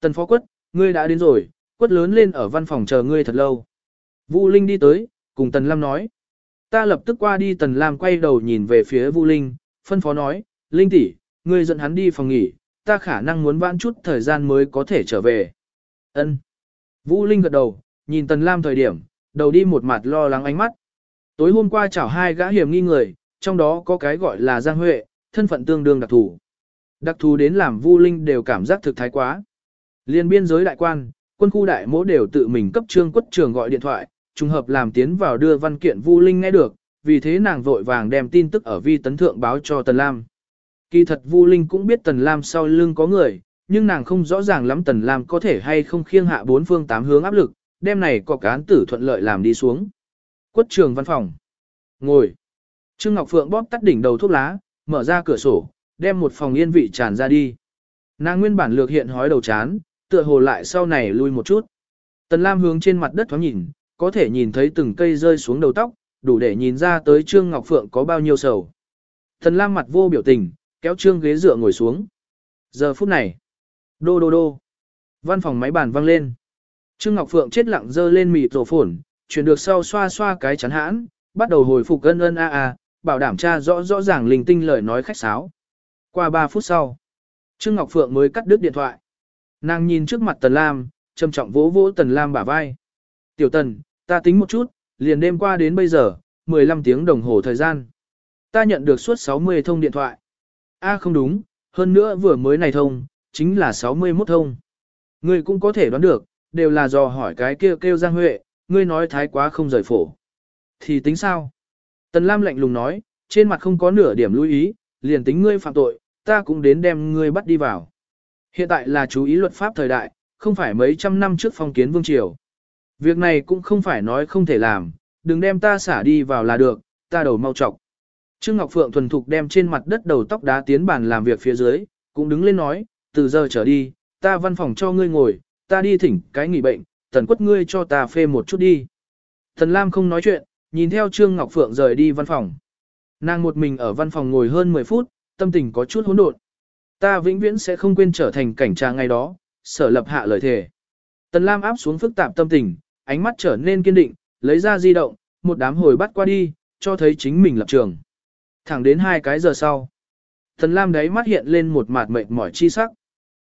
Tần phó quất, ngươi đã đến rồi, quất lớn lên ở văn phòng chờ ngươi thật lâu. Vu Linh đi tới, cùng Tần Lam nói. Ta lập tức qua đi Tần Lam quay đầu nhìn về phía Vu Linh, phân phó nói, Linh tỷ, ngươi dẫn hắn đi phòng nghỉ, ta khả năng muốn vãn chút thời gian mới có thể trở về. Ân. Vũ Linh gật đầu, nhìn Tần Lam thời điểm, đầu đi một mặt lo lắng ánh mắt. Tối hôm qua chảo hai gã hiểm nghi người, trong đó có cái gọi là Giang Huệ, thân phận tương đương đặc thù. Đặc thù đến làm Vu Linh đều cảm giác thực thái quá. Liên biên giới đại quan, quân khu đại mỗ đều tự mình cấp trương quất trường gọi điện thoại, trùng hợp làm tiến vào đưa văn kiện Vu Linh nghe được, vì thế nàng vội vàng đem tin tức ở vi tấn thượng báo cho Tần Lam. Kỳ thật Vu Linh cũng biết Tần Lam sau lưng có người, nhưng nàng không rõ ràng lắm Tần Lam có thể hay không khiêng hạ bốn phương tám hướng áp lực, đêm này có cán tử thuận lợi làm đi xuống. Quất trường văn phòng. Ngồi. Trương Ngọc Phượng bóp tắt đỉnh đầu thuốc lá, mở ra cửa sổ, đem một phòng yên vị tràn ra đi. Nàng nguyên bản lược hiện hói đầu chán, tựa hồ lại sau này lui một chút. Tần Lam hướng trên mặt đất thoáng nhìn, có thể nhìn thấy từng cây rơi xuống đầu tóc, đủ để nhìn ra tới Trương Ngọc Phượng có bao nhiêu sầu. Tần Lam mặt vô biểu tình, kéo Trương ghế dựa ngồi xuống. Giờ phút này, đô đô đô, văn phòng máy bàn vang lên. Trương Ngọc Phượng chết lặng dơ lên mịt rổ phổn, chuyển được sau xoa xoa cái chắn hãn, bắt đầu hồi phục ân ân a a, bảo đảm tra rõ rõ ràng linh tinh lời nói khách sáo. Qua 3 phút sau, Trương Ngọc Phượng mới cắt đứt điện thoại. Nàng nhìn trước mặt Tần Lam, trầm trọng vỗ vỗ Tần Lam bả vai. Tiểu Tần, ta tính một chút, liền đêm qua đến bây giờ, 15 tiếng đồng hồ thời gian. Ta nhận được suốt 60 thông điện thoại. A không đúng, hơn nữa vừa mới này thông, chính là 61 thông. Ngươi cũng có thể đoán được, đều là do hỏi cái kêu kêu Giang Huệ, ngươi nói thái quá không rời phổ. Thì tính sao? Tần Lam lạnh lùng nói, trên mặt không có nửa điểm lưu ý, liền tính ngươi phạm tội, ta cũng đến đem ngươi bắt đi vào. Hiện tại là chú ý luật pháp thời đại, không phải mấy trăm năm trước phong kiến vương triều. Việc này cũng không phải nói không thể làm, đừng đem ta xả đi vào là được, ta đầu mau trọc. Trương Ngọc Phượng thuần thục đem trên mặt đất đầu tóc đá tiến bàn làm việc phía dưới, cũng đứng lên nói, từ giờ trở đi, ta văn phòng cho ngươi ngồi, ta đi thỉnh cái nghỉ bệnh, tần quất ngươi cho ta phê một chút đi. Thần Lam không nói chuyện, nhìn theo Trương Ngọc Phượng rời đi văn phòng. Nàng một mình ở văn phòng ngồi hơn 10 phút, tâm tình có chút hỗn độn. Ta vĩnh viễn sẽ không quên trở thành cảnh trà ngày đó, sở lập hạ lời thề. Tần Lam áp xuống phức tạp tâm tình, ánh mắt trở nên kiên định, lấy ra di động, một đám hồi bắt qua đi, cho thấy chính mình lập trường. Thẳng đến hai cái giờ sau. Tần Lam đấy mắt hiện lên một mặt mệt mỏi chi sắc.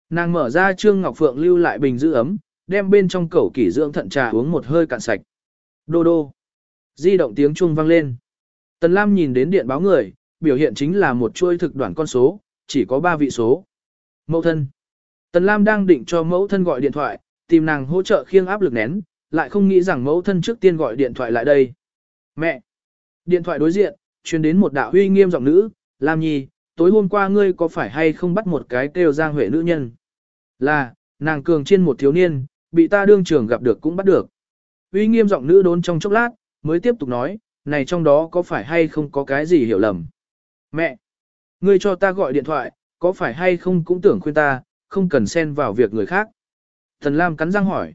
Nàng mở ra Trương Ngọc Phượng lưu lại bình giữ ấm, đem bên trong cẩu kỷ dưỡng thận trà uống một hơi cạn sạch. Đô đô. Di động tiếng chuông vang lên. Tần Lam nhìn đến điện báo người, biểu hiện chính là một chuôi thực đoạn con số, chỉ có 3 vị số. Mẫu thân. Tần Lam đang định cho mẫu thân gọi điện thoại, tìm nàng hỗ trợ khiêng áp lực nén, lại không nghĩ rằng mẫu thân trước tiên gọi điện thoại lại đây. Mẹ. Điện thoại đối diện, truyền đến một đạo huy nghiêm giọng nữ, Lam Nhi, tối hôm qua ngươi có phải hay không bắt một cái kêu giang huệ nữ nhân? Là, nàng cường trên một thiếu niên, bị ta đương trường gặp được cũng bắt được. Uy nghiêm giọng nữ đốn trong chốc lát, mới tiếp tục nói, này trong đó có phải hay không có cái gì hiểu lầm. Mẹ, ngươi cho ta gọi điện thoại, có phải hay không cũng tưởng khuyên ta, không cần xen vào việc người khác. Thần Lam cắn răng hỏi,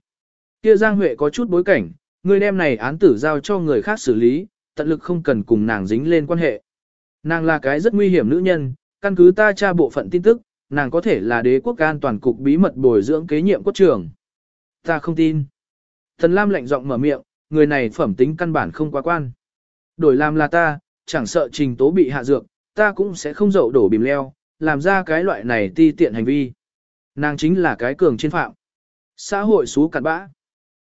kia Giang Huệ có chút bối cảnh, ngươi đem này án tử giao cho người khác xử lý, tận lực không cần cùng nàng dính lên quan hệ. Nàng là cái rất nguy hiểm nữ nhân, căn cứ ta tra bộ phận tin tức, nàng có thể là đế quốc an toàn cục bí mật bồi dưỡng kế nhiệm quốc trưởng. Ta không tin. Thần Lam lạnh giọng mở miệng, người này phẩm tính căn bản không quá quan. Đổi làm là ta, chẳng sợ trình tố bị hạ dược, ta cũng sẽ không dậu đổ bìm leo, làm ra cái loại này ti tiện hành vi. Nàng chính là cái cường trên phạm. Xã hội xú cặn bã.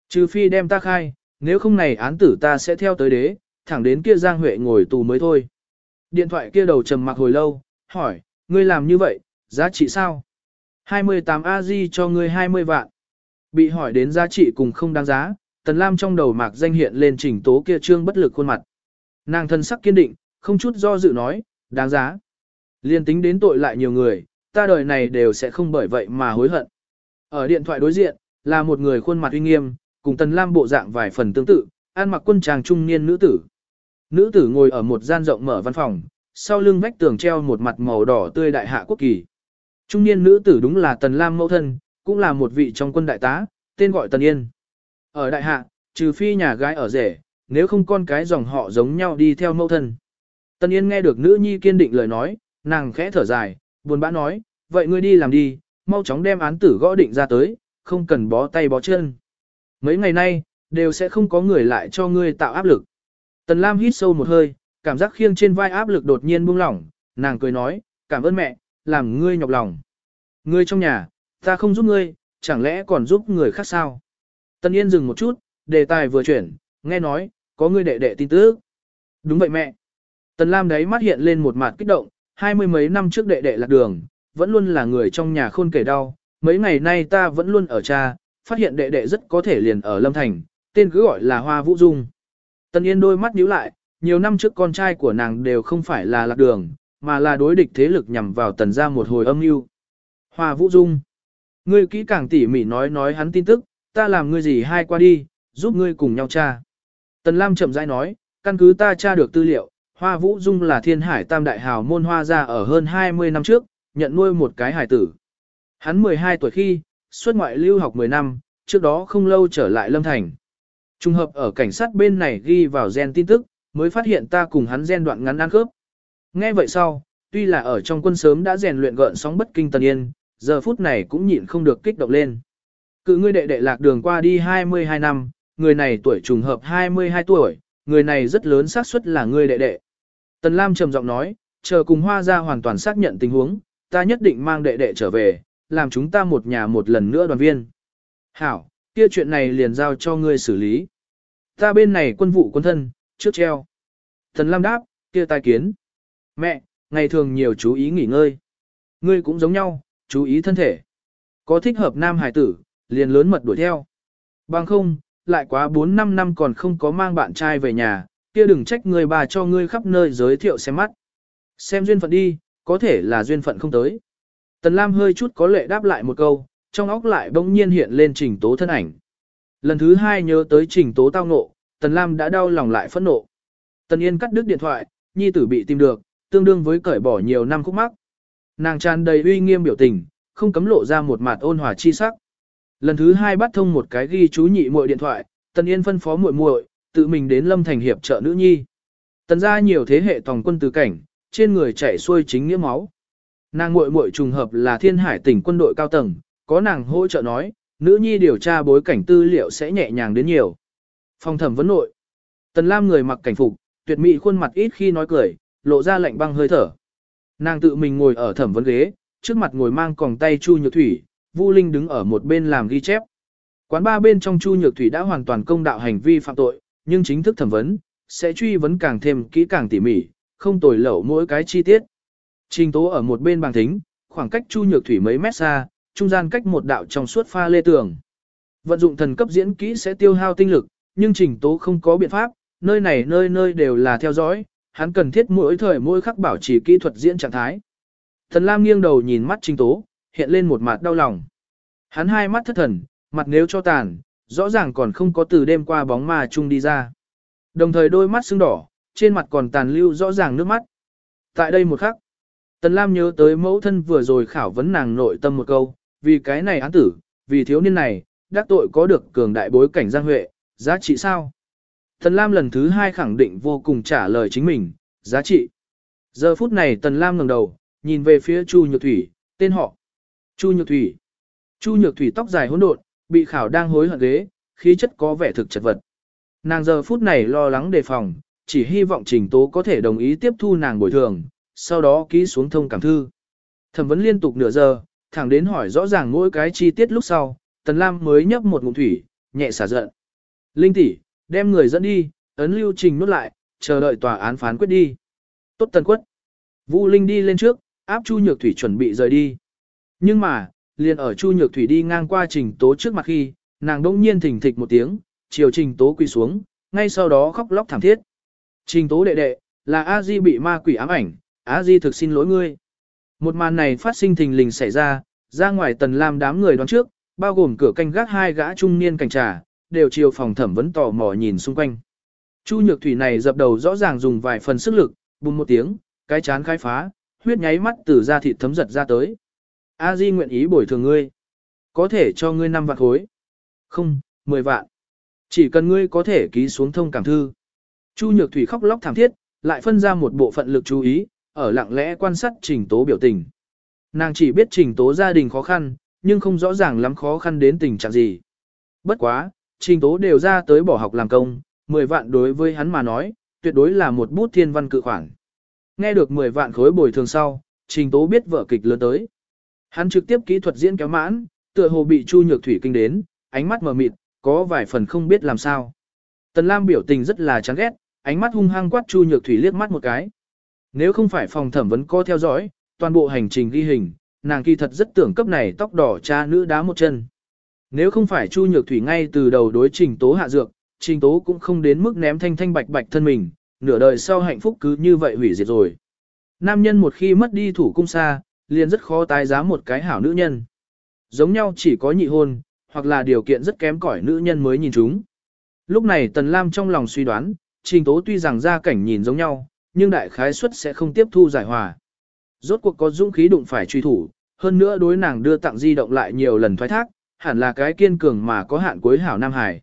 Trừ phi đem ta khai, nếu không này án tử ta sẽ theo tới đế, thẳng đến kia Giang Huệ ngồi tù mới thôi. Điện thoại kia đầu trầm mặc hồi lâu, hỏi, ngươi làm như vậy, giá trị sao? 28 a di cho ngươi 20 vạn. Bị hỏi đến giá trị cùng không đáng giá, Tần Lam trong đầu mạc danh hiện lên trình tố kia trương bất lực khuôn mặt. Nàng thân sắc kiên định, không chút do dự nói, đáng giá. Liên tính đến tội lại nhiều người, ta đời này đều sẽ không bởi vậy mà hối hận. Ở điện thoại đối diện, là một người khuôn mặt uy nghiêm, cùng Tần Lam bộ dạng vài phần tương tự, ăn mặc quân trang trung niên nữ tử. Nữ tử ngồi ở một gian rộng mở văn phòng, sau lưng vách tường treo một mặt màu đỏ tươi đại hạ quốc kỳ. Trung niên nữ tử đúng là Tần Lam mẫu thân, cũng là một vị trong quân đại tá, tên gọi Tần Yên. Ở đại hạ, trừ phi nhà gái ở rể, nếu không con cái dòng họ giống nhau đi theo mẫu thân. Tần Yên nghe được nữ nhi kiên định lời nói, nàng khẽ thở dài, buồn bã nói, vậy ngươi đi làm đi, mau chóng đem án tử gõ định ra tới, không cần bó tay bó chân. Mấy ngày nay, đều sẽ không có người lại cho ngươi tạo áp lực. Tần Lam hít sâu một hơi, cảm giác khiêng trên vai áp lực đột nhiên buông lỏng, nàng cười nói, cảm ơn mẹ, làm ngươi nhọc lòng. Ngươi trong nhà, ta không giúp ngươi, chẳng lẽ còn giúp người khác sao? Tần Yên dừng một chút, đề tài vừa chuyển, nghe nói, có ngươi đệ đệ tin tức. Đúng vậy mẹ. Tần Lam đấy mắt hiện lên một mặt kích động, hai mươi mấy năm trước đệ đệ lạc đường, vẫn luôn là người trong nhà khôn kể đau, mấy ngày nay ta vẫn luôn ở cha, phát hiện đệ đệ rất có thể liền ở Lâm Thành, tên cứ gọi là Hoa Vũ Dung. Tần Yên đôi mắt nhíu lại, nhiều năm trước con trai của nàng đều không phải là lạc đường, mà là đối địch thế lực nhằm vào tần ra một hồi âm mưu. Hoa Vũ Dung. Ngươi kỹ càng tỉ mỉ nói nói hắn tin tức, ta làm ngươi gì hai qua đi, giúp ngươi cùng nhau tra. Tần Lam chậm rãi nói, căn cứ ta tra được tư liệu, Hoa Vũ Dung là thiên hải tam đại hào môn hoa gia ở hơn 20 năm trước, nhận nuôi một cái hải tử. Hắn 12 tuổi khi, xuất ngoại lưu học 10 năm, trước đó không lâu trở lại Lâm Thành. Trung hợp ở cảnh sát bên này ghi vào gen tin tức, mới phát hiện ta cùng hắn gen đoạn ngắn ăn cướp. Nghe vậy sau, tuy là ở trong quân sớm đã rèn luyện gợn sóng bất kinh tần yên, giờ phút này cũng nhịn không được kích động lên. Cự ngươi đệ đệ lạc đường qua đi 22 năm, người này tuổi trùng hợp 22 tuổi, người này rất lớn xác suất là ngươi đệ đệ. Tần Lam trầm giọng nói, chờ cùng hoa ra hoàn toàn xác nhận tình huống, ta nhất định mang đệ đệ trở về, làm chúng ta một nhà một lần nữa đoàn viên. Hảo, kia chuyện này liền giao cho ngươi xử lý. Ta bên này quân vụ quân thân, trước treo. Tần Lam đáp, kia tai kiến. Mẹ, ngày thường nhiều chú ý nghỉ ngơi. Ngươi cũng giống nhau, chú ý thân thể. Có thích hợp nam hải tử, liền lớn mật đuổi theo. Bằng không, lại quá 4-5 năm còn không có mang bạn trai về nhà, kia đừng trách người bà cho ngươi khắp nơi giới thiệu xem mắt. Xem duyên phận đi, có thể là duyên phận không tới. Tần Lam hơi chút có lệ đáp lại một câu, trong óc lại bỗng nhiên hiện lên trình tố thân ảnh. Lần thứ hai nhớ tới trình tố tao nộ, Tần Lam đã đau lòng lại phẫn nộ. Tần Yên cắt đứt điện thoại, nhi tử bị tìm được, tương đương với cởi bỏ nhiều năm khúc mắc. Nàng tràn đầy uy nghiêm biểu tình, không cấm lộ ra một mặt ôn hòa chi sắc. Lần thứ hai bắt thông một cái ghi chú nhị muội điện thoại, Tần Yên phân phó muội muội, tự mình đến Lâm Thành hiệp trợ nữ nhi. Tần ra nhiều thế hệ tòng quân từ cảnh, trên người chảy xuôi chính nghĩa máu. Nàng muội muội trùng hợp là Thiên Hải tỉnh quân đội cao tầng, có nàng hỗ trợ nói, nữ nhi điều tra bối cảnh tư liệu sẽ nhẹ nhàng đến nhiều. Phòng thẩm vấn nội. Tần Lam người mặc cảnh phục, tuyệt mỹ khuôn mặt ít khi nói cười, lộ ra lạnh băng hơi thở. Nàng tự mình ngồi ở thẩm vấn ghế, trước mặt ngồi mang còng tay Chu Nhược Thủy, Vu Linh đứng ở một bên làm ghi chép. Quán ba bên trong Chu Nhược Thủy đã hoàn toàn công đạo hành vi phạm tội, nhưng chính thức thẩm vấn, sẽ truy vấn càng thêm kỹ càng tỉ mỉ, không tồi lẩu mỗi cái chi tiết. Trình tố ở một bên bàn thính, khoảng cách Chu Nhược Thủy mấy mét xa, trung gian cách một đạo trong suốt pha lê tường. Vận dụng thần cấp diễn kỹ sẽ tiêu hao tinh lực, nhưng trình tố không có biện pháp, nơi này nơi nơi đều là theo dõi, hắn cần thiết mỗi thời mỗi khắc bảo trì kỹ thuật diễn trạng thái. Thần Lam nghiêng đầu nhìn mắt trình tố, hiện lên một mặt đau lòng. Hắn hai mắt thất thần, mặt nếu cho tàn, rõ ràng còn không có từ đêm qua bóng ma chung đi ra. Đồng thời đôi mắt sưng đỏ, trên mặt còn tàn lưu rõ ràng nước mắt. Tại đây một khắc, Tần Lam nhớ tới mẫu thân vừa rồi khảo vấn nàng nội tâm một câu, vì cái này án tử, vì thiếu niên này, đắc tội có được cường đại bối cảnh giang huệ, giá trị sao? Tần Lam lần thứ hai khẳng định vô cùng trả lời chính mình, giá trị. Giờ phút này Tần Lam ngẩng đầu, nhìn về phía Chu Nhược Thủy, tên họ. Chu Nhược Thủy. Chu Nhược Thủy tóc dài hỗn độn, bị khảo đang hối hận ghế, khí chất có vẻ thực chật vật. Nàng giờ phút này lo lắng đề phòng, chỉ hy vọng trình tố có thể đồng ý tiếp thu nàng bồi thường, sau đó ký xuống thông cảm thư. Thẩm vấn liên tục nửa giờ, thẳng đến hỏi rõ ràng mỗi cái chi tiết lúc sau, Tần Lam mới nhấp một ngụm thủy, nhẹ xả giận. Linh tỷ, đem người dẫn đi, ấn lưu trình nốt lại, chờ đợi tòa án phán quyết đi. Tốt tần quất. Vu Linh đi lên trước, áp Chu Nhược Thủy chuẩn bị rời đi. Nhưng mà, liền ở Chu Nhược Thủy đi ngang qua Trình Tố trước mặt khi, nàng đông nhiên thỉnh thịch một tiếng, chiều Trình Tố quỳ xuống, ngay sau đó khóc lóc thảm thiết. Trình Tố đệ đệ, là A Di bị ma quỷ ám ảnh, A Di thực xin lỗi ngươi. Một màn này phát sinh thình lình xảy ra, ra ngoài tần lam đám người đón trước, bao gồm cửa canh gác hai gã trung niên cảnh trà, đều chiều phòng thẩm vấn tò mò nhìn xung quanh. Chu Nhược Thủy này dập đầu rõ ràng dùng vài phần sức lực, bùng một tiếng, cái chán khai phá, huyết nháy mắt từ da thịt thấm giật ra tới. A Di nguyện ý bồi thường ngươi. Có thể cho ngươi 5 vạn khối. Không, 10 vạn. Chỉ cần ngươi có thể ký xuống thông cảm thư. Chu Nhược Thủy khóc lóc thảm thiết, lại phân ra một bộ phận lực chú ý, ở lặng lẽ quan sát trình tố biểu tình. Nàng chỉ biết trình tố gia đình khó khăn, nhưng không rõ ràng lắm khó khăn đến tình trạng gì. Bất quá, trình tố đều ra tới bỏ học làm công, 10 vạn đối với hắn mà nói, tuyệt đối là một bút thiên văn cự khoản. Nghe được 10 vạn khối bồi thường sau, trình tố biết vợ kịch lớn tới. Hắn trực tiếp kỹ thuật diễn kéo mãn, tựa hồ bị Chu Nhược Thủy kinh đến, ánh mắt mờ mịt, có vài phần không biết làm sao. Tần Lam biểu tình rất là chán ghét, ánh mắt hung hăng quát Chu Nhược Thủy liếc mắt một cái. Nếu không phải phòng thẩm vấn co theo dõi, toàn bộ hành trình ghi hình, nàng kỳ thật rất tưởng cấp này tóc đỏ cha nữ đá một chân. Nếu không phải Chu Nhược Thủy ngay từ đầu đối trình tố hạ dược, trình tố cũng không đến mức ném thanh thanh bạch bạch thân mình, nửa đời sau hạnh phúc cứ như vậy hủy diệt rồi. Nam nhân một khi mất đi thủ cung xa, liền rất khó tái giá một cái hảo nữ nhân. Giống nhau chỉ có nhị hôn, hoặc là điều kiện rất kém cỏi nữ nhân mới nhìn chúng. Lúc này Tần Lam trong lòng suy đoán, trình tố tuy rằng gia cảnh nhìn giống nhau, nhưng đại khái suất sẽ không tiếp thu giải hòa. Rốt cuộc có dũng khí đụng phải truy thủ, hơn nữa đối nàng đưa tặng di động lại nhiều lần thoái thác, hẳn là cái kiên cường mà có hạn cuối hảo Nam Hải.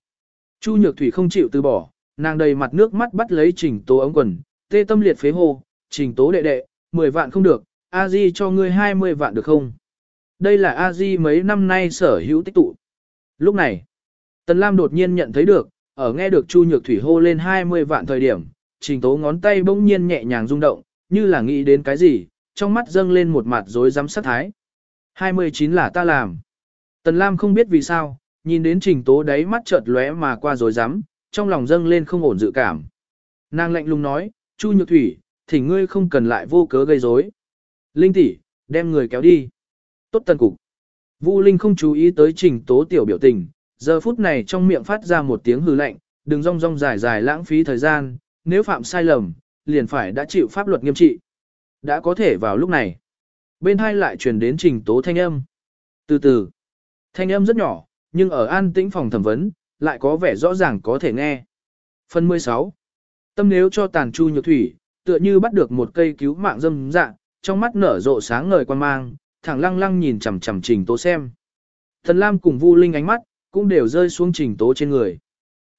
Chu Nhược Thủy không chịu từ bỏ, nàng đầy mặt nước mắt bắt lấy trình tố ống quần, tê tâm liệt phế hô, trình tố đệ đệ, 10 vạn không được, a di cho ngươi 20 vạn được không? Đây là a di mấy năm nay sở hữu tích tụ. Lúc này, Tần Lam đột nhiên nhận thấy được, ở nghe được Chu Nhược Thủy hô lên 20 vạn thời điểm, trình tố ngón tay bỗng nhiên nhẹ nhàng rung động, như là nghĩ đến cái gì, trong mắt dâng lên một mặt rối rắm sát thái. 29 là ta làm. Tần Lam không biết vì sao, nhìn đến trình tố đáy mắt chợt lóe mà qua rối rắm, trong lòng dâng lên không ổn dự cảm. Nàng lạnh lùng nói, Chu Nhược Thủy, thỉnh ngươi không cần lại vô cớ gây rối. Linh tỷ, đem người kéo đi. Tốt tần cục. Vu Linh không chú ý tới trình tố tiểu biểu tình, giờ phút này trong miệng phát ra một tiếng hư lạnh, đừng rong rong dài dài lãng phí thời gian, nếu phạm sai lầm, liền phải đã chịu pháp luật nghiêm trị. Đã có thể vào lúc này. Bên hai lại truyền đến trình tố thanh âm. Từ từ, thanh âm rất nhỏ, nhưng ở an tĩnh phòng thẩm vấn, lại có vẻ rõ ràng có thể nghe. Phần 16. Tâm nếu cho tàn chu nhược thủy, tựa như bắt được một cây cứu mạng dâm dạng trong mắt nở rộ sáng ngời quan mang, thẳng lăng lăng nhìn chằm chằm trình tố xem. Tần Lam cùng Vu Linh ánh mắt, cũng đều rơi xuống trình tố trên người.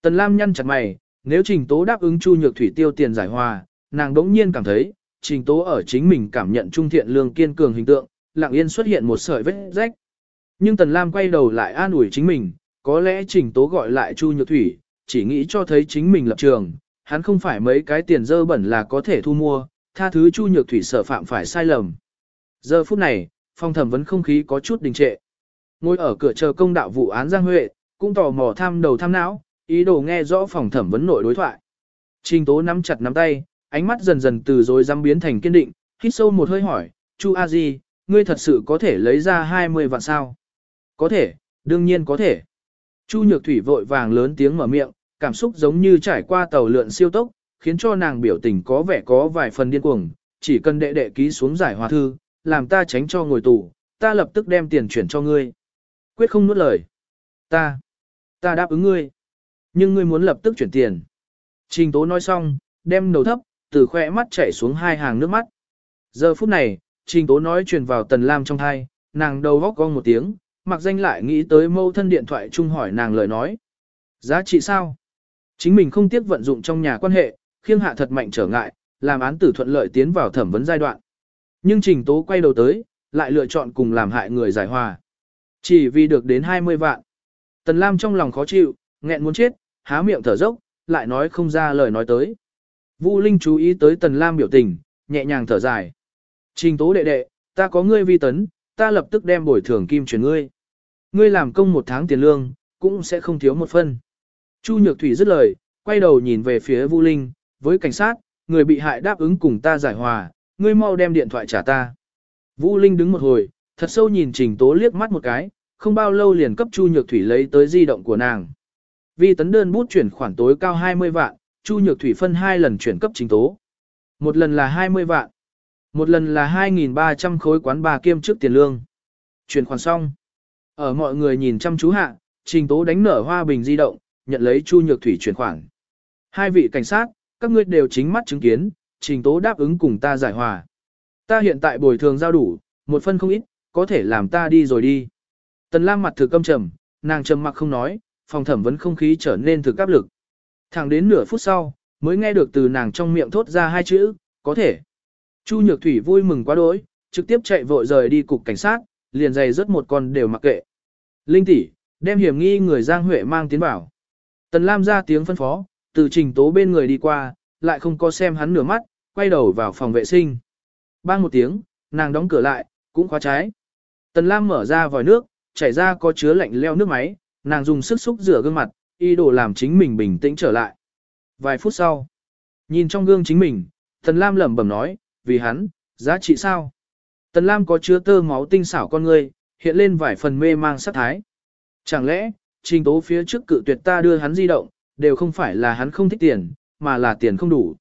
Tần Lam nhăn chặt mày, nếu trình tố đáp ứng Chu Nhược Thủy tiêu tiền giải hòa, nàng đống nhiên cảm thấy, trình tố ở chính mình cảm nhận trung thiện lương kiên cường hình tượng, lặng yên xuất hiện một sợi vết rách. Nhưng Tần Lam quay đầu lại an ủi chính mình, có lẽ trình tố gọi lại Chu Nhược Thủy, chỉ nghĩ cho thấy chính mình lập trường, hắn không phải mấy cái tiền dơ bẩn là có thể thu mua, tha thứ Chu Nhược Thủy sợ phạm phải sai lầm. Giờ phút này, phong thẩm vấn không khí có chút đình trệ. Ngồi ở cửa chờ công đạo vụ án Giang Huệ, cũng tò mò tham đầu tham não, ý đồ nghe rõ phòng thẩm vấn nội đối thoại. Trình Tố nắm chặt nắm tay, ánh mắt dần dần từ rồi dám biến thành kiên định, hít sâu một hơi hỏi, Chu A Di, ngươi thật sự có thể lấy ra 20 vạn sao? Có thể, đương nhiên có thể. Chu Nhược Thủy vội vàng lớn tiếng mở miệng, cảm xúc giống như trải qua tàu lượn siêu tốc, khiến cho nàng biểu tình có vẻ có vài phần điên cuồng, chỉ cần đệ đệ ký xuống giải hòa thư, làm ta tránh cho ngồi tù, ta lập tức đem tiền chuyển cho ngươi. Quyết không nuốt lời. Ta, ta đáp ứng ngươi. Nhưng ngươi muốn lập tức chuyển tiền. Trình Tố nói xong, đem đầu thấp, từ khoe mắt chảy xuống hai hàng nước mắt. Giờ phút này, Trình Tố nói truyền vào Tần Lam trong thai, nàng đầu góc cong một tiếng, mặc danh lại nghĩ tới mâu thân điện thoại chung hỏi nàng lời nói. Giá trị sao? Chính mình không tiếc vận dụng trong nhà quan hệ, khiêng hạ thật mạnh trở ngại, làm án tử thuận lợi tiến vào thẩm vấn giai đoạn. Nhưng Trình Tố quay đầu tới, lại lựa chọn cùng làm hại người giải hòa. Chỉ vì được đến 20 vạn. Tần Lam trong lòng khó chịu, nghẹn muốn chết, há miệng thở dốc, lại nói không ra lời nói tới. Vu Linh chú ý tới Tần Lam biểu tình, nhẹ nhàng thở dài. Trình Tố đệ đệ, ta có ngươi vi tấn, ta lập tức đem bồi thường kim chuyển ngươi. Ngươi làm công một tháng tiền lương, cũng sẽ không thiếu một phân. Chu Nhược Thủy dứt lời, quay đầu nhìn về phía Vu Linh, với cảnh sát, người bị hại đáp ứng cùng ta giải hòa, ngươi mau đem điện thoại trả ta. Vu Linh đứng một hồi, thật sâu nhìn Trình Tố liếc mắt một cái, không bao lâu liền cấp Chu Nhược Thủy lấy tới di động của nàng. Vì tấn đơn bút chuyển khoản tối cao 20 vạn, Chu Nhược Thủy phân hai lần chuyển cấp Trình Tố. Một lần là 20 vạn, một lần là 2.300 khối quán bà kiêm trước tiền lương. Chuyển khoản xong. Ở mọi người nhìn chăm chú hạ, Trình Tố đánh nở hoa bình di động, nhận lấy Chu Nhược Thủy chuyển khoản. Hai vị cảnh sát, các ngươi đều chính mắt chứng kiến, Trình Tố đáp ứng cùng ta giải hòa. Ta hiện tại bồi thường giao đủ, một phân không ít, có thể làm ta đi rồi đi. Tần Lam mặt thực câm trầm, nàng trầm mặc không nói, phòng thẩm vấn không khí trở nên thực áp lực. Thẳng đến nửa phút sau, mới nghe được từ nàng trong miệng thốt ra hai chữ, có thể. Chu Nhược Thủy vui mừng quá đỗi, trực tiếp chạy vội rời đi cục cảnh sát, liền giày rất một con đều mặc kệ. Linh tỷ, đem hiểm nghi người Giang Huệ mang tiến bảo. Tần Lam ra tiếng phân phó, từ trình tố bên người đi qua, lại không có xem hắn nửa mắt, quay đầu vào phòng vệ sinh. Bang một tiếng, nàng đóng cửa lại, cũng khóa trái. Tần Lam mở ra vòi nước, chảy ra có chứa lạnh leo nước máy, nàng dùng sức xúc rửa gương mặt, y đồ làm chính mình bình tĩnh trở lại. Vài phút sau, nhìn trong gương chính mình, Tần Lam lẩm bẩm nói, vì hắn, giá trị sao? Tần Lam có chứa tơ máu tinh xảo con người, hiện lên vài phần mê mang sát thái. Chẳng lẽ, trình tố phía trước cự tuyệt ta đưa hắn di động, đều không phải là hắn không thích tiền, mà là tiền không đủ.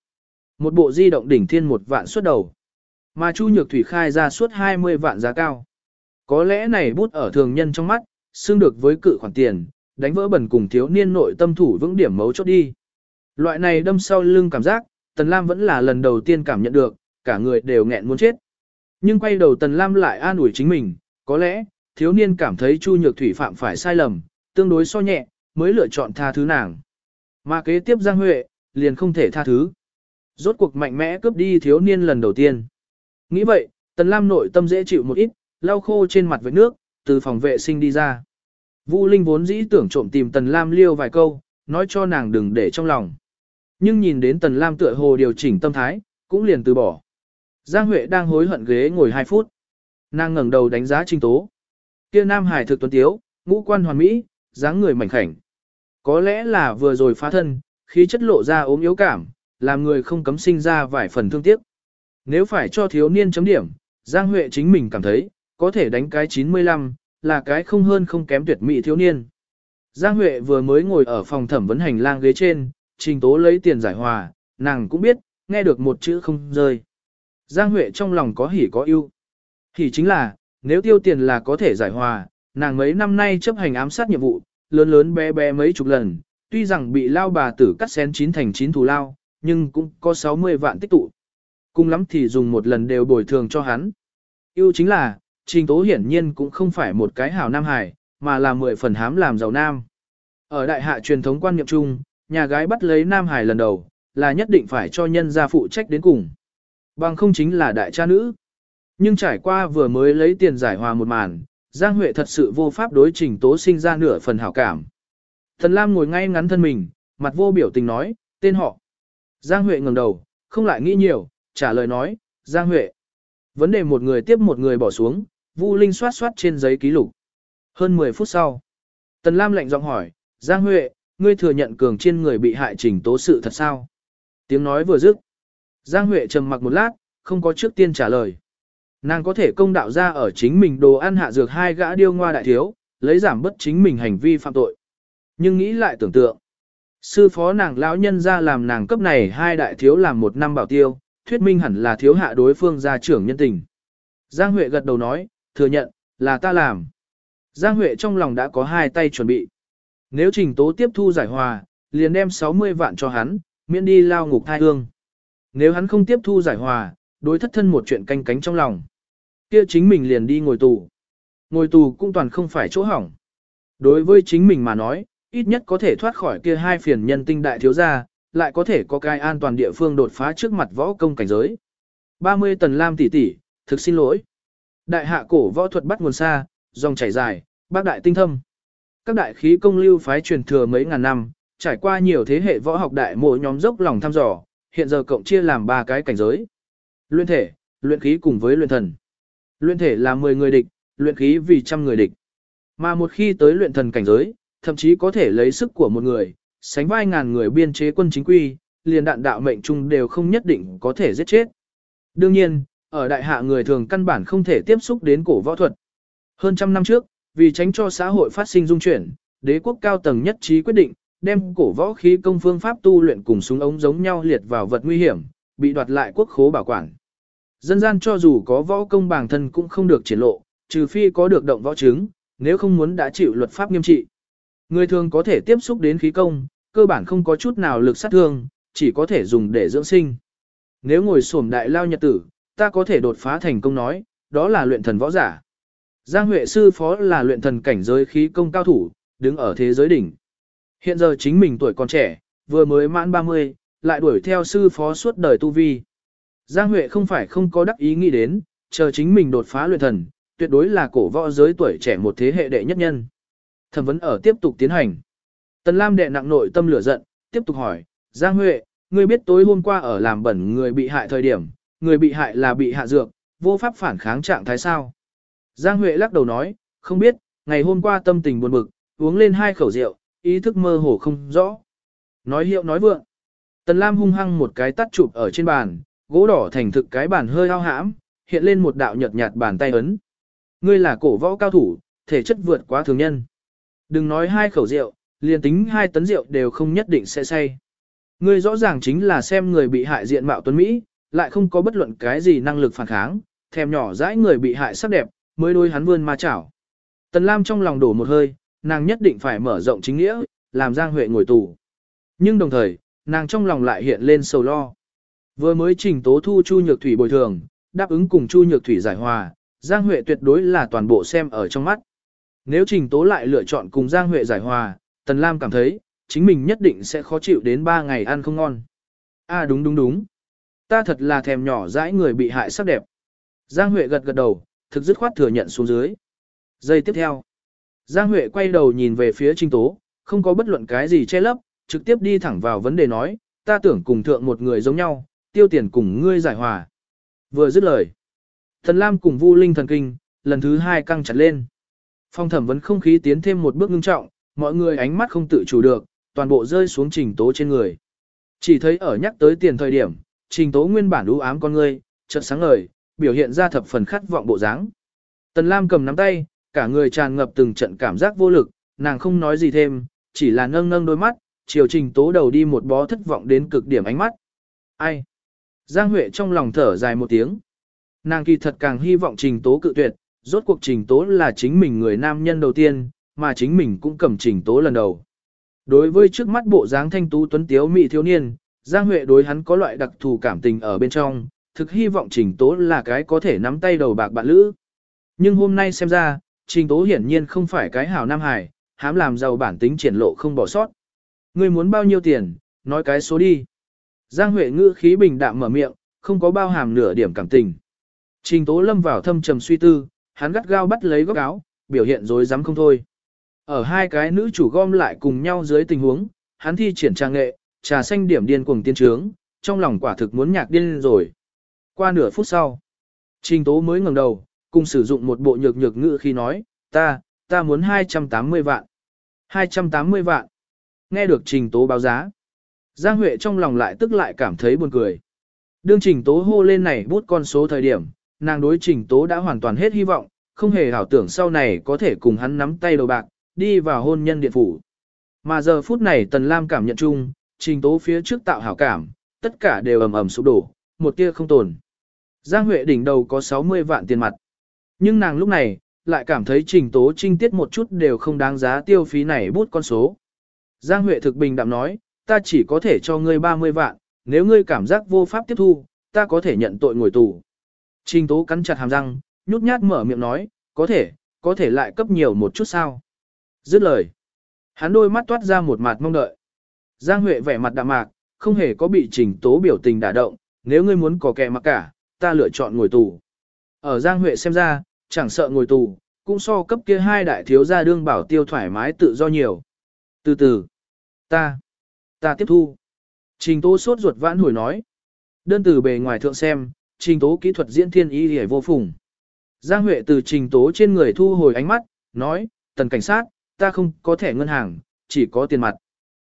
Một bộ di động đỉnh thiên một vạn suốt đầu. Mà Chu Nhược Thủy khai ra suốt 20 vạn giá cao. Có lẽ này bút ở thường nhân trong mắt, xương được với cự khoản tiền, đánh vỡ bẩn cùng thiếu niên nội tâm thủ vững điểm mấu chốt đi. Loại này đâm sau lưng cảm giác, Tần Lam vẫn là lần đầu tiên cảm nhận được, cả người đều nghẹn muốn chết. Nhưng quay đầu Tần Lam lại an ủi chính mình, có lẽ, thiếu niên cảm thấy Chu Nhược Thủy phạm phải sai lầm, tương đối so nhẹ, mới lựa chọn tha thứ nàng. Mà kế tiếp Giang Huệ, liền không thể tha thứ. Rốt cuộc mạnh mẽ cướp đi thiếu niên lần đầu tiên. Nghĩ vậy, Tần Lam nội tâm dễ chịu một ít, lau khô trên mặt với nước, từ phòng vệ sinh đi ra. Vu Linh vốn dĩ tưởng trộm tìm Tần Lam liêu vài câu, nói cho nàng đừng để trong lòng. Nhưng nhìn đến Tần Lam tựa hồ điều chỉnh tâm thái, cũng liền từ bỏ. Giang Huệ đang hối hận ghế ngồi 2 phút. Nàng ngẩng đầu đánh giá Trình Tố. Kia Nam Hải thực tuấn tiếu, ngũ quan hoàn mỹ, dáng người mảnh khảnh. Có lẽ là vừa rồi phá thân, khí chất lộ ra ốm yếu cảm, làm người không cấm sinh ra vài phần thương tiếc. Nếu phải cho thiếu niên chấm điểm, Giang Huệ chính mình cảm thấy, có thể đánh cái 95, là cái không hơn không kém tuyệt mỹ thiếu niên. Giang Huệ vừa mới ngồi ở phòng thẩm vấn hành lang ghế trên, trình tố lấy tiền giải hòa, nàng cũng biết, nghe được một chữ không rơi. Giang Huệ trong lòng có hỉ có ưu. Hỉ chính là, nếu tiêu tiền là có thể giải hòa, nàng mấy năm nay chấp hành ám sát nhiệm vụ, lớn lớn bé bé mấy chục lần, tuy rằng bị lao bà tử cắt xén chín thành chín thù lao, nhưng cũng có 60 vạn tích tụ. Cùng lắm thì dùng một lần đều bồi thường cho hắn. Yêu chính là, Trình Tố hiển nhiên cũng không phải một cái hảo nam hải, mà là mười phần hám làm giàu nam. Ở đại hạ truyền thống quan niệm chung, nhà gái bắt lấy nam hải lần đầu, là nhất định phải cho nhân gia phụ trách đến cùng. Bằng không chính là đại cha nữ. Nhưng trải qua vừa mới lấy tiền giải hòa một màn, Giang Huệ thật sự vô pháp đối trình tố sinh ra nửa phần hảo cảm. Thần Lam ngồi ngay ngắn thân mình, mặt vô biểu tình nói, tên họ. Giang Huệ ngẩng đầu, không lại nghĩ nhiều, trả lời nói, Giang Huệ. Vấn đề một người tiếp một người bỏ xuống, Vu Linh soát soát trên giấy ký lục. Hơn 10 phút sau, Tần Lam lạnh giọng hỏi, Giang Huệ, ngươi thừa nhận cường trên người bị hại trình tố sự thật sao? Tiếng nói vừa dứt. Giang Huệ trầm mặc một lát, không có trước tiên trả lời. Nàng có thể công đạo ra ở chính mình đồ ăn hạ dược hai gã điêu ngoa đại thiếu, lấy giảm bất chính mình hành vi phạm tội. Nhưng nghĩ lại tưởng tượng. Sư phó nàng lão nhân ra làm nàng cấp này hai đại thiếu làm một năm bảo tiêu, thuyết minh hẳn là thiếu hạ đối phương gia trưởng nhân tình. Giang Huệ gật đầu nói, thừa nhận, là ta làm. Giang Huệ trong lòng đã có hai tay chuẩn bị. Nếu trình tố tiếp thu giải hòa, liền đem 60 vạn cho hắn, miễn đi lao ngục thai hương. Nếu hắn không tiếp thu giải hòa, đối thất thân một chuyện canh cánh trong lòng kia chính mình liền đi ngồi tù. Ngồi tù cũng toàn không phải chỗ hỏng. Đối với chính mình mà nói, ít nhất có thể thoát khỏi kia hai phiền nhân tinh đại thiếu gia, lại có thể có cái an toàn địa phương đột phá trước mặt võ công cảnh giới. 30 tần lam tỷ tỷ, thực xin lỗi. Đại hạ cổ võ thuật bắt nguồn xa, dòng chảy dài, bác đại tinh thâm. Các đại khí công lưu phái truyền thừa mấy ngàn năm, trải qua nhiều thế hệ võ học đại mỗi nhóm dốc lòng thăm dò, hiện giờ cộng chia làm ba cái cảnh giới. Luyện thể, luyện khí cùng với luyện thần. Luyện thể là 10 người địch, luyện khí vì trăm người địch. Mà một khi tới luyện thần cảnh giới, thậm chí có thể lấy sức của một người, sánh vai ngàn người biên chế quân chính quy, liền đạn đạo mệnh trung đều không nhất định có thể giết chết. Đương nhiên, ở đại hạ người thường căn bản không thể tiếp xúc đến cổ võ thuật. Hơn trăm năm trước, vì tránh cho xã hội phát sinh dung chuyển, đế quốc cao tầng nhất trí quyết định, đem cổ võ khí công phương pháp tu luyện cùng súng ống giống nhau liệt vào vật nguy hiểm, bị đoạt lại quốc khố bảo quản. Dân gian cho dù có võ công bản thân cũng không được triển lộ, trừ phi có được động võ chứng, nếu không muốn đã chịu luật pháp nghiêm trị. Người thường có thể tiếp xúc đến khí công, cơ bản không có chút nào lực sát thương, chỉ có thể dùng để dưỡng sinh. Nếu ngồi xổm đại lao nhật tử, ta có thể đột phá thành công nói, đó là luyện thần võ giả. Giang Huệ sư phó là luyện thần cảnh giới khí công cao thủ, đứng ở thế giới đỉnh. Hiện giờ chính mình tuổi còn trẻ, vừa mới mãn 30, lại đuổi theo sư phó suốt đời tu vi. Giang Huệ không phải không có đắc ý nghĩ đến, chờ chính mình đột phá luyện thần, tuyệt đối là cổ võ giới tuổi trẻ một thế hệ đệ nhất nhân. Thẩm vấn ở tiếp tục tiến hành. Tần Lam đệ nặng nội tâm lửa giận, tiếp tục hỏi, Giang Huệ, ngươi biết tối hôm qua ở làm bẩn người bị hại thời điểm, người bị hại là bị hạ dược, vô pháp phản kháng trạng thái sao? Giang Huệ lắc đầu nói, không biết, ngày hôm qua tâm tình buồn bực, uống lên hai khẩu rượu, ý thức mơ hồ không rõ. Nói hiệu nói vượng. Tần Lam hung hăng một cái tắt chụp ở trên bàn, gỗ đỏ thành thực cái bàn hơi ao hãm, hiện lên một đạo nhợt nhạt bàn tay ấn. Ngươi là cổ võ cao thủ, thể chất vượt quá thường nhân. Đừng nói hai khẩu rượu, liền tính hai tấn rượu đều không nhất định sẽ say. Ngươi rõ ràng chính là xem người bị hại diện mạo tuấn Mỹ, lại không có bất luận cái gì năng lực phản kháng, thèm nhỏ dãi người bị hại sắc đẹp, mới đôi hắn vươn ma chảo. Tần Lam trong lòng đổ một hơi, nàng nhất định phải mở rộng chính nghĩa, làm Giang Huệ ngồi tù. Nhưng đồng thời, nàng trong lòng lại hiện lên sầu lo. Vừa mới trình tố thu Chu Nhược Thủy bồi thường, đáp ứng cùng Chu Nhược Thủy giải hòa, Giang Huệ tuyệt đối là toàn bộ xem ở trong mắt. Nếu trình tố lại lựa chọn cùng Giang Huệ giải hòa, Tần Lam cảm thấy, chính mình nhất định sẽ khó chịu đến 3 ngày ăn không ngon. À đúng đúng đúng. Ta thật là thèm nhỏ dãi người bị hại sắc đẹp. Giang Huệ gật gật đầu, thực dứt khoát thừa nhận xuống dưới. Giây tiếp theo. Giang Huệ quay đầu nhìn về phía Trình Tố, không có bất luận cái gì che lấp, trực tiếp đi thẳng vào vấn đề nói, ta tưởng cùng thượng một người giống nhau, tiêu tiền cùng ngươi giải hòa. Vừa dứt lời. Thần Lam cùng Vu Linh thần kinh, lần thứ hai căng chặt lên. Phong thẩm vấn không khí tiến thêm một bước ngưng trọng, mọi người ánh mắt không tự chủ được, toàn bộ rơi xuống trình tố trên người. Chỉ thấy ở nhắc tới tiền thời điểm, trình tố nguyên bản u ám con ngươi, chợt sáng ngời, biểu hiện ra thập phần khát vọng bộ dáng. Tần Lam cầm nắm tay, cả người tràn ngập từng trận cảm giác vô lực, nàng không nói gì thêm, chỉ là nâng nâng đôi mắt, chiều trình tố đầu đi một bó thất vọng đến cực điểm ánh mắt. Ai? Giang Huệ trong lòng thở dài một tiếng. Nàng kỳ thật càng hy vọng trình tố cự tuyệt, rốt cuộc trình tố là chính mình người nam nhân đầu tiên, mà chính mình cũng cầm trình tố lần đầu. Đối với trước mắt bộ dáng thanh tú tuấn tiếu mỹ thiếu niên, Giang Huệ đối hắn có loại đặc thù cảm tình ở bên trong, thực hy vọng trình tố là cái có thể nắm tay đầu bạc bạn lữ. Nhưng hôm nay xem ra, trình tố hiển nhiên không phải cái hảo nam hải, hám làm giàu bản tính triển lộ không bỏ sót. Ngươi muốn bao nhiêu tiền, nói cái số đi. Giang Huệ ngữ khí bình đạm mở miệng, không có bao hàm nửa điểm cảm tình. Trình tố lâm vào thâm trầm suy tư, hắn gắt gao bắt lấy góc áo, biểu hiện dối dám không thôi. Ở hai cái nữ chủ gom lại cùng nhau dưới tình huống, hắn thi triển trang nghệ, trà xanh điểm điên cuồng tiên trướng, trong lòng quả thực muốn nhạc điên rồi. Qua nửa phút sau, Trình Tố mới ngẩng đầu, cùng sử dụng một bộ nhược nhược ngữ khi nói, ta, ta muốn 280 vạn. 280 vạn. Nghe được Trình Tố báo giá. Giang Huệ trong lòng lại tức lại cảm thấy buồn cười. Đương Trình Tố hô lên này bút con số thời điểm, nàng đối Trình Tố đã hoàn toàn hết hy vọng, không hề hảo tưởng sau này có thể cùng hắn nắm tay đầu bạc, đi vào hôn nhân điện phủ. Mà giờ phút này Tần Lam cảm nhận chung, Trình Tố phía trước tạo hảo cảm, tất cả đều ầm ầm sụp đổ, một tia không tồn. Giang Huệ đỉnh đầu có 60 vạn tiền mặt. Nhưng nàng lúc này, lại cảm thấy Trình Tố trinh tiết một chút đều không đáng giá tiêu phí này bút con số. Giang Huệ thực bình đạm nói, ta chỉ có thể cho ngươi 30 vạn, nếu ngươi cảm giác vô pháp tiếp thu, ta có thể nhận tội ngồi tù. Trình Tố cắn chặt hàm răng, nhút nhát mở miệng nói, có thể, có thể lại cấp nhiều một chút sao. Dứt lời. Hắn đôi mắt toát ra một mặt mong đợi. Giang Huệ vẻ mặt đạm mạc, không hề có bị trình tố biểu tình đả động, nếu ngươi muốn có kẻ mặc cả, ta lựa chọn ngồi tù. Ở Giang Huệ xem ra, chẳng sợ ngồi tù, cũng so cấp kia hai đại thiếu gia đương bảo tiêu thoải mái tự do nhiều. Từ từ, ta, ta tiếp thu. Trình tố sốt ruột vãn hồi nói. Đơn từ bề ngoài thượng xem, trình tố kỹ thuật diễn thiên ý hề vô phùng. Giang Huệ từ trình tố trên người thu hồi ánh mắt, nói, tần cảnh sát, ta không có thẻ ngân hàng, chỉ có tiền mặt.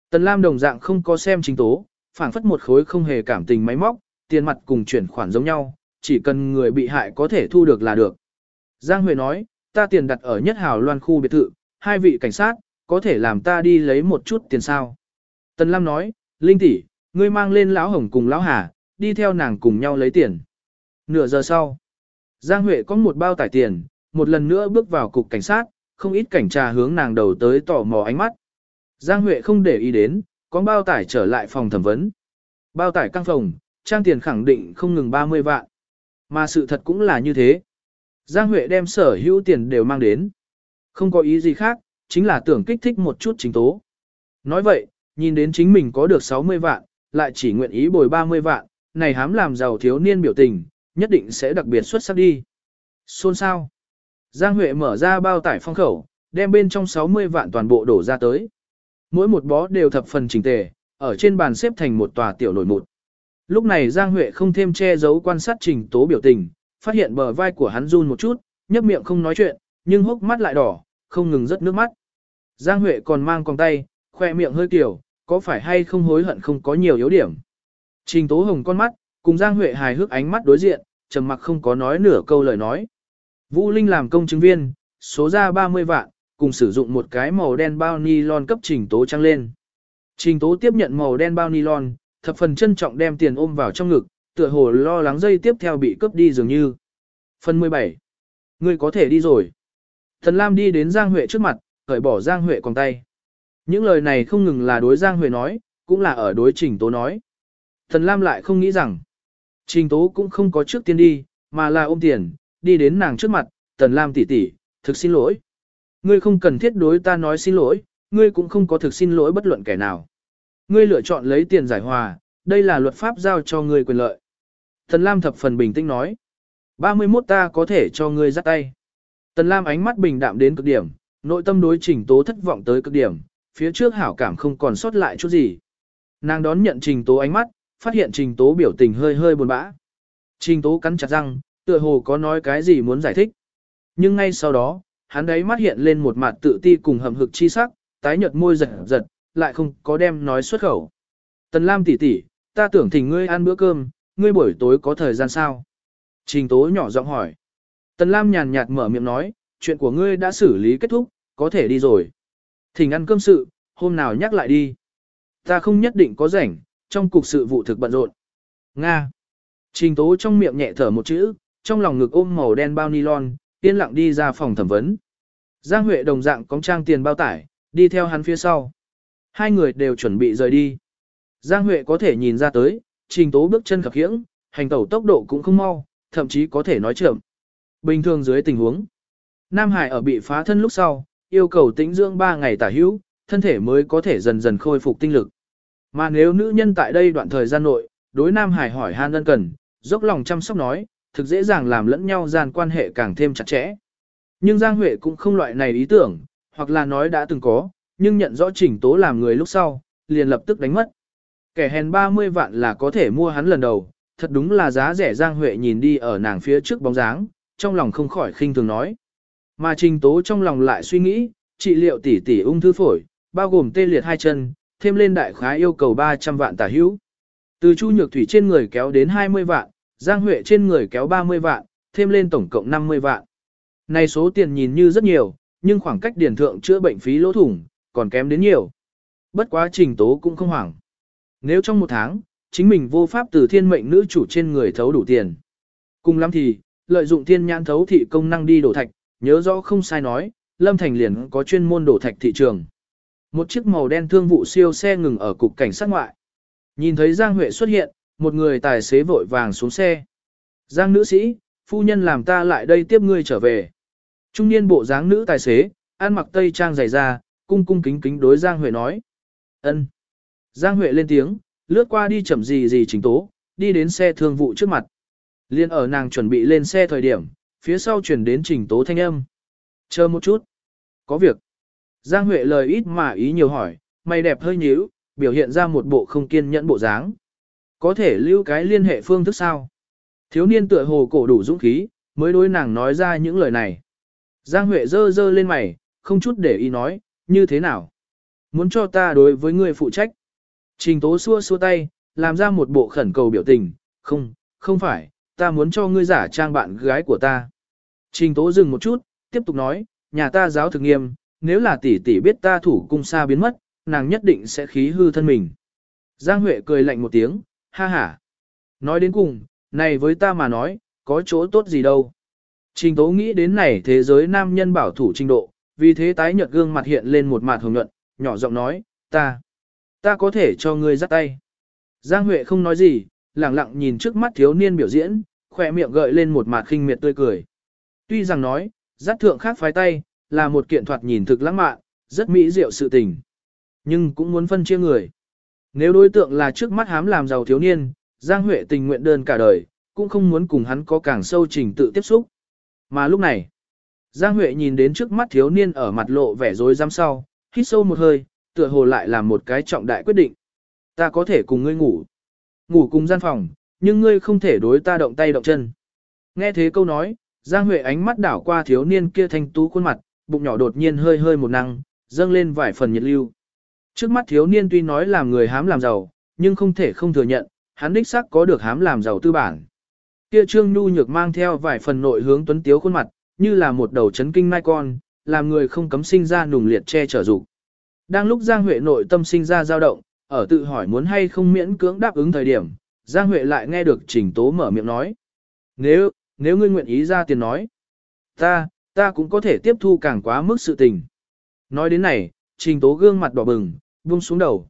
Tần Lam đồng dạng không có xem trình tố, phản phất một khối không hề cảm tình máy móc, tiền mặt cùng chuyển khoản giống nhau, chỉ cần người bị hại có thể thu được là được. Giang Huệ nói, ta tiền đặt ở nhất hào loan khu biệt thự, hai vị cảnh sát, có thể làm ta đi lấy một chút tiền sao. Tần Lam nói, Linh tỷ, ngươi mang lên lão hồng cùng lão hà, đi theo nàng cùng nhau lấy tiền. Nửa giờ sau, Giang Huệ có một bao tải tiền, một lần nữa bước vào cục cảnh sát, không ít cảnh trà hướng nàng đầu tới tò mò ánh mắt. Giang Huệ không để ý đến, có bao tải trở lại phòng thẩm vấn. Bao tải căng phòng, trang tiền khẳng định không ngừng 30 vạn. Mà sự thật cũng là như thế. Giang Huệ đem sở hữu tiền đều mang đến. Không có ý gì khác, chính là tưởng kích thích một chút chính tố. Nói vậy, nhìn đến chính mình có được 60 vạn, lại chỉ nguyện ý bồi 30 vạn, này hám làm giàu thiếu niên biểu tình, nhất định sẽ đặc biệt xuất sắc đi. Xôn sao? Giang Huệ mở ra bao tải phong khẩu, đem bên trong 60 vạn toàn bộ đổ ra tới. Mỗi một bó đều thập phần chỉnh tề, ở trên bàn xếp thành một tòa tiểu nổi một. Lúc này Giang Huệ không thêm che giấu quan sát trình tố biểu tình, phát hiện bờ vai của hắn run một chút, nhấp miệng không nói chuyện, nhưng hốc mắt lại đỏ, không ngừng rớt nước mắt. Giang Huệ còn mang con tay, khoe miệng hơi kiểu, có phải hay không hối hận không có nhiều yếu điểm. Trình Tố Hồng con mắt, cùng Giang Huệ hài hước ánh mắt đối diện, trầm mặc không có nói nửa câu lời nói. Vũ Linh làm công chứng viên, số ra 30 vạn, cùng sử dụng một cái màu đen bao nylon cấp Trình Tố trăng lên. Trình Tố tiếp nhận màu đen bao nylon, thập phần trân trọng đem tiền ôm vào trong ngực, tựa hồ lo lắng dây tiếp theo bị cướp đi dường như. Phần 17. Ngươi có thể đi rồi. Thần Lam đi đến Giang Huệ trước mặt, cởi bỏ Giang Huệ còn tay. Những lời này không ngừng là đối Giang Huệ nói, cũng là ở đối Trình Tố nói. Thần Lam lại không nghĩ rằng, Trình Tố cũng không có trước tiên đi, mà là ôm tiền, đi đến nàng trước mặt, Tần Lam tỷ tỷ, thực xin lỗi. Ngươi không cần thiết đối ta nói xin lỗi, ngươi cũng không có thực xin lỗi bất luận kẻ nào. Ngươi lựa chọn lấy tiền giải hòa, đây là luật pháp giao cho ngươi quyền lợi. Tần Lam thập phần bình tĩnh nói. 31 ta có thể cho ngươi dắt tay. Tần Lam ánh mắt bình đạm đến cực điểm, nội tâm đối trình tố thất vọng tới cực điểm, phía trước hảo cảm không còn sót lại chút gì. Nàng đón nhận trình tố ánh mắt, phát hiện trình tố biểu tình hơi hơi buồn bã. Trình tố cắn chặt răng, tựa hồ có nói cái gì muốn giải thích. Nhưng ngay sau đó, hắn đấy mắt hiện lên một mặt tự ti cùng hầm hực chi sắc, tái nhợt môi giật giật, lại không có đem nói xuất khẩu. Tần Lam tỷ tỷ, ta tưởng thỉnh ngươi ăn bữa cơm, ngươi buổi tối có thời gian sao? Trình tố nhỏ giọng hỏi. Tần Lam nhàn nhạt mở miệng nói, chuyện của ngươi đã xử lý kết thúc, có thể đi rồi. Thỉnh ăn cơm sự, hôm nào nhắc lại đi. Ta không nhất định có rảnh, trong cục sự vụ thực bận rộn. Nga. Trình tố trong miệng nhẹ thở một chữ, trong lòng ngực ôm màu đen bao nylon, yên lặng đi ra phòng thẩm vấn. Giang Huệ đồng dạng cóng trang tiền bao tải, đi theo hắn phía sau. Hai người đều chuẩn bị rời đi. Giang Huệ có thể nhìn ra tới, trình tố bước chân khập khiễng, hành tẩu tốc độ cũng không mau, thậm chí có thể nói chậm. Bình thường dưới tình huống, Nam Hải ở bị phá thân lúc sau, yêu cầu tĩnh dưỡng 3 ngày tả hữu, thân thể mới có thể dần dần khôi phục tinh lực. Mà nếu nữ nhân tại đây đoạn thời gian nội, đối Nam Hải hỏi han ân cần, dốc lòng chăm sóc nói, thực dễ dàng làm lẫn nhau gian quan hệ càng thêm chặt chẽ. Nhưng Giang Huệ cũng không loại này ý tưởng, hoặc là nói đã từng có, nhưng nhận rõ trình tố làm người lúc sau, liền lập tức đánh mất. Kẻ hèn 30 vạn là có thể mua hắn lần đầu, thật đúng là giá rẻ Giang Huệ nhìn đi ở nàng phía trước bóng dáng, trong lòng không khỏi khinh thường nói. Mà trình tố trong lòng lại suy nghĩ, trị liệu tỷ tỷ ung thư phổi, bao gồm tê liệt hai chân, thêm lên đại khái yêu cầu 300 vạn tả hữu. Từ Chu Nhược Thủy trên người kéo đến 20 vạn, Giang Huệ trên người kéo 30 vạn, thêm lên tổng cộng 50 vạn. Này số tiền nhìn như rất nhiều, nhưng khoảng cách điển thượng chữa bệnh phí lỗ thủng, còn kém đến nhiều. Bất quá trình tố cũng không hoảng. Nếu trong một tháng, chính mình vô pháp từ thiên mệnh nữ chủ trên người thấu đủ tiền. Cùng lắm thì, lợi dụng thiên nhãn thấu thị công năng đi đổ thạch, nhớ rõ không sai nói, Lâm Thành liền có chuyên môn đổ thạch thị trường. Một chiếc màu đen thương vụ siêu xe ngừng ở cục cảnh sát ngoại. Nhìn thấy Giang Huệ xuất hiện, một người tài xế vội vàng xuống xe. Giang nữ sĩ, phu nhân làm ta lại đây tiếp ngươi trở về. Trung niên bộ dáng nữ tài xế, ăn mặc tây trang dày da, cung cung kính kính đối Giang Huệ nói. ân. Giang Huệ lên tiếng, lướt qua đi chậm gì gì chính tố, đi đến xe thương vụ trước mặt. Liên ở nàng chuẩn bị lên xe thời điểm, phía sau chuyển đến trình tố thanh âm. Chờ một chút. Có việc. Giang Huệ lời ít mà ý nhiều hỏi, mày đẹp hơi nhíu, biểu hiện ra một bộ không kiên nhẫn bộ dáng. Có thể lưu cái liên hệ phương thức sao? Thiếu niên tựa hồ cổ đủ dũng khí, mới đối nàng nói ra những lời này. Giang Huệ dơ dơ lên mày, không chút để ý nói, như thế nào? Muốn cho ta đối với người phụ trách. Trình tố xua xua tay, làm ra một bộ khẩn cầu biểu tình, không, không phải, ta muốn cho ngươi giả trang bạn gái của ta. Trình tố dừng một chút, tiếp tục nói, nhà ta giáo thực nghiêm, nếu là tỷ tỷ biết ta thủ cung xa biến mất, nàng nhất định sẽ khí hư thân mình. Giang Huệ cười lạnh một tiếng, ha ha. Nói đến cùng, này với ta mà nói, có chỗ tốt gì đâu. Trình tố nghĩ đến này thế giới nam nhân bảo thủ trình độ, vì thế tái nhợt gương mặt hiện lên một mặt hồng nhuận, nhỏ giọng nói, ta, ta có thể cho ngươi dắt tay. Giang Huệ không nói gì, lặng lặng nhìn trước mắt thiếu niên biểu diễn, khỏe miệng gợi lên một mặt khinh miệt tươi cười. Tuy rằng nói, dắt thượng khác phái tay, là một kiện thoạt nhìn thực lãng mạn, rất mỹ diệu sự tình. Nhưng cũng muốn phân chia người. Nếu đối tượng là trước mắt hám làm giàu thiếu niên, Giang Huệ tình nguyện đơn cả đời, cũng không muốn cùng hắn có càng sâu trình tự tiếp xúc. Mà lúc này, Giang Huệ nhìn đến trước mắt thiếu niên ở mặt lộ vẻ rối rắm sau, hít sâu một hơi, tựa hồ lại là một cái trọng đại quyết định. Ta có thể cùng ngươi ngủ. Ngủ cùng gian phòng, nhưng ngươi không thể đối ta động tay động chân. Nghe thế câu nói, Giang Huệ ánh mắt đảo qua thiếu niên kia thanh tú khuôn mặt, bụng nhỏ đột nhiên hơi hơi một năng, dâng lên vài phần nhiệt lưu. Trước mắt thiếu niên tuy nói làm người hám làm giàu, nhưng không thể không thừa nhận, hắn đích xác có được hám làm giàu tư bản. Kia Trương Nhu nhược mang theo vài phần nội hướng tuấn tiếu khuôn mặt, như là một đầu chấn kinh mai con, làm người không cấm sinh ra nùng liệt che chở dục. Đang lúc Giang Huệ nội tâm sinh ra dao động, ở tự hỏi muốn hay không miễn cưỡng đáp ứng thời điểm, Giang Huệ lại nghe được Trình Tố mở miệng nói. Nếu, nếu ngươi nguyện ý ra tiền nói, ta, ta cũng có thể tiếp thu càng quá mức sự tình. Nói đến này, Trình Tố gương mặt đỏ bừng, buông xuống đầu.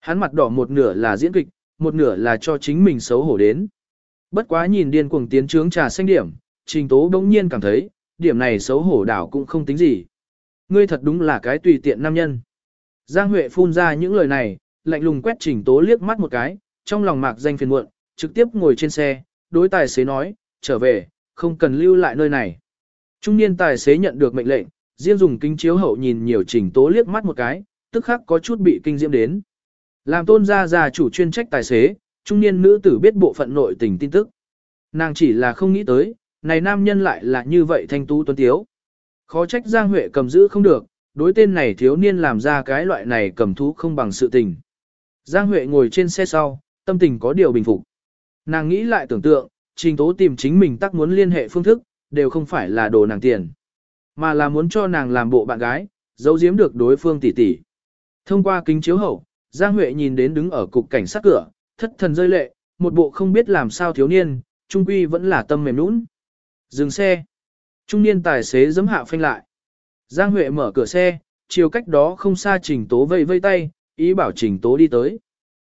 Hắn mặt đỏ một nửa là diễn kịch, một nửa là cho chính mình xấu hổ đến. Bất quá nhìn điên cuồng tiến trướng trà xanh điểm, Trình Tố đống nhiên cảm thấy, điểm này xấu hổ đảo cũng không tính gì. Ngươi thật đúng là cái tùy tiện nam nhân. Giang Huệ phun ra những lời này, lạnh lùng quét Trình Tố liếc mắt một cái, trong lòng mạc danh phiền muộn, trực tiếp ngồi trên xe, đối tài xế nói, trở về, không cần lưu lại nơi này. Trung niên tài xế nhận được mệnh lệnh, riêng dùng kính chiếu hậu nhìn nhiều Trình Tố liếc mắt một cái, tức khắc có chút bị kinh diễm đến. Làm tôn gia già chủ chuyên trách tài xế, trung niên nữ tử biết bộ phận nội tình tin tức. Nàng chỉ là không nghĩ tới, này nam nhân lại là như vậy thanh tú tuấn tiếu. Khó trách Giang Huệ cầm giữ không được, đối tên này thiếu niên làm ra cái loại này cầm thú không bằng sự tình. Giang Huệ ngồi trên xe sau, tâm tình có điều bình phục. Nàng nghĩ lại tưởng tượng, trình tố tìm chính mình tắc muốn liên hệ phương thức, đều không phải là đồ nàng tiền, mà là muốn cho nàng làm bộ bạn gái, giấu giếm được đối phương tỷ tỷ. Thông qua kính chiếu hậu, Giang Huệ nhìn đến đứng ở cục cảnh sát cửa, thất thần rơi lệ, một bộ không biết làm sao thiếu niên, trung quy vẫn là tâm mềm nũng. Dừng xe. Trung niên tài xế giấm hạ phanh lại. Giang Huệ mở cửa xe, chiều cách đó không xa Trình Tố vây vây tay, ý bảo Trình Tố đi tới.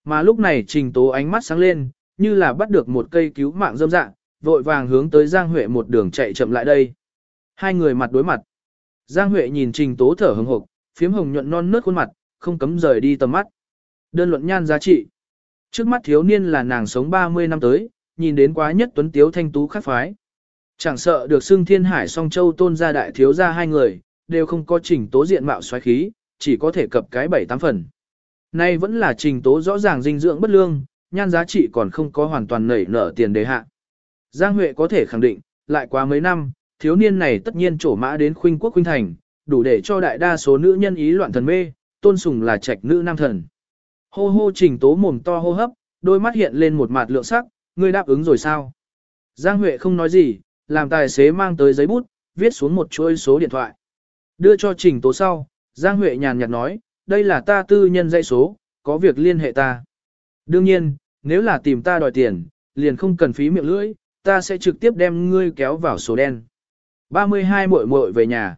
Mà lúc này Trình Tố ánh mắt sáng lên, như là bắt được một cây cứu mạng dâm dạng, vội vàng hướng tới Giang Huệ một đường chạy chậm lại đây. Hai người mặt đối mặt. Giang Huệ nhìn Trình Tố thở hừng hực, phiếm hồng nhuận non nớt khuôn mặt, không cấm rời đi tầm mắt. Đơn luận nhan giá trị. Trước mắt thiếu niên là nàng sống 30 năm tới, nhìn đến quá nhất tuấn tiếu thanh tú khát phái. Chẳng sợ được xưng thiên hải song châu tôn gia đại thiếu gia hai người, đều không có trình tố diện mạo xoáy khí, chỉ có thể cập cái bảy tám phần. Nay vẫn là trình tố rõ ràng dinh dưỡng bất lương, nhan giá trị còn không có hoàn toàn nảy nở tiền đề hạ. Giang Huệ có thể khẳng định, lại qua mấy năm, thiếu niên này tất nhiên trổ mã đến khuynh quốc khuynh thành, đủ để cho đại đa số nữ nhân ý loạn thần mê, tôn sùng là trạch nữ nam thần. Hô hô trình tố mồm to hô hấp, đôi mắt hiện lên một mặt lượng sắc, ngươi đáp ứng rồi sao? Giang Huệ không nói gì, làm tài xế mang tới giấy bút, viết xuống một chuỗi số điện thoại. Đưa cho trình tố sau, Giang Huệ nhàn nhạt nói, đây là ta tư nhân dây số, có việc liên hệ ta. Đương nhiên, nếu là tìm ta đòi tiền, liền không cần phí miệng lưỡi, ta sẽ trực tiếp đem ngươi kéo vào số đen. 32 muội muội về nhà.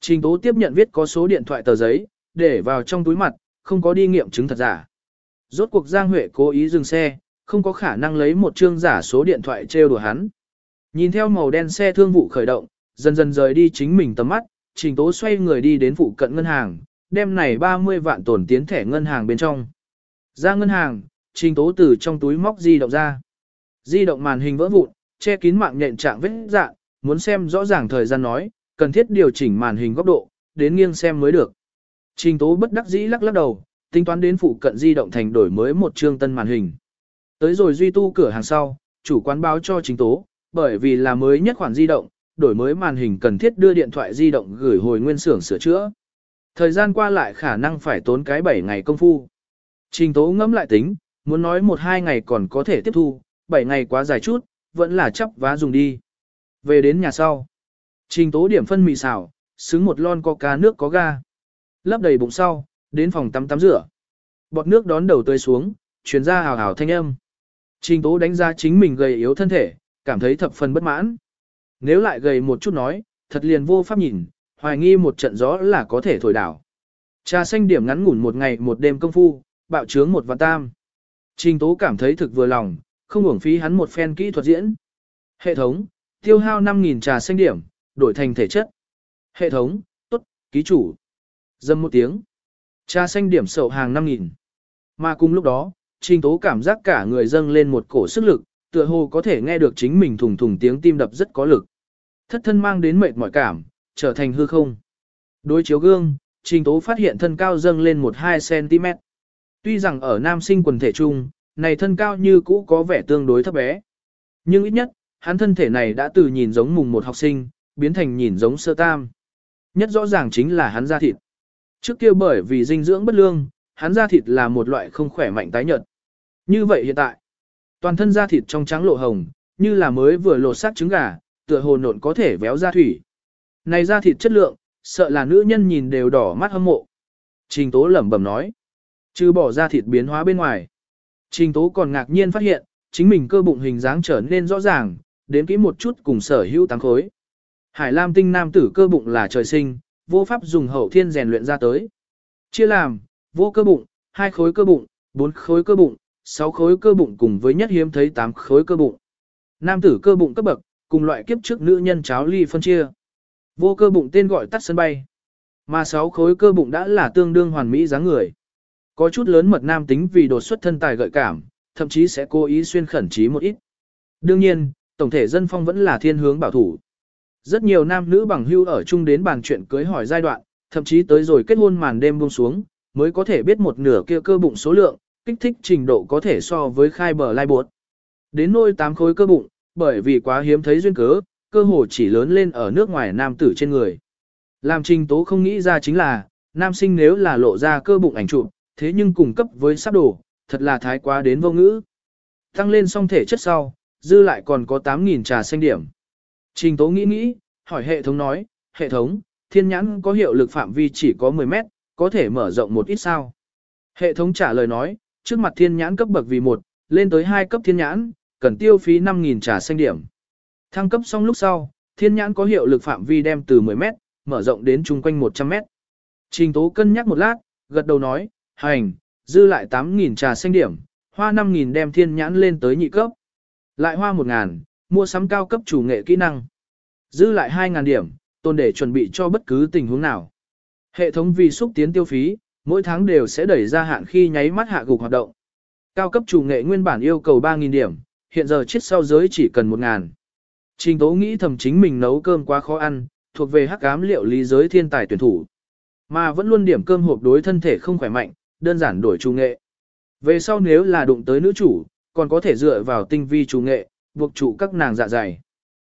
Trình tố tiếp nhận viết có số điện thoại tờ giấy, để vào trong túi mặt, không có đi nghiệm chứng thật giả. Rốt cuộc Giang Huệ cố ý dừng xe, không có khả năng lấy một chương giả số điện thoại trêu đùa hắn. Nhìn theo màu đen xe thương vụ khởi động, dần dần rời đi chính mình tầm mắt, Trình Tố xoay người đi đến phụ cận ngân hàng, đem này 30 vạn tổn tiến thẻ ngân hàng bên trong. Ra ngân hàng, Trình Tố từ trong túi móc di động ra. Di động màn hình vỡ vụn, che kín mạng nhện trạng vết dạng, muốn xem rõ ràng thời gian nói, cần thiết điều chỉnh màn hình góc độ, đến nghiêng xem mới được. Trình Tố bất đắc dĩ lắc lắc đầu, tính toán đến phụ cận di động thành đổi mới một chương tân màn hình. Tới rồi duy tu cửa hàng sau, chủ quán báo cho Trình Tố, bởi vì là mới nhất khoản di động, đổi mới màn hình cần thiết đưa điện thoại di động gửi hồi nguyên xưởng sửa chữa. Thời gian qua lại khả năng phải tốn cái 7 ngày công phu. Trình Tố ngẫm lại tính, muốn nói 1-2 ngày còn có thể tiếp thu, bảy ngày quá dài chút, vẫn là chấp vá dùng đi. Về đến nhà sau. Trình Tố điểm phân mì xào, xứng một lon coca nước có ga. Lấp đầy bụng sau, đến phòng tắm tắm rửa. Bọt nước đón đầu tươi xuống, chuyển ra hào hào thanh âm. Trình Tố đánh giá chính mình gầy yếu thân thể, cảm thấy thập phần bất mãn. Nếu lại gầy một chút nói, thật liền vô pháp nhìn, hoài nghi một trận gió là có thể thổi đảo. Trà xanh điểm ngắn ngủn một ngày một đêm công phu, bạo trướng một và tam. Trình Tố cảm thấy thực vừa lòng, không uổng phí hắn một phen kỹ thuật diễn. Hệ thống, tiêu hao 5.000 trà xanh điểm, đổi thành thể chất. Hệ thống, tốt, ký chủ. Dâm một tiếng. Trà xanh điểm sậu hàng 5.000. Mà cùng lúc đó, Trình Tố cảm giác cả người dâng lên một cổ sức lực, tựa hồ có thể nghe được chính mình thùng thùng tiếng tim đập rất có lực. Thất thân mang đến mệt mỏi cảm, trở thành hư không. Đối chiếu gương, trình tố phát hiện thân cao dâng lên 1-2cm. Tuy rằng ở nam sinh quần thể chung này thân cao như cũ có vẻ tương đối thấp bé. Nhưng ít nhất, hắn thân thể này đã từ nhìn giống mùng một học sinh, biến thành nhìn giống sơ tam. Nhất rõ ràng chính là hắn da thịt. Trước kia bởi vì dinh dưỡng bất lương, hắn da thịt là một loại không khỏe mạnh tái nhợt. Như vậy hiện tại, toàn thân da thịt trong trắng lộ hồng, như là mới vừa lột xác trứng gà, tựa hồ nộn có thể véo da thủy. Này da thịt chất lượng, sợ là nữ nhân nhìn đều đỏ mắt hâm mộ. Trình Tố lẩm bẩm nói, trừ bỏ ra thịt biến hóa bên ngoài. Trình Tố còn ngạc nhiên phát hiện, chính mình cơ bụng hình dáng trở nên rõ ràng, đến kỹ một chút cùng sở hữu tăng khối. Hải Lam tinh nam tử cơ bụng là trời sinh, vô pháp dùng hậu thiên rèn luyện ra tới. Chia làm, vô cơ bụng, hai khối cơ bụng, bốn khối cơ bụng, sáu khối cơ bụng cùng với nhất hiếm thấy tám khối cơ bụng. Nam tử cơ bụng cấp bậc, cùng loại kiếp trước nữ nhân cháo ly phân chia. Vô cơ bụng tên gọi tắt sân bay. Mà sáu khối cơ bụng đã là tương đương hoàn mỹ dáng người. Có chút lớn mật nam tính vì đột xuất thân tài gợi cảm, thậm chí sẽ cố ý xuyên khẩn trí một ít. Đương nhiên, tổng thể dân phong vẫn là thiên hướng bảo thủ. Rất nhiều nam nữ bằng hưu ở chung đến bàn chuyện cưới hỏi giai đoạn, thậm chí tới rồi kết hôn màn đêm buông xuống, mới có thể biết một nửa kia cơ bụng số lượng, kích thích trình độ có thể so với khai bờ lai buột. Đến nôi tám khối cơ bụng, bởi vì quá hiếm thấy duyên cớ, cơ hồ chỉ lớn lên ở nước ngoài nam tử trên người. Làm trình tố không nghĩ ra chính là, nam sinh nếu là lộ ra cơ bụng ảnh chụp, thế nhưng cùng cấp với sắp đổ thật là thái quá đến vô ngữ. Tăng lên song thể chất sau, dư lại còn có 8.000 trà xanh điểm. Trình tố nghĩ nghĩ, hỏi hệ thống nói, hệ thống, thiên nhãn có hiệu lực phạm vi chỉ có 10 mét, có thể mở rộng một ít sao. Hệ thống trả lời nói, trước mặt thiên nhãn cấp bậc vì 1, lên tới 2 cấp thiên nhãn, cần tiêu phí 5.000 trà xanh điểm. Thăng cấp xong lúc sau, thiên nhãn có hiệu lực phạm vi đem từ 10 mét, mở rộng đến chung quanh 100 mét. Trình tố cân nhắc một lát, gật đầu nói, hành, dư lại 8.000 trà xanh điểm, hoa 5.000 đem thiên nhãn lên tới nhị cấp. Lại hoa 1.000, mua sắm cao cấp chủ nghệ kỹ năng. Dư lại 2.000 điểm, tồn để chuẩn bị cho bất cứ tình huống nào. Hệ thống vì xúc tiến tiêu phí, mỗi tháng đều sẽ đẩy ra hạn khi nháy mắt hạ gục hoạt động. Cao cấp chủ nghệ nguyên bản yêu cầu 3.000 điểm, hiện giờ chiết sau giới chỉ cần 1.000. Trình tố nghĩ thầm chính mình nấu cơm quá khó ăn, thuộc về hắc ám liệu lý giới thiên tài tuyển thủ. Mà vẫn luôn điểm cơm hộp đối thân thể không khỏe mạnh, đơn giản đổi chủ nghệ. Về sau nếu là đụng tới nữ chủ, còn có thể dựa vào tinh vi chủ nghệ, buộc trụ các nàng dạ dày.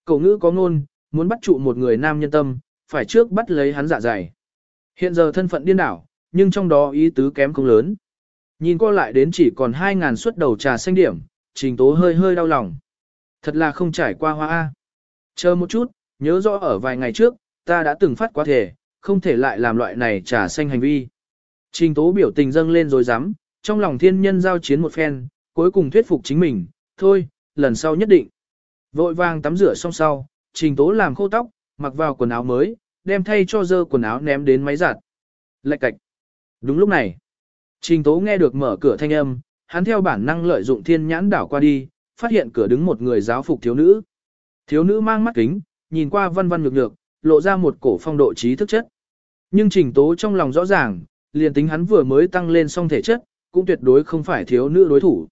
Cổ ngữ có ngôn, muốn bắt trụ một người nam nhân tâm, phải trước bắt lấy hắn dạ dày. Hiện giờ thân phận điên đảo, nhưng trong đó ý tứ kém không lớn. Nhìn qua lại đến chỉ còn 2.000 suất đầu trà xanh điểm, trình tố hơi hơi đau lòng. Thật là không trải qua hoa A. Chờ một chút, nhớ rõ ở vài ngày trước, ta đã từng phát quá thể, không thể lại làm loại này trà xanh hành vi. Trình tố biểu tình dâng lên rồi dám, trong lòng thiên nhân giao chiến một phen, cuối cùng thuyết phục chính mình, thôi, lần sau nhất định. Vội vàng tắm rửa xong sau, trình tố làm khô tóc, mặc vào quần áo mới, đem thay cho dơ quần áo ném đến máy giặt. Lạch cạch. Đúng lúc này, trình tố nghe được mở cửa thanh âm, hắn theo bản năng lợi dụng thiên nhãn đảo qua đi, phát hiện cửa đứng một người giáo phục thiếu nữ. Thiếu nữ mang mắt kính, nhìn qua văn văn nhược nhược, lộ ra một cổ phong độ trí thức chất. Nhưng trình tố trong lòng rõ ràng, liền tính hắn vừa mới tăng lên song thể chất, cũng tuyệt đối không phải thiếu nữ đối thủ.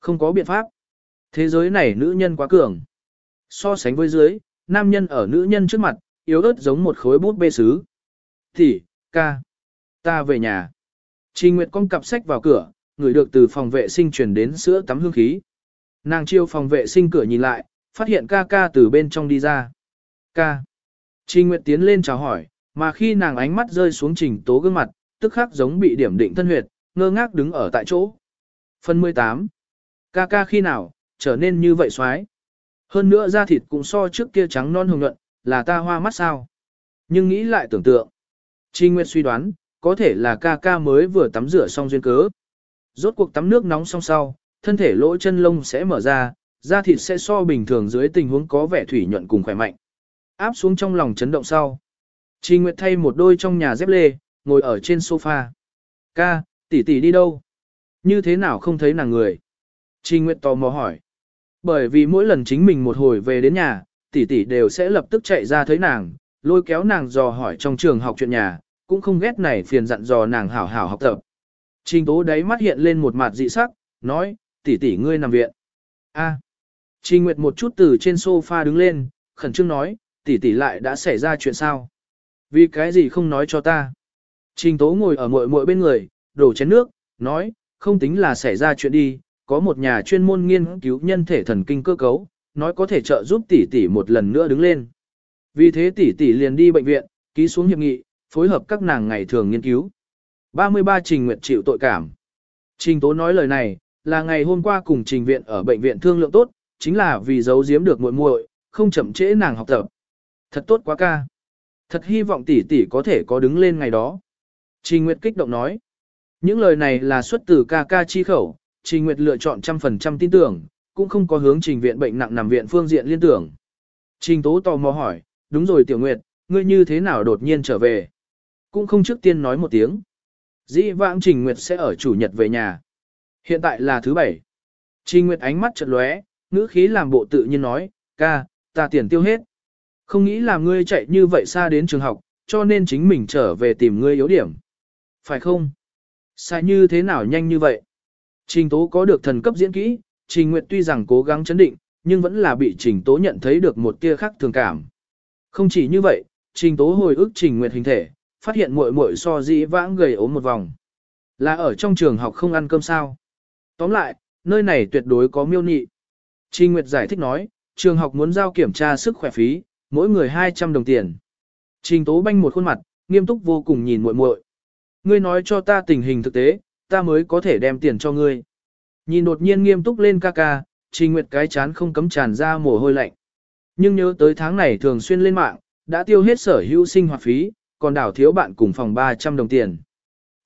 Không có biện pháp. Thế giới này nữ nhân quá cường. So sánh với dưới, nam nhân ở nữ nhân trước mặt, yếu ớt giống một khối bút bê sứ. Thì, ca, ta về nhà. Trình Nguyệt con cặp sách vào cửa, người được từ phòng vệ sinh truyền đến sữa tắm hương khí. Nàng chiêu phòng vệ sinh cửa nhìn lại, phát hiện ca ca từ bên trong đi ra. Ca. Trình Nguyệt tiến lên chào hỏi, mà khi nàng ánh mắt rơi xuống trình tố gương mặt, tức khắc giống bị điểm định thân huyệt, ngơ ngác đứng ở tại chỗ. Phần 18. Ca ca khi nào, trở nên như vậy xoái. Hơn nữa da thịt cũng so trước kia trắng non hồng nhuận, là ta hoa mắt sao. Nhưng nghĩ lại tưởng tượng. Trinh Nguyệt suy đoán, có thể là ca ca mới vừa tắm rửa xong duyên cớ. Rốt cuộc tắm nước nóng xong sau, thân thể lỗ chân lông sẽ mở ra, da thịt sẽ so bình thường dưới tình huống có vẻ thủy nhuận cùng khỏe mạnh. Áp xuống trong lòng chấn động sau. Trinh Nguyệt thay một đôi trong nhà dép lê, ngồi ở trên sofa. Ca, tỷ tỷ đi đâu? Như thế nào không thấy nàng người? Trình Nguyệt tò mò hỏi. Bởi vì mỗi lần chính mình một hồi về đến nhà, tỷ tỷ đều sẽ lập tức chạy ra thấy nàng, lôi kéo nàng dò hỏi trong trường học chuyện nhà, cũng không ghét này phiền dặn dò nàng hảo hảo học tập. Trình tố đáy mắt hiện lên một mặt dị sắc, nói, tỷ tỷ ngươi nằm viện. A. Trình Nguyệt một chút từ trên sofa đứng lên, khẩn trương nói, tỷ tỷ lại đã xảy ra chuyện sao? Vì cái gì không nói cho ta? Trình tố ngồi ở muội muội bên người, đổ chén nước, nói, không tính là xảy ra chuyện đi, có một nhà chuyên môn nghiên cứu nhân thể thần kinh cơ cấu, nói có thể trợ giúp tỷ tỷ một lần nữa đứng lên. Vì thế tỷ tỷ liền đi bệnh viện, ký xuống hiệp nghị, phối hợp các nàng ngày thường nghiên cứu. 33 Trình Nguyệt chịu tội cảm. Trình Tố nói lời này, là ngày hôm qua cùng Trình Viện ở bệnh viện thương lượng tốt, chính là vì giấu giếm được muội muội, không chậm trễ nàng học tập. Thật tốt quá ca. Thật hy vọng tỷ tỷ có thể có đứng lên ngày đó. Trình Nguyệt kích động nói. Những lời này là xuất từ ca ca chi khẩu, Trình Nguyệt lựa chọn trăm phần trăm tin tưởng, cũng không có hướng trình viện bệnh nặng nằm viện phương diện liên tưởng. Trình Tố tò mò hỏi, đúng rồi Tiểu Nguyệt, ngươi như thế nào đột nhiên trở về? Cũng không trước tiên nói một tiếng. Dĩ vãng Trình Nguyệt sẽ ở chủ nhật về nhà. Hiện tại là thứ bảy. Trình Nguyệt ánh mắt chợt lóe, ngữ khí làm bộ tự nhiên nói, ca, ta tiền tiêu hết. Không nghĩ là ngươi chạy như vậy xa đến trường học, cho nên chính mình trở về tìm ngươi yếu điểm. Phải không? Sai như thế nào nhanh như vậy? Trình Tố có được thần cấp diễn kỹ, Trình Nguyệt tuy rằng cố gắng chấn định, nhưng vẫn là bị Trình Tố nhận thấy được một tia khác thường cảm. Không chỉ như vậy, Trình Tố hồi ức Trình Nguyệt hình thể, phát hiện muội muội so dĩ vãng gầy ốm một vòng. Là ở trong trường học không ăn cơm sao? Tóm lại, nơi này tuyệt đối có miêu nị. Trình Nguyệt giải thích nói, trường học muốn giao kiểm tra sức khỏe phí, mỗi người 200 đồng tiền. Trình Tố banh một khuôn mặt, nghiêm túc vô cùng nhìn muội muội. Ngươi nói cho ta tình hình thực tế, ta mới có thể đem tiền cho ngươi. Nhìn đột nhiên nghiêm túc lên ca ca, Trình Nguyệt cái chán không cấm tràn ra mồ hôi lạnh. Nhưng nhớ tới tháng này thường xuyên lên mạng, đã tiêu hết sở hữu sinh hoạt phí, còn đảo thiếu bạn cùng phòng 300 đồng tiền.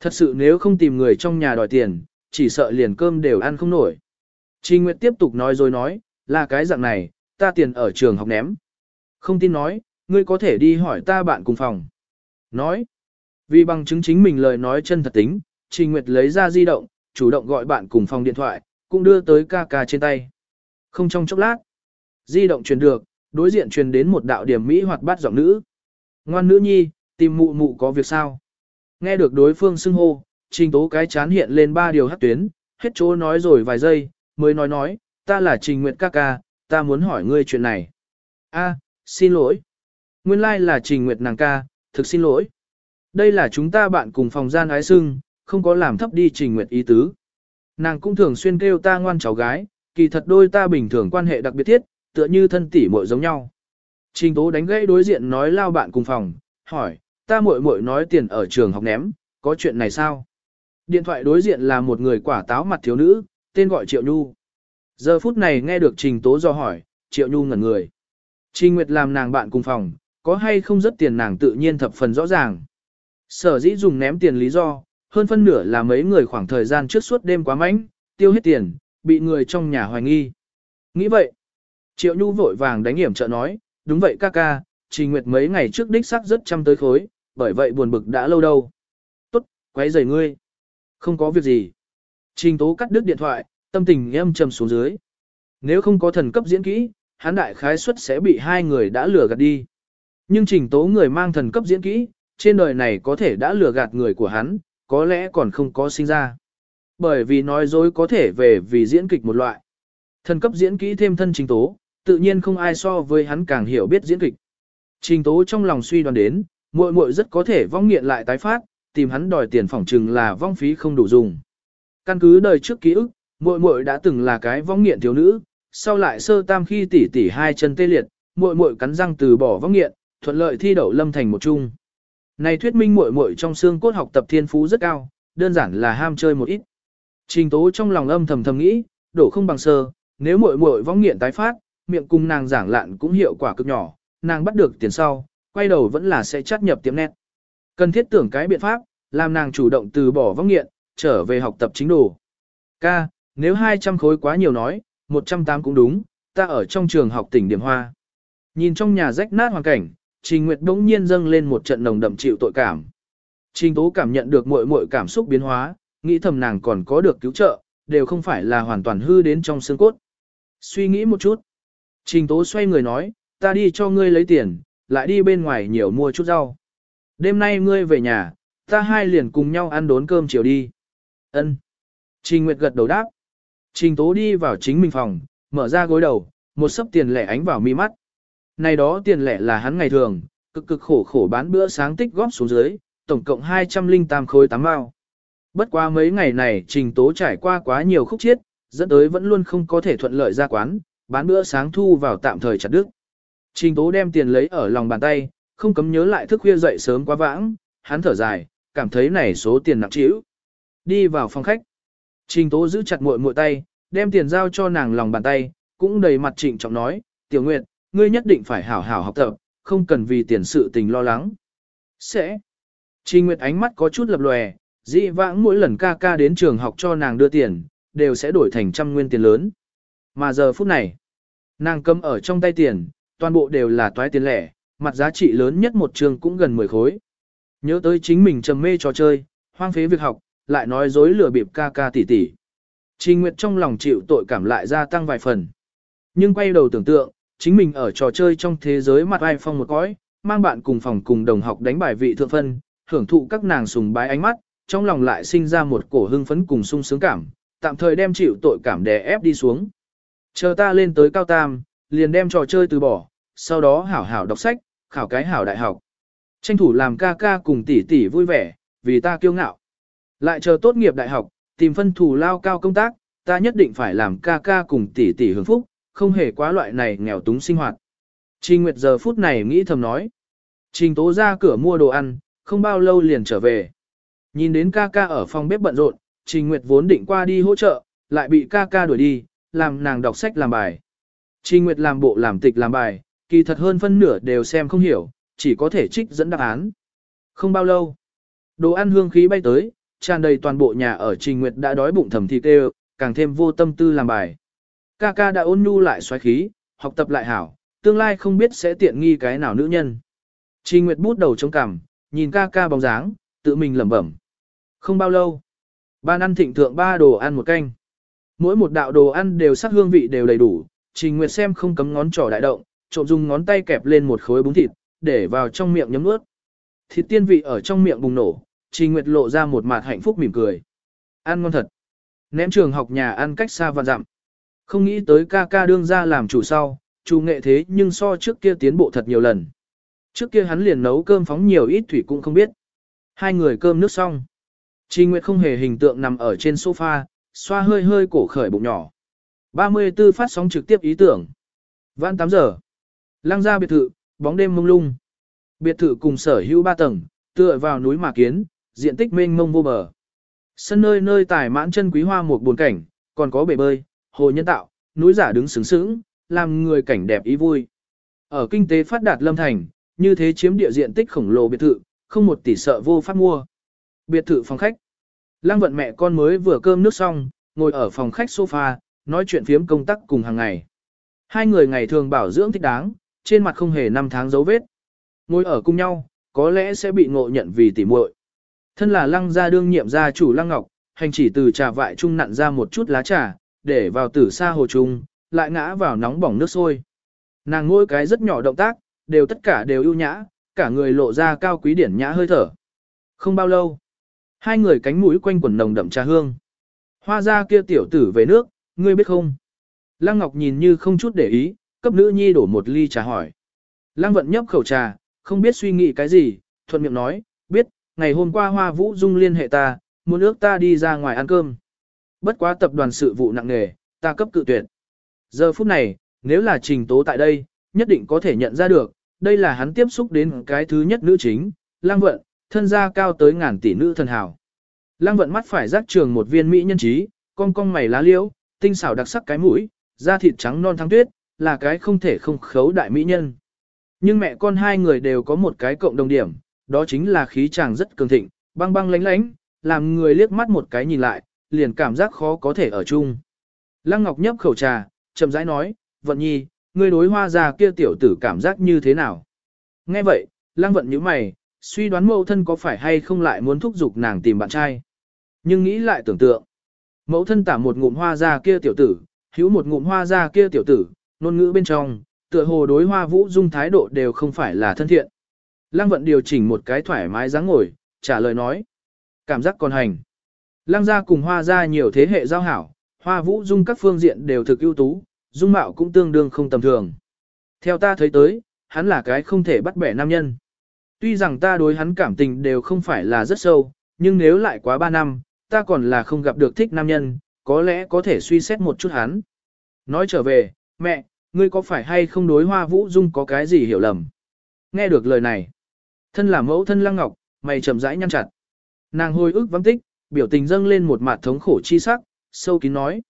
Thật sự nếu không tìm người trong nhà đòi tiền, chỉ sợ liền cơm đều ăn không nổi. Trình Nguyệt tiếp tục nói rồi nói, là cái dạng này, ta tiền ở trường học ném. Không tin nói, ngươi có thể đi hỏi ta bạn cùng phòng. Nói, vì bằng chứng chính mình lời nói chân thật tính, Trình Nguyệt lấy ra di động, chủ động gọi bạn cùng phòng điện thoại, cũng đưa tới ca ca trên tay. Không trong chốc lát, di động truyền được, đối diện truyền đến một đạo điểm mỹ hoạt bát giọng nữ. Ngoan nữ nhi, tìm mụ mụ có việc sao? Nghe được đối phương xưng hô, trình tố cái chán hiện lên ba điều hắc tuyến, hết chỗ nói rồi vài giây, mới nói nói, ta là Trình Nguyệt ca ca, ta muốn hỏi ngươi chuyện này. A, xin lỗi. Nguyên lai like là Trình Nguyệt nàng ca, thực xin lỗi. Đây là chúng ta bạn cùng phòng gian ái sưng, không có làm thấp đi Trình Nguyệt ý tứ. Nàng cũng thường xuyên kêu ta ngoan cháu gái, kỳ thật đôi ta bình thường quan hệ đặc biệt thiết, tựa như thân tỷ muội giống nhau. Trình Tố đánh gãy đối diện nói lao bạn cùng phòng, hỏi, ta muội muội nói tiền ở trường học ném, có chuyện này sao? Điện thoại đối diện là một người quả táo mặt thiếu nữ, tên gọi Triệu Nhu. Giờ phút này nghe được Trình Tố do hỏi, Triệu Nhu ngẩn người. Trình Nguyệt làm nàng bạn cùng phòng, có hay không rất tiền nàng tự nhiên thập phần rõ ràng. Sở dĩ dùng ném tiền lý do, hơn phân nửa là mấy người khoảng thời gian trước suốt đêm quá mánh, tiêu hết tiền, bị người trong nhà hoài nghi. Nghĩ vậy, Triệu Nhu vội vàng đánh hiểm trợ nói, đúng vậy ca ca, Trình Nguyệt mấy ngày trước đích xác rất chăm tới khối, bởi vậy buồn bực đã lâu đâu. Tốt, quấy rầy ngươi. Không có việc gì. Trình Tố cắt đứt điện thoại, tâm tình em trầm xuống dưới. Nếu không có thần cấp diễn kỹ, hắn đại khái suất sẽ bị hai người đã lừa gạt đi. Nhưng Trình Tố người mang thần cấp diễn kỹ, trên đời này có thể đã lừa gạt người của hắn, có lẽ còn không có sinh ra. Bởi vì nói dối có thể về vì diễn kịch một loại. Thần cấp diễn kỹ thêm thân trình tố, tự nhiên không ai so với hắn càng hiểu biết diễn kịch. Trình tố trong lòng suy đoán đến, muội muội rất có thể vong nghiện lại tái phát, tìm hắn đòi tiền phỏng trừng là vong phí không đủ dùng. Căn cứ đời trước ký ức, muội muội đã từng là cái vong nghiện thiếu nữ, sau lại sơ tam khi tỷ tỷ hai chân tê liệt, muội muội cắn răng từ bỏ vong nghiện, thuận lợi thi đậu lâm thành một trung. Này thuyết minh muội muội trong xương cốt học tập thiên phú rất cao, đơn giản là ham chơi một ít. Trình tố trong lòng âm thầm thầm nghĩ, đổ không bằng sơ, nếu muội muội vong nghiện tái phát, miệng cùng nàng giảng lạn cũng hiệu quả cực nhỏ, nàng bắt được tiền sau, quay đầu vẫn là sẽ chắt nhập tiệm nét. Cần thiết tưởng cái biện pháp, làm nàng chủ động từ bỏ vong nghiện, trở về học tập chính đồ. Ca, nếu 200 khối quá nhiều nói, 108 cũng đúng, ta ở trong trường học tỉnh Điểm Hoa. Nhìn trong nhà rách nát hoàn cảnh, Trình Nguyệt đống nhiên dâng lên một trận nồng đậm chịu tội cảm. Trình Tố cảm nhận được muội muội cảm xúc biến hóa, nghĩ thầm nàng còn có được cứu trợ, đều không phải là hoàn toàn hư đến trong xương cốt. Suy nghĩ một chút. Trình Tố xoay người nói, ta đi cho ngươi lấy tiền, lại đi bên ngoài nhiều mua chút rau. Đêm nay ngươi về nhà, ta hai liền cùng nhau ăn đốn cơm chiều đi. Ân. Trình Nguyệt gật đầu đáp. Trình Tố đi vào chính mình phòng, mở ra gối đầu, một sấp tiền lẻ ánh vào mi mắt. Này đó tiền lẻ là hắn ngày thường, cực cực khổ khổ bán bữa sáng tích góp xuống dưới, tổng cộng 208 khối 8 mao. Bất quá mấy ngày này trình tố trải qua quá nhiều khúc chiết, dẫn tới vẫn luôn không có thể thuận lợi ra quán, bán bữa sáng thu vào tạm thời chặt đức. Trình tố đem tiền lấy ở lòng bàn tay, không cấm nhớ lại thức khuya dậy sớm quá vãng, hắn thở dài, cảm thấy này số tiền nặng trĩu. Đi vào phòng khách. Trình tố giữ chặt muội muội tay, đem tiền giao cho nàng lòng bàn tay, cũng đầy mặt trịnh trọng nói, tiểu nguyệt, ngươi nhất định phải hảo hảo học tập, không cần vì tiền sự tình lo lắng. Sẽ. Trình nguyệt ánh mắt có chút lập lòe, dị vãng mỗi lần ca ca đến trường học cho nàng đưa tiền, đều sẽ đổi thành trăm nguyên tiền lớn. Mà giờ phút này, nàng cầm ở trong tay tiền, toàn bộ đều là toái tiền lẻ, mặt giá trị lớn nhất một trường cũng gần 10 khối. Nhớ tới chính mình trầm mê trò chơi, hoang phế việc học, lại nói dối lừa bịp ca ca tỷ tỷ. Trình Nguyệt trong lòng chịu tội cảm lại gia tăng vài phần. Nhưng quay đầu tưởng tượng, chính mình ở trò chơi trong thế giới mặt ai phong một cõi, mang bạn cùng phòng cùng đồng học đánh bài vị thượng phân, hưởng thụ các nàng sùng bái ánh mắt, trong lòng lại sinh ra một cổ hưng phấn cùng sung sướng cảm, tạm thời đem chịu tội cảm đè ép đi xuống. Chờ ta lên tới cao tam, liền đem trò chơi từ bỏ, sau đó hảo hảo đọc sách, khảo cái hảo đại học. Tranh thủ làm ca ca cùng tỷ tỷ vui vẻ, vì ta kiêu ngạo. Lại chờ tốt nghiệp đại học, tìm phân thủ lao cao công tác, ta nhất định phải làm ca ca cùng tỷ tỷ hưởng phúc, không hề quá loại này nghèo túng sinh hoạt. Trình Nguyệt giờ phút này nghĩ thầm nói. Trình Tố ra cửa mua đồ ăn, không bao lâu liền trở về. Nhìn đến ca ca ở phòng bếp bận rộn, Trình Nguyệt vốn định qua đi hỗ trợ, lại bị ca ca đuổi đi, làm nàng đọc sách làm bài. Trình Nguyệt làm bộ làm tịch làm bài, kỳ thật hơn phân nửa đều xem không hiểu, chỉ có thể trích dẫn đáp án. Không bao lâu, đồ ăn hương khí bay tới, tràn đầy toàn bộ nhà ở Trình Nguyệt đã đói bụng thầm thịt đều, càng thêm vô tâm tư làm bài. Ca ca đã ôn nhu lại xoáy khí, học tập lại hảo, tương lai không biết sẽ tiện nghi cái nào nữ nhân. Trình Nguyệt bút đầu chống cằm, nhìn ca ca bóng dáng, tự mình lẩm bẩm. Không bao lâu, ban ăn thịnh thượng ba đồ ăn một canh. Mỗi một đạo đồ ăn đều sắc hương vị đều đầy đủ, Trình Nguyệt xem không cấm ngón trỏ đại động, trộm dùng ngón tay kẹp lên một khối bún thịt, để vào trong miệng nhấm nuốt. Thịt tiên vị ở trong miệng bùng nổ, Trình Nguyệt lộ ra một mặt hạnh phúc mỉm cười. Ăn ngon thật. Ném trường học nhà ăn cách xa và dặm. Không nghĩ tới ca ca đương ra làm chủ sau, chủ nghệ thế nhưng so trước kia tiến bộ thật nhiều lần. Trước kia hắn liền nấu cơm phóng nhiều ít thủy cũng không biết. Hai người cơm nước xong. Trình Nguyệt không hề hình tượng nằm ở trên sofa, xoa hơi hơi cổ khởi bụng nhỏ. 34 phát sóng trực tiếp ý tưởng. Vãn 8 giờ. Lăng ra biệt thự, bóng đêm mông lung. Biệt thự cùng sở hữu ba tầng, tựa vào núi mà kiến, diện tích mênh mông vô bờ. Sân nơi nơi tải mãn chân quý hoa một buồn cảnh, còn có bể bơi, hồ nhân tạo, núi giả đứng sướng sướng, làm người cảnh đẹp ý vui. Ở kinh tế phát đạt lâm thành, như thế chiếm địa diện tích khổng lồ biệt thự, không một tỷ sợ vô pháp mua. Biệt thự phòng khách. Lăng vận mẹ con mới vừa cơm nước xong, ngồi ở phòng khách sofa, nói chuyện phiếm công tác cùng hàng ngày. Hai người ngày thường bảo dưỡng thích đáng, trên mặt không hề năm tháng dấu vết. Ngồi ở cùng nhau, có lẽ sẽ bị ngộ nhận vì tỉ muội. Thân là lăng gia đương nhiệm gia chủ lăng ngọc, hành chỉ từ trà vại trung nặn ra một chút lá trà, để vào tử sa hồ trùng lại ngã vào nóng bỏng nước sôi. Nàng ngôi cái rất nhỏ động tác, đều tất cả đều ưu nhã, cả người lộ ra cao quý điển nhã hơi thở. Không bao lâu, hai người cánh mũi quanh quần nồng đậm trà hương. Hoa ra kia tiểu tử về nước, ngươi biết không? Lăng Ngọc nhìn như không chút để ý, cấp nữ nhi đổ một ly trà hỏi. Lăng vận nhấp khẩu trà, không biết suy nghĩ cái gì, thuận miệng nói, biết, ngày hôm qua Hoa Vũ Dung liên hệ ta, muốn ước ta đi ra ngoài ăn cơm. Bất quá tập đoàn sự vụ nặng nề, ta cấp cự tuyệt. Giờ phút này, nếu là trình tố tại đây, nhất định có thể nhận ra được, đây là hắn tiếp xúc đến cái thứ nhất nữ chính, lang vận, thân gia cao tới ngàn tỷ nữ thần hào. Lang vận mắt phải rắc trường một viên mỹ nhân trí, cong cong mày lá liễu, tinh xảo đặc sắc cái mũi, da thịt trắng non thắng tuyết, là cái không thể không khấu đại mỹ nhân. Nhưng mẹ con hai người đều có một cái cộng đồng điểm, đó chính là khí chàng rất cường thịnh, băng băng lánh lánh, làm người liếc mắt một cái nhìn lại, liền cảm giác khó có thể ở chung. Lăng Ngọc nhấp khẩu trà, chậm rãi nói, vận nhi, ngươi đối hoa già kia tiểu tử cảm giác như thế nào? Nghe vậy, Lăng vận như mày, suy đoán mẫu thân có phải hay không lại muốn thúc giục nàng tìm bạn trai. Nhưng nghĩ lại tưởng tượng, mẫu thân tả một ngụm hoa già kia tiểu tử, hữu một ngụm hoa già kia tiểu tử, ngôn ngữ bên trong, tựa hồ đối hoa vũ dung thái độ đều không phải là thân thiện. Lăng vận điều chỉnh một cái thoải mái dáng ngồi, trả lời nói. Cảm giác còn hành. Lăng gia cùng hoa gia nhiều thế hệ giao hảo, hoa vũ dung các phương diện đều thực ưu tú, dung mạo cũng tương đương không tầm thường. Theo ta thấy tới, hắn là cái không thể bắt bẻ nam nhân. Tuy rằng ta đối hắn cảm tình đều không phải là rất sâu, nhưng nếu lại quá 3 năm, ta còn là không gặp được thích nam nhân, có lẽ có thể suy xét một chút hắn. Nói trở về, mẹ, ngươi có phải hay không đối hoa vũ dung có cái gì hiểu lầm? Nghe được lời này, thân là mẫu thân lăng ngọc, mày chậm rãi nhăn chặt. Nàng hồi ức vắng tích, biểu tình dâng lên một mặt thống khổ chi sắc, sâu kín nói.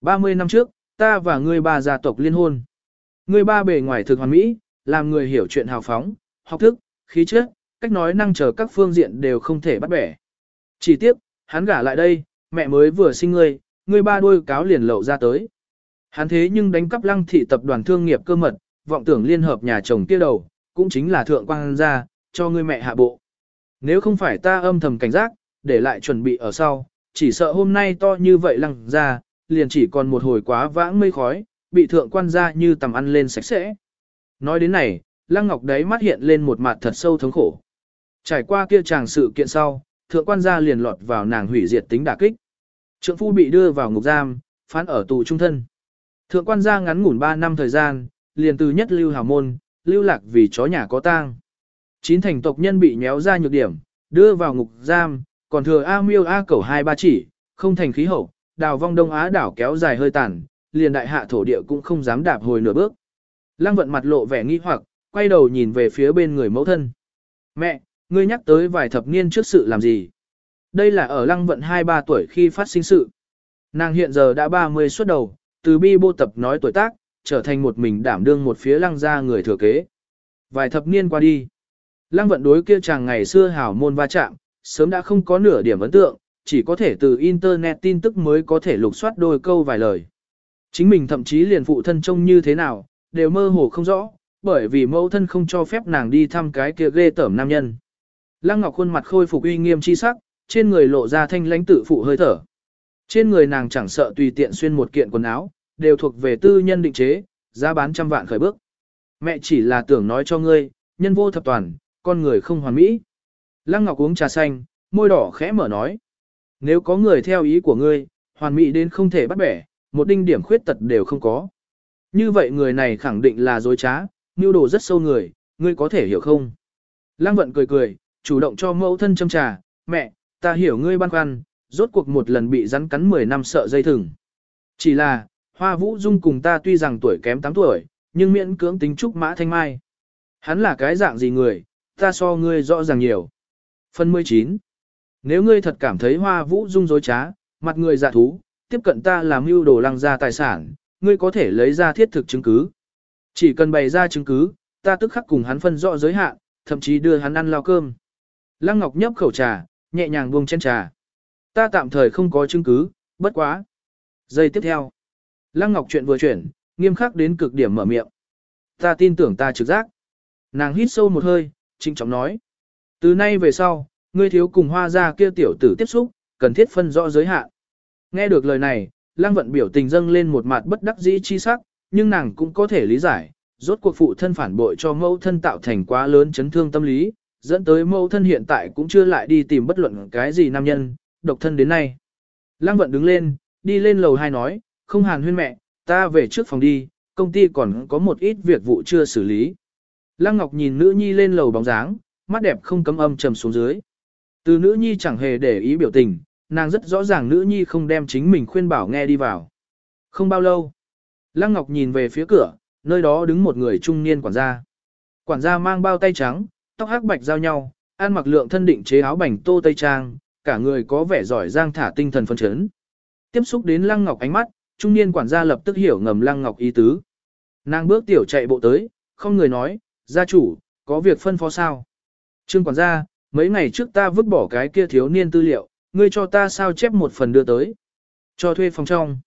30 năm trước, ta và ngươi ba gia tộc liên hôn. Ngươi ba bề ngoài thực hoàn mỹ, làm người hiểu chuyện hào phóng, học thức, khí chất, cách nói năng chờ các phương diện đều không thể bắt bẻ. Chỉ tiếc, hắn gả lại đây, mẹ mới vừa sinh ngươi, ngươi ba đôi cáo liền lậu ra tới. Hắn thế nhưng đánh cắp lăng thị tập đoàn thương nghiệp cơ mật, vọng tưởng liên hợp nhà chồng kia đầu, cũng chính là thượng quang gia, cho ngươi mẹ hạ bộ. Nếu không phải ta âm thầm cảnh giác, để lại chuẩn bị ở sau, chỉ sợ hôm nay to như vậy lăng ra, liền chỉ còn một hồi quá vãng mây khói, bị thượng quan ra như tầm ăn lên sạch sẽ. Nói đến này, lăng ngọc đấy mắt hiện lên một mặt thật sâu thống khổ. Trải qua kia chàng sự kiện sau, thượng quan gia liền lọt vào nàng hủy diệt tính đả kích. Trượng phu bị đưa vào ngục giam, phán ở tù trung thân. Thượng quan gia ngắn ngủn 3 năm thời gian, liền từ nhất lưu hào môn, lưu lạc vì chó nhà có tang. Chín thành tộc nhân bị nhéo ra nhược điểm, đưa vào ngục giam, còn thừa A miêu A cẩu hai ba chỉ, không thành khí hậu, đào vong Đông Á đảo kéo dài hơi tàn, liền đại hạ thổ địa cũng không dám đạp hồi nửa bước. Lăng vận mặt lộ vẻ nghi hoặc, quay đầu nhìn về phía bên người mẫu thân. Mẹ, ngươi nhắc tới vài thập niên trước sự làm gì? Đây là ở lăng vận 2-3 tuổi khi phát sinh sự. Nàng hiện giờ đã 30 xuất đầu, từ bi bô tập nói tuổi tác, trở thành một mình đảm đương một phía lăng gia người thừa kế. Vài thập niên qua đi. Lăng vận đối kia chàng ngày xưa hảo môn va chạm, sớm đã không có nửa điểm ấn tượng, chỉ có thể từ internet tin tức mới có thể lục soát đôi câu vài lời. Chính mình thậm chí liền phụ thân trông như thế nào, đều mơ hồ không rõ, bởi vì mẫu thân không cho phép nàng đi thăm cái kia ghê tởm nam nhân. Lăng Ngọc khuôn mặt khôi phục uy nghiêm chi sắc, trên người lộ ra thanh lãnh tự phụ hơi thở. Trên người nàng chẳng sợ tùy tiện xuyên một kiện quần áo, đều thuộc về tư nhân định chế, giá bán trăm vạn khởi bước. Mẹ chỉ là tưởng nói cho ngươi, nhân vô thập toàn, con người không hoàn mỹ. Lăng Ngọc uống trà xanh, môi đỏ khẽ mở nói. Nếu có người theo ý của ngươi, hoàn mỹ đến không thể bắt bẻ, một đinh điểm khuyết tật đều không có. Như vậy người này khẳng định là dối trá, mưu đồ rất sâu người, ngươi có thể hiểu không? Lăng vận cười cười, chủ động cho mẫu thân châm trà, mẹ, ta hiểu ngươi băn khoăn, rốt cuộc một lần bị rắn cắn 10 năm sợ dây thừng. Chỉ là, Hoa Vũ Dung cùng ta tuy rằng tuổi kém 8 tuổi, nhưng miễn cưỡng tính trúc mã thanh mai. Hắn là cái dạng gì người, ta so ngươi rõ ràng nhiều. Phần 19. Nếu ngươi thật cảm thấy Hoa Vũ Dung dối trá, mặt người dạ thú, tiếp cận ta làm mưu đồ lăng ra tài sản, ngươi có thể lấy ra thiết thực chứng cứ. Chỉ cần bày ra chứng cứ, ta tức khắc cùng hắn phân rõ giới hạn, thậm chí đưa hắn ăn lao cơm. Lăng Ngọc nhấp khẩu trà, nhẹ nhàng buông chân trà. Ta tạm thời không có chứng cứ, bất quá. Giây tiếp theo. Lăng Ngọc chuyện vừa chuyển, nghiêm khắc đến cực điểm mở miệng. Ta tin tưởng ta trực giác. Nàng hít sâu một hơi, trinh trọng nói. Từ nay về sau, ngươi thiếu cùng hoa ra kia tiểu tử tiếp xúc, cần thiết phân rõ giới hạn. Nghe được lời này, Lăng Vận biểu tình dâng lên một mặt bất đắc dĩ chi sắc, nhưng nàng cũng có thể lý giải, rốt cuộc phụ thân phản bội cho mẫu thân tạo thành quá lớn chấn thương tâm lý, dẫn tới mẫu thân hiện tại cũng chưa lại đi tìm bất luận cái gì nam nhân, độc thân đến nay. Lăng vận đứng lên, đi lên lầu hai nói, không hàn huyên mẹ, ta về trước phòng đi, công ty còn có một ít việc vụ chưa xử lý. Lăng Ngọc nhìn nữ nhi lên lầu bóng dáng, mắt đẹp không cấm âm trầm xuống dưới. Từ nữ nhi chẳng hề để ý biểu tình, nàng rất rõ ràng nữ nhi không đem chính mình khuyên bảo nghe đi vào. Không bao lâu, Lăng Ngọc nhìn về phía cửa, nơi đó đứng một người trung niên quản gia. Quản gia mang bao tay trắng, tóc hắc bạch giao nhau, ăn mặc lượng thân định chế áo bảnh tô tây trang, cả người có vẻ giỏi giang thả tinh thần phân chấn. Tiếp xúc đến Lăng Ngọc ánh mắt, trung niên quản gia lập tức hiểu ngầm Lăng Ngọc ý tứ. Nàng bước tiểu chạy bộ tới, không người nói, gia chủ, có việc phân phó sao? Trương quản gia, mấy ngày trước ta vứt bỏ cái kia thiếu niên tư liệu, ngươi cho ta sao chép một phần đưa tới. Cho thuê phòng trong.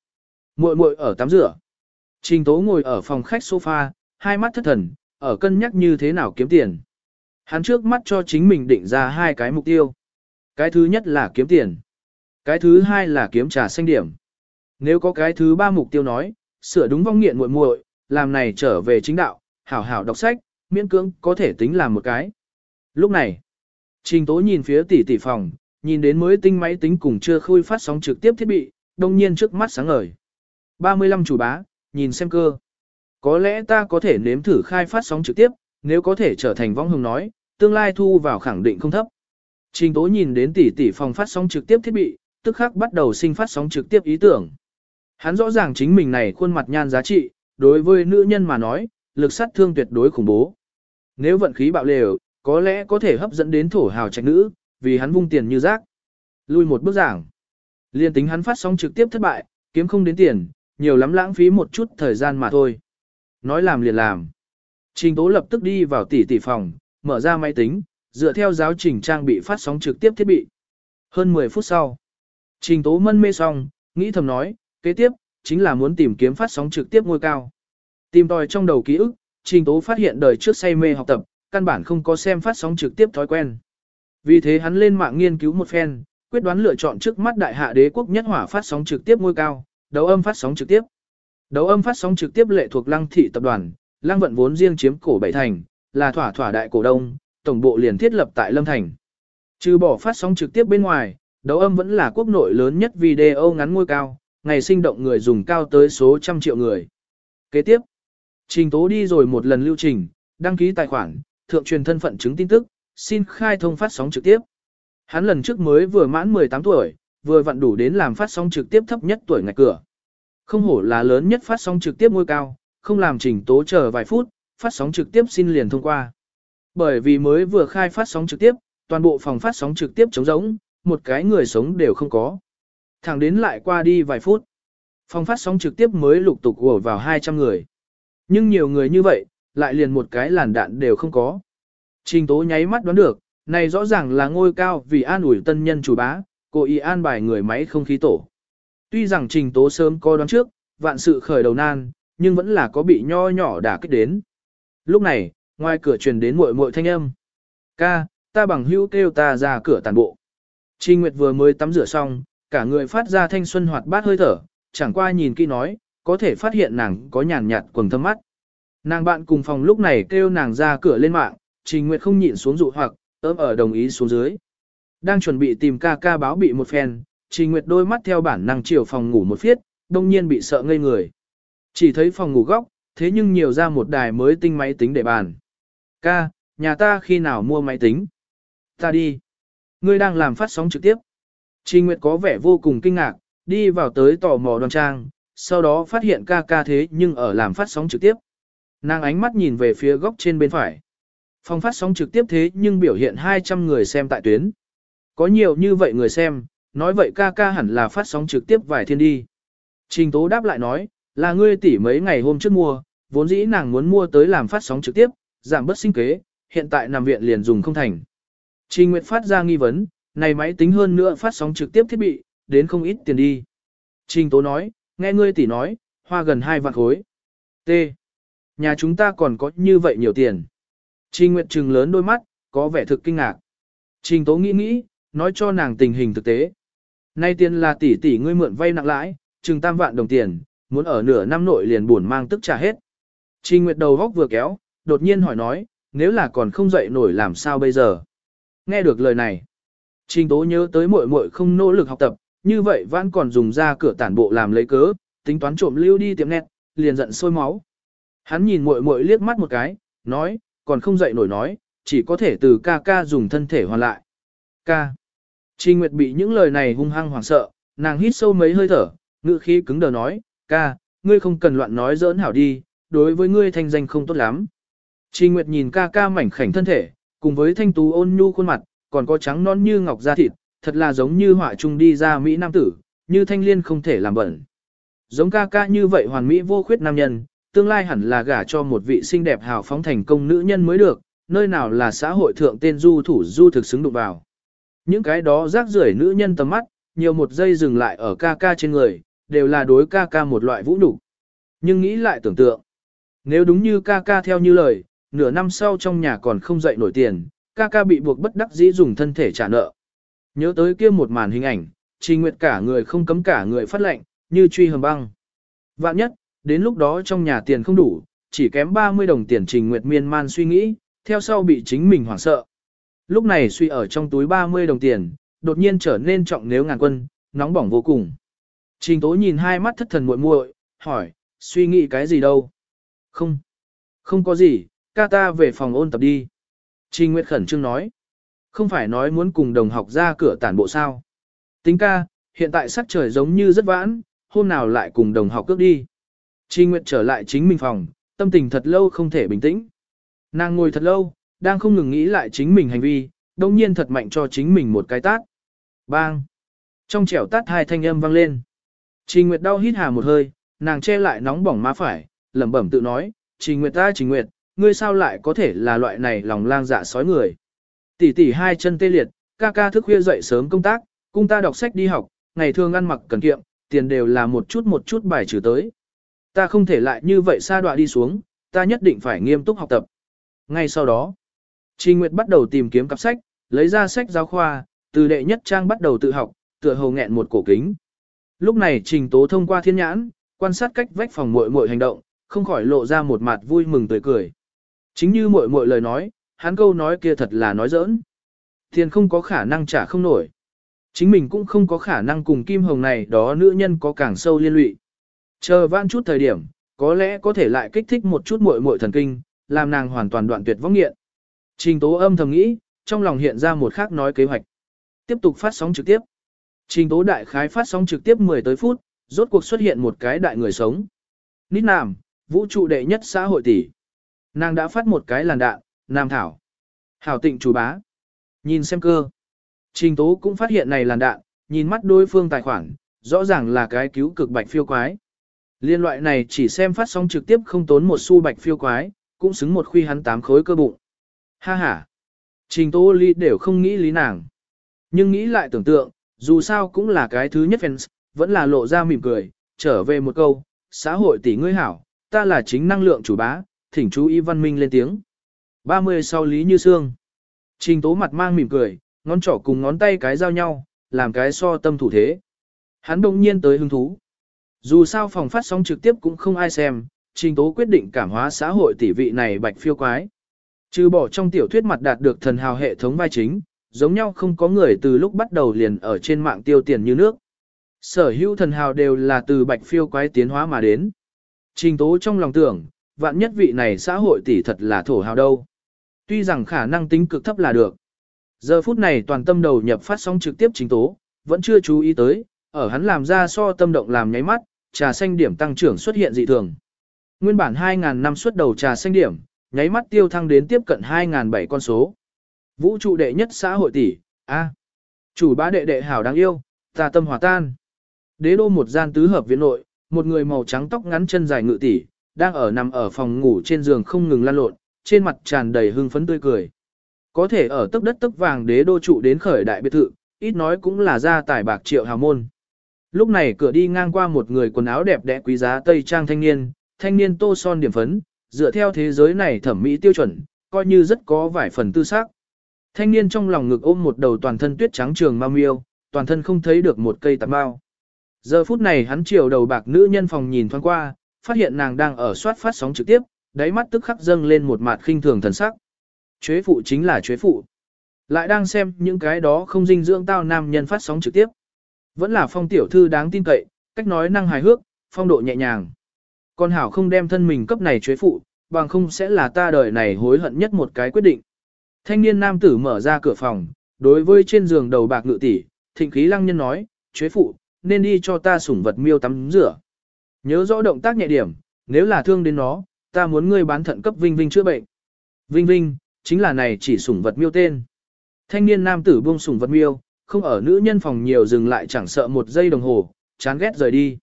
Muội muội ở tắm rửa. Trình Tố ngồi ở phòng khách sofa, hai mắt thất thần, ở cân nhắc như thế nào kiếm tiền. Hắn trước mắt cho chính mình định ra hai cái mục tiêu. Cái thứ nhất là kiếm tiền. Cái thứ hai là kiếm trà xanh điểm. Nếu có cái thứ ba mục tiêu nói, sửa đúng vong nghiện muội muội, làm này trở về chính đạo, hảo hảo đọc sách, miễn cưỡng có thể tính làm một cái. Lúc này, Trình Tố nhìn phía tỷ tỷ phòng, nhìn đến mới tinh máy tính cùng chưa khui phát sóng trực tiếp thiết bị, đông nhiên trước mắt sáng ngời. 35 chủ bá, nhìn xem cơ. Có lẽ ta có thể nếm thử khai phát sóng trực tiếp, nếu có thể trở thành vong hồng nói, tương lai thu vào khẳng định không thấp. Trình tố nhìn đến tỷ tỷ phòng phát sóng trực tiếp thiết bị, tức khắc bắt đầu sinh phát sóng trực tiếp ý tưởng. Hắn rõ ràng chính mình này khuôn mặt nhan giá trị, đối với nữ nhân mà nói, lực sát thương tuyệt đối khủng bố. Nếu vận khí bạo lều, có lẽ có thể hấp dẫn đến thổ hào trạch nữ, vì hắn vung tiền như rác. Lui một bước giảng. Liên tính hắn phát sóng trực tiếp thất bại, kiếm không đến tiền, nhiều lắm lãng phí một chút thời gian mà thôi. Nói làm liền làm. Trình tố lập tức đi vào tỷ tỷ phòng, mở ra máy tính, dựa theo giáo trình trang bị phát sóng trực tiếp thiết bị. Hơn 10 phút sau, trình tố mân mê xong, nghĩ thầm nói, kế tiếp, chính là muốn tìm kiếm phát sóng trực tiếp ngôi cao. Tìm tòi trong đầu ký ức, trình tố phát hiện đời trước say mê học tập, căn bản không có xem phát sóng trực tiếp thói quen. Vì thế hắn lên mạng nghiên cứu một phen, quyết đoán lựa chọn trước mắt đại hạ đế quốc nhất hỏa phát sóng trực tiếp ngôi cao, đấu âm phát sóng trực tiếp. Đấu âm phát sóng trực tiếp lệ thuộc lăng thị tập đoàn, lăng vận vốn riêng chiếm cổ bảy thành, là thỏa thỏa đại cổ đông, tổng bộ liền thiết lập tại Lâm Thành. Trừ bỏ phát sóng trực tiếp bên ngoài, đấu âm vẫn là quốc nội lớn nhất video ngắn ngôi cao, ngày sinh động người dùng cao tới số trăm triệu người. Kế tiếp, trình tố đi rồi một lần lưu trình, đăng ký tài khoản, thượng truyền thân phận chứng tin tức, xin khai thông phát sóng trực tiếp. Hắn lần trước mới vừa mãn 18 tuổi, vừa vặn đủ đến làm phát sóng trực tiếp thấp nhất tuổi ngạch cửa. Không hổ là lớn nhất phát sóng trực tiếp ngôi cao, không làm trình tố chờ vài phút, phát sóng trực tiếp xin liền thông qua. Bởi vì mới vừa khai phát sóng trực tiếp, toàn bộ phòng phát sóng trực tiếp trống rỗng, một cái người sống đều không có. Thẳng đến lại qua đi vài phút. Phòng phát sóng trực tiếp mới lục tục ùa vào 200 người. Nhưng nhiều người như vậy, lại liền một cái làn đạn đều không có. Trình tố nháy mắt đoán được, này rõ ràng là ngôi cao vì an ủi tân nhân chủ bá, cô ý an bài người máy không khí tổ. Tuy rằng trình tố sớm có đoán trước, vạn sự khởi đầu nan, nhưng vẫn là có bị nho nhỏ đả kích đến. Lúc này, ngoài cửa truyền đến muội muội thanh âm. Ca, ta bằng hữu kêu ta ra cửa tàn bộ. Trình Nguyệt vừa mới tắm rửa xong, cả người phát ra thanh xuân hoạt bát hơi thở, chẳng qua nhìn kỹ nói, có thể phát hiện nàng có nhàn nhạt quầng thâm mắt. Nàng bạn cùng phòng lúc này kêu nàng ra cửa lên mạng, Trình Nguyệt không nhịn xuống dụ hoặc, ấm ở đồng ý xuống dưới. Đang chuẩn bị tìm ca ca báo bị một phen, Trình Nguyệt đôi mắt theo bản năng chiều phòng ngủ một phiết, đông nhiên bị sợ ngây người. Chỉ thấy phòng ngủ góc, thế nhưng nhiều ra một đài mới tinh máy tính để bàn. Ca, nhà ta khi nào mua máy tính? Ta đi. Ngươi đang làm phát sóng trực tiếp. Trình Nguyệt có vẻ vô cùng kinh ngạc, đi vào tới tò mò đoàn trang, sau đó phát hiện ca ca thế nhưng ở làm phát sóng trực tiếp. Nàng ánh mắt nhìn về phía góc trên bên phải. Phòng phát sóng trực tiếp thế nhưng biểu hiện 200 người xem tại tuyến. Có nhiều như vậy người xem, nói vậy ca ca hẳn là phát sóng trực tiếp vài thiên đi. Trình Tố đáp lại nói, là ngươi tỷ mấy ngày hôm trước mua, vốn dĩ nàng muốn mua tới làm phát sóng trực tiếp, giảm bất sinh kế, hiện tại nằm viện liền dùng không thành. Trình Nguyệt phát ra nghi vấn, này máy tính hơn nữa phát sóng trực tiếp thiết bị, đến không ít tiền đi. Trình Tố nói, nghe ngươi tỷ nói, hoa gần 2 vạn khối. T. Nhà chúng ta còn có như vậy nhiều tiền. Trình Nguyệt trừng lớn đôi mắt, có vẻ thực kinh ngạc. Trình Tố nghĩ nghĩ, nói cho nàng tình hình thực tế. Nay tiền là tỷ tỷ ngươi mượn vay nặng lãi, chừng tam vạn đồng tiền, muốn ở nửa năm nội liền buồn mang tức trả hết. Trình Nguyệt đầu góc vừa kéo, đột nhiên hỏi nói, nếu là còn không dậy nổi làm sao bây giờ? Nghe được lời này, Trình Tố nhớ tới muội muội không nỗ lực học tập, như vậy vẫn còn dùng ra cửa tản bộ làm lấy cớ, tính toán trộm lưu đi tiệm nét, liền giận sôi máu. Hắn nhìn muội muội liếc mắt một cái, nói, còn không dậy nổi nói, chỉ có thể từ ca ca dùng thân thể hoàn lại. Ca. Trình Nguyệt bị những lời này hung hăng hoảng sợ, nàng hít sâu mấy hơi thở, ngữ khí cứng đờ nói, ca, ngươi không cần loạn nói giỡn hảo đi, đối với ngươi thanh danh không tốt lắm. Trình Nguyệt nhìn ca ca mảnh khảnh thân thể, cùng với thanh tú ôn nhu khuôn mặt, còn có trắng non như ngọc da thịt, thật là giống như họa trung đi ra Mỹ Nam tử, như thanh liên không thể làm bẩn. Giống ca ca như vậy hoàn mỹ vô khuyết nam nhân, tương lai hẳn là gả cho một vị xinh đẹp hào phóng thành công nữ nhân mới được, nơi nào là xã hội thượng tên du thủ du thực xứng đụng vào. Những cái đó rác rưởi nữ nhân tầm mắt, nhiều một giây dừng lại ở ca ca trên người, đều là đối ca ca một loại vũ nhục. Nhưng nghĩ lại tưởng tượng, nếu đúng như ca ca theo như lời, nửa năm sau trong nhà còn không dậy nổi tiền, ca ca bị buộc bất đắc dĩ dùng thân thể trả nợ. Nhớ tới kia một màn hình ảnh, Trình Nguyệt cả người không cấm cả người phát lệnh, như truy hầm băng. Vạn nhất, đến lúc đó trong nhà tiền không đủ, chỉ kém 30 đồng tiền Trình Nguyệt miên man suy nghĩ, theo sau bị chính mình hoảng sợ. Lúc này suy ở trong túi 30 đồng tiền, đột nhiên trở nên trọng nếu ngàn quân, nóng bỏng vô cùng. Trình Tố nhìn hai mắt thất thần muội muội, hỏi, suy nghĩ cái gì đâu? Không, không có gì, ca ta về phòng ôn tập đi. Trình Nguyệt khẩn trương nói. Không phải nói muốn cùng đồng học ra cửa tản bộ sao. Tính ca, hiện tại sắc trời giống như rất vãn, hôm nào lại cùng đồng học cước đi. Trình Nguyệt trở lại chính mình phòng, tâm tình thật lâu không thể bình tĩnh. Nàng ngồi thật lâu, đang không ngừng nghĩ lại chính mình hành vi, đồng nhiên thật mạnh cho chính mình một cái tát. Bang! Trong trẻo tát hai thanh âm vang lên. Trình Nguyệt đau hít hà một hơi, nàng che lại nóng bỏng má phải, lẩm bẩm tự nói, Trình Nguyệt ta Trình Nguyệt, ngươi sao lại có thể là loại này lòng lang dạ sói người. Tỷ tỷ hai chân tê liệt, ca ca thức khuya dậy sớm công tác, cung ta đọc sách đi học, ngày thường ăn mặc cần kiệm, tiền đều là một chút một chút bài trừ tới. Ta không thể lại như vậy xa đoạn đi xuống, ta nhất định phải nghiêm túc học tập. Ngay sau đó, Trình Nguyệt bắt đầu tìm kiếm cặp sách, lấy ra sách giáo khoa, từ đệ nhất trang bắt đầu tự học, tựa hồ nghẹn một cổ kính. Lúc này Trình Tố thông qua thiên nhãn, quan sát cách vách phòng muội muội hành động, không khỏi lộ ra một mặt vui mừng tươi cười. Chính như muội muội lời nói, hắn câu nói kia thật là nói giỡn. Tiền không có khả năng trả không nổi. Chính mình cũng không có khả năng cùng Kim Hồng này đó nữ nhân có càng sâu liên lụy. Chờ vãn chút thời điểm, có lẽ có thể lại kích thích một chút muội muội thần kinh, làm nàng hoàn toàn đoạn tuyệt vong nghiện. Trình tố âm thầm nghĩ, trong lòng hiện ra một khác nói kế hoạch. Tiếp tục phát sóng trực tiếp. Trình tố đại khái phát sóng trực tiếp 10 tới phút, rốt cuộc xuất hiện một cái đại người sống. Nít Nam, vũ trụ đệ nhất xã hội tỷ. Nàng đã phát một cái làn đạn, Nam Thảo. Hảo tịnh chủ bá. Nhìn xem cơ. Trình tố cũng phát hiện này làn đạn, nhìn mắt đối phương tài khoản, rõ ràng là cái cứu cực bạch phiêu quái. Liên loại này chỉ xem phát sóng trực tiếp không tốn một xu bạch phiêu quái, cũng xứng một khuy hắn tám khối cơ bụng. Ha ha. Trình tô ly đều không nghĩ lý nàng. Nhưng nghĩ lại tưởng tượng, dù sao cũng là cái thứ nhất fans, vẫn là lộ ra mỉm cười, trở về một câu, xã hội tỷ ngươi hảo, ta là chính năng lượng chủ bá, thỉnh chú ý văn minh lên tiếng. 30 sau Lý Như Sương. Trình tố mặt mang mỉm cười, ngón trỏ cùng ngón tay cái giao nhau, làm cái so tâm thủ thế. Hắn đồng nhiên tới hứng thú. Dù sao phòng phát sóng trực tiếp cũng không ai xem, trình tố quyết định cảm hóa xã hội tỷ vị này bạch phiêu quái. Trừ bỏ trong tiểu thuyết mặt đạt được thần hào hệ thống vai chính, giống nhau không có người từ lúc bắt đầu liền ở trên mạng tiêu tiền như nước. Sở hữu thần hào đều là từ bạch phiêu quái tiến hóa mà đến. Trình tố trong lòng tưởng, vạn nhất vị này xã hội tỷ thật là thổ hào đâu. Tuy rằng khả năng tính cực thấp là được. Giờ phút này toàn tâm đầu nhập phát sóng trực tiếp trình tố, vẫn chưa chú ý tới, ở hắn làm ra so tâm động làm nháy mắt, trà xanh điểm tăng trưởng xuất hiện dị thường. Nguyên bản 2.000 năm xuất đầu trà xanh điểm, nháy mắt tiêu thăng đến tiếp cận 2.007 con số. Vũ trụ đệ nhất xã hội tỷ, A. Chủ bá đệ đệ hảo đáng yêu, ta tâm hòa tan. Đế đô một gian tứ hợp viện nội, một người màu trắng tóc ngắn chân dài ngự tỷ, đang ở nằm ở phòng ngủ trên giường không ngừng lăn lộn, trên mặt tràn đầy hưng phấn tươi cười. Có thể ở tấc đất tấc vàng đế đô trụ đến khởi đại biệt thự, ít nói cũng là gia tài bạc triệu hào môn. Lúc này cửa đi ngang qua một người quần áo đẹp đẽ quý giá tây trang thanh niên, thanh niên tô son điểm phấn, dựa theo thế giới này thẩm mỹ tiêu chuẩn, coi như rất có vài phần tư sắc. Thanh niên trong lòng ngực ôm một đầu toàn thân tuyết trắng trường mau miêu, toàn thân không thấy được một cây tạp bao. Giờ phút này hắn chiều đầu bạc nữ nhân phòng nhìn thoáng qua, phát hiện nàng đang ở soát phát sóng trực tiếp, đáy mắt tức khắc dâng lên một mặt khinh thường thần sắc. Chuế phụ chính là chuế phụ. Lại đang xem những cái đó không dinh dưỡng tao nam nhân phát sóng trực tiếp. Vẫn là phong tiểu thư đáng tin cậy, cách nói năng hài hước, phong độ nhẹ nhàng. Con hảo không đem thân mình cấp này chế phụ, bằng không sẽ là ta đời này hối hận nhất một cái quyết định. Thanh niên nam tử mở ra cửa phòng, đối với trên giường đầu bạc ngự tỷ, thịnh khí lăng nhân nói, chế phụ, nên đi cho ta sủng vật miêu tắm rửa. Nhớ rõ động tác nhẹ điểm, nếu là thương đến nó, ta muốn ngươi bán thận cấp Vinh Vinh chữa bệnh. Vinh Vinh, chính là này chỉ sủng vật miêu tên. Thanh niên nam tử buông sủng vật miêu, không ở nữ nhân phòng nhiều dừng lại chẳng sợ một giây đồng hồ, chán ghét rời đi.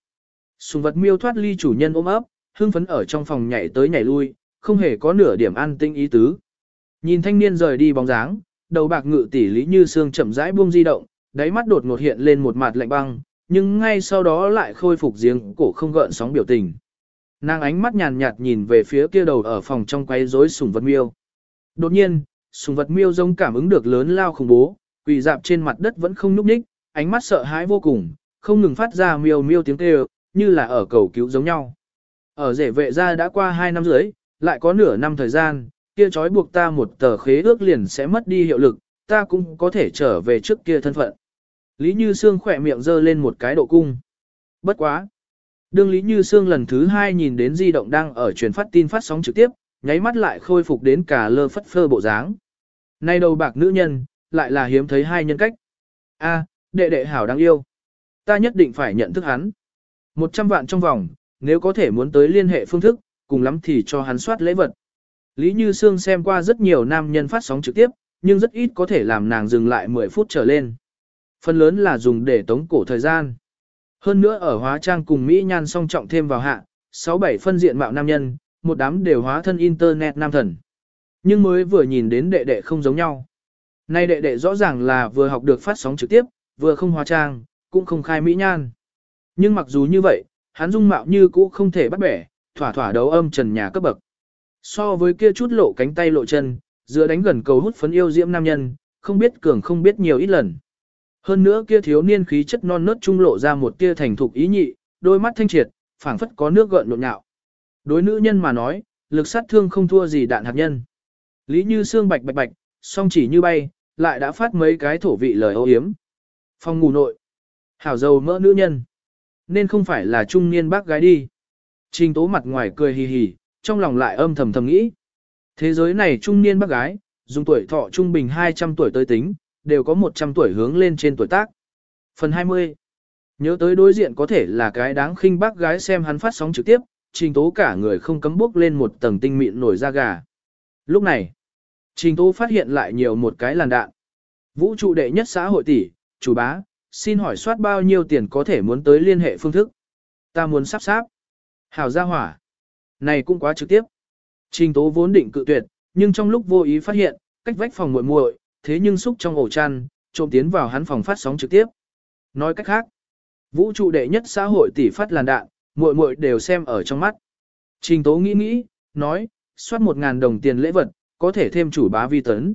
sùng vật miêu thoát ly chủ nhân ôm ấp, hưng phấn ở trong phòng nhảy tới nhảy lui, không hề có nửa điểm an tinh ý tứ. Nhìn thanh niên rời đi bóng dáng, đầu bạc ngự tỷ lý như xương chậm rãi buông di động, đáy mắt đột ngột hiện lên một mặt lạnh băng, nhưng ngay sau đó lại khôi phục giếng cổ không gợn sóng biểu tình. Nàng ánh mắt nhàn nhạt nhìn về phía kia đầu ở phòng trong quay rối sùng vật miêu. Đột nhiên, sùng vật miêu giống cảm ứng được lớn lao khủng bố, quỳ dạp trên mặt đất vẫn không nhúc nhích, ánh mắt sợ hãi vô cùng, không ngừng phát ra miêu miêu tiếng kêu, như là ở cầu cứu giống nhau. Ở rể vệ gia đã qua 2 năm rưỡi, lại có nửa năm thời gian, kia trói buộc ta một tờ khế ước liền sẽ mất đi hiệu lực, ta cũng có thể trở về trước kia thân phận. Lý Như Sương khỏe miệng giơ lên một cái độ cung. Bất quá. Đương Lý Như Sương lần thứ hai nhìn đến di động đang ở truyền phát tin phát sóng trực tiếp, nháy mắt lại khôi phục đến cả lơ phất phơ bộ dáng. Nay đầu bạc nữ nhân, lại là hiếm thấy hai nhân cách. A, đệ đệ hảo đáng yêu. Ta nhất định phải nhận thức hắn. Một trăm vạn trong vòng, nếu có thể muốn tới liên hệ phương thức, cùng lắm thì cho hắn soát lễ vật. Lý Như Sương xem qua rất nhiều nam nhân phát sóng trực tiếp, nhưng rất ít có thể làm nàng dừng lại 10 phút trở lên. Phần lớn là dùng để tống cổ thời gian. Hơn nữa ở hóa trang cùng Mỹ nhan song trọng thêm vào hạ, 6-7 phân diện mạo nam nhân, một đám đều hóa thân internet nam thần. Nhưng mới vừa nhìn đến đệ đệ không giống nhau. Nay đệ đệ rõ ràng là vừa học được phát sóng trực tiếp, vừa không hóa trang, cũng không khai Mỹ nhan. Nhưng mặc dù như vậy, hắn dung mạo như cũ không thể bắt bẻ, thỏa thỏa đấu âm trần nhà cấp bậc. So với kia chút lộ cánh tay lộ chân, giữa đánh gần cầu hút phấn yêu diễm nam nhân, không biết cường không biết nhiều ít lần. Hơn nữa kia thiếu niên khí chất non nớt trung lộ ra một tia thành thục ý nhị, đôi mắt thanh triệt, phảng phất có nước gợn nhộn nhạo. Đối nữ nhân mà nói, lực sát thương không thua gì đạn hạt nhân. Lý Như xương bạch bạch bạch, song chỉ như bay, lại đã phát mấy cái thổ vị lời ô hiếm. Phòng ngủ nội. Hảo dầu mỡ nữ nhân. Nên không phải là trung niên bác gái đi. Trình tố mặt ngoài cười hì hì, trong lòng lại âm thầm thầm nghĩ. Thế giới này trung niên bác gái, dùng tuổi thọ trung bình 200 tuổi tới tính, đều có 100 tuổi hướng lên trên tuổi tác. Phần 20. Nhớ tới đối diện có thể là cái đáng khinh bác gái xem hắn phát sóng trực tiếp, trình tố cả người không cấm bước lên một tầng tinh mịn nổi da gà. Lúc này, trình tố phát hiện lại nhiều một cái làn đạn. Vũ trụ đệ nhất xã hội tỷ, chủ bá, xin hỏi soát bao nhiêu tiền có thể muốn tới liên hệ phương thức. Ta muốn sắp sáp. Hảo gia hỏa. Này cũng quá trực tiếp. Trình tố vốn định cự tuyệt, nhưng trong lúc vô ý phát hiện, cách vách phòng muội muội, thế nhưng xúc trong ổ chăn, trộm tiến vào hắn phòng phát sóng trực tiếp. Nói cách khác, vũ trụ đệ nhất xã hội tỷ phát làn đạn, muội muội đều xem ở trong mắt. Trình tố nghĩ nghĩ, nói, soát một ngàn đồng tiền lễ vật, có thể thêm chủ bá vi tấn.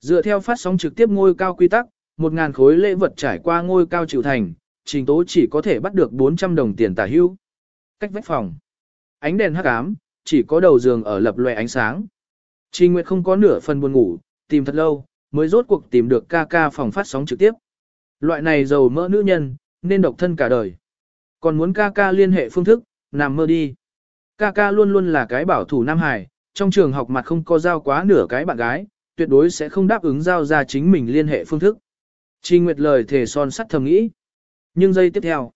Dựa theo phát sóng trực tiếp ngôi cao quy tắc, một ngàn khối lễ vật trải qua ngôi cao chịu thành, trình tố chỉ có thể bắt được 400 đồng tiền tả hưu. Cách vách phòng. Ánh đèn hắc ám, chỉ có đầu giường ở lập loè ánh sáng. Trình Nguyệt không có nửa phần buồn ngủ, tìm thật lâu, mới rốt cuộc tìm được ca ca phòng phát sóng trực tiếp. Loại này giàu mỡ nữ nhân, nên độc thân cả đời. Còn muốn ca ca liên hệ phương thức, nằm mơ đi. Ca ca luôn luôn là cái bảo thủ Nam Hải, trong trường học mặt không có giao quá nửa cái bạn gái, tuyệt đối sẽ không đáp ứng giao ra chính mình liên hệ phương thức. Trình Nguyệt lời thề son sắt thầm nghĩ. Nhưng giây tiếp theo,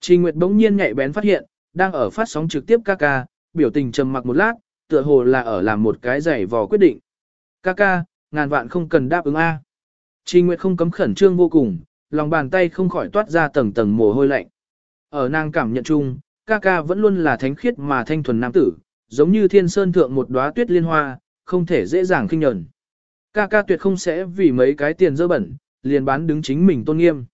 Trình Nguyệt bỗng nhiên nhạy bén phát hiện, đang ở phát sóng trực tiếp ca ca, biểu tình trầm mặc một lát, tựa hồ là ở làm một cái giày vò quyết định. Ca ca, ngàn vạn không cần đáp ứng A. Trình Nguyệt không cấm khẩn trương vô cùng, lòng bàn tay không khỏi toát ra tầng tầng mồ hôi lạnh. Ở nàng cảm nhận chung, ca ca vẫn luôn là thánh khiết mà thanh thuần nam tử, giống như thiên sơn thượng một đóa tuyết liên hoa, không thể dễ dàng khinh nhẫn. Ca ca tuyệt không sẽ vì mấy cái tiền dơ bẩn, liền bán đứng chính mình tôn nghiêm.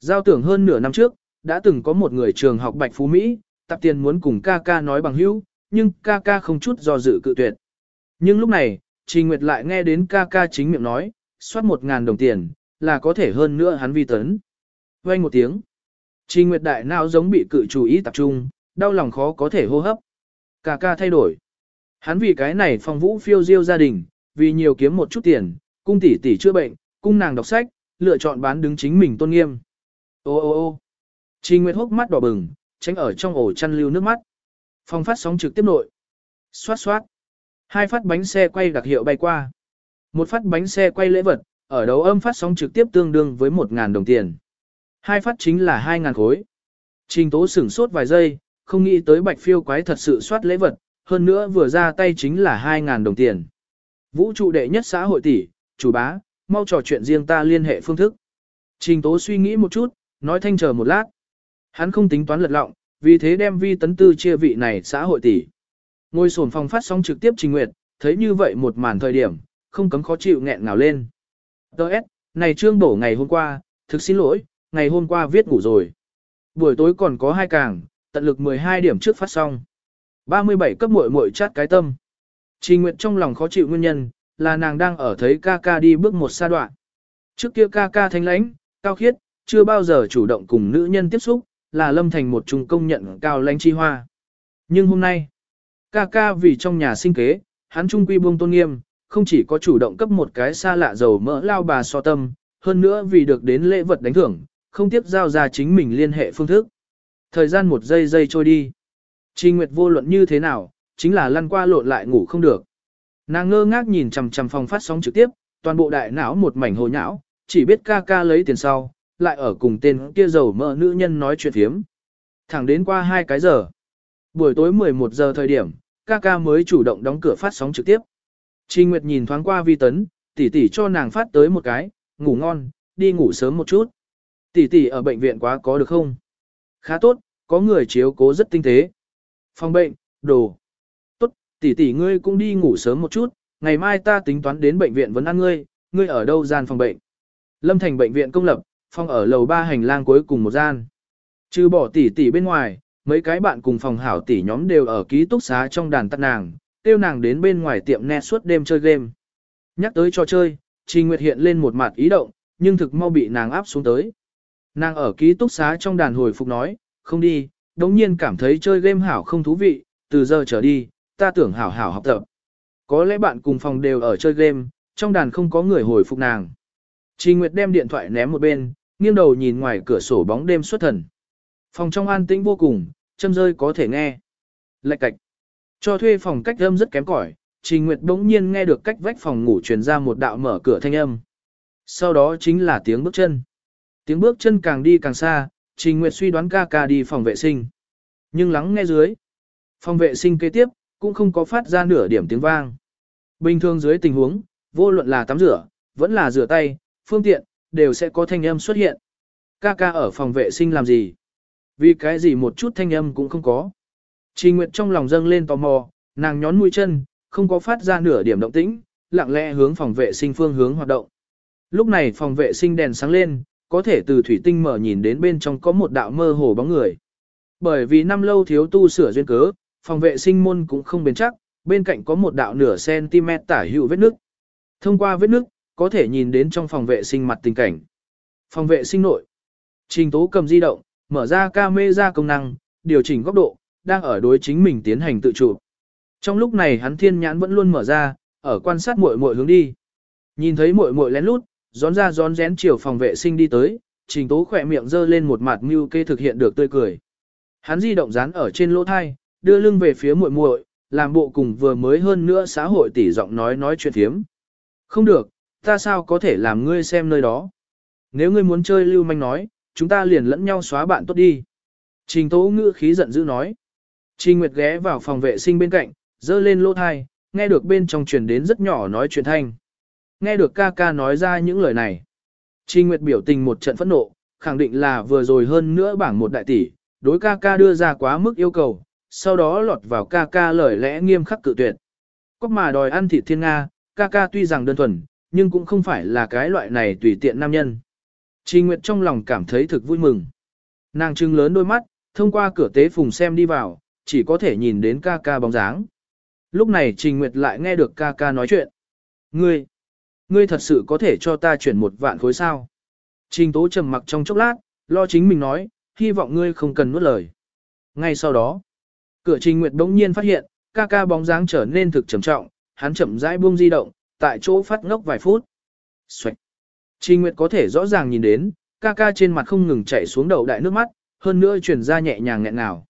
Giao tưởng hơn nửa năm trước, đã từng có một người trường học Bạch Phú Mỹ, tập tiền muốn cùng ca ca nói bằng hữu, nhưng ca ca không chút do dự cự tuyệt. Nhưng lúc này, Trình Nguyệt lại nghe đến ca ca chính miệng nói, soát một ngàn đồng tiền, là có thể hơn nữa hắn vi tấn. Vang một tiếng. Trình Nguyệt đại não giống bị cự chú ý tập trung, đau lòng khó có thể hô hấp. Ca ca thay đổi. Hắn vì cái này phong vũ phiêu diêu gia đình, vì nhiều kiếm một chút tiền, cung tỷ tỷ chữa bệnh, cung nàng đọc sách, lựa chọn bán đứng chính mình tôn nghiêm. Ô ô ô Trình Nguyệt hốc mắt đỏ bừng, tránh ở trong ổ chăn lưu nước mắt. Phong phát sóng trực tiếp nội. Xoát xoát. Hai phát bánh xe quay đặc hiệu bay qua. Một phát bánh xe quay lễ vật, ở đấu âm phát sóng trực tiếp tương đương với 1.000 đồng tiền. Hai phát chính là 2.000 khối. Trình tố sửng sốt vài giây, không nghĩ tới bạch phiêu quái thật sự soát lễ vật, hơn nữa vừa ra tay chính là 2.000 đồng tiền. Vũ trụ đệ nhất xã hội tỷ, chủ bá, mau trò chuyện riêng ta liên hệ phương thức. Trình tố suy nghĩ một chút, nói thanh chờ một lát. Hắn không tính toán lật lọng, vì thế đem vi tấn tư chia vị này xã hội tỷ. Ngôi sồn phòng phát sóng trực tiếp trình nguyệt, thấy như vậy một màn thời điểm, không cấm khó chịu nghẹn ngào lên. Đợt, này trương bổ ngày hôm qua, thực xin lỗi, ngày hôm qua viết ngủ rồi. Buổi tối còn có hai càng, tận lực 12 điểm trước phát xong. 37 cấp muội muội chát cái tâm. Trình Nguyệt trong lòng khó chịu nguyên nhân, là nàng đang ở thấy ca ca đi bước một xa đoạn. Trước kia ca ca thanh lãnh, cao khiết, chưa bao giờ chủ động cùng nữ nhân tiếp xúc, là lâm thành một trung công nhận cao lãnh chi hoa. Nhưng hôm nay, ca ca vì trong nhà sinh kế, hắn trung quy buông tôn nghiêm, không chỉ có chủ động cấp một cái xa lạ dầu mỡ lao bà so tâm, hơn nữa vì được đến lễ vật đánh thưởng, không tiếp giao ra chính mình liên hệ phương thức. Thời gian một giây giây trôi đi. Trình Nguyệt vô luận như thế nào, chính là lăn qua lộn lại ngủ không được. Nàng ngơ ngác nhìn chằm chằm phòng phát sóng trực tiếp, toàn bộ đại não một mảnh hồ nhão, chỉ biết ca ca lấy tiền sau, lại ở cùng tên kia giàu mỡ nữ nhân nói chuyện phiếm. Thẳng đến qua hai cái giờ. Buổi tối 11 giờ thời điểm, ca ca mới chủ động đóng cửa phát sóng trực tiếp. Trình Nguyệt nhìn thoáng qua vi tấn, tỷ tỷ cho nàng phát tới một cái, ngủ ngon, đi ngủ sớm một chút. Tỷ tỷ ở bệnh viện quá có được không? Khá tốt, có người chiếu cố rất tinh tế. Phòng bệnh, đồ. Tốt, tỷ tỷ ngươi cũng đi ngủ sớm một chút, ngày mai ta tính toán đến bệnh viện vấn ăn ngươi, ngươi ở đâu gian phòng bệnh. Lâm Thành bệnh viện công lập, phòng ở lầu 3 hành lang cuối cùng một gian. Trừ bỏ tỷ tỷ bên ngoài, mấy cái bạn cùng phòng hảo tỷ nhóm đều ở ký túc xá trong đàn tắt nàng, tiêu nàng đến bên ngoài tiệm net suốt đêm chơi game. Nhắc tới trò chơi, Trình Nguyệt hiện lên một mặt ý động, nhưng thực mau bị nàng áp xuống tới. Nàng ở ký túc xá trong đàn hồi phục nói, không đi, đống nhiên cảm thấy chơi game hảo không thú vị, từ giờ trở đi, ta tưởng hảo hảo học tập. Có lẽ bạn cùng phòng đều ở chơi game, trong đàn không có người hồi phục nàng. Trình Nguyệt đem điện thoại ném một bên, nghiêng đầu nhìn ngoài cửa sổ bóng đêm xuất thần. Phòng trong an tĩnh vô cùng, châm rơi có thể nghe. Lạch cạch. Cho thuê phòng cách âm rất kém cỏi, Trình Nguyệt bỗng nhiên nghe được cách vách phòng ngủ truyền ra một đạo mở cửa thanh âm. Sau đó chính là tiếng bước chân. Tiếng bước chân càng đi càng xa, Trình Nguyệt suy đoán ca ca đi phòng vệ sinh. Nhưng lắng nghe dưới. Phòng vệ sinh kế tiếp, cũng không có phát ra nửa điểm tiếng vang. Bình thường dưới tình huống, vô luận là tắm rửa, vẫn là rửa tay, phương tiện, đều sẽ có thanh âm xuất hiện. Ca ca ở phòng vệ sinh làm gì? Vì cái gì một chút thanh âm cũng không có. Trình Nguyệt trong lòng dâng lên tò mò, nàng nhón mũi chân, không có phát ra nửa điểm động tĩnh, lặng lẽ hướng phòng vệ sinh phương hướng hoạt động. Lúc này phòng vệ sinh đèn sáng lên, có thể từ thủy tinh mở nhìn đến bên trong có một đạo mơ hồ bóng người. Bởi vì năm lâu thiếu tu sửa duyên cớ, phòng vệ sinh môn cũng không bền chắc, bên cạnh có một đạo nửa cm tả hữu vết nước. Thông qua vết nước, có thể nhìn đến trong phòng vệ sinh mặt tình cảnh. Phòng vệ sinh nội. Trình tố cầm di động, mở ra camera công năng, điều chỉnh góc độ, đang ở đối chính mình tiến hành tự chụp. Trong lúc này hắn thiên nhãn vẫn luôn mở ra, ở quan sát muội muội hướng đi. Nhìn thấy muội muội lén lút, gión ra gión rén chiều phòng vệ sinh đi tới, trình tố khỏe miệng dơ lên một mặt mưu kê thực hiện được tươi cười. Hắn di động dán ở trên lỗ thai, đưa lưng về phía muội muội, làm bộ cùng vừa mới hơn nữa xã hội tỉ giọng nói nói chuyện thiếm. Không được, ta sao có thể làm ngươi xem nơi đó. Nếu ngươi muốn chơi lưu manh nói, chúng ta liền lẫn nhau xóa bạn tốt đi. Trình tố ngữ khí giận dữ nói. Trình Nguyệt ghé vào phòng vệ sinh bên cạnh, dơ lên lỗ thai, nghe được bên trong truyền đến rất nhỏ nói chuyện thanh. Nghe được ca ca nói ra những lời này. Trình Nguyệt biểu tình một trận phẫn nộ, khẳng định là vừa rồi hơn nữa bảng một đại tỷ, đối ca ca đưa ra quá mức yêu cầu, sau đó lọt vào ca ca lời lẽ nghiêm khắc cự tuyệt. Cóc mà đòi ăn thịt thiên Nga, ca ca tuy rằng đơn thuần, nhưng cũng không phải là cái loại này tùy tiện nam nhân. Trình Nguyệt trong lòng cảm thấy thực vui mừng. Nàng trưng lớn đôi mắt, thông qua cửa tế phùng xem đi vào, chỉ có thể nhìn đến ca ca bóng dáng. Lúc này Trình Nguyệt lại nghe được ca ca nói chuyện. Ngươi, ngươi thật sự có thể cho ta chuyển một vạn khối sao? Trình Tố trầm mặc trong chốc lát, lo chính mình nói, hy vọng ngươi không cần nuốt lời. Ngay sau đó, cửa Trình Nguyệt đống nhiên phát hiện, ca ca bóng dáng trở nên thực trầm trọng, hắn chậm rãi buông di động, tại chỗ phát ngốc vài phút. Xoạch. Trình Nguyệt có thể rõ ràng nhìn đến, ca ca trên mặt không ngừng chảy xuống đầu đại nước mắt, hơn nữa chuyển ra nhẹ nhàng nghẹn ngào.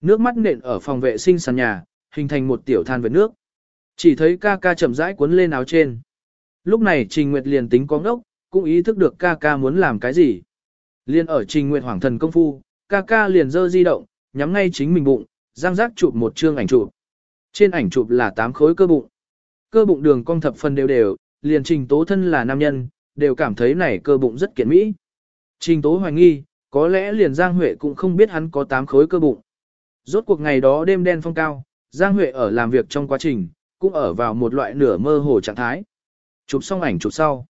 Nước mắt nện ở phòng vệ sinh sàn nhà, hình thành một tiểu than vệt nước. Chỉ thấy ca ca chậm rãi cuốn lên áo trên. Lúc này Trình Nguyệt liền tính có ngốc, cũng ý thức được ca ca muốn làm cái gì. Liên ở Trình Nguyệt hoàng thần công phu, ca ca liền dơ di động, nhắm ngay chính mình bụng, giang giác chụp một chương ảnh chụp. Trên ảnh chụp là 8 khối cơ bụng. Cơ bụng đường cong thập phần đều đều, liền Trình Tố thân là nam nhân, đều cảm thấy này cơ bụng rất kiện mỹ. Trình Tố hoài nghi, có lẽ liền Giang Huệ cũng không biết hắn có 8 khối cơ bụng. Rốt cuộc ngày đó đêm đen phong cao, Giang Huệ ở làm việc trong quá trình, cũng ở vào một loại nửa mơ hồ trạng thái. Chụp xong ảnh chụp sau.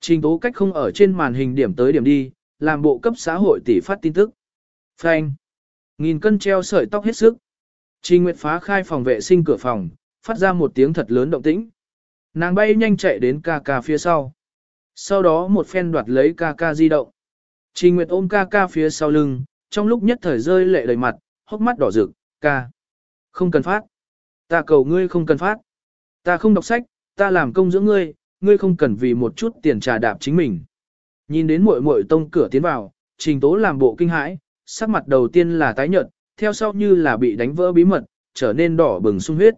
Trình tố cách không ở trên màn hình điểm tới điểm đi, làm bộ cấp xã hội tỷ phát tin tức. Phanh. Nghìn cân treo sợi tóc hết sức. Trình Nguyệt phá khai phòng vệ sinh cửa phòng, phát ra một tiếng thật lớn động tĩnh. Nàng bay nhanh chạy đến ca ca phía sau. Sau đó một phen đoạt lấy ca ca di động. Trình Nguyệt ôm ca ca phía sau lưng, trong lúc nhất thời rơi lệ đầy mặt, hốc mắt đỏ rực, ca. Không cần phát. Ta cầu ngươi không cần phát. Ta không đọc sách, ta làm công dưỡng ngươi, ngươi không cần vì một chút tiền trà đạp chính mình. Nhìn đến muội muội tông cửa tiến vào, trình tố làm bộ kinh hãi, sắc mặt đầu tiên là tái nhợt, theo sau như là bị đánh vỡ bí mật, trở nên đỏ bừng sung huyết.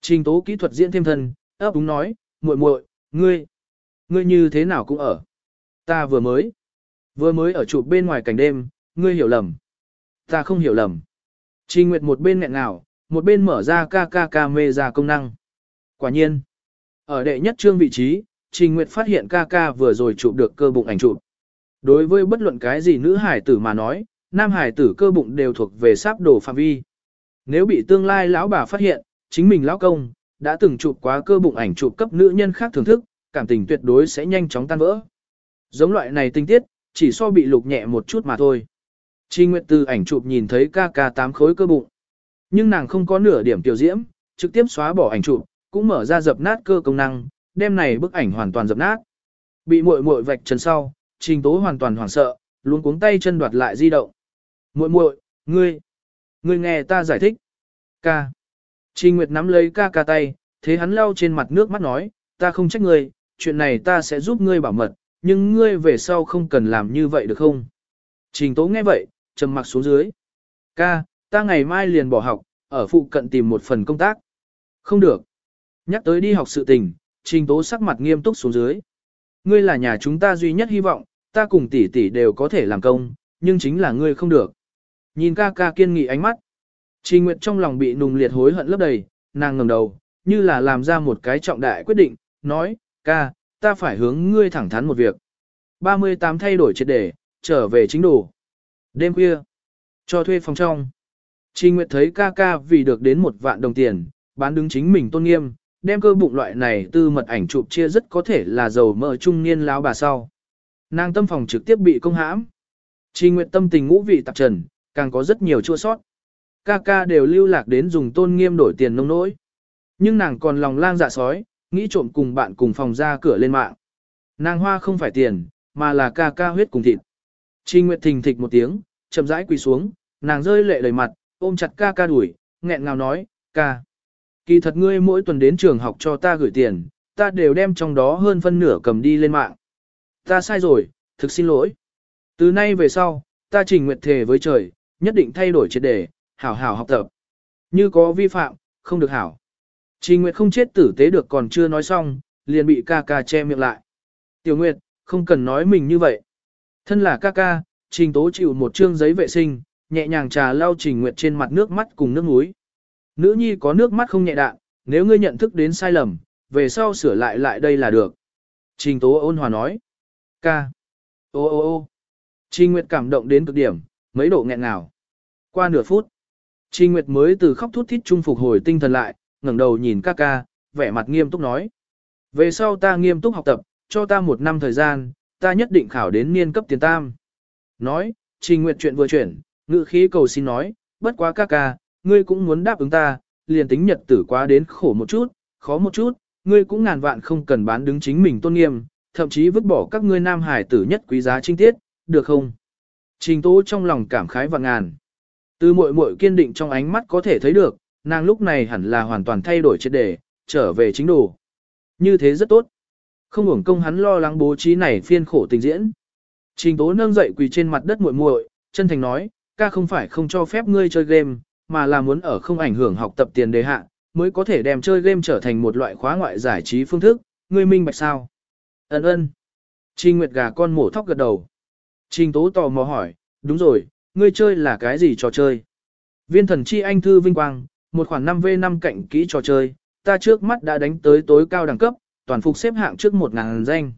Trình tố kỹ thuật diễn thêm thân, ấp úng nói, muội muội, ngươi, ngươi như thế nào cũng ở. Ta vừa mới, vừa mới ở chụp bên ngoài cảnh đêm, ngươi hiểu lầm. Ta không hiểu lầm. Trình Nguyệt một bên nghẹn ngào, một bên mở ra ca ca ca mê ra công năng. Quả nhiên, ở đệ nhất trương vị trí, Trình Nguyệt phát hiện ca ca vừa rồi chụp được cơ bụng ảnh chụp. Đối với bất luận cái gì nữ hải tử mà nói, nam hải tử cơ bụng đều thuộc về sáp đồ phạm vi. Nếu bị tương lai lão bà phát hiện, chính mình lão công, đã từng chụp quá cơ bụng ảnh chụp cấp nữ nhân khác thưởng thức, cảm tình tuyệt đối sẽ nhanh chóng tan vỡ. Giống loại này tinh tiết, chỉ so bị lục nhẹ một chút mà thôi. Trình Nguyệt từ ảnh chụp nhìn thấy ca ca tám khối cơ bụng. Nhưng nàng không có nửa điểm tiểu diễm, trực tiếp xóa bỏ ảnh chụp, cũng mở ra dập nát cơ công năng, đem này bức ảnh hoàn toàn dập nát. Bị muội muội vạch trần sau, Trình Tố hoàn toàn hoảng sợ, luôn cuống tay chân đoạt lại di động. "Muội muội, ngươi, ngươi nghe ta giải thích." Ca. Trình Nguyệt nắm lấy ca ca tay, thế hắn lau trên mặt nước mắt nói, "Ta không trách ngươi, chuyện này ta sẽ giúp ngươi bảo mật, nhưng ngươi về sau không cần làm như vậy được không?" Trình Tố nghe vậy, trầm mặc xuống dưới. "Ca, ta ngày mai liền bỏ học, ở phụ cận tìm một phần công tác." "Không được." Nhắc tới đi học sự tình, Trình Tố sắc mặt nghiêm túc xuống dưới. Ngươi là nhà chúng ta duy nhất hy vọng, ta cùng tỷ tỷ đều có thể làm công, nhưng chính là ngươi không được. Nhìn ca ca kiên nghị ánh mắt. Trình Nguyệt trong lòng bị nùng liệt hối hận lấp đầy, nàng ngẩng đầu, như là làm ra một cái trọng đại quyết định, nói, ca, ta phải hướng ngươi thẳng thắn một việc. 38 thay đổi triệt để, trở về chính đủ. Đêm khuya, cho thuê phòng trong. Trình Nguyệt thấy ca ca vì được đến một vạn đồng tiền, bán đứng chính mình tôn nghiêm, đem cơ bụng loại này tư mật ảnh chụp chia rất có thể là dầu mỡ trung niên lão bà sau. Nàng tâm phòng trực tiếp bị công hãm. Trình nguyện tâm tình ngũ vị tạp trần, càng có rất nhiều chua sót. Ca ca đều lưu lạc đến dùng tôn nghiêm đổi tiền nông nỗi. Nhưng nàng còn lòng lang dạ sói, nghĩ trộm cùng bạn cùng phòng ra cửa lên mạng. Nàng hoa không phải tiền, mà là ca ca huyết cùng thịt. Trình Nguyệt thình thịch một tiếng, chậm rãi quỳ xuống, nàng rơi lệ đầy mặt, ôm chặt ca ca đuổi, nghẹn ngào nói, ca. Kỳ thật ngươi mỗi tuần đến trường học cho ta gửi tiền, ta đều đem trong đó hơn phân nửa cầm đi lên mạng. Ta sai rồi, thực xin lỗi. Từ nay về sau, ta trình nguyện thề với trời, nhất định thay đổi triệt đề, hảo hảo học tập. Như có vi phạm, không được hảo. Trình Nguyệt không chết tử tế được còn chưa nói xong, liền bị ca ca che miệng lại. Tiểu Nguyệt, không cần nói mình như vậy. Thân là ca ca, Trình Tố chịu một chương giấy vệ sinh, nhẹ nhàng trà lau Trình Nguyệt trên mặt nước mắt cùng nước mũi. Nữ nhi có nước mắt không nhẹ đạn, nếu ngươi nhận thức đến sai lầm, về sau sửa lại lại đây là được. Trình Tố ôn hòa nói. Ca. Ô ô ô. Trình Nguyệt cảm động đến cực điểm, mấy độ nghẹn ngào. Qua nửa phút, Trình Nguyệt mới từ khóc thút thít trung phục hồi tinh thần lại, ngẩng đầu nhìn ca ca, vẻ mặt nghiêm túc nói. Về sau ta nghiêm túc học tập, cho ta một năm thời gian, ta nhất định khảo đến niên cấp tiền tam. Nói, Trình Nguyệt chuyện vừa chuyển, ngự khí cầu xin nói, bất quá ca ca, ngươi cũng muốn đáp ứng ta, liền tính nhật tử quá đến khổ một chút, khó một chút, ngươi cũng ngàn vạn không cần bán đứng chính mình tôn nghiêm, thậm chí vứt bỏ các ngươi nam hải tử nhất quý giá trinh tiết, được không? Trình tố trong lòng cảm khái và ngàn. Từ muội muội kiên định trong ánh mắt có thể thấy được, nàng lúc này hẳn là hoàn toàn thay đổi triệt đề, trở về chính đồ. Như thế rất tốt. Không hưởng công hắn lo lắng bố trí này phiên khổ tình diễn. Trình tố nâng dậy quỳ trên mặt đất muội muội, chân thành nói, ca không phải không cho phép ngươi chơi game, mà là muốn ở không ảnh hưởng học tập tiền đề hạ, mới có thể đem chơi game trở thành một loại khóa ngoại giải trí phương thức, ngươi minh bạch sao? Ấn ơn. Trình Nguyệt gà con mổ thóc gật đầu. Trình Tố tò mò hỏi, đúng rồi, ngươi chơi là cái gì trò chơi? Viên thần chi anh thư vinh quang, một khoảng 5V5 cạnh kỹ trò chơi, ta trước mắt đã đánh tới tối cao đẳng cấp, toàn phục xếp hạng trước 1.000 danh.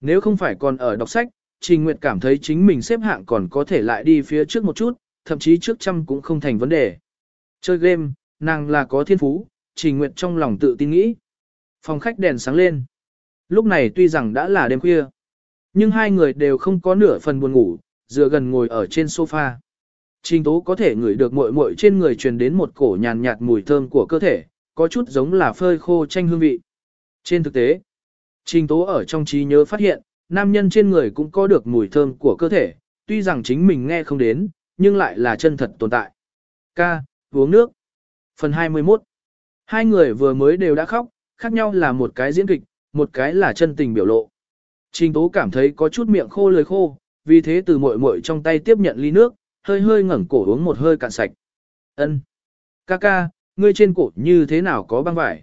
Nếu không phải còn ở đọc sách, Trình Nguyệt cảm thấy chính mình xếp hạng còn có thể lại đi phía trước một chút, thậm chí trước trăm cũng không thành vấn đề. Chơi game, nàng là có thiên phú, Trình nguyện trong lòng tự tin nghĩ. Phòng khách đèn sáng lên. Lúc này tuy rằng đã là đêm khuya, nhưng hai người đều không có nửa phần buồn ngủ, dựa gần ngồi ở trên sofa. Trình Tố có thể ngửi được muội muội trên người truyền đến một cổ nhàn nhạt mùi thơm của cơ thể, có chút giống là phơi khô chanh hương vị. Trên thực tế, Trình Tố ở trong trí nhớ phát hiện, nam nhân trên người cũng có được mùi thơm của cơ thể, tuy rằng chính mình nghe không đến, nhưng lại là chân thật tồn tại. Ca, uống nước. Phần 21 Hai người vừa mới đều đã khóc, khác nhau là một cái diễn kịch, một cái là chân tình biểu lộ. Trình Tố cảm thấy có chút miệng khô lời khô, vì thế từ muội muội trong tay tiếp nhận ly nước, hơi hơi ngẩng cổ uống một hơi cạn sạch. Ân, Ca ca, ngươi trên cổ như thế nào có băng vải.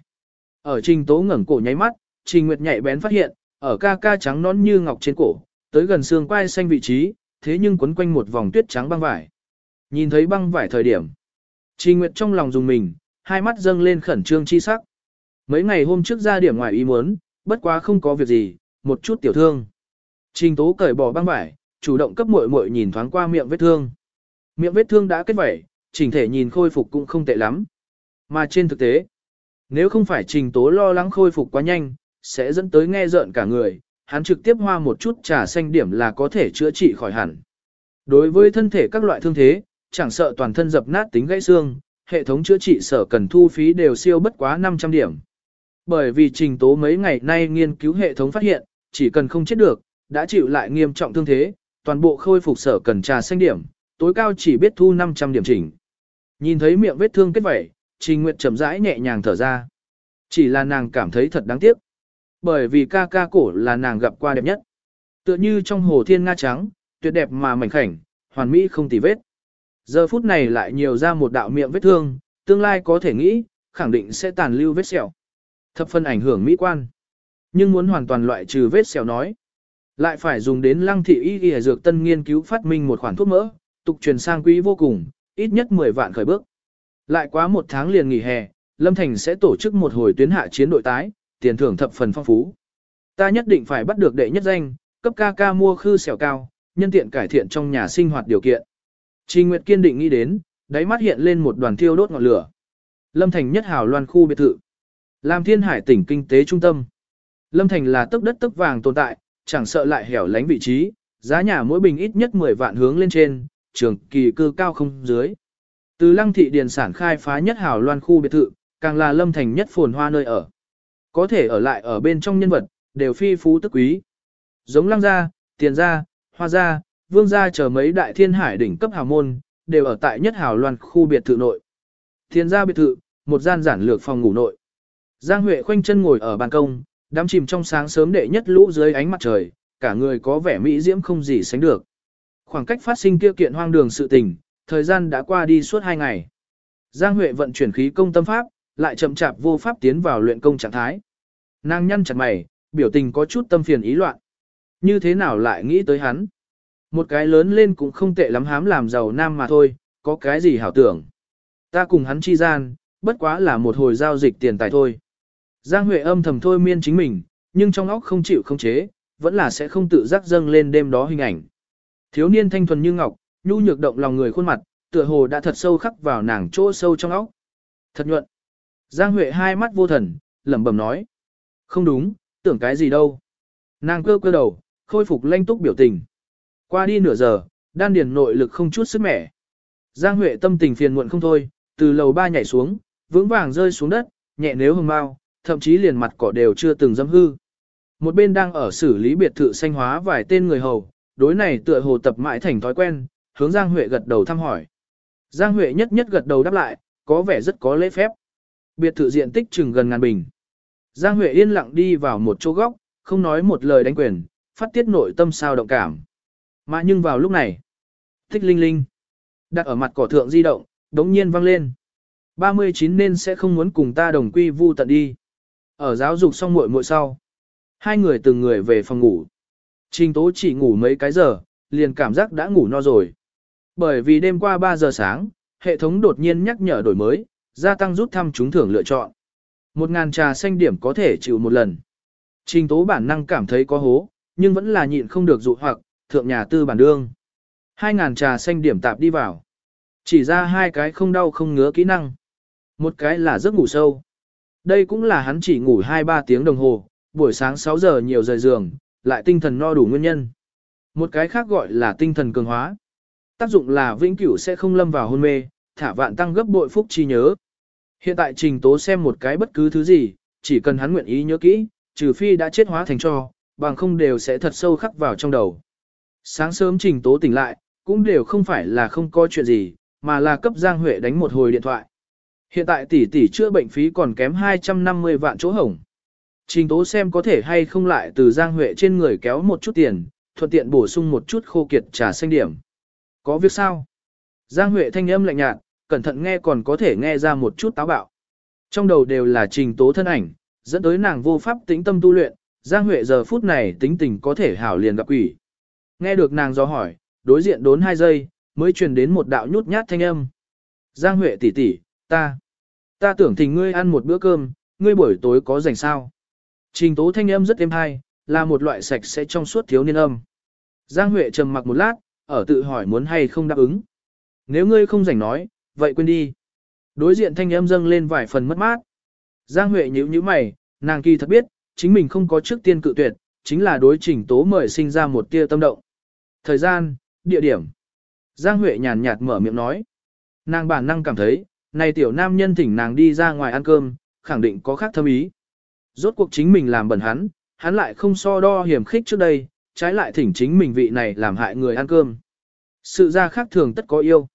Ở trình tố ngẩng cổ nháy mắt, trình nguyệt nhạy bén phát hiện, ở ca ca trắng nón như ngọc trên cổ, tới gần xương quai xanh vị trí, thế nhưng quấn quanh một vòng tuyết trắng băng vải. Nhìn thấy băng vải thời điểm, trình nguyệt trong lòng dùng mình, hai mắt dâng lên khẩn trương chi sắc. Mấy ngày hôm trước ra điểm ngoài ý muốn, bất quá không có việc gì, một chút tiểu thương. Trình tố cởi bỏ băng vải, chủ động cấp muội muội nhìn thoáng qua miệng vết thương. Miệng vết thương đã kết vảy, chỉnh thể nhìn khôi phục cũng không tệ lắm. Mà trên thực tế, nếu không phải trình tố lo lắng khôi phục quá nhanh, sẽ dẫn tới nghe rợn cả người, hắn trực tiếp hoa một chút trà xanh điểm là có thể chữa trị khỏi hẳn. Đối với thân thể các loại thương thế, chẳng sợ toàn thân dập nát tính gãy xương, hệ thống chữa trị sở cần thu phí đều siêu bất quá 500 điểm. Bởi vì trình tố mấy ngày nay nghiên cứu hệ thống phát hiện, chỉ cần không chết được, đã chịu lại nghiêm trọng thương thế, toàn bộ khôi phục sở cần trà xanh điểm, tối cao chỉ biết thu 500 điểm chỉnh. Nhìn thấy miệng vết thương kết vẩy, Trình Nguyệt chậm rãi nhẹ nhàng thở ra. Chỉ là nàng cảm thấy thật đáng tiếc. Bởi vì ca ca cổ là nàng gặp qua đẹp nhất. Tựa như trong hồ thiên nga trắng, tuyệt đẹp mà mảnh khảnh, hoàn mỹ không tì vết. Giờ phút này lại nhiều ra một đạo miệng vết thương, tương lai có thể nghĩ, khẳng định sẽ tàn lưu vết sẹo. Thập phân ảnh hưởng mỹ quan. Nhưng muốn hoàn toàn loại trừ vết sẹo nói. Lại phải dùng đến lăng thị y y dược tân nghiên cứu phát minh một khoản thuốc mỡ, tục truyền sang quý vô cùng, ít nhất 10 vạn khởi bước. Lại quá một tháng liền nghỉ hè, Lâm Thành sẽ tổ chức một hồi tuyến hạ chiến đội tái, tiền thưởng thập phần phong phú. Ta nhất định phải bắt được đệ nhất danh, cấp ca ca mua khư xẻo cao, nhân tiện cải thiện trong nhà sinh hoạt điều kiện. Trình Nguyệt kiên định nghĩ đến, đáy mắt hiện lên một đoàn thiêu đốt ngọn lửa. Lâm Thành nhất hào loan khu biệt thự. Làm thiên hải tỉnh kinh tế trung tâm. Lâm Thành là tấc đất tấc vàng tồn tại, chẳng sợ lại hẻo lánh vị trí, giá nhà mỗi bình ít nhất 10 vạn hướng lên trên, trường kỳ cư cao không dưới. Từ lăng thị điền sản khai phá nhất hảo loan khu biệt thự, càng là lâm thành nhất phồn hoa nơi ở. Có thể ở lại ở bên trong nhân vật, đều phi phú tức quý. Giống lăng gia, tiền gia, hoa gia, vương gia chờ mấy đại thiên hải đỉnh cấp hào môn, đều ở tại nhất hào loan khu biệt thự nội. Thiên gia biệt thự, một gian giản lược phòng ngủ nội. Giang Huệ khoanh chân ngồi ở ban công, đắm chìm trong sáng sớm đệ nhất lũ dưới ánh mặt trời, cả người có vẻ mỹ diễm không gì sánh được. Khoảng cách phát sinh kia kiện hoang đường sự tình, thời gian đã qua đi suốt hai ngày. Giang Huệ vận chuyển khí công tâm pháp, lại chậm chạp vô pháp tiến vào luyện công trạng thái. Nàng nhăn chặt mày, biểu tình có chút tâm phiền ý loạn. Như thế nào lại nghĩ tới hắn? Một cái lớn lên cũng không tệ lắm hám làm giàu nam mà thôi, có cái gì hảo tưởng. Ta cùng hắn chi gian, bất quá là một hồi giao dịch tiền tài thôi. Giang Huệ âm thầm thôi miên chính mình, nhưng trong óc không chịu không chế, vẫn là sẽ không tự giác dâng lên đêm đó hình ảnh. Thiếu niên thanh thuần như ngọc, nhu nhược động lòng người khuôn mặt, tựa hồ đã thật sâu khắc vào nàng chỗ sâu trong óc. Thật nhuận. Giang Huệ hai mắt vô thần, lẩm bẩm nói. Không đúng, tưởng cái gì đâu. Nàng cơ cơ đầu, khôi phục lanh túc biểu tình. Qua đi nửa giờ, đan điền nội lực không chút sức mẻ. Giang Huệ tâm tình phiền muộn không thôi, từ lầu ba nhảy xuống, vững vàng rơi xuống đất, nhẹ nếu hồng mau, thậm chí liền mặt cỏ đều chưa từng dâm hư. Một bên đang ở xử lý biệt thự xanh hóa vài tên người hầu, đối này tựa hồ tập mãi thành thói quen, hướng Giang Huệ gật đầu thăm hỏi. Giang Huệ nhất nhất gật đầu đáp lại, có vẻ rất có lễ phép. Biệt thự diện tích chừng gần ngàn bình. Giang Huệ yên lặng đi vào một chỗ góc, không nói một lời đánh quyền, phát tiết nội tâm sao động cảm. Mà nhưng vào lúc này, thích linh linh, đặt ở mặt cỏ thượng di động, đống nhiên vang lên. 39 nên sẽ không muốn cùng ta đồng quy vu tận đi. Ở giáo dục xong muội muội sau. Hai người từng người về phòng ngủ. Trình tố chỉ ngủ mấy cái giờ, liền cảm giác đã ngủ no rồi. Bởi vì đêm qua 3 giờ sáng, hệ thống đột nhiên nhắc nhở đổi mới, gia tăng rút thăm trúng thưởng lựa chọn. Một ngàn trà xanh điểm có thể chịu một lần. Trình tố bản năng cảm thấy có hố, nhưng vẫn là nhịn không được dụ hoặc, thượng nhà tư bản đương. Hai ngàn trà xanh điểm tạp đi vào. Chỉ ra hai cái không đau không ngứa kỹ năng. Một cái là giấc ngủ sâu. Đây cũng là hắn chỉ ngủ 2-3 tiếng đồng hồ, buổi sáng 6 giờ nhiều rời giường, lại tinh thần no đủ nguyên nhân. Một cái khác gọi là tinh thần cường hóa. Tác dụng là vĩnh cửu sẽ không lâm vào hôn mê, thả vạn tăng gấp bội phúc chi nhớ. Hiện tại trình tố xem một cái bất cứ thứ gì, chỉ cần hắn nguyện ý nhớ kỹ, trừ phi đã chết hóa thành cho, bằng không đều sẽ thật sâu khắc vào trong đầu. Sáng sớm trình tố tỉnh lại, cũng đều không phải là không có chuyện gì, mà là cấp Giang Huệ đánh một hồi điện thoại. Hiện tại tỷ tỷ chữa bệnh phí còn kém 250 vạn chỗ hổng. Trình tố xem có thể hay không lại từ Giang Huệ trên người kéo một chút tiền, thuận tiện bổ sung một chút khô kiệt trà xanh điểm. Có việc sao? Giang Huệ thanh âm lạnh nhạt, cẩn thận nghe còn có thể nghe ra một chút táo bạo. Trong đầu đều là trình tố thân ảnh, dẫn tới nàng vô pháp tĩnh tâm tu luyện, Giang Huệ giờ phút này tính tình có thể hảo liền gặp quỷ. Nghe được nàng do hỏi, đối diện đốn hai giây, mới truyền đến một đạo nhút nhát thanh âm. Giang Huệ tỷ tỷ, ta, ta tưởng thỉnh ngươi ăn một bữa cơm, ngươi buổi tối có rảnh sao? Trình tố thanh âm rất êm hay, là một loại sạch sẽ trong suốt thiếu niên âm. Giang Huệ trầm mặc một lát, ở tự hỏi muốn hay không đáp ứng. Nếu ngươi không rảnh nói, vậy quên đi. Đối diện thanh âm dâng lên vài phần mất mát. Giang Huệ nhíu nhíu mày, nàng kỳ thật biết, chính mình không có trước tiên cự tuyệt, chính là đối trình tố mời sinh ra một tia tâm động. Thời gian, địa điểm. Giang Huệ nhàn nhạt mở miệng nói. Nàng bản năng cảm thấy, này tiểu nam nhân thỉnh nàng đi ra ngoài ăn cơm, khẳng định có khác thâm ý. Rốt cuộc chính mình làm bẩn hắn, hắn lại không so đo hiểm khích trước đây, trái lại thỉnh chính mình vị này làm hại người ăn cơm. Sự ra khác thường tất có yêu.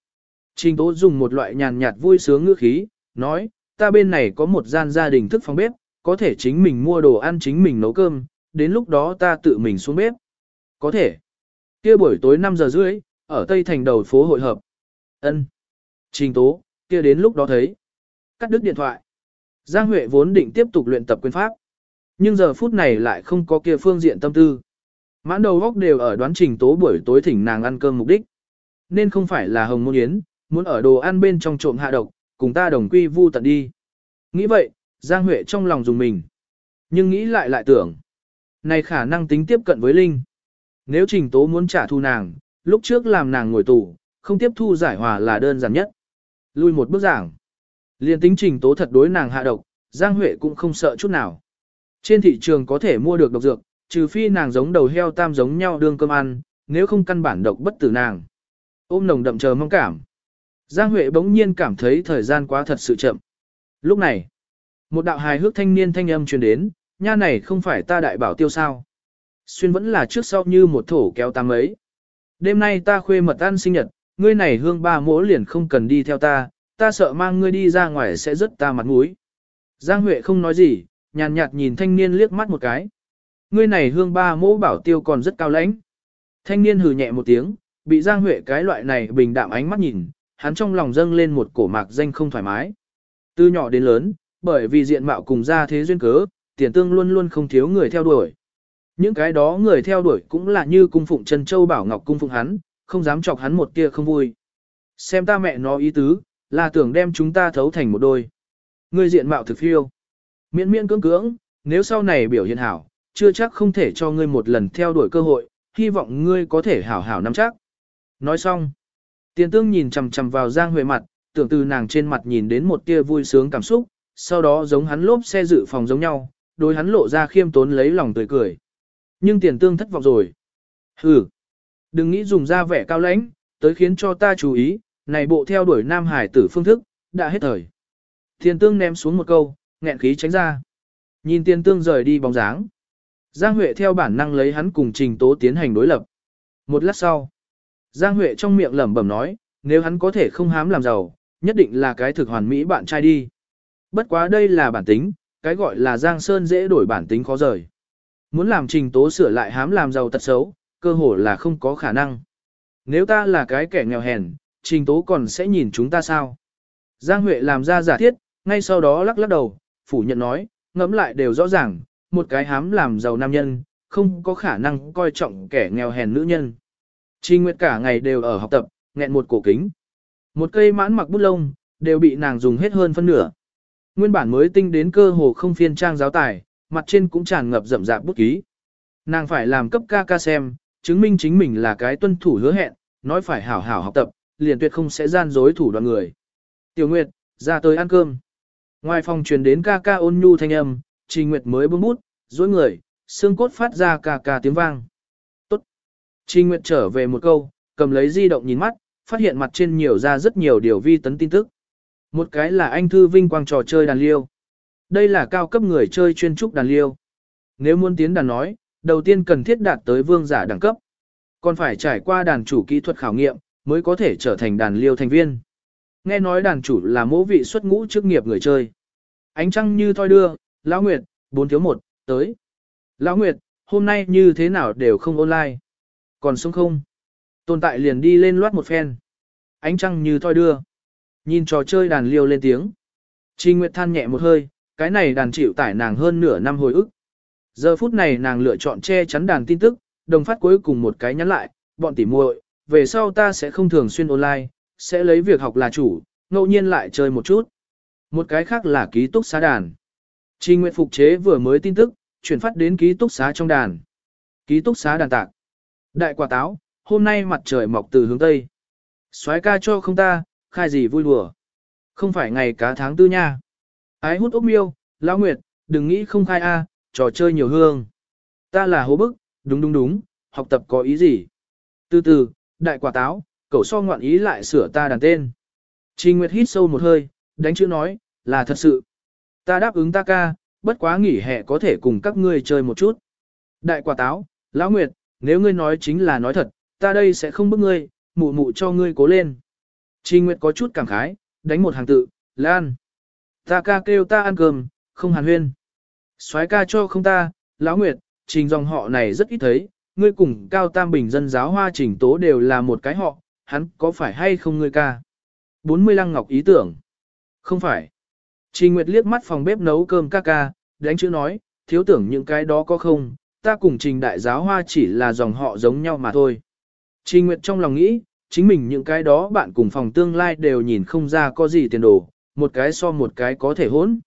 Trình Tố dùng một loại nhàn nhạt vui sướng ngữ khí, nói, ta bên này có một gian gia đình thức phòng bếp, có thể chính mình mua đồ ăn chính mình nấu cơm, đến lúc đó ta tự mình xuống bếp. Có thể. Kia buổi tối 5 giờ rưỡi, ở Tây Thành đầu phố hội hợp. Ân. Trình Tố, kia đến lúc đó thấy. Cắt đứt điện thoại. Giang Huệ vốn định tiếp tục luyện tập quyền pháp. Nhưng giờ phút này lại không có kia phương diện tâm tư. Mãn đầu góc đều ở đoán trình tố buổi tối thỉnh nàng ăn cơm mục đích. Nên không phải là hồng môn yến, muốn ở đồ ăn bên trong trộm hạ độc, cùng ta đồng quy vu tận đi. Nghĩ vậy, Giang Huệ trong lòng dùng mình. Nhưng nghĩ lại lại tưởng. Này khả năng tính tiếp cận với Linh. Nếu trình tố muốn trả thù nàng, lúc trước làm nàng ngồi tù, không tiếp thu giải hòa là đơn giản nhất. Lui một bước giảng. Liên tính trình tố thật đối nàng hạ độc, Giang Huệ cũng không sợ chút nào. Trên thị trường có thể mua được độc dược, trừ phi nàng giống đầu heo tam giống nhau đương cơm ăn, nếu không căn bản độc bất tử nàng. Ôm nồng đậm chờ mong cảm. Giang Huệ bỗng nhiên cảm thấy thời gian quá thật sự chậm. Lúc này, một đạo hài hước thanh niên thanh âm truyền đến, nha này không phải ta đại bảo tiêu sao. Xuyên vẫn là trước sau như một thổ kéo tám ấy. Đêm nay ta khuê mật ăn sinh nhật, ngươi này hương ba mỗ liền không cần đi theo ta, ta sợ mang ngươi đi ra ngoài sẽ rớt ta mặt mũi. Giang Huệ không nói gì, nhàn nhạt nhìn thanh niên liếc mắt một cái. Ngươi này hương ba mỗ bảo tiêu còn rất cao lãnh. Thanh niên hừ nhẹ một tiếng, bị Giang Huệ cái loại này bình đạm ánh mắt nhìn, hắn trong lòng dâng lên một cổ mạc danh không thoải mái. Từ nhỏ đến lớn, bởi vì diện mạo cùng gia thế duyên cớ, tiền tương luôn luôn không thiếu người theo đuổi. Những cái đó người theo đuổi cũng là như cung phụng Trần Châu Bảo Ngọc cung phụng hắn, không dám chọc hắn một tia không vui. Xem ta mẹ nó ý tứ, là tưởng đem chúng ta thấu thành một đôi. Ngươi diện mạo thực phiêu. Miễn miễn cưỡng cưỡng, nếu sau này biểu hiện hảo, chưa chắc không thể cho ngươi một lần theo đuổi cơ hội, hy vọng ngươi có thể hảo hảo nắm chắc. Nói xong, tiền tương nhìn chằm chằm vào Giang Huệ mặt, tưởng từ nàng trên mặt nhìn đến một tia vui sướng cảm xúc, sau đó giống hắn lốp xe dự phòng giống nhau, đối hắn lộ ra khiêm tốn lấy lòng tươi cười. Nhưng tiền tương thất vọng rồi. Hừ, đừng nghĩ dùng ra vẻ cao lãnh, tới khiến cho ta chú ý, này bộ theo đuổi nam hải tử phương thức, đã hết thời. Tiền tương ném xuống một câu, nghẹn khí tránh ra. Nhìn tiền tương rời đi bóng dáng. Giang Huệ theo bản năng lấy hắn cùng trình tố tiến hành đối lập. Một lát sau, Giang Huệ trong miệng lẩm bẩm nói, nếu hắn có thể không hám làm giàu, nhất định là cái thực hoàn mỹ bạn trai đi. Bất quá đây là bản tính, cái gọi là Giang Sơn dễ đổi bản tính khó rời. Muốn làm trình tố sửa lại hám làm giàu tật xấu, cơ hồ là không có khả năng. Nếu ta là cái kẻ nghèo hèn, trình tố còn sẽ nhìn chúng ta sao? Giang Huệ làm ra giả thiết, ngay sau đó lắc lắc đầu, phủ nhận nói, ngẫm lại đều rõ ràng, một cái hám làm giàu nam nhân, không có khả năng coi trọng kẻ nghèo hèn nữ nhân. Trình Nguyệt cả ngày đều ở học tập, nghẹn một cổ kính. Một cây mãn mặc bút lông, đều bị nàng dùng hết hơn phân nửa. Nguyên bản mới tinh đến cơ hồ không phiên trang giáo tài, mặt trên cũng tràn ngập rậm rạp bút ký. Nàng phải làm cấp ca ca xem, chứng minh chính mình là cái tuân thủ hứa hẹn, nói phải hảo hảo học tập, liền tuyệt không sẽ gian dối thủ đoạn người. Tiểu Nguyệt, ra tới ăn cơm. Ngoài phòng truyền đến ca ca ôn nhu thanh âm, Trình Nguyệt mới buông bút, dối người, xương cốt phát ra ca ca tiếng vang. Trình Nguyệt trở về một câu, cầm lấy di động nhìn mắt, phát hiện mặt trên nhiều ra rất nhiều điều vi tấn tin tức. Một cái là anh thư vinh quang trò chơi đàn liêu. Đây là cao cấp người chơi chuyên trúc đàn liêu. Nếu muốn tiến đàn nói, đầu tiên cần thiết đạt tới vương giả đẳng cấp. Còn phải trải qua đàn chủ kỹ thuật khảo nghiệm, mới có thể trở thành đàn liêu thành viên. Nghe nói đàn chủ là mỗ vị xuất ngũ chức nghiệp người chơi. Ánh trăng như thoi đưa, Lão Nguyệt, bốn thiếu một, tới. Lão Nguyệt, hôm nay như thế nào đều không online. Còn sống không? Tồn tại liền đi lên loát một phen. Ánh trăng như thoi đưa. Nhìn trò chơi đàn liêu lên tiếng. Trình Nguyệt than nhẹ một hơi, cái này đàn chịu tải nàng hơn nửa năm hồi ức. Giờ phút này nàng lựa chọn che chắn đàn tin tức, đồng phát cuối cùng một cái nhắn lại, bọn tỉ muội, về sau ta sẽ không thường xuyên online, sẽ lấy việc học là chủ, ngẫu nhiên lại chơi một chút. Một cái khác là ký túc xá đàn. Trình Nguyệt phục chế vừa mới tin tức, chuyển phát đến ký túc xá trong đàn. Ký túc xá đàn tạc. Đại quả táo, hôm nay mặt trời mọc từ hướng Tây. soái ca cho không ta, khai gì vui đùa. Không phải ngày cá tháng tư nha. Ái hút ốc miêu, lão nguyệt, đừng nghĩ không khai a, trò chơi nhiều hương. Ta là hố bức, đúng đúng đúng, học tập có ý gì? Từ từ, đại quả táo, cậu so ngoạn ý lại sửa ta đàn tên. Trình Nguyệt hít sâu một hơi, đánh chữ nói, là thật sự. Ta đáp ứng ta ca, bất quá nghỉ hè có thể cùng các ngươi chơi một chút. Đại quả táo, lão Nguyệt, nếu ngươi nói chính là nói thật, ta đây sẽ không bức ngươi, mụ mụ cho ngươi cố lên. Trình Nguyệt có chút cảm khái, đánh một hàng tự, Lan. Ta ca kêu ta ăn cơm, không hàn huyên. soái ca cho không ta, lão Nguyệt, trình dòng họ này rất ít thấy, ngươi cùng Cao Tam Bình dân giáo hoa trình tố đều là một cái họ, hắn có phải hay không ngươi ca? 40 lăng ngọc ý tưởng. Không phải. Trình Nguyệt liếc mắt phòng bếp nấu cơm ca ca, đánh chữ nói, thiếu tưởng những cái đó có không, ta cùng trình đại giáo hoa chỉ là dòng họ giống nhau mà thôi. Trình Nguyệt trong lòng nghĩ, chính mình những cái đó bạn cùng phòng tương lai đều nhìn không ra có gì tiền đồ, một cái so một cái có thể hỗn.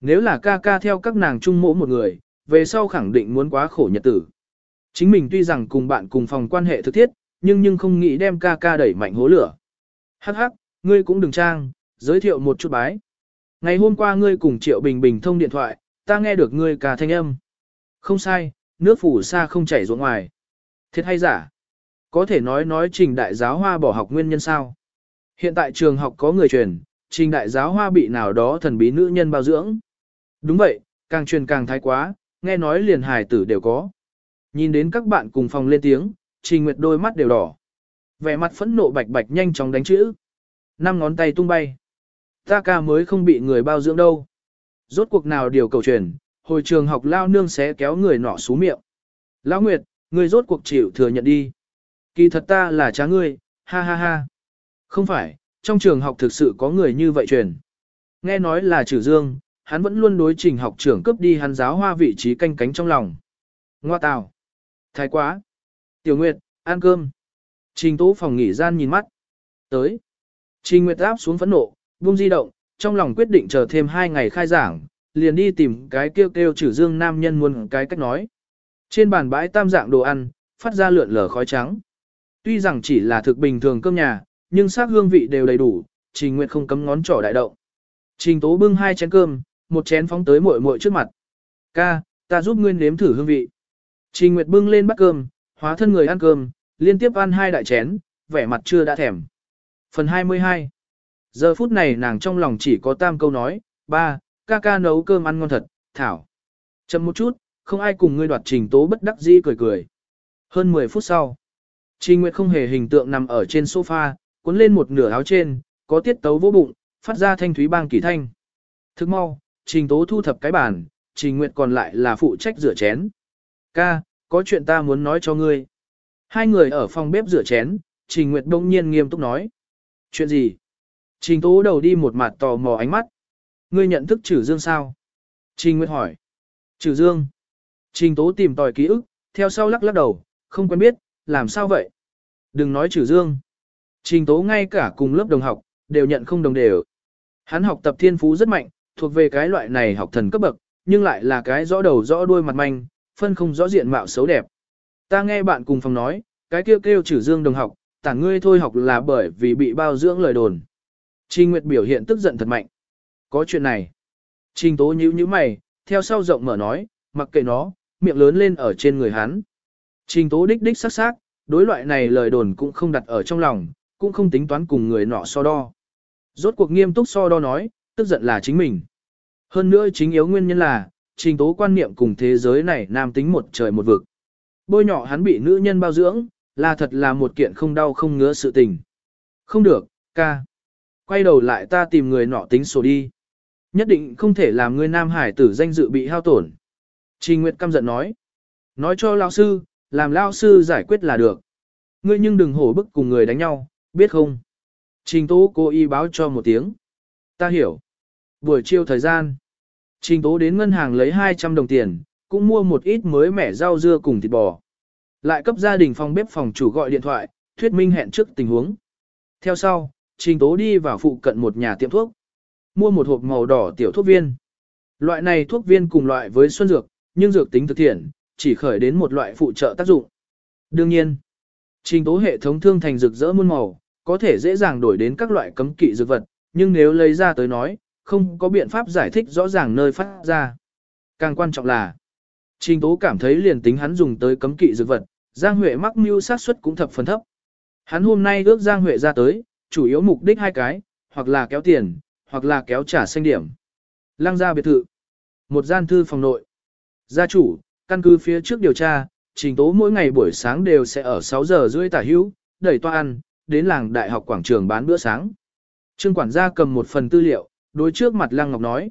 Nếu là ca ca theo các nàng chung mỗ một người, về sau khẳng định muốn quá khổ nhật tử. Chính mình tuy rằng cùng bạn cùng phòng quan hệ thực thiết, nhưng nhưng không nghĩ đem ca ca đẩy mạnh hố lửa. Hắc hắc, ngươi cũng đừng trang, giới thiệu một chút bái. Ngày hôm qua ngươi cùng Triệu Bình Bình thông điện thoại, ta nghe được ngươi cả thanh âm. Không sai, nước phủ xa không chảy ruộng ngoài. Thiệt hay giả? Có thể nói nói trình đại giáo hoa bỏ học nguyên nhân sao? Hiện tại trường học có người truyền, trình đại giáo hoa bị nào đó thần bí nữ nhân bao dưỡng. Đúng vậy, càng truyền càng thái quá, nghe nói liền hài tử đều có. Nhìn đến các bạn cùng phòng lên tiếng, trình nguyệt đôi mắt đều đỏ. Vẻ mặt phẫn nộ bạch bạch nhanh chóng đánh chữ. Năm ngón tay tung bay. Ta ca mới không bị người bao dưỡng đâu. Rốt cuộc nào điều cầu truyền, hồi trường học lao nương sẽ kéo người nọ xuống miệng. Lão Nguyệt, người rốt cuộc chịu thừa nhận đi. Kỳ thật ta là cha ngươi, ha ha ha. Không phải, trong trường học thực sự có người như vậy truyền. Nghe nói là trừ dương, hắn vẫn luôn đối trình học trưởng cướp đi hắn giáo hoa vị trí canh cánh trong lòng. Ngoa tào. Thái quá. Tiểu Nguyệt, ăn cơm. Trình tố phòng nghỉ gian nhìn mắt. Tới. Trình Nguyệt áp xuống phẫn nộ, buông di động, trong lòng quyết định chờ thêm hai ngày khai giảng, liền đi tìm cái kêu kêu trừ dương nam nhân muôn cái cách nói. Trên bàn bãi tam dạng đồ ăn, phát ra lượn lờ khói trắng. Tuy rằng chỉ là thực bình thường cơm nhà, nhưng sắc hương vị đều đầy đủ, Trình Nguyệt không cấm ngón trỏ đại động. Trình Tố bưng hai chén cơm, một chén phóng tới muội muội trước mặt. "Ca, ta giúp ngươi nếm thử hương vị." Trình Nguyệt bưng lên bát cơm, hóa thân người ăn cơm, liên tiếp ăn hai đại chén, vẻ mặt chưa đã thèm. Phần 22 Giờ phút này nàng trong lòng chỉ có tam câu nói, ba, ca ca nấu cơm ăn ngon thật, thảo. Chậm một chút, không ai cùng ngươi đoạt trình tố bất đắc dĩ cười cười. Hơn 10 phút sau, Trình Nguyệt không hề hình tượng nằm ở trên sofa, cuốn lên một nửa áo trên, có tiết tấu vỗ bụng, phát ra thanh thúy bang kỳ thanh. Thức mau, Trình Tố thu thập cái bàn, Trình Nguyệt còn lại là phụ trách rửa chén. Ca, có chuyện ta muốn nói cho ngươi. Hai người ở phòng bếp rửa chén, Trình Nguyệt đông nhiên nghiêm túc nói. Chuyện gì? Trình Tố đầu đi một mặt tò mò ánh mắt. Ngươi nhận thức Trử Dương sao? Trình Nguyệt hỏi. Trử Dương. Trình Tố tìm tòi ký ức, theo sau lắc lắc đầu, không quen biết, làm sao vậy? Đừng nói Trử Dương. Trình Tố ngay cả cùng lớp đồng học, đều nhận không đồng đều. Hắn học tập thiên phú rất mạnh, thuộc về cái loại này học thần cấp bậc, nhưng lại là cái rõ đầu rõ đuôi mặt manh, phân không rõ diện mạo xấu đẹp. Ta nghe bạn cùng phòng nói, cái kêu kêu Trử Dương đồng học, tản ngươi thôi học là bởi vì bị bao dưỡng lời đồn. Trình Nguyệt biểu hiện tức giận thật mạnh. Có chuyện này. Trình Tố nhíu nhíu mày, theo sau rộng mở nói, mặc kệ nó, miệng lớn lên ở trên người hắn. Trình Tố đích đích sắc sắc, đối loại này lời đồn cũng không đặt ở trong lòng, cũng không tính toán cùng người nọ so đo. Rốt cuộc nghiêm túc so đo nói, tức giận là chính mình. Hơn nữa chính yếu nguyên nhân là, trình tố quan niệm cùng thế giới này nam tính một trời một vực. Bôi nhỏ hắn bị nữ nhân bao dưỡng, là thật là một kiện không đau không ngứa sự tình. Không được, ca. Quay đầu lại ta tìm người nọ tính sổ đi. Nhất định không thể làm người nam hải tử danh dự bị hao tổn. Trình Nguyệt căm giận nói. Nói cho lão sư, làm lão sư giải quyết là được. Ngươi nhưng đừng hổ bức cùng người đánh nhau, biết không? Trình Tố cố ý báo cho một tiếng. Ta hiểu. Buổi chiều thời gian. Trình Tố đến ngân hàng lấy 200 đồng tiền, cũng mua một ít mới mẻ rau dưa cùng thịt bò. Lại cấp gia đình phòng bếp phòng chủ gọi điện thoại, thuyết minh hẹn trước tình huống. Theo sau, Trình Tố đi vào phụ cận một nhà tiệm thuốc. Mua một hộp màu đỏ tiểu thuốc viên. Loại này thuốc viên cùng loại với xuân dược, nhưng dược tính thực thiện, chỉ khởi đến một loại phụ trợ tác dụng. Đương nhiên, Trình Tố hệ thống thương thành rực rỡ muôn màu, có thể dễ dàng đổi đến các loại cấm kỵ dược vật, nhưng nếu lấy ra tới nói, không có biện pháp giải thích rõ ràng nơi phát ra. Càng quan trọng là, Trình Tố cảm thấy liền tính hắn dùng tới cấm kỵ dược vật, Giang Huệ mắc mưu sát suất cũng thập phần thấp. Hắn hôm nay ước Giang Huệ ra tới, chủ yếu mục đích hai cái, hoặc là kéo tiền, hoặc là kéo trả xanh điểm. Lăng ra biệt thự. Một gian thư phòng nội. Gia chủ, căn cứ phía trước điều tra, trình tố mỗi ngày buổi sáng đều sẽ ở 6 giờ rưỡi tả hữu, đẩy toa ăn, đến làng đại học quảng trường bán bữa sáng. Trương quản gia cầm một phần tư liệu, đối trước mặt Lăng Ngọc nói.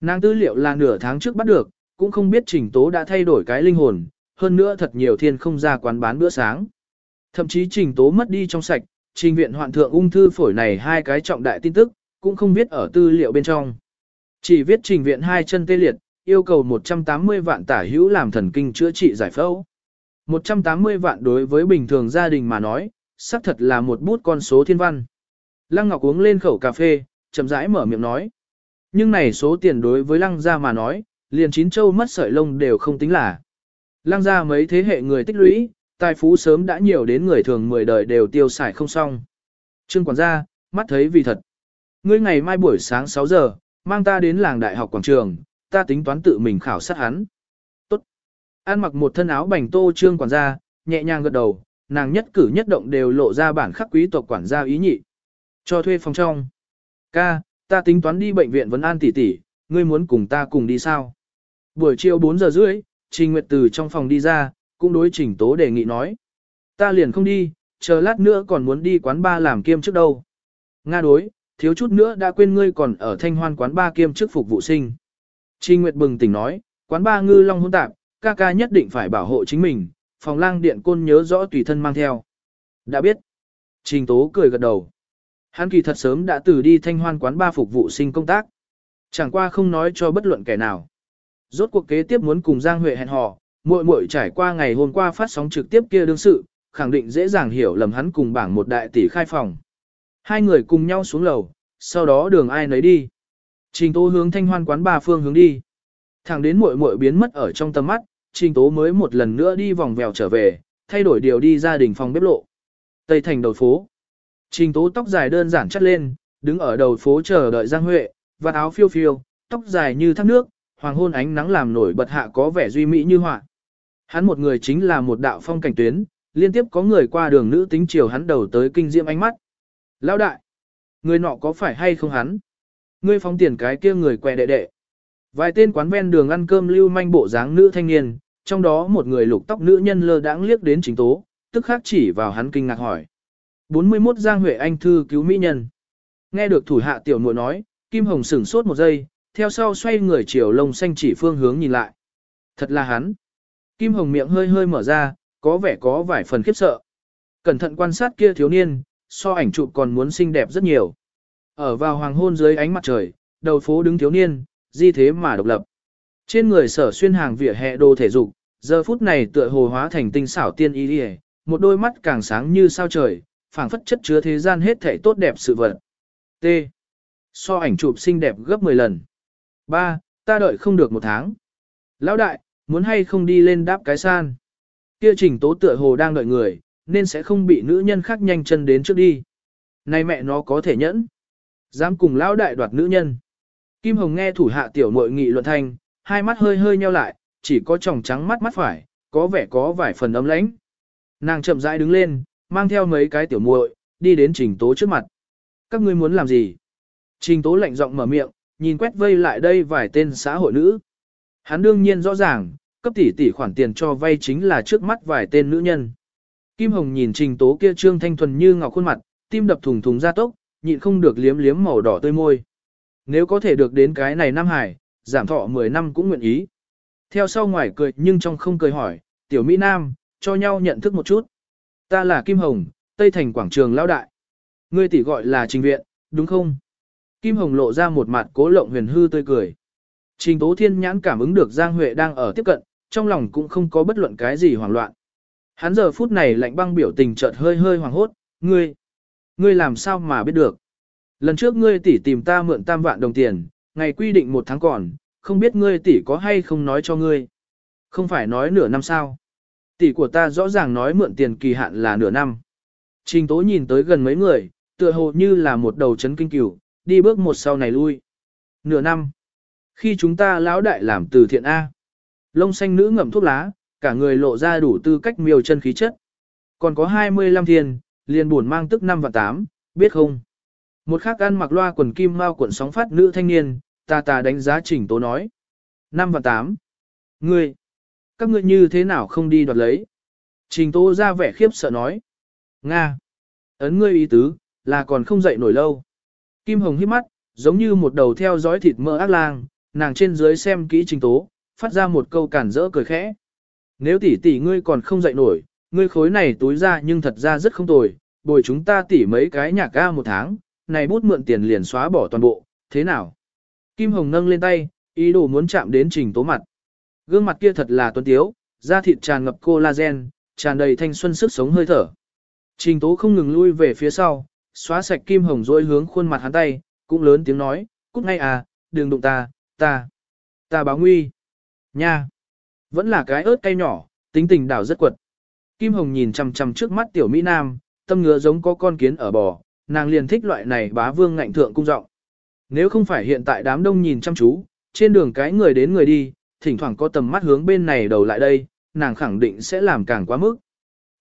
Nàng tư liệu là nửa tháng trước bắt được, cũng không biết trình tố đã thay đổi cái linh hồn, hơn nữa thật nhiều thiên không ra quán bán bữa sáng. Thậm chí trình tố mất đi trong sạch, trình viện hoạn thượng ung thư phổi này hai cái trọng đại tin tức, cũng không viết ở tư liệu bên trong. Chỉ viết trình viện hai chân tê liệt, yêu cầu 180 vạn tả hữu làm thần kinh chữa trị giải phẫu. 180 vạn đối với bình thường gia đình mà nói, xác thật là một bút con số thiên văn. Lăng Ngọc uống lên khẩu cà phê, chậm rãi mở miệng nói. Nhưng này số tiền đối với Lăng gia mà nói, liền chín châu mất sợi lông đều không tính là. Lăng gia mấy thế hệ người tích lũy, tài phú sớm đã nhiều đến người thường 10 đời đều tiêu xài không xong. Trương quản gia, mắt thấy vì thật. Ngươi ngày mai buổi sáng 6 giờ, mang ta đến làng đại học quảng trường, ta tính toán tự mình khảo sát hắn. Tốt. An mặc một thân áo bành tô trương quản gia, nhẹ nhàng gật đầu, nàng nhất cử nhất động đều lộ ra bản khắc quý tộc quản gia ý nhị. Cho thuê phòng trong. Ca, ta tính toán đi bệnh viện Vân an tỷ tỷ, ngươi muốn cùng ta cùng đi sao? Buổi chiều 4 giờ rưỡi, Trình Nguyệt từ trong phòng đi ra, cũng đối Trình Tố đề nghị nói. Ta liền không đi, chờ lát nữa còn muốn đi quán ba làm kiêm trước đâu. Nga đối, thiếu chút nữa đã quên ngươi còn ở thanh hoan quán ba kiêm trước phục vụ sinh. Trình Nguyệt bừng tỉnh nói, quán ba ngư long hôn tạp, ca ca nhất định phải bảo hộ chính mình, phòng lang điện côn nhớ rõ tùy thân mang theo. Đã biết. Trình Tố cười gật đầu. Hắn kỳ thật sớm đã từ đi thanh hoan quán ba phục vụ sinh công tác. Chẳng qua không nói cho bất luận kẻ nào. Rốt cuộc kế tiếp muốn cùng Giang Huệ hẹn hò, muội muội trải qua ngày hôm qua phát sóng trực tiếp kia đương sự, khẳng định dễ dàng hiểu lầm hắn cùng bảng một đại tỷ khai phòng. Hai người cùng nhau xuống lầu, sau đó đường ai nấy đi. Trình Tố hướng thanh hoan quán ba phương hướng đi. Thẳng đến muội muội biến mất ở trong tầm mắt, Trình Tố mới một lần nữa đi vòng vèo trở về, thay đổi điều đi gia đình phòng bếp lộ. Tây thành đầu phố. Trình Tố tóc dài đơn giản chất lên, đứng ở đầu phố chờ đợi Giang Huệ, và áo phiêu phiêu, tóc dài như thác nước, hoàng hôn ánh nắng làm nổi bật hạ có vẻ duy mỹ như họa. Hắn một người chính là một đạo phong cảnh tuyến, liên tiếp có người qua đường nữ tính chiều hắn đầu tới kinh diễm ánh mắt. Lão đại, người nọ có phải hay không hắn? Ngươi phóng tiền cái kia người què đệ đệ. Vài tên quán ven đường ăn cơm lưu manh bộ dáng nữ thanh niên, trong đó một người lục tóc nữ nhân lơ đãng liếc đến chính tố, tức khắc chỉ vào hắn kinh ngạc hỏi. 41 Giang Huệ Anh thư cứu mỹ nhân. Nghe được thủ hạ tiểu muội nói, Kim Hồng sửng sốt một giây, theo sau xoay người chiều lông xanh chỉ phương hướng nhìn lại. Thật là hắn. Kim Hồng miệng hơi hơi mở ra, có vẻ có vài phần khiếp sợ. Cẩn thận quan sát kia thiếu niên, so ảnh chụp còn muốn xinh đẹp rất nhiều. Ở vào hoàng hôn dưới ánh mặt trời, đầu phố đứng thiếu niên, di thế mà độc lập. Trên người sở xuyên hàng vỉa hè đồ thể dục, giờ phút này tựa hồ hóa thành tinh xảo tiên y đi một đôi mắt càng sáng như sao trời, phảng phất chất chứa thế gian hết thảy tốt đẹp sự vật. T. So ảnh chụp xinh đẹp gấp 10 lần. 3. Ta đợi không được một tháng. Lão đại, muốn hay không đi lên đáp cái san. Kia trình tố tựa hồ đang đợi người, nên sẽ không bị nữ nhân khác nhanh chân đến trước đi. Này mẹ nó có thể nhẫn. Dám cùng lão đại đoạt nữ nhân. Kim Hồng nghe thủ hạ tiểu muội nghị luận thanh, hai mắt hơi hơi nheo lại, chỉ có tròng trắng mắt mắt phải, có vẻ có vài phần ấm lãnh. Nàng chậm rãi đứng lên, mang theo mấy cái tiểu muội, đi đến Trình Tố trước mặt. Các ngươi muốn làm gì? Trình Tố lạnh giọng mở miệng, nhìn quét vây lại đây vài tên xã hội nữ. Hắn đương nhiên rõ ràng, cấp tỷ tỷ khoản tiền cho vay chính là trước mắt vài tên nữ nhân. Kim Hồng nhìn Trình Tố kia trương thanh thuần như ngọc khuôn mặt, tim đập thùng thùng ra tốc, nhịn không được liếm liếm màu đỏ tươi môi. Nếu có thể được đến cái này Nam Hải, giảm thọ 10 năm cũng nguyện ý. Theo sau ngoài cười nhưng trong không cười hỏi, tiểu Mỹ Nam, cho nhau nhận thức một chút. Ta là Kim Hồng, Tây Thành Quảng Trường Lão Đại. Ngươi tỷ gọi là trình viện, đúng không? Kim Hồng lộ ra một mặt cố lộng huyền hư tươi cười. Trình Tố Thiên nhãn cảm ứng được Giang Huệ đang ở tiếp cận, trong lòng cũng không có bất luận cái gì hoảng loạn. Hắn giờ phút này lạnh băng biểu tình chợt hơi hơi hoàng hốt, ngươi, ngươi làm sao mà biết được. Lần trước ngươi tỷ tìm ta mượn tam vạn đồng tiền, ngày quy định một tháng còn, không biết ngươi tỷ có hay không nói cho ngươi. Không phải nói nửa năm sao. Tỷ của ta rõ ràng nói mượn tiền kỳ hạn là nửa năm. Trình tố nhìn tới gần mấy người, tựa hồ như là một đầu chấn kinh cửu, đi bước một sau này lui. Nửa năm. Khi chúng ta lão đại làm từ thiện A. Lông xanh nữ ngậm thuốc lá, cả người lộ ra đủ tư cách miêu chân khí chất. Còn có 25 thiên, liền buồn mang tức 5 và 8, biết không? Một khác ăn mặc loa quần kim mau quần sóng phát nữ thanh niên, ta ta đánh giá trình tố nói. 5 và 8. Ngươi, các ngươi như thế nào không đi đoạt lấy? Trình tố ra vẻ khiếp sợ nói. Nga. Ấn ngươi ý tứ, là còn không dậy nổi lâu. Kim Hồng hít mắt, giống như một đầu theo dõi thịt mỡ ác lang, nàng trên dưới xem kỹ trình tố, phát ra một câu cản rỡ cười khẽ. Nếu tỷ tỷ ngươi còn không dậy nổi, ngươi khối này túi ra nhưng thật ra rất không tồi, bồi chúng ta tỷ mấy cái nhạc ga một tháng, này bút mượn tiền liền xóa bỏ toàn bộ, thế nào? Kim Hồng nâng lên tay, ý đồ muốn chạm đến trình tố mặt. Gương mặt kia thật là tuấn tiếu, da thịt tràn ngập collagen, tràn đầy thanh xuân sức sống hơi thở. Trình tố không ngừng lui về phía sau, xóa sạch Kim Hồng dối hướng khuôn mặt hắn tay, cũng lớn tiếng nói, cút ngay à, đừng đụng ta, ta, ta báo nguy. Nha, vẫn là cái ớt cay nhỏ, tính tình đảo rất quật. Kim Hồng nhìn chằm chằm trước mắt tiểu Mỹ Nam, tâm ngứa giống có con kiến ở bò, nàng liền thích loại này bá vương ngạnh thượng cung rộng. Nếu không phải hiện tại đám đông nhìn chăm chú, trên đường cái người đến người đi, thỉnh thoảng có tầm mắt hướng bên này đầu lại đây, nàng khẳng định sẽ làm càng quá mức.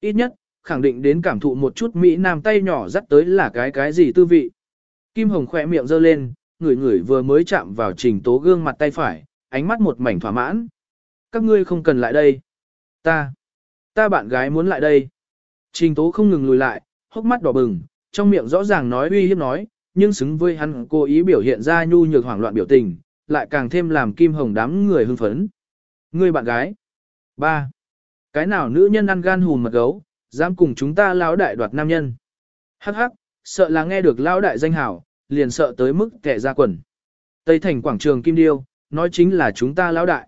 Ít nhất, khẳng định đến cảm thụ một chút Mỹ Nam tay nhỏ dắt tới là cái cái gì tư vị. Kim Hồng khỏe miệng giơ lên, người người vừa mới chạm vào trình tố gương mặt tay phải, ánh mắt một mảnh thỏa mãn. Các ngươi không cần lại đây. Ta, ta bạn gái muốn lại đây. Trình tố không ngừng lùi lại, hốc mắt đỏ bừng, trong miệng rõ ràng nói uy hiếp nói, nhưng xứng với hắn cố ý biểu hiện ra nhu nhược hoảng loạn biểu tình, lại càng thêm làm Kim Hồng đám người hưng phấn. Ngươi bạn gái. 3. Cái nào nữ nhân ăn gan hùn mật gấu, dám cùng chúng ta lão đại đoạt nam nhân. Hắc hắc, sợ là nghe được lão đại danh hảo, liền sợ tới mức kẻ ra quần. Tây thành quảng trường Kim Điêu, nói chính là chúng ta lão đại.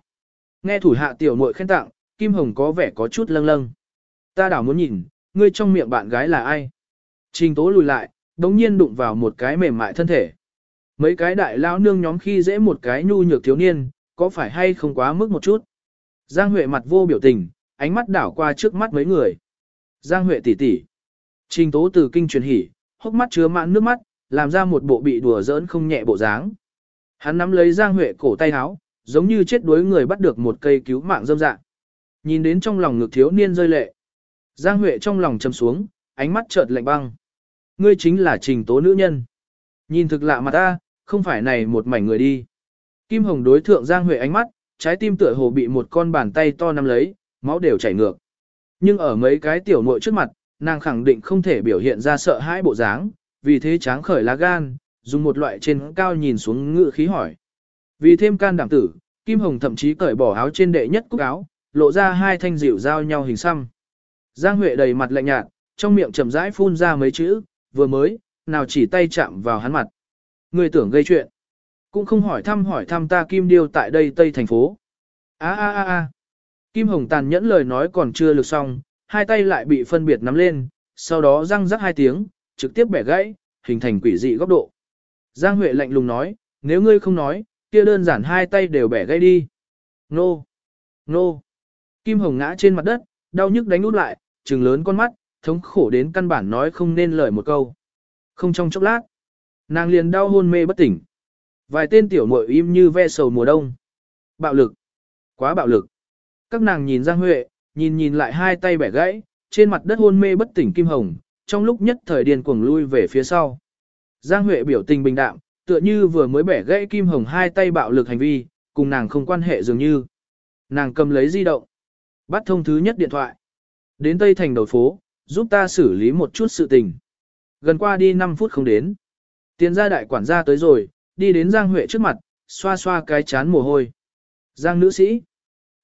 Nghe thủ hạ tiểu muội khen tặng, Kim Hồng có vẻ có chút lâng lâng. Ta đảo muốn nhìn, ngươi trong miệng bạn gái là ai? Trình tố lùi lại, đống nhiên đụng vào một cái mềm mại thân thể. Mấy cái đại lao nương nhóm khi dễ một cái nhu nhược thiếu niên, có phải hay không quá mức một chút? Giang Huệ mặt vô biểu tình, ánh mắt đảo qua trước mắt mấy người. Giang Huệ tỷ tỷ. Trình tố từ kinh truyền hỉ, hốc mắt chứa mãn nước mắt, làm ra một bộ bị đùa giỡn không nhẹ bộ dáng. Hắn nắm lấy Giang Huệ cổ tay áo, giống như chết đuối người bắt được một cây cứu mạng dâm dạng. Nhìn đến trong lòng ngực thiếu niên rơi lệ. Giang Huệ trong lòng chầm xuống, ánh mắt chợt lạnh băng. Ngươi chính là trình tố nữ nhân. Nhìn thực lạ mặt ta, không phải này một mảnh người đi. Kim Hồng đối thượng Giang Huệ ánh mắt, trái tim tựa hồ bị một con bàn tay to nắm lấy, máu đều chảy ngược. Nhưng ở mấy cái tiểu muội trước mặt, nàng khẳng định không thể biểu hiện ra sợ hãi bộ dáng, vì thế tráng khởi lá gan, dùng một loại trên cao nhìn xuống ngự khí hỏi. Vì thêm can đảm tử, Kim Hồng thậm chí cởi bỏ áo trên đệ nhất cúc áo, lộ ra hai thanh dịu giao nhau hình xăm. Giang Huệ đầy mặt lạnh nhạt, trong miệng chậm rãi phun ra mấy chữ, vừa mới, nào chỉ tay chạm vào hắn mặt. Người tưởng gây chuyện. Cũng không hỏi thăm hỏi thăm ta Kim Điêu tại đây Tây thành phố. a a a a Kim Hồng tàn nhẫn lời nói còn chưa lực xong, hai tay lại bị phân biệt nắm lên, sau đó răng rắc hai tiếng, trực tiếp bẻ gãy, hình thành quỷ dị góc độ. Giang Huệ lạnh lùng nói, nếu ngươi không nói, kia đơn giản hai tay đều bẻ gãy đi. Nô! Nô! Kim Hồng ngã trên mặt đất, đau nhức đánh út lại, trừng lớn con mắt, thống khổ đến căn bản nói không nên lời một câu. Không trong chốc lát, nàng liền đau hôn mê bất tỉnh. Vài tên tiểu muội im như ve sầu mùa đông. Bạo lực. Quá bạo lực. Các nàng nhìn Giang Huệ, nhìn nhìn lại hai tay bẻ gãy, trên mặt đất hôn mê bất tỉnh Kim Hồng, trong lúc nhất thời điên cuồng lui về phía sau. Giang Huệ biểu tình bình đạm, tựa như vừa mới bẻ gãy Kim Hồng hai tay bạo lực hành vi, cùng nàng không quan hệ dường như. Nàng cầm lấy di động, bắt thông thứ nhất điện thoại. Đến Tây Thành đầu phố, giúp ta xử lý một chút sự tình. Gần qua đi 5 phút không đến. Tiền gia đại quản gia tới rồi, đi đến Giang Huệ trước mặt, xoa xoa cái chán mồ hôi. Giang nữ sĩ,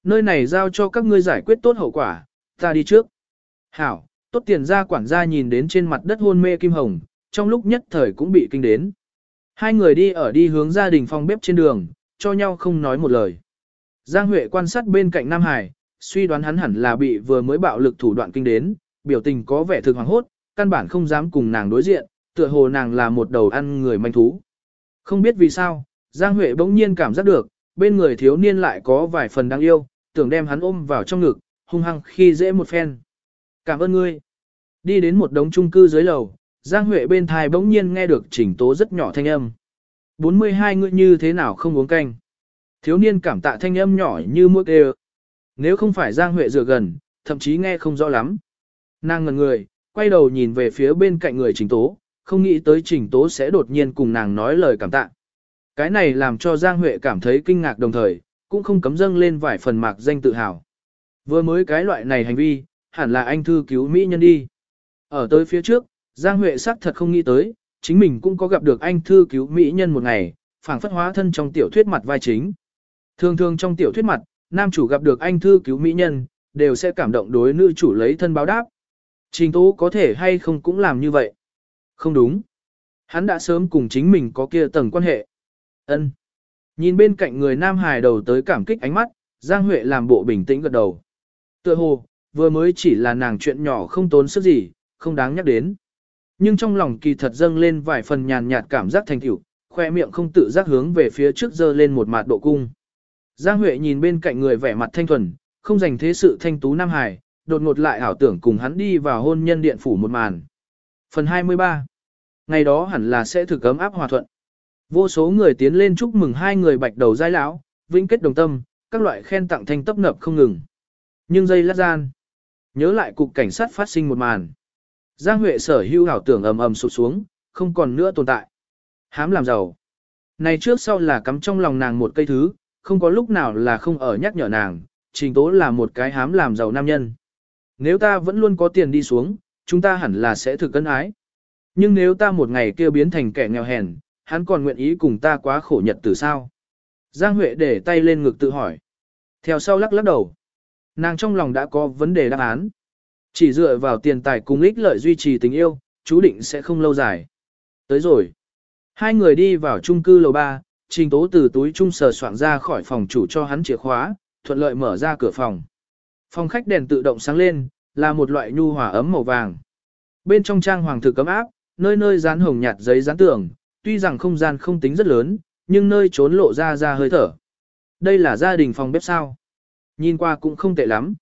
nơi này giao cho các ngươi giải quyết tốt hậu quả, ta đi trước. Hảo, tốt tiền gia quản gia nhìn đến trên mặt đất hôn mê Kim Hồng, trong lúc nhất thời cũng bị kinh đến. Hai người đi ở đi hướng gia đình phòng bếp trên đường, cho nhau không nói một lời. Giang Huệ quan sát bên cạnh Nam Hải, suy đoán hắn hẳn là bị vừa mới bạo lực thủ đoạn kinh đến, biểu tình có vẻ thực hoàng hốt, căn bản không dám cùng nàng đối diện, tựa hồ nàng là một đầu ăn người manh thú. Không biết vì sao, Giang Huệ bỗng nhiên cảm giác được, bên người thiếu niên lại có vài phần đáng yêu, tưởng đem hắn ôm vào trong ngực, hung hăng khi dễ một phen. Cảm ơn ngươi. Đi đến một đống chung cư dưới lầu, Giang Huệ bên thai bỗng nhiên nghe được trình tố rất nhỏ thanh âm. 42 ngươi như thế nào không uống canh. Thiếu niên cảm tạ thanh âm nhỏ như mũi kêu. Nếu không phải Giang Huệ dựa gần, thậm chí nghe không rõ lắm. Nàng ngần người, quay đầu nhìn về phía bên cạnh người trình tố, không nghĩ tới trình tố sẽ đột nhiên cùng nàng nói lời cảm tạ. Cái này làm cho Giang Huệ cảm thấy kinh ngạc đồng thời, cũng không cấm dâng lên vài phần mạc danh tự hào. Vừa mới cái loại này hành vi, hẳn là anh thư cứu Mỹ nhân đi. Ở tới phía trước, Giang Huệ xác thật không nghĩ tới, chính mình cũng có gặp được anh thư cứu Mỹ nhân một ngày, phảng phất hóa thân trong tiểu thuyết mặt vai chính. Thường thường trong tiểu thuyết mặt, nam chủ gặp được anh thư cứu Mỹ nhân, đều sẽ cảm động đối nữ chủ lấy thân báo đáp. Trình tố có thể hay không cũng làm như vậy. Không đúng. Hắn đã sớm cùng chính mình có kia tầng quan hệ. ân Nhìn bên cạnh người nam hài đầu tới cảm kích ánh mắt, Giang Huệ làm bộ bình tĩnh gật đầu. Tựa hồ, vừa mới chỉ là nàng chuyện nhỏ không tốn sức gì, không đáng nhắc đến. Nhưng trong lòng kỳ thật dâng lên vài phần nhàn nhạt cảm giác thành tựu, khoe miệng không tự giác hướng về phía trước dơ lên một mặt độ cung. Giang Huệ nhìn bên cạnh người vẻ mặt thanh thuần, không dành thế sự thanh tú Nam Hải, đột ngột lại ảo tưởng cùng hắn đi vào hôn nhân điện phủ một màn. Phần 23 Ngày đó hẳn là sẽ thực cấm áp hòa thuận. Vô số người tiến lên chúc mừng hai người bạch đầu giai lão, vĩnh kết đồng tâm, các loại khen tặng thanh tấp nập không ngừng. Nhưng dây lát gian, nhớ lại cục cảnh sát phát sinh một màn. Giang Huệ sở hữu ảo tưởng ầm ầm sụt xuống, không còn nữa tồn tại. Hám làm giàu. Này trước sau là cắm trong lòng nàng một cây thứ, không có lúc nào là không ở nhắc nhở nàng, trình tố là một cái hám làm giàu nam nhân. Nếu ta vẫn luôn có tiền đi xuống, chúng ta hẳn là sẽ thực cân ái. Nhưng nếu ta một ngày kia biến thành kẻ nghèo hèn, hắn còn nguyện ý cùng ta quá khổ nhật từ sao? Giang Huệ để tay lên ngực tự hỏi. Theo sau lắc lắc đầu. Nàng trong lòng đã có vấn đề đáp án. Chỉ dựa vào tiền tài cùng ích lợi duy trì tình yêu, chú định sẽ không lâu dài. Tới rồi. Hai người đi vào chung cư lầu 3, trình tố từ túi trung sờ soạn ra khỏi phòng chủ cho hắn chìa khóa, thuận lợi mở ra cửa phòng. Phòng khách đèn tự động sáng lên, là một loại nhu hòa ấm màu vàng. Bên trong trang hoàng thực cấm áp, nơi nơi dán hồng nhạt giấy dán tường, tuy rằng không gian không tính rất lớn, nhưng nơi trốn lộ ra ra hơi thở. Đây là gia đình phòng bếp sao. Nhìn qua cũng không tệ lắm.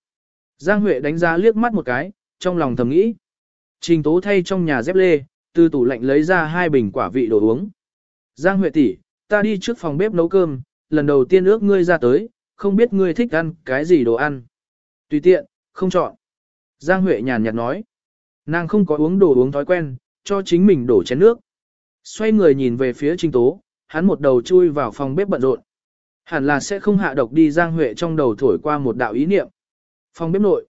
Giang Huệ đánh giá liếc mắt một cái, trong lòng thầm nghĩ. Trình tố thay trong nhà dép lê, từ tủ lạnh lấy ra hai bình quả vị đồ uống. Giang Huệ tỷ, ta đi trước phòng bếp nấu cơm, lần đầu tiên ước ngươi ra tới, không biết ngươi thích ăn cái gì đồ ăn. Tùy tiện, không chọn. Giang Huệ nhàn nhạt nói. Nàng không có uống đồ uống thói quen, cho chính mình đổ chén nước. Xoay người nhìn về phía Trình Tố, hắn một đầu chui vào phòng bếp bận rộn. Hẳn là sẽ không hạ độc đi Giang Huệ trong đầu thổi qua một đạo ý niệm. Phòng bếp nội.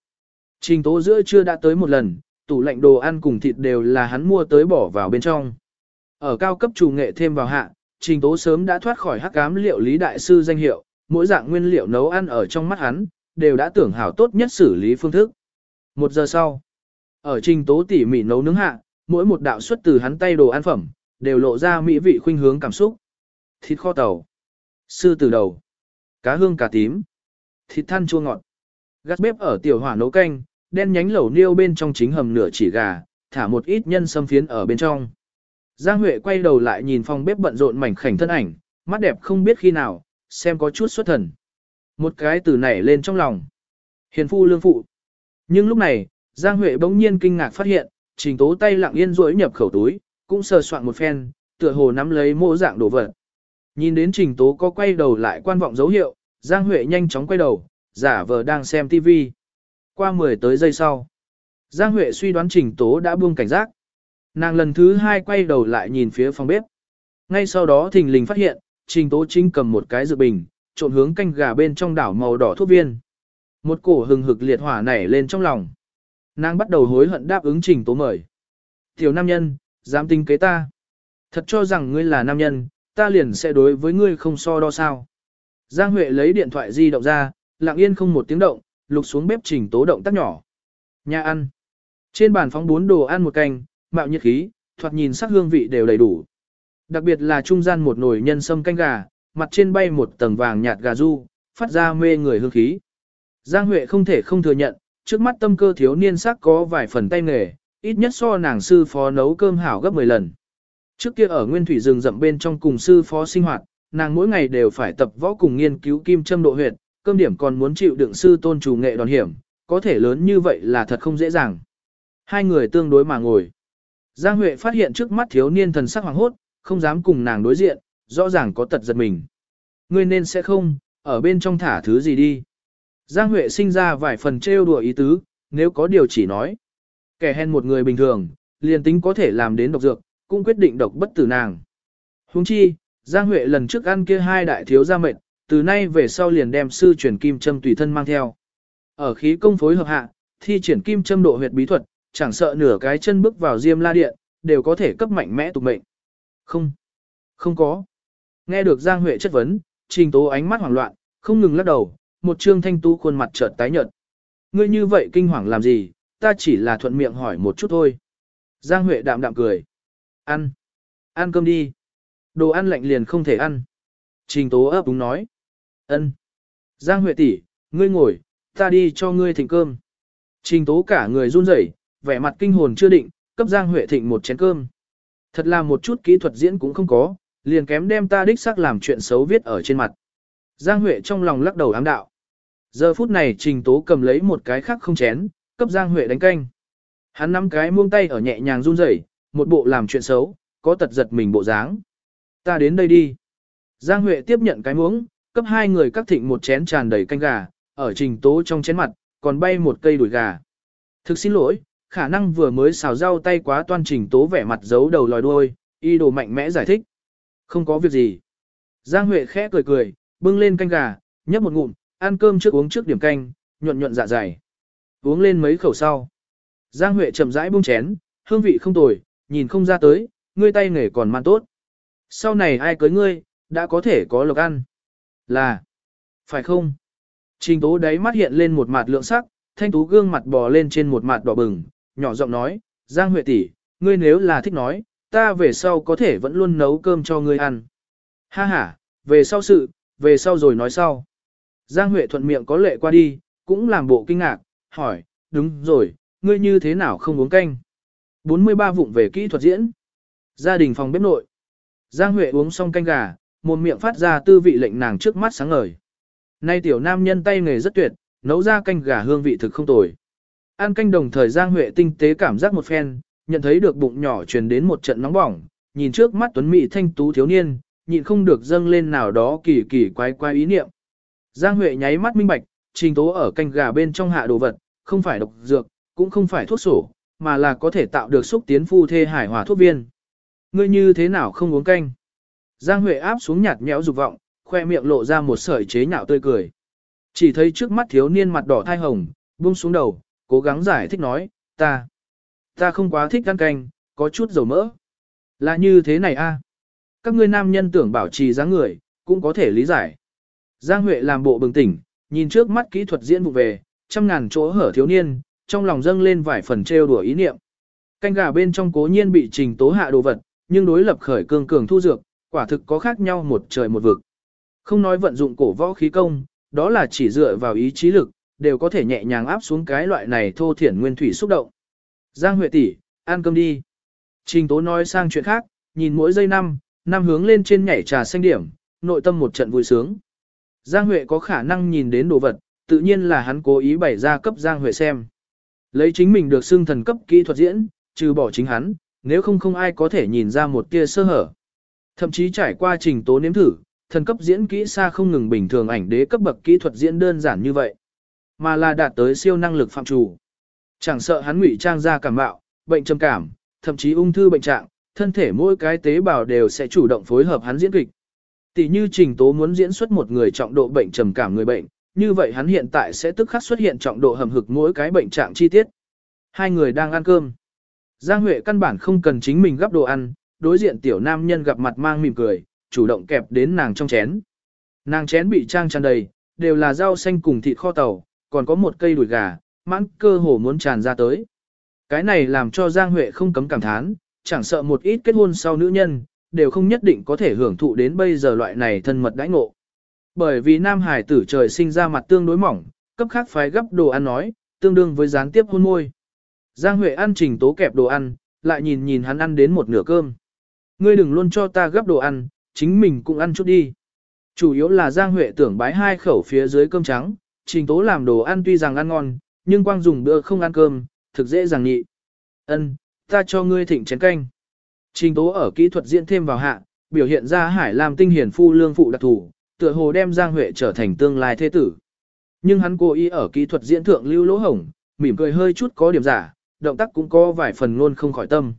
Trình Tố giữa chưa đã tới một lần, tủ lạnh đồ ăn cùng thịt đều là hắn mua tới bỏ vào bên trong. Ở cao cấp chủ nghệ thêm vào hạ, Trình Tố sớm đã thoát khỏi hắc ám liệu lý đại sư danh hiệu, mỗi dạng nguyên liệu nấu ăn ở trong mắt hắn, đều đã tưởng hảo tốt nhất xử lý phương thức. Một giờ sau, ở Trình Tố tỉ mỉ nấu nướng hạ, mỗi một đạo xuất từ hắn tay đồ ăn phẩm, đều lộ ra mỹ vị khuynh hướng cảm xúc. Thịt kho tàu, sư tử đầu, cá hương cà tím, thịt than chua ngọt. Gắt bếp ở tiểu hỏa nấu canh, đen nhánh lẩu niêu bên trong chính hầm nửa chỉ gà, thả một ít nhân sâm phiến ở bên trong. Giang Huệ quay đầu lại nhìn phòng bếp bận rộn mảnh khảnh thân ảnh, mắt đẹp không biết khi nào, xem có chút xuất thần. Một cái từ nảy lên trong lòng. Hiền phu lương phụ. Nhưng lúc này, Giang Huệ bỗng nhiên kinh ngạc phát hiện, trình tố tay lặng yên rỗi nhập khẩu túi, cũng sờ soạn một phen, tựa hồ nắm lấy mô dạng đồ vật. Nhìn đến trình tố có quay đầu lại quan vọng dấu hiệu, Giang Huệ nhanh chóng quay đầu, giả vờ đang xem TV. Qua 10 tới giây sau, Giang Huệ suy đoán trình tố đã buông cảnh giác. Nàng lần thứ hai quay đầu lại nhìn phía phòng bếp. Ngay sau đó thình lình phát hiện, trình tố chính cầm một cái dự bình, trộn hướng canh gà bên trong đảo màu đỏ thuốc viên. Một cổ hừng hực liệt hỏa nảy lên trong lòng. Nàng bắt đầu hối hận đáp ứng trình tố mời. Tiểu nam nhân, dám tính kế ta. Thật cho rằng ngươi là nam nhân, ta liền sẽ đối với ngươi không so đo sao. Giang Huệ lấy điện thoại di động ra, lặng yên không một tiếng động, lục xuống bếp trình tố động tác nhỏ. Nhà ăn. Trên bàn phóng bốn đồ ăn một canh, mạo nhiệt khí, thoạt nhìn sắc hương vị đều đầy đủ. Đặc biệt là trung gian một nồi nhân sâm canh gà, mặt trên bay một tầng vàng nhạt gà du, phát ra mê người hương khí. Giang Huệ không thể không thừa nhận, trước mắt tâm cơ thiếu niên sắc có vài phần tay nghề, ít nhất so nàng sư phó nấu cơm hảo gấp 10 lần. Trước kia ở nguyên thủy rừng rậm bên trong cùng sư phó sinh hoạt, nàng mỗi ngày đều phải tập võ cùng nghiên cứu kim châm độ huyệt, cơm điểm còn muốn chịu đựng sư tôn chủ nghệ đòn hiểm, có thể lớn như vậy là thật không dễ dàng. Hai người tương đối mà ngồi. Giang Huệ phát hiện trước mắt thiếu niên thần sắc hoàng hốt, không dám cùng nàng đối diện, rõ ràng có tật giật mình. Ngươi nên sẽ không, ở bên trong thả thứ gì đi. Giang Huệ sinh ra vài phần trêu đùa ý tứ, nếu có điều chỉ nói. Kẻ hèn một người bình thường, liền tính có thể làm đến độc dược, cũng quyết định độc bất tử nàng. Huống chi, Giang Huệ lần trước ăn kia hai đại thiếu gia mệnh, từ nay về sau liền đem sư truyền kim châm tùy thân mang theo. Ở khí công phối hợp hạ, thi triển kim châm độ huyệt bí thuật, chẳng sợ nửa cái chân bước vào diêm la điện, đều có thể cấp mạnh mẽ tục mệnh. Không, không có. Nghe được Giang Huệ chất vấn, trình tố ánh mắt hoảng loạn, không ngừng lắc đầu, một trương thanh tú khuôn mặt chợt tái nhợt. Ngươi như vậy kinh hoàng làm gì, ta chỉ là thuận miệng hỏi một chút thôi. Giang Huệ đạm đạm cười. Ăn. Ăn cơm đi. Đồ ăn lạnh liền không thể ăn. Trình tố ấp đúng nói ân. Giang Huệ tỷ, ngươi ngồi, ta đi cho ngươi thịnh cơm. Trình tố cả người run rẩy, vẻ mặt kinh hồn chưa định, cấp Giang Huệ thịnh một chén cơm. Thật là một chút kỹ thuật diễn cũng không có, liền kém đem ta đích xác làm chuyện xấu viết ở trên mặt. Giang Huệ trong lòng lắc đầu ám đạo. Giờ phút này Trình Tố cầm lấy một cái khác không chén, cấp Giang Huệ đánh canh. Hắn nắm cái muông tay ở nhẹ nhàng run rẩy, một bộ làm chuyện xấu, có tật giật mình bộ dáng. Ta đến đây đi. Giang Huệ tiếp nhận cái muỗng, cấp hai người các thịnh một chén tràn đầy canh gà, ở Trình Tố trong chén mặt, còn bay một cây đùi gà. Thực xin lỗi, khả năng vừa mới xào rau tay quá toan Trình Tố vẻ mặt giấu đầu lòi đuôi, y đồ mạnh mẽ giải thích. Không có việc gì. Giang Huệ khẽ cười cười, bưng lên canh gà, nhấp một ngụm, ăn cơm trước uống trước điểm canh, nhuận nhuận dạ dày. Uống lên mấy khẩu sau. Giang Huệ chậm rãi buông chén, hương vị không tồi, nhìn không ra tới, ngươi tay nghề còn man tốt. Sau này ai cưới ngươi, đã có thể có lộc ăn. Là, phải không? Trình tố đáy mắt hiện lên một mặt lượng sắc, thanh tú gương mặt bò lên trên một mặt đỏ bừng, nhỏ giọng nói, Giang Huệ tỷ, ngươi nếu là thích nói, ta về sau có thể vẫn luôn nấu cơm cho ngươi ăn. Ha ha, về sau sự, về sau rồi nói sau. Giang Huệ thuận miệng có lệ qua đi, cũng làm bộ kinh ngạc, hỏi, đúng rồi, ngươi như thế nào không uống canh? 43 vụng về kỹ thuật diễn. Gia đình phòng bếp nội. Giang Huệ uống xong canh gà, một miệng phát ra tư vị lệnh nàng trước mắt sáng ngời. Nay tiểu nam nhân tay nghề rất tuyệt, nấu ra canh gà hương vị thực không tồi. Ăn canh đồng thời Giang Huệ tinh tế cảm giác một phen, nhận thấy được bụng nhỏ truyền đến một trận nóng bỏng, nhìn trước mắt tuấn mỹ thanh tú thiếu niên, nhịn không được dâng lên nào đó kỳ kỳ quái quái ý niệm. Giang Huệ nháy mắt minh bạch, trình tố ở canh gà bên trong hạ đồ vật, không phải độc dược, cũng không phải thuốc sổ, mà là có thể tạo được xúc tiến phu thê hải hòa thuốc viên. Ngươi như thế nào không uống canh? Giang Huệ áp xuống nhạt nhẽo dục vọng, khoe miệng lộ ra một sợi chế nhạo tươi cười. Chỉ thấy trước mắt thiếu niên mặt đỏ thai hồng, buông xuống đầu, cố gắng giải thích nói, ta, ta không quá thích ăn canh, có chút dầu mỡ. Là như thế này a. Các ngươi nam nhân tưởng bảo trì dáng người, cũng có thể lý giải. Giang Huệ làm bộ bừng tỉnh, nhìn trước mắt kỹ thuật diễn vụ về, trăm ngàn chỗ hở thiếu niên, trong lòng dâng lên vài phần trêu đùa ý niệm. Canh gà bên trong cố nhiên bị trình tố hạ đồ vật, nhưng đối lập khởi cương cường thu dược, quả thực có khác nhau một trời một vực. Không nói vận dụng cổ võ khí công, đó là chỉ dựa vào ý chí lực, đều có thể nhẹ nhàng áp xuống cái loại này thô thiển nguyên thủy xúc động. Giang Huệ tỷ, ăn cơm đi. Trình Tố nói sang chuyện khác, nhìn mỗi giây năm, năm hướng lên trên nhảy trà xanh điểm, nội tâm một trận vui sướng. Giang Huệ có khả năng nhìn đến đồ vật, tự nhiên là hắn cố ý bày ra cấp Giang Huệ xem. Lấy chính mình được xưng thần cấp kỹ thuật diễn, trừ bỏ chính hắn, nếu không không ai có thể nhìn ra một tia sơ hở. Thậm chí trải qua trình tố nếm thử, thần cấp diễn kỹ xa không ngừng bình thường ảnh đế cấp bậc kỹ thuật diễn đơn giản như vậy, mà là đạt tới siêu năng lực phạm chủ. Chẳng sợ hắn ngụy trang ra cảm bạo, bệnh trầm cảm, thậm chí ung thư bệnh trạng, thân thể mỗi cái tế bào đều sẽ chủ động phối hợp hắn diễn kịch. Tỷ như trình tố muốn diễn xuất một người trọng độ bệnh trầm cảm người bệnh, như vậy hắn hiện tại sẽ tức khắc xuất hiện trọng độ hầm hực mỗi cái bệnh trạng chi tiết. Hai người đang ăn cơm. Giang Huệ căn bản không cần chính mình gắp đồ ăn, đối diện tiểu nam nhân gặp mặt mang mỉm cười, chủ động kẹp đến nàng trong chén. Nàng chén bị trang tràn đầy, đều là rau xanh cùng thịt kho tàu, còn có một cây đùi gà, mãn cơ hồ muốn tràn ra tới. Cái này làm cho Giang Huệ không cấm cảm thán, chẳng sợ một ít kết hôn sau nữ nhân, đều không nhất định có thể hưởng thụ đến bây giờ loại này thân mật đãi ngộ. Bởi vì nam hải tử trời sinh ra mặt tương đối mỏng, cấp khác phái gấp đồ ăn nói, tương đương với gián tiếp hôn môi. Giang Huệ ăn trình tố kẹp đồ ăn, lại nhìn nhìn hắn ăn đến một nửa cơm. Ngươi đừng luôn cho ta gấp đồ ăn, chính mình cũng ăn chút đi. Chủ yếu là Giang Huệ tưởng bái hai khẩu phía dưới cơm trắng, trình tố làm đồ ăn tuy rằng ăn ngon, nhưng quang dùng bữa không ăn cơm, thực dễ dàng nhị. Ân, ta cho ngươi thịnh chén canh. Trình tố ở kỹ thuật diễn thêm vào hạ, biểu hiện ra hải làm tinh hiển phu lương phụ đặc thủ, tựa hồ đem Giang Huệ trở thành tương lai thế tử. Nhưng hắn cố ý ở kỹ thuật diễn thượng lưu lỗ hổng, mỉm cười hơi chút có điểm giả, động tác cũng có vài phần luôn không khỏi tâm.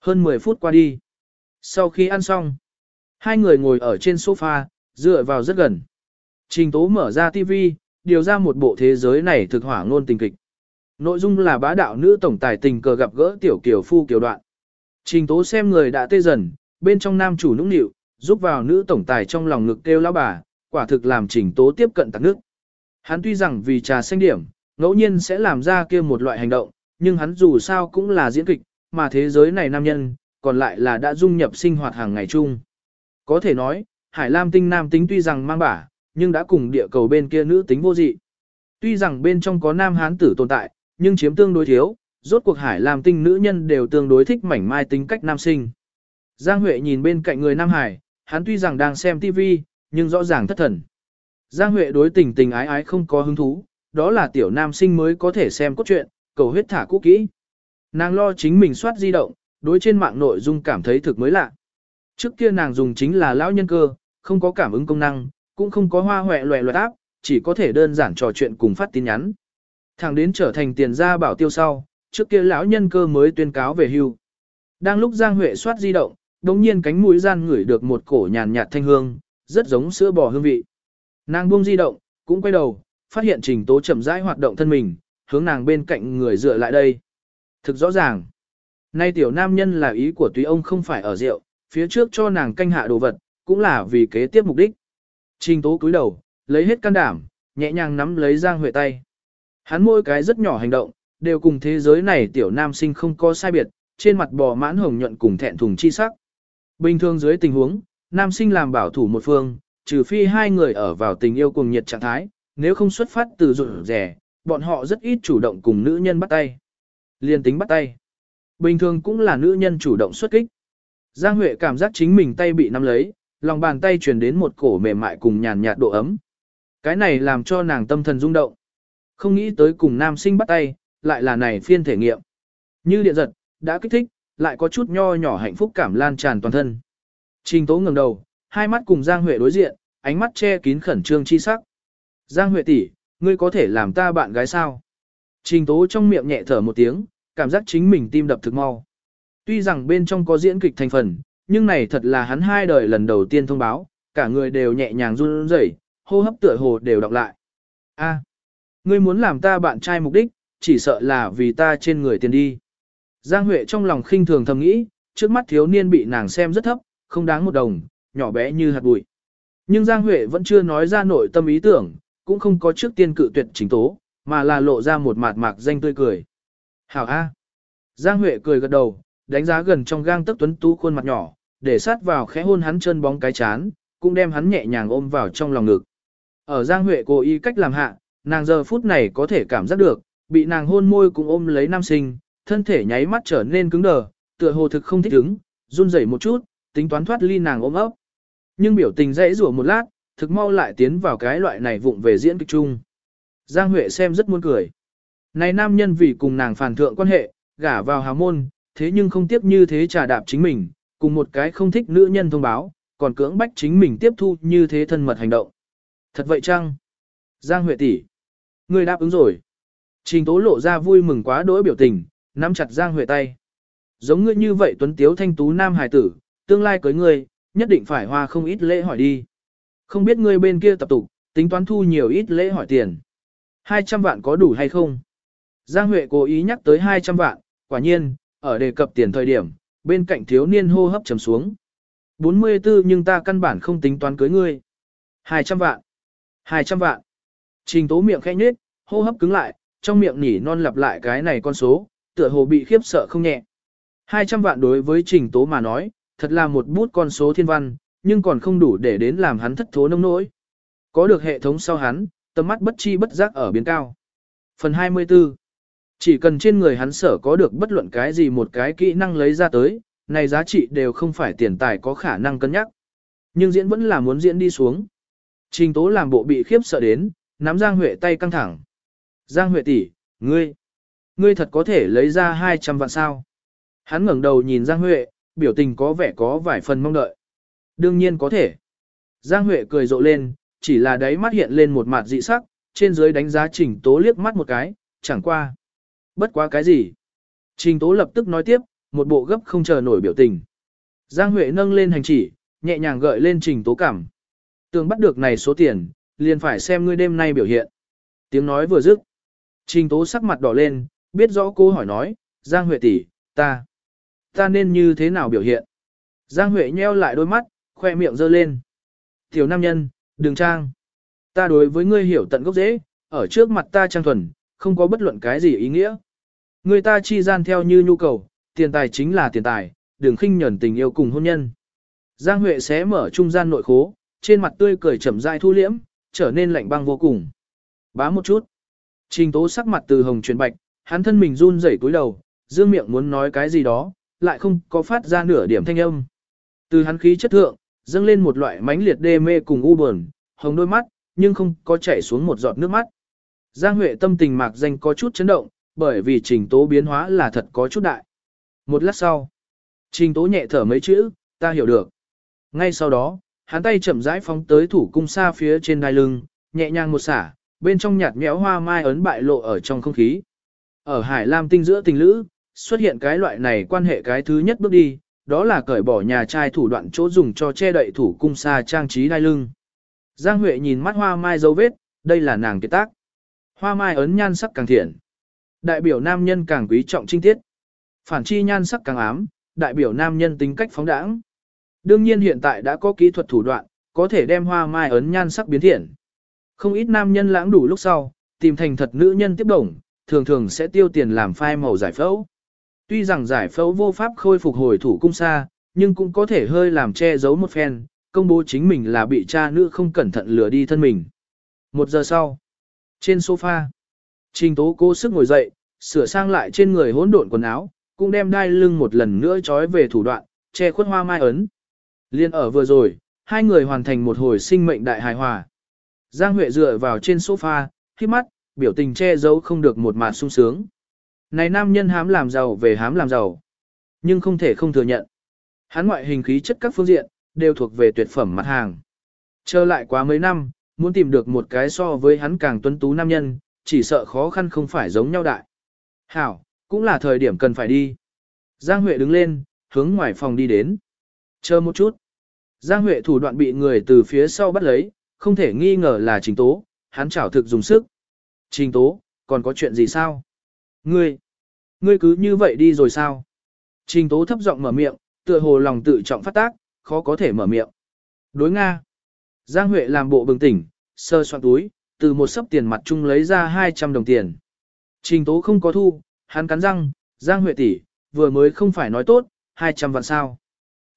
Hơn 10 phút qua đi. Sau khi ăn xong, hai người ngồi ở trên sofa, dựa vào rất gần. Trình tố mở ra TV, điều ra một bộ thế giới này thực hỏa ngôn tình kịch. Nội dung là bá đạo nữ tổng tài tình cờ gặp gỡ tiểu kiểu phu kiểu đoạn. Trình tố xem người đã tê dần, bên trong nam chủ nũng nịu, giúp vào nữ tổng tài trong lòng ngực kêu lão bà, quả thực làm trình tố tiếp cận tạc nước. Hắn tuy rằng vì trà xanh điểm, ngẫu nhiên sẽ làm ra kia một loại hành động, nhưng hắn dù sao cũng là diễn kịch, mà thế giới này nam nhân, còn lại là đã dung nhập sinh hoạt hàng ngày chung. Có thể nói, Hải Lam tinh nam tính tuy rằng mang bả, nhưng đã cùng địa cầu bên kia nữ tính vô dị. Tuy rằng bên trong có nam hán tử tồn tại, nhưng chiếm tương đối thiếu, rốt cuộc Hải Lam tinh nữ nhân đều tương đối thích mảnh mai tính cách nam sinh. Giang Huệ nhìn bên cạnh người Nam Hải, hắn tuy rằng đang xem TV, nhưng rõ ràng thất thần. Giang Huệ đối tình tình ái ái không có hứng thú, đó là tiểu nam sinh mới có thể xem cốt truyện, cầu huyết thả cũ kỹ. Nàng lo chính mình soát di động, đối trên mạng nội dung cảm thấy thực mới lạ. Trước kia nàng dùng chính là lão nhân cơ, không có cảm ứng công năng, cũng không có hoa hoẹ loẹ loẹt áp, chỉ có thể đơn giản trò chuyện cùng phát tin nhắn. Thằng đến trở thành tiền gia bảo tiêu sau, trước kia lão nhân cơ mới tuyên cáo về hưu. Đang lúc Giang Huệ soát di động, đồng nhiên cánh mũi gian ngửi được một cổ nhàn nhạt thanh hương, rất giống sữa bò hương vị. Nàng buông di động, cũng quay đầu, phát hiện trình tố chậm rãi hoạt động thân mình, hướng nàng bên cạnh người dựa lại đây. Thực rõ ràng, nay tiểu nam nhân là ý của tùy ông không phải ở rượu, phía trước cho nàng canh hạ đồ vật, cũng là vì kế tiếp mục đích. Trình tố cúi đầu, lấy hết can đảm, nhẹ nhàng nắm lấy Giang Huệ tay. Hắn môi cái rất nhỏ hành động, đều cùng thế giới này tiểu nam sinh không có sai biệt, trên mặt bò mãn hồng nhuận cùng thẹn thùng chi sắc. Bình thường dưới tình huống, nam sinh làm bảo thủ một phương, trừ phi hai người ở vào tình yêu cùng nhiệt trạng thái, nếu không xuất phát từ rụt rẻ, bọn họ rất ít chủ động cùng nữ nhân bắt tay. Liên tính bắt tay. Bình thường cũng là nữ nhân chủ động xuất kích. Giang Huệ cảm giác chính mình tay bị nắm lấy, lòng bàn tay truyền đến một cổ mềm mại cùng nhàn nhạt độ ấm. Cái này làm cho nàng tâm thần rung động. Không nghĩ tới cùng nam sinh bắt tay, lại là này phiên thể nghiệm. Như điện giật, đã kích thích, lại có chút nho nhỏ hạnh phúc cảm lan tràn toàn thân. Trình tố ngẩng đầu, hai mắt cùng Giang Huệ đối diện, ánh mắt che kín khẩn trương chi sắc. Giang Huệ tỷ, ngươi có thể làm ta bạn gái sao? Trình tố trong miệng nhẹ thở một tiếng, cảm giác chính mình tim đập thực mau. Tuy rằng bên trong có diễn kịch thành phần, nhưng này thật là hắn hai đời lần đầu tiên thông báo, cả người đều nhẹ nhàng run rẩy, hô hấp tựa hồ đều đọc lại. A, ngươi muốn làm ta bạn trai mục đích, chỉ sợ là vì ta trên người tiền đi. Giang Huệ trong lòng khinh thường thầm nghĩ, trước mắt thiếu niên bị nàng xem rất thấp, không đáng một đồng, nhỏ bé như hạt bụi. Nhưng Giang Huệ vẫn chưa nói ra nội tâm ý tưởng, cũng không có trước tiên cự tuyệt chính tố, mà là lộ ra một mạt mạc danh tươi cười. Hảo A. Giang Huệ cười gật đầu, đánh giá gần trong gang tấc tuấn tú khuôn mặt nhỏ, để sát vào khẽ hôn hắn chân bóng cái chán, cũng đem hắn nhẹ nhàng ôm vào trong lòng ngực. Ở Giang Huệ cố ý cách làm hạ, nàng giờ phút này có thể cảm giác được, bị nàng hôn môi cùng ôm lấy nam sinh, thân thể nháy mắt trở nên cứng đờ, tựa hồ thực không thích ứng, run rẩy một chút, tính toán thoát ly nàng ôm ấp. Nhưng biểu tình dãy rủa một lát, thực mau lại tiến vào cái loại này vụng về diễn kịch chung. Giang Huệ xem rất muốn cười. Này nam nhân vì cùng nàng phản thượng quan hệ, gả vào hào môn, thế nhưng không tiếp như thế trà đạp chính mình, cùng một cái không thích nữ nhân thông báo, còn cưỡng bách chính mình tiếp thu như thế thân mật hành động. Thật vậy chăng? Giang Huệ tỷ, Người đáp ứng rồi. Trình tố lộ ra vui mừng quá đỗi biểu tình, nắm chặt Giang Huệ tay. Giống ngươi như vậy tuấn tiếu thanh tú nam hài tử, tương lai cưới ngươi, nhất định phải hoa không ít lễ hỏi đi. Không biết ngươi bên kia tập tục, tính toán thu nhiều ít lễ hỏi tiền. 200 vạn có đủ hay không? Giang Huệ cố ý nhắc tới 200 vạn, quả nhiên, ở đề cập tiền thời điểm, bên cạnh thiếu niên hô hấp trầm xuống. 44 nhưng ta căn bản không tính toán cưới ngươi. 200 vạn. 200 vạn. Trình tố miệng khẽ nhết, hô hấp cứng lại, trong miệng nỉ non lặp lại cái này con số, tựa hồ bị khiếp sợ không nhẹ. 200 vạn đối với trình tố mà nói, thật là một bút con số thiên văn, nhưng còn không đủ để đến làm hắn thất thố nông nỗi. Có được hệ thống sau hắn, tầm mắt bất chi bất giác ở biến cao. Phần 24 chỉ cần trên người hắn sở có được bất luận cái gì một cái kỹ năng lấy ra tới, này giá trị đều không phải tiền tài có khả năng cân nhắc. Nhưng diễn vẫn là muốn diễn đi xuống. Trình tố làm bộ bị khiếp sợ đến, nắm Giang Huệ tay căng thẳng. Giang Huệ tỷ, ngươi, ngươi thật có thể lấy ra 200 vạn sao. Hắn ngẩng đầu nhìn Giang Huệ, biểu tình có vẻ có vài phần mong đợi. Đương nhiên có thể. Giang Huệ cười rộ lên, chỉ là đáy mắt hiện lên một mặt dị sắc, trên dưới đánh giá Trình Tố liếc mắt một cái, chẳng qua. Bất quá cái gì? Trình Tố lập tức nói tiếp, một bộ gấp không chờ nổi biểu tình. Giang Huệ nâng lên hành chỉ, nhẹ nhàng gợi lên Trình Tố cảm. Tường bắt được này số tiền, liền phải xem ngươi đêm nay biểu hiện. Tiếng nói vừa dứt. Trình Tố sắc mặt đỏ lên, biết rõ cô hỏi nói, Giang Huệ tỷ, ta, ta nên như thế nào biểu hiện? Giang Huệ nheo lại đôi mắt, khoe miệng giơ lên. Tiểu nam nhân, đừng trang. Ta đối với ngươi hiểu tận gốc dễ, ở trước mặt ta trang thuần, không có bất luận cái gì ý nghĩa. Người ta chi gian theo như nhu cầu, tiền tài chính là tiền tài, đừng khinh nhẫn tình yêu cùng hôn nhân. Giang Huệ xé mở trung gian nội khố, trên mặt tươi cười chậm rãi thu liễm, trở nên lạnh băng vô cùng. Bá một chút. Trình tố sắc mặt từ hồng chuyển bạch, hắn thân mình run rẩy cúi đầu, dương miệng muốn nói cái gì đó, lại không có phát ra nửa điểm thanh âm. Từ hắn khí chất thượng, dâng lên một loại mãnh liệt đê mê cùng u buồn, hồng đôi mắt, nhưng không có chảy xuống một giọt nước mắt. Giang Huệ tâm tình mạc danh có chút chấn động, bởi vì trình tố biến hóa là thật có chút đại. Một lát sau, trình tố nhẹ thở mấy chữ, ta hiểu được. Ngay sau đó, hắn tay chậm rãi phóng tới thủ cung xa phía trên đai lưng, nhẹ nhàng một xả, bên trong nhạt nhẽo hoa mai ấn bại lộ ở trong không khí. Ở Hải Lam tinh giữa tình lữ, xuất hiện cái loại này quan hệ cái thứ nhất bước đi, đó là cởi bỏ nhà trai thủ đoạn chỗ dùng cho che đậy thủ cung xa trang trí đai lưng. Giang Huệ nhìn mắt hoa mai dấu vết, đây là nàng kết tác. Hoa mai ấn nhan sắc càng thiện. Đại biểu nam nhân càng quý trọng trinh tiết. Phản chi nhan sắc càng ám, đại biểu nam nhân tính cách phóng đãng. Đương nhiên hiện tại đã có kỹ thuật thủ đoạn, có thể đem hoa mai ấn nhan sắc biến thiện. Không ít nam nhân lãng đủ lúc sau, tìm thành thật nữ nhân tiếp đồng, thường thường sẽ tiêu tiền làm phai màu giải phẫu. Tuy rằng giải phẫu vô pháp khôi phục hồi thủ cung xa, nhưng cũng có thể hơi làm che giấu một phen, công bố chính mình là bị cha nữ không cẩn thận lừa đi thân mình. Một giờ sau, trên sofa, Trình Tố cố sức ngồi dậy, sửa sang lại trên người hỗn độn quần áo, cũng đem đai lưng một lần nữa trói về thủ đoạn, che khuất hoa mai ấn. Liên ở vừa rồi, hai người hoàn thành một hồi sinh mệnh đại hài hòa. Giang Huệ dựa vào trên sofa, khi mắt, biểu tình che giấu không được một mặt sung sướng. Này nam nhân hám làm giàu về hám làm giàu. Nhưng không thể không thừa nhận. Hắn ngoại hình khí chất các phương diện, đều thuộc về tuyệt phẩm mặt hàng. Trở lại quá mấy năm, muốn tìm được một cái so với hắn càng tuấn tú nam nhân, chỉ sợ khó khăn không phải giống nhau đại. Hảo, cũng là thời điểm cần phải đi. Giang Huệ đứng lên, hướng ngoài phòng đi đến. Chờ một chút. Giang Huệ thủ đoạn bị người từ phía sau bắt lấy, không thể nghi ngờ là trình tố, hắn chảo thực dùng sức. Trình tố, còn có chuyện gì sao? Ngươi, ngươi cứ như vậy đi rồi sao? Trình tố thấp giọng mở miệng, tựa hồ lòng tự trọng phát tác, khó có thể mở miệng. Đối Nga. Giang Huệ làm bộ bừng tỉnh, sơ soạn túi, từ một sấp tiền mặt chung lấy ra 200 đồng tiền. Trình tố không có thu, hắn cắn răng, Giang Huệ tỷ, vừa mới không phải nói tốt, 200 vạn sao.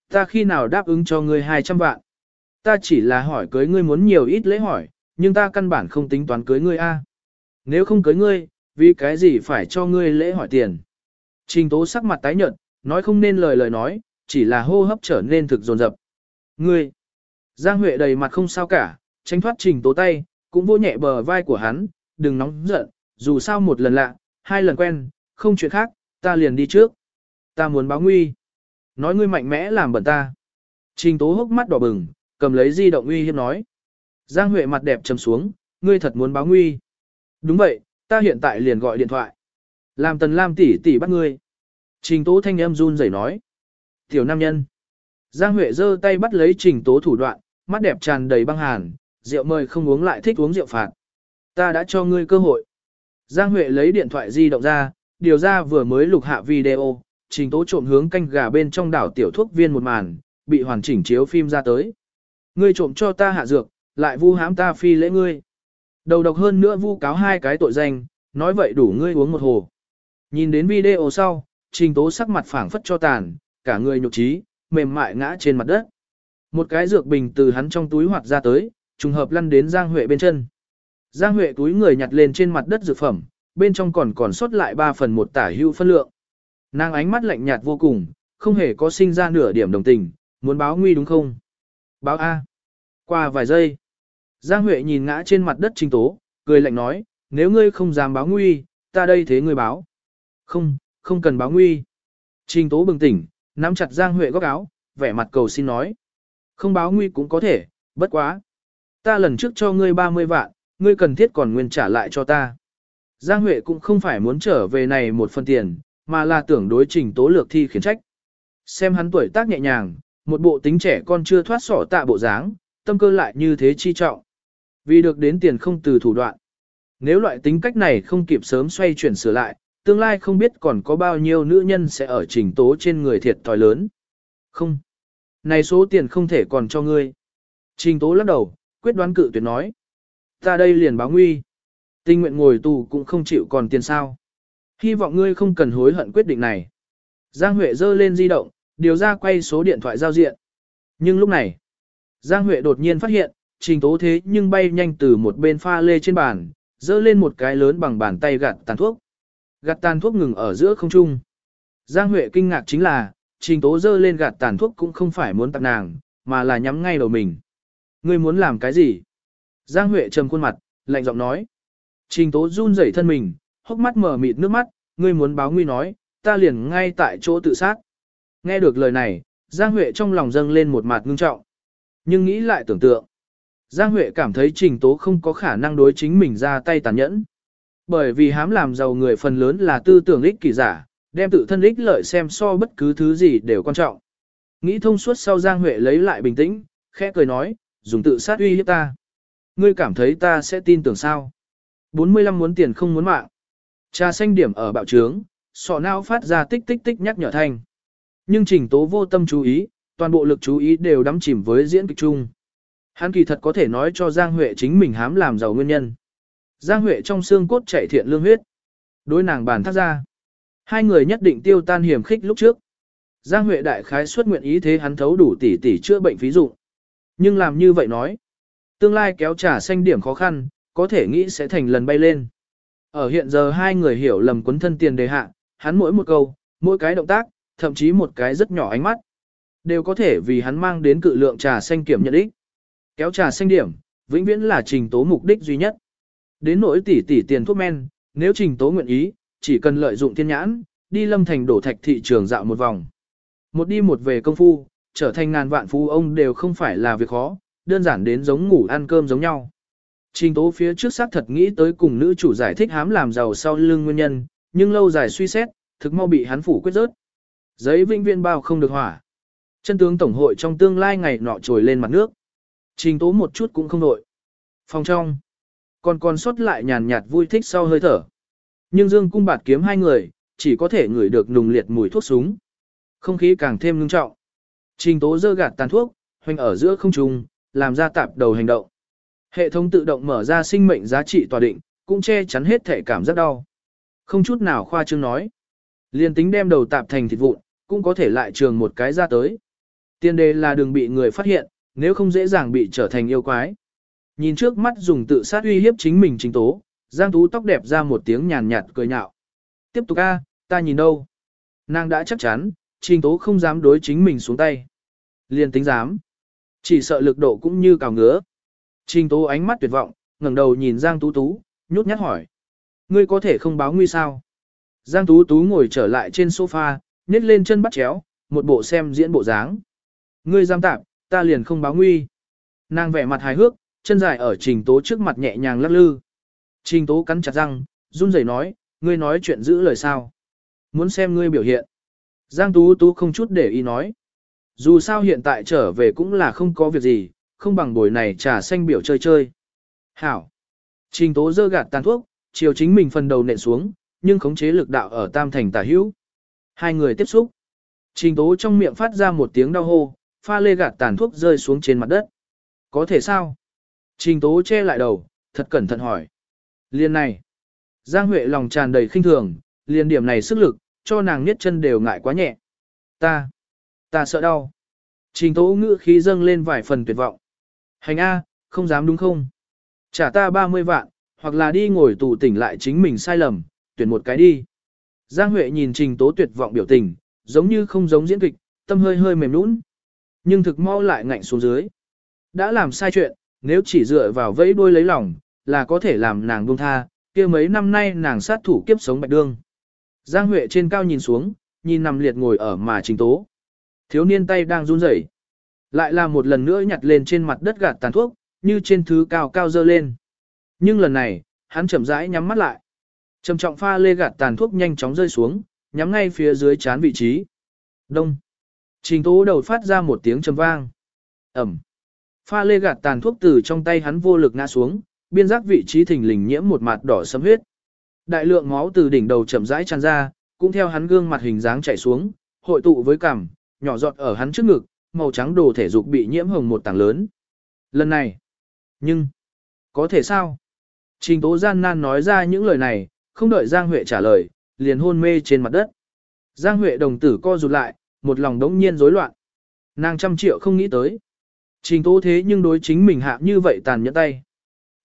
Ta khi nào đáp ứng cho ngươi 200 vạn? Ta chỉ là hỏi cưới ngươi muốn nhiều ít lễ hỏi, nhưng ta căn bản không tính toán cưới ngươi a. Nếu không cưới ngươi, vì cái gì phải cho ngươi lễ hỏi tiền? Trình tố sắc mặt tái nhợt, nói không nên lời lời nói, chỉ là hô hấp trở nên thực dồn dập. Ngươi! Giang Huệ đầy mặt không sao cả, tránh thoát trình tố tay, cũng vô nhẹ bờ vai của hắn, đừng nóng giận, dù sao một lần lạ, hai lần quen, không chuyện khác, ta liền đi trước. Ta muốn báo nguy. Nói ngươi mạnh mẽ làm bẩn ta. Trình tố hốc mắt đỏ bừng, cầm lấy di động uy hiếp nói. Giang Huệ mặt đẹp trầm xuống, ngươi thật muốn báo nguy. Đúng vậy, ta hiện tại liền gọi điện thoại. Làm tần lam tỷ tỷ bắt ngươi. Trình tố thanh âm run rẩy nói. Tiểu nam nhân. Giang Huệ giơ tay bắt lấy trình tố thủ đoạn, mắt đẹp tràn đầy băng hàn, rượu mời không uống lại thích uống rượu phạt. Ta đã cho ngươi cơ hội. Giang Huệ lấy điện thoại di động ra, điều ra vừa mới lục hạ video, trình tố trộm hướng canh gà bên trong đảo tiểu thuốc viên một màn, bị hoàn chỉnh chiếu phim ra tới. Ngươi trộm cho ta hạ dược, lại vu hãm ta phi lễ ngươi. Đầu độc hơn nữa vu cáo hai cái tội danh, nói vậy đủ ngươi uống một hồ. Nhìn đến video sau, trình tố sắc mặt phảng phất cho tàn, cả người nhục trí, mềm mại ngã trên mặt đất. Một cái dược bình từ hắn trong túi hoạt ra tới, trùng hợp lăn đến Giang Huệ bên chân. Giang Huệ túi người nhặt lên trên mặt đất dược phẩm, bên trong còn còn sót lại 3 phần một tả hữu phân lượng. Nàng ánh mắt lạnh nhạt vô cùng, không hề có sinh ra nửa điểm đồng tình, muốn báo nguy đúng không? Báo A. Qua vài giây, Giang Huệ nhìn ngã trên mặt đất Trình Tố, cười lạnh nói, nếu ngươi không dám báo nguy, ta đây thế ngươi báo. Không, không cần báo nguy. Trình Tố bừng tỉnh, nắm chặt Giang Huệ góc áo, vẻ mặt cầu xin nói. Không báo nguy cũng có thể, bất quá. Ta lần trước cho ngươi 30 vạn, ngươi cần thiết còn nguyên trả lại cho ta. Giang Huệ cũng không phải muốn trở về này một phần tiền, mà là tưởng đối trình tố lược thi khiển trách. Xem hắn tuổi tác nhẹ nhàng, một bộ tính trẻ con chưa thoát sỏ tạ bộ dáng, tâm cơ lại như thế chi trọng. Vì được đến tiền không từ thủ đoạn. Nếu loại tính cách này không kịp sớm xoay chuyển sửa lại, tương lai không biết còn có bao nhiêu nữ nhân sẽ ở trình tố trên người thiệt thòi lớn. Không. Này số tiền không thể còn cho ngươi. Trình tố lắc đầu, quyết đoán cự tuyệt nói. Ta đây liền báo nguy. Tinh nguyện ngồi tù cũng không chịu còn tiền sao. Hy vọng ngươi không cần hối hận quyết định này. Giang Huệ giơ lên di động, điều ra quay số điện thoại giao diện. Nhưng lúc này, Giang Huệ đột nhiên phát hiện, trình tố thế nhưng bay nhanh từ một bên pha lê trên bàn, dơ lên một cái lớn bằng bàn tay gạt tàn thuốc. Gạt tàn thuốc ngừng ở giữa không trung. Giang Huệ kinh ngạc chính là, trình tố dơ lên gạt tàn thuốc cũng không phải muốn tặng nàng, mà là nhắm ngay đầu mình. Ngươi muốn làm cái gì? Giang Huệ trầm khuôn mặt, lạnh giọng nói. Trình tố run rẩy thân mình, hốc mắt mở mịt nước mắt, ngươi muốn báo nguy nói, ta liền ngay tại chỗ tự sát. Nghe được lời này, Giang Huệ trong lòng dâng lên một mặt ngưng trọng. Nhưng nghĩ lại tưởng tượng. Giang Huệ cảm thấy trình tố không có khả năng đối chính mình ra tay tàn nhẫn. Bởi vì hám làm giàu người phần lớn là tư tưởng ích kỷ giả, đem tự thân ích lợi xem so bất cứ thứ gì đều quan trọng. Nghĩ thông suốt sau Giang Huệ lấy lại bình tĩnh, khẽ cười nói, dùng tự sát uy hiếp ta. Ngươi cảm thấy ta sẽ tin tưởng sao? 45 muốn tiền không muốn mạng. Trà xanh điểm ở bạo trướng, sọ não phát ra tích tích tích nhắc nhở thanh. Nhưng trình tố vô tâm chú ý, toàn bộ lực chú ý đều đắm chìm với diễn kịch chung. Hắn kỳ thật có thể nói cho Giang Huệ chính mình hám làm giàu nguyên nhân. Giang Huệ trong xương cốt chạy thiện lương huyết. Đối nàng bàn thác ra. Hai người nhất định tiêu tan hiểm khích lúc trước. Giang Huệ đại khái xuất nguyện ý thế hắn thấu đủ tỷ tỷ chữa bệnh phí dụ. Nhưng làm như vậy nói, tương lai kéo trả xanh điểm khó khăn, có thể nghĩ sẽ thành lần bay lên. Ở hiện giờ hai người hiểu lầm quấn thân tiền đề hạ, hắn mỗi một câu, mỗi cái động tác, thậm chí một cái rất nhỏ ánh mắt, đều có thể vì hắn mang đến cự lượng trà xanh kiểm nhận ích. Kéo trà xanh điểm, vĩnh viễn là trình tố mục đích duy nhất. Đến nỗi tỷ tỷ tiền thuốc men, nếu trình tố nguyện ý, chỉ cần lợi dụng thiên nhãn, đi lâm thành đổ thạch thị trường dạo một vòng. Một đi một về công phu, trở thành ngàn vạn phú ông đều không phải là việc khó, đơn giản đến giống ngủ ăn cơm giống nhau. Trình tố phía trước xác thật nghĩ tới cùng nữ chủ giải thích hám làm giàu sau lưng nguyên nhân, nhưng lâu dài suy xét, thực mau bị hắn phủ quyết rớt. Giấy vĩnh viên bao không được hỏa. Chân tướng tổng hội trong tương lai ngày nọ trồi lên mặt nước. Trình tố một chút cũng không nổi Phòng trong. Còn còn sót lại nhàn nhạt vui thích sau hơi thở. Nhưng dương cung bạt kiếm hai người, chỉ có thể ngửi được nùng liệt mùi thuốc súng. Không khí càng thêm ngưng trọng. Trình tố dơ gạt tàn thuốc, hoành ở giữa không trung, làm ra tạp đầu hành động. Hệ thống tự động mở ra sinh mệnh giá trị tòa định, cũng che chắn hết thể cảm giác đau. Không chút nào khoa trương nói. Liên tính đem đầu tạp thành thịt vụn, cũng có thể lại trường một cái ra tới. Tiên đề là đừng bị người phát hiện, nếu không dễ dàng bị trở thành yêu quái. Nhìn trước mắt dùng tự sát uy hiếp chính mình trình tố, Giang Tú tóc đẹp ra một tiếng nhàn nhạt cười nhạo. Tiếp tục a, ta nhìn đâu. Nàng đã chắc chắn, trình tố không dám đối chính mình xuống tay. Liên tính dám. Chỉ sợ lực độ cũng như cào ngứa. Trình tố ánh mắt tuyệt vọng, ngẩng đầu nhìn Giang Tú Tú, nhút nhát hỏi. Ngươi có thể không báo nguy sao? Giang Tú Tú ngồi trở lại trên sofa, nhét lên chân bắt chéo, một bộ xem diễn bộ dáng. Ngươi giam tạp, ta liền không báo nguy. Nàng vẻ mặt hài hước, chân dài ở trình tố trước mặt nhẹ nhàng lắc lư. Trình tố cắn chặt răng, run rẩy nói, ngươi nói chuyện giữ lời sao. Muốn xem ngươi biểu hiện. Giang Tú Tú không chút để ý nói. Dù sao hiện tại trở về cũng là không có việc gì, không bằng buổi này trà xanh biểu chơi chơi. Hảo. Trình tố dơ gạt tàn thuốc, chiều chính mình phần đầu nện xuống, nhưng khống chế lực đạo ở tam thành tả hữu. Hai người tiếp xúc. Trình tố trong miệng phát ra một tiếng đau hô, pha lê gạt tàn thuốc rơi xuống trên mặt đất. Có thể sao? Trình tố che lại đầu, thật cẩn thận hỏi. Liên này. Giang Huệ lòng tràn đầy khinh thường, liên điểm này sức lực, cho nàng niết chân đều ngại quá nhẹ. Ta, ta sợ đau. Trình tố ngữ khí dâng lên vài phần tuyệt vọng. Hành A, không dám đúng không? Trả ta 30 vạn, hoặc là đi ngồi tù tỉnh lại chính mình sai lầm, tuyển một cái đi. Giang Huệ nhìn trình tố tuyệt vọng biểu tình, giống như không giống diễn kịch, tâm hơi hơi mềm nũng. Nhưng thực mau lại ngạnh xuống dưới. Đã làm sai chuyện, nếu chỉ dựa vào vẫy đuôi lấy lòng, là có thể làm nàng buông tha, kia mấy năm nay nàng sát thủ kiếp sống bạch đương. Giang Huệ trên cao nhìn xuống, nhìn nằm liệt ngồi ở mà trình tố. Thiếu niên tay đang run rẩy, Lại là một lần nữa nhặt lên trên mặt đất gạt tàn thuốc, như trên thứ cao cao dơ lên. Nhưng lần này, hắn chậm rãi nhắm mắt lại. Trầm trọng pha lê gạt tàn thuốc nhanh chóng rơi xuống, nhắm ngay phía dưới chán vị trí. Đông. Trình tố đầu phát ra một tiếng trầm vang. Ẩm. Pha lê gạt tàn thuốc từ trong tay hắn vô lực ngã xuống, biên giác vị trí thình lình nhiễm một mặt đỏ sẫm huyết. Đại lượng máu từ đỉnh đầu chậm rãi tràn ra, cũng theo hắn gương mặt hình dáng chảy xuống, hội tụ với cằm, nhỏ giọt ở hắn trước ngực, màu trắng đồ thể dục bị nhiễm hồng một tảng lớn. Lần này, nhưng, có thể sao? Trình tố gian nan nói ra những lời này, không đợi Giang Huệ trả lời, liền hôn mê trên mặt đất. Giang Huệ đồng tử co rụt lại, một lòng đống nhiên rối loạn. Nàng trăm triệu không nghĩ tới. Trình tố thế nhưng đối chính mình hạ như vậy tàn nhẫn tay.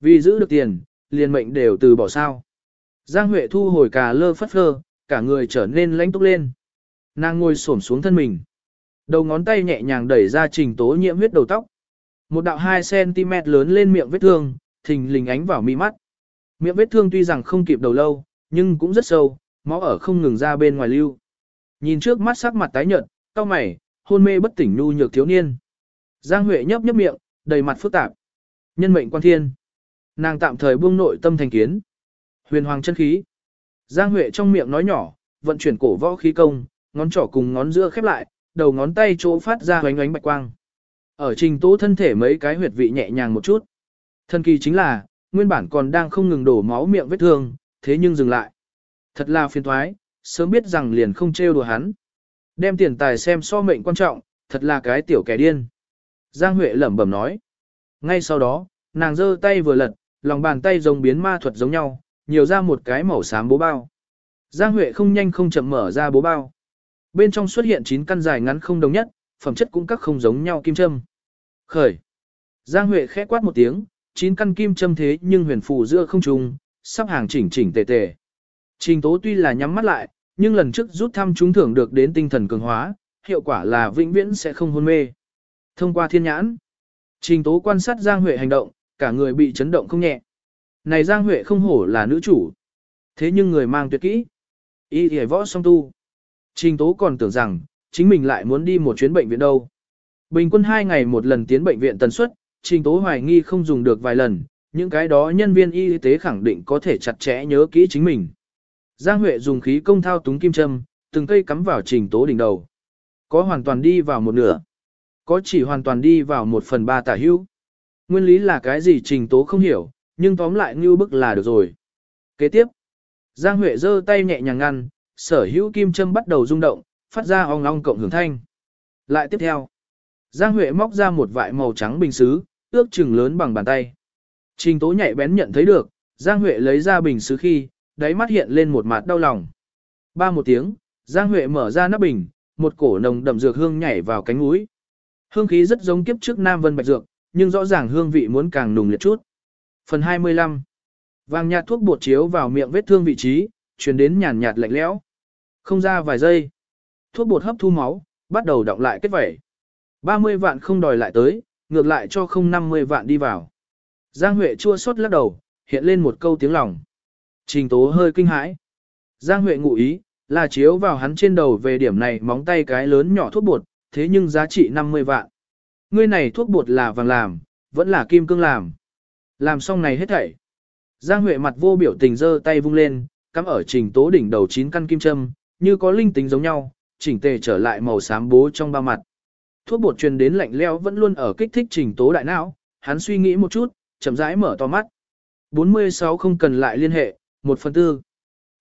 Vì giữ được tiền, liền mệnh đều từ bỏ sao. Giang Huệ thu hồi cả lơ phất phơ, cả người trở nên lãnh túc lên. Nàng ngồi xổm xuống thân mình. Đầu ngón tay nhẹ nhàng đẩy ra trình tố nhiễm huyết đầu tóc. Một đạo 2cm lớn lên miệng vết thương, thình lình ánh vào mi mắt. Miệng vết thương tuy rằng không kịp đầu lâu, nhưng cũng rất sâu, máu ở không ngừng ra bên ngoài lưu. Nhìn trước mắt sắc mặt tái nhợt, cau mày, hôn mê bất tỉnh nhu nhược thiếu niên. Giang Huệ nhấp nhấp miệng, đầy mặt phức tạp. Nhân mệnh quan thiên. Nàng tạm thời buông nội tâm thành kiến. Huyền hoàng chân khí. Giang Huệ trong miệng nói nhỏ, vận chuyển cổ võ khí công, ngón trỏ cùng ngón giữa khép lại, đầu ngón tay chỗ phát ra hoánh ánh bạch quang. Ở trình tố thân thể mấy cái huyệt vị nhẹ nhàng một chút. Thân kỳ chính là, nguyên bản còn đang không ngừng đổ máu miệng vết thương, thế nhưng dừng lại. Thật là phiền thoái, sớm biết rằng liền không trêu đùa hắn. Đem tiền tài xem so mệnh quan trọng, thật là cái tiểu kẻ điên. Giang Huệ lẩm bẩm nói. Ngay sau đó, nàng giơ tay vừa lật, lòng bàn tay giống biến ma thuật giống nhau, nhiều ra một cái màu xám bố bao. Giang Huệ không nhanh không chậm mở ra bố bao. Bên trong xuất hiện 9 căn dài ngắn không đồng nhất, phẩm chất cũng các không giống nhau kim châm. Khởi. Giang Huệ khẽ quát một tiếng, 9 căn kim châm thế nhưng huyền phù giữa không trùng, sắp hàng chỉnh chỉnh tề tề. Trình tố tuy là nhắm mắt lại, nhưng lần trước rút thăm chúng thưởng được đến tinh thần cường hóa, hiệu quả là vĩnh viễn sẽ không hôn mê. Thông qua thiên nhãn, trình tố quan sát Giang Huệ hành động, cả người bị chấn động không nhẹ. Này Giang Huệ không hổ là nữ chủ. Thế nhưng người mang tuyệt kỹ. Y thì võ song tu. Trình tố còn tưởng rằng, chính mình lại muốn đi một chuyến bệnh viện đâu. Bình quân 2 ngày một lần tiến bệnh viện tần suất, trình tố hoài nghi không dùng được vài lần, những cái đó nhân viên y tế khẳng định có thể chặt chẽ nhớ kỹ chính mình. Giang Huệ dùng khí công thao túng kim châm, từng cây cắm vào trình tố đỉnh đầu. Có hoàn toàn đi vào một nửa. Có chỉ hoàn toàn đi vào một phần ba tả hữu. Nguyên lý là cái gì trình tố không hiểu, nhưng tóm lại như bức là được rồi. Kế tiếp, Giang Huệ giơ tay nhẹ nhàng ngăn, sở hữu kim châm bắt đầu rung động, phát ra ong ong cộng hưởng thanh. Lại tiếp theo, Giang Huệ móc ra một vại màu trắng bình xứ, ước chừng lớn bằng bàn tay. Trình tố nhạy bén nhận thấy được, Giang Huệ lấy ra bình xứ khi, đáy mắt hiện lên một mặt đau lòng. Ba một tiếng, Giang Huệ mở ra nắp bình, một cổ nồng đậm dược hương nhảy vào cánh mũi. Hương khí rất giống kiếp trước Nam Vân Bạch Dược, nhưng rõ ràng hương vị muốn càng nùng liệt chút. Phần 25 Vàng nhạt thuốc bột chiếu vào miệng vết thương vị trí, truyền đến nhàn nhạt lạnh lẽo. Không ra vài giây, thuốc bột hấp thu máu, bắt đầu động lại kết vẩy. 30 vạn không đòi lại tới, ngược lại cho không 50 vạn đi vào. Giang Huệ chua xót lắc đầu, hiện lên một câu tiếng lòng. Trình tố hơi kinh hãi. Giang Huệ ngụ ý, là chiếu vào hắn trên đầu về điểm này móng tay cái lớn nhỏ thuốc bột, thế nhưng giá trị 50 vạn. Ngươi này thuốc bột là vàng làm, vẫn là kim cương làm. Làm xong này hết thảy. Giang Huệ mặt vô biểu tình giơ tay vung lên, cắm ở trình tố đỉnh đầu chín căn kim châm, như có linh tính giống nhau, chỉnh tề trở lại màu xám bố trong ba mặt. Thuốc bột truyền đến lạnh leo vẫn luôn ở kích thích trình tố đại não, hắn suy nghĩ một chút, chậm rãi mở to mắt. 46 không cần lại liên hệ, một phần tư.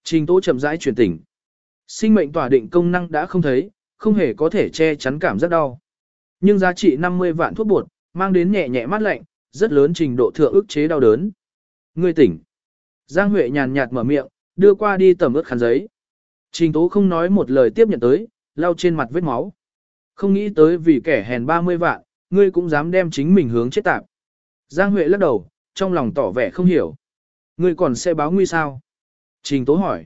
Trình tố chậm rãi chuyển tỉnh. Sinh mệnh tỏa định công năng đã không thấy, không hề có thể che chắn cảm giác đau. Nhưng giá trị 50 vạn thuốc bột, mang đến nhẹ nhẹ mát lạnh, rất lớn trình độ thượng ức chế đau đớn. Ngươi tỉnh. Giang Huệ nhàn nhạt mở miệng, đưa qua đi tầm ướt khăn giấy. Trình tố không nói một lời tiếp nhận tới, lau trên mặt vết máu. Không nghĩ tới vì kẻ hèn 30 vạn, ngươi cũng dám đem chính mình hướng chết tạp. Giang Huệ lắc đầu, trong lòng tỏ vẻ không hiểu. Ngươi còn sẽ báo nguy sao? Trình tố hỏi.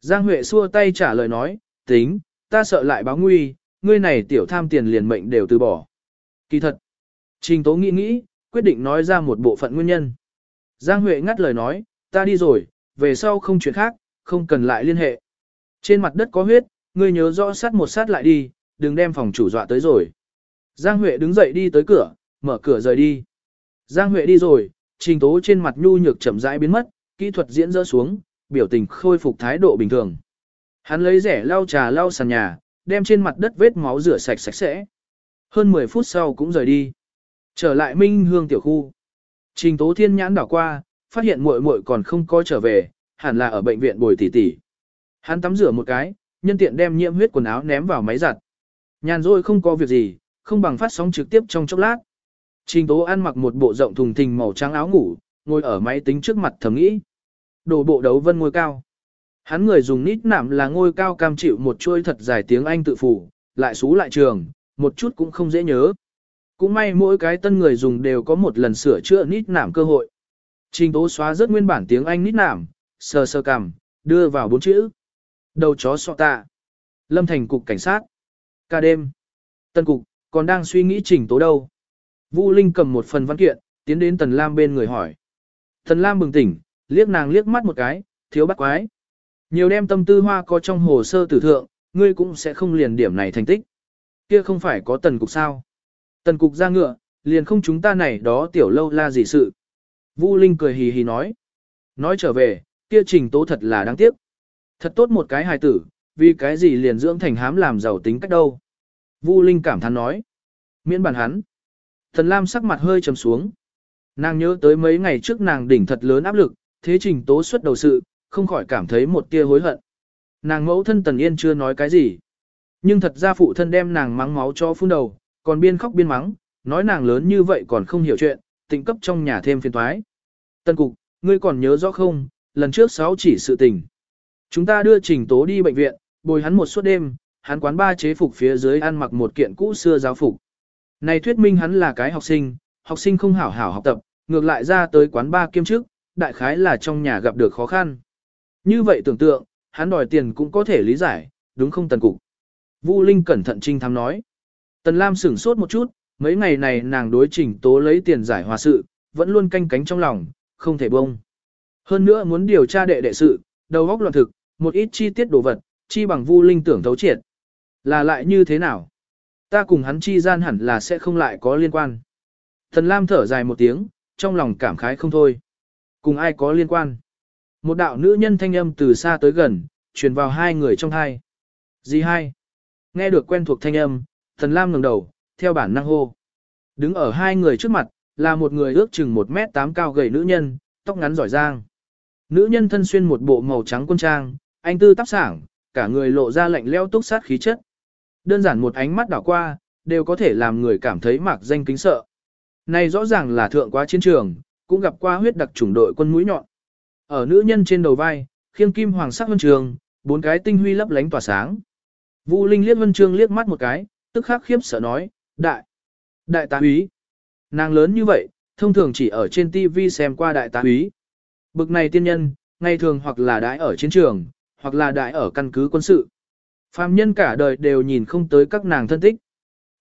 Giang Huệ xua tay trả lời nói, tính, ta sợ lại báo nguy, ngươi này tiểu tham tiền liền mệnh đều từ bỏ. Kỳ thật. Trình tố nghĩ nghĩ, quyết định nói ra một bộ phận nguyên nhân. Giang Huệ ngắt lời nói, ta đi rồi, về sau không chuyện khác, không cần lại liên hệ. Trên mặt đất có huyết, ngươi nhớ rõ sát một sát lại đi, đừng đem phòng chủ dọa tới rồi. Giang Huệ đứng dậy đi tới cửa, mở cửa rời đi. Giang Huệ đi rồi, trình tố trên mặt nhu nhược chậm rãi biến mất, kỹ thuật diễn dỡ xuống, biểu tình khôi phục thái độ bình thường. Hắn lấy rẻ lau trà lau sàn nhà, đem trên mặt đất vết máu rửa sạch sạch sẽ. Hơn 10 phút sau cũng rời đi. Trở lại Minh Hương tiểu khu. Trình Tố Thiên nhãn đảo qua, phát hiện muội muội còn không có trở về, hẳn là ở bệnh viện bồi tỷ tỷ. Hắn tắm rửa một cái, nhân tiện đem nhiễm huyết quần áo ném vào máy giặt. Nhàn rỗi không có việc gì, không bằng phát sóng trực tiếp trong chốc lát. Trình Tố ăn mặc một bộ rộng thùng thình màu trắng áo ngủ, ngồi ở máy tính trước mặt thầm nghĩ. Đồ bộ đấu vân ngôi cao. Hắn người dùng nít nạm là ngôi cao cam chịu một chuôi thật dài tiếng Anh tự phủ, lại xú lại trường, một chút cũng không dễ nhớ. Cũng may mỗi cái tân người dùng đều có một lần sửa chữa nít nạm cơ hội. Trình tố xóa rất nguyên bản tiếng Anh nít nạm, sờ sờ cằm, đưa vào bốn chữ. Đầu chó sọ tạ. Lâm thành cục cảnh sát. Ca đêm. Tân cục, còn đang suy nghĩ trình tố đâu. Vu Linh cầm một phần văn kiện, tiến đến Tần Lam bên người hỏi. Tần Lam bừng tỉnh, liếc nàng liếc mắt một cái, thiếu bắt quái. Nhiều đem tâm tư hoa có trong hồ sơ tử thượng, ngươi cũng sẽ không liền điểm này thành tích. Kia không phải có tần cục sao? Tần cục ra ngựa, liền không chúng ta này đó tiểu lâu la gì sự. Vu Linh cười hì hì nói. Nói trở về, kia trình tố thật là đáng tiếc. Thật tốt một cái hài tử, vì cái gì liền dưỡng thành hám làm giàu tính cách đâu. Vu Linh cảm thán nói. Miễn bản hắn. Thần Lam sắc mặt hơi trầm xuống. Nàng nhớ tới mấy ngày trước nàng đỉnh thật lớn áp lực, thế trình tố xuất đầu sự, không khỏi cảm thấy một tia hối hận. Nàng mẫu thân Tần Yên chưa nói cái gì. Nhưng thật ra phụ thân đem nàng mắng máu cho phun đầu, còn biên khóc biên mắng, nói nàng lớn như vậy còn không hiểu chuyện, tịnh cấp trong nhà thêm phiền toái. Tân cục, ngươi còn nhớ rõ không, lần trước sáu chỉ sự tình. Chúng ta đưa trình tố đi bệnh viện, bồi hắn một suốt đêm, hắn quán ba chế phục phía dưới ăn mặc một kiện cũ xưa giáo phục. Này thuyết minh hắn là cái học sinh, học sinh không hảo hảo học tập, ngược lại ra tới quán ba kiêm chức, đại khái là trong nhà gặp được khó khăn. Như vậy tưởng tượng, hắn đòi tiền cũng có thể lý giải, đúng không tần cục. Vu Linh cẩn thận trinh thám nói. Tần Lam sửng sốt một chút, mấy ngày này nàng đối trình tố lấy tiền giải hòa sự, vẫn luôn canh cánh trong lòng, không thể bông. Hơn nữa muốn điều tra đệ đệ sự, đầu óc loạn thực, một ít chi tiết đồ vật, chi bằng Vu Linh tưởng thấu triệt. Là lại như thế nào? Ta cùng hắn chi gian hẳn là sẽ không lại có liên quan. Tần Lam thở dài một tiếng, trong lòng cảm khái không thôi. Cùng ai có liên quan? Một đạo nữ nhân thanh âm từ xa tới gần, truyền vào hai người trong hai. Gì hai? Nghe được quen thuộc thanh âm, Thần Lam ngẩng đầu, theo bản năng hô. Đứng ở hai người trước mặt, là một người ước chừng 1 mét 8 cao gầy nữ nhân, tóc ngắn giỏi giang. Nữ nhân thân xuyên một bộ màu trắng quân trang, anh tư tắp sảng, cả người lộ ra lạnh leo túc sát khí chất. Đơn giản một ánh mắt đảo qua, đều có thể làm người cảm thấy mạc danh kính sợ. Này rõ ràng là thượng quá chiến trường, cũng gặp qua huyết đặc chủng đội quân mũi nhọn. Ở nữ nhân trên đầu vai, khiêng kim hoàng sắc vân trường, bốn cái tinh huy lấp lánh tỏa sáng. Vu Linh liếc vân trường liếc mắt một cái, tức khắc khiếp sợ nói, đại, đại tá úy. Nàng lớn như vậy, thông thường chỉ ở trên TV xem qua đại tá úy. Bực này tiên nhân, ngày thường hoặc là đại ở chiến trường, hoặc là đại ở căn cứ quân sự. Phạm nhân cả đời đều nhìn không tới các nàng thân tích.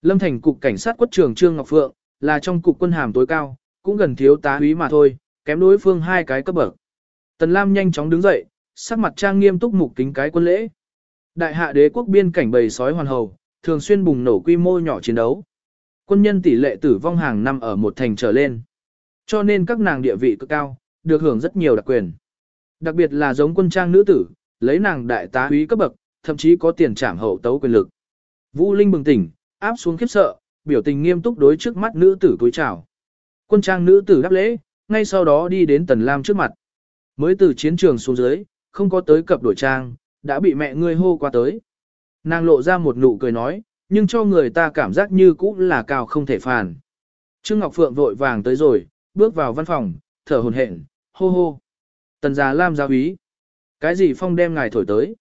Lâm Thành cục cảnh sát quất trường Trương Ngọc Phượng, là trong cục quân hàm tối cao, cũng gần thiếu tá úy mà thôi, kém đối phương hai cái cấp bậc. Tần Lam nhanh chóng đứng dậy, sắc mặt trang nghiêm túc mục kính cái quân lễ. Đại hạ đế quốc biên cảnh bầy sói hoàn hầu, thường xuyên bùng nổ quy mô nhỏ chiến đấu. Quân nhân tỷ lệ tử vong hàng năm ở một thành trở lên. Cho nên các nàng địa vị cực cao, được hưởng rất nhiều đặc quyền. Đặc biệt là giống quân trang nữ tử, lấy nàng đại tá úy cấp bậc, thậm chí có tiền trảm hậu tấu quyền lực. Vũ Linh bừng tỉnh, áp xuống khiếp sợ, biểu tình nghiêm túc đối trước mắt nữ tử cúi chào. Quân trang nữ tử đáp lễ, ngay sau đó đi đến Tần Lam trước mặt. Mới từ chiến trường xuống dưới, không có tới cập đổi trang, đã bị mẹ ngươi hô qua tới. Nàng lộ ra một nụ cười nói, nhưng cho người ta cảm giác như cũng là cao không thể phản. Trương Ngọc Phượng vội vàng tới rồi, bước vào văn phòng, thở hồn hển, hô hô. Tần già Lam giáo ý. Cái gì phong đem ngài thổi tới?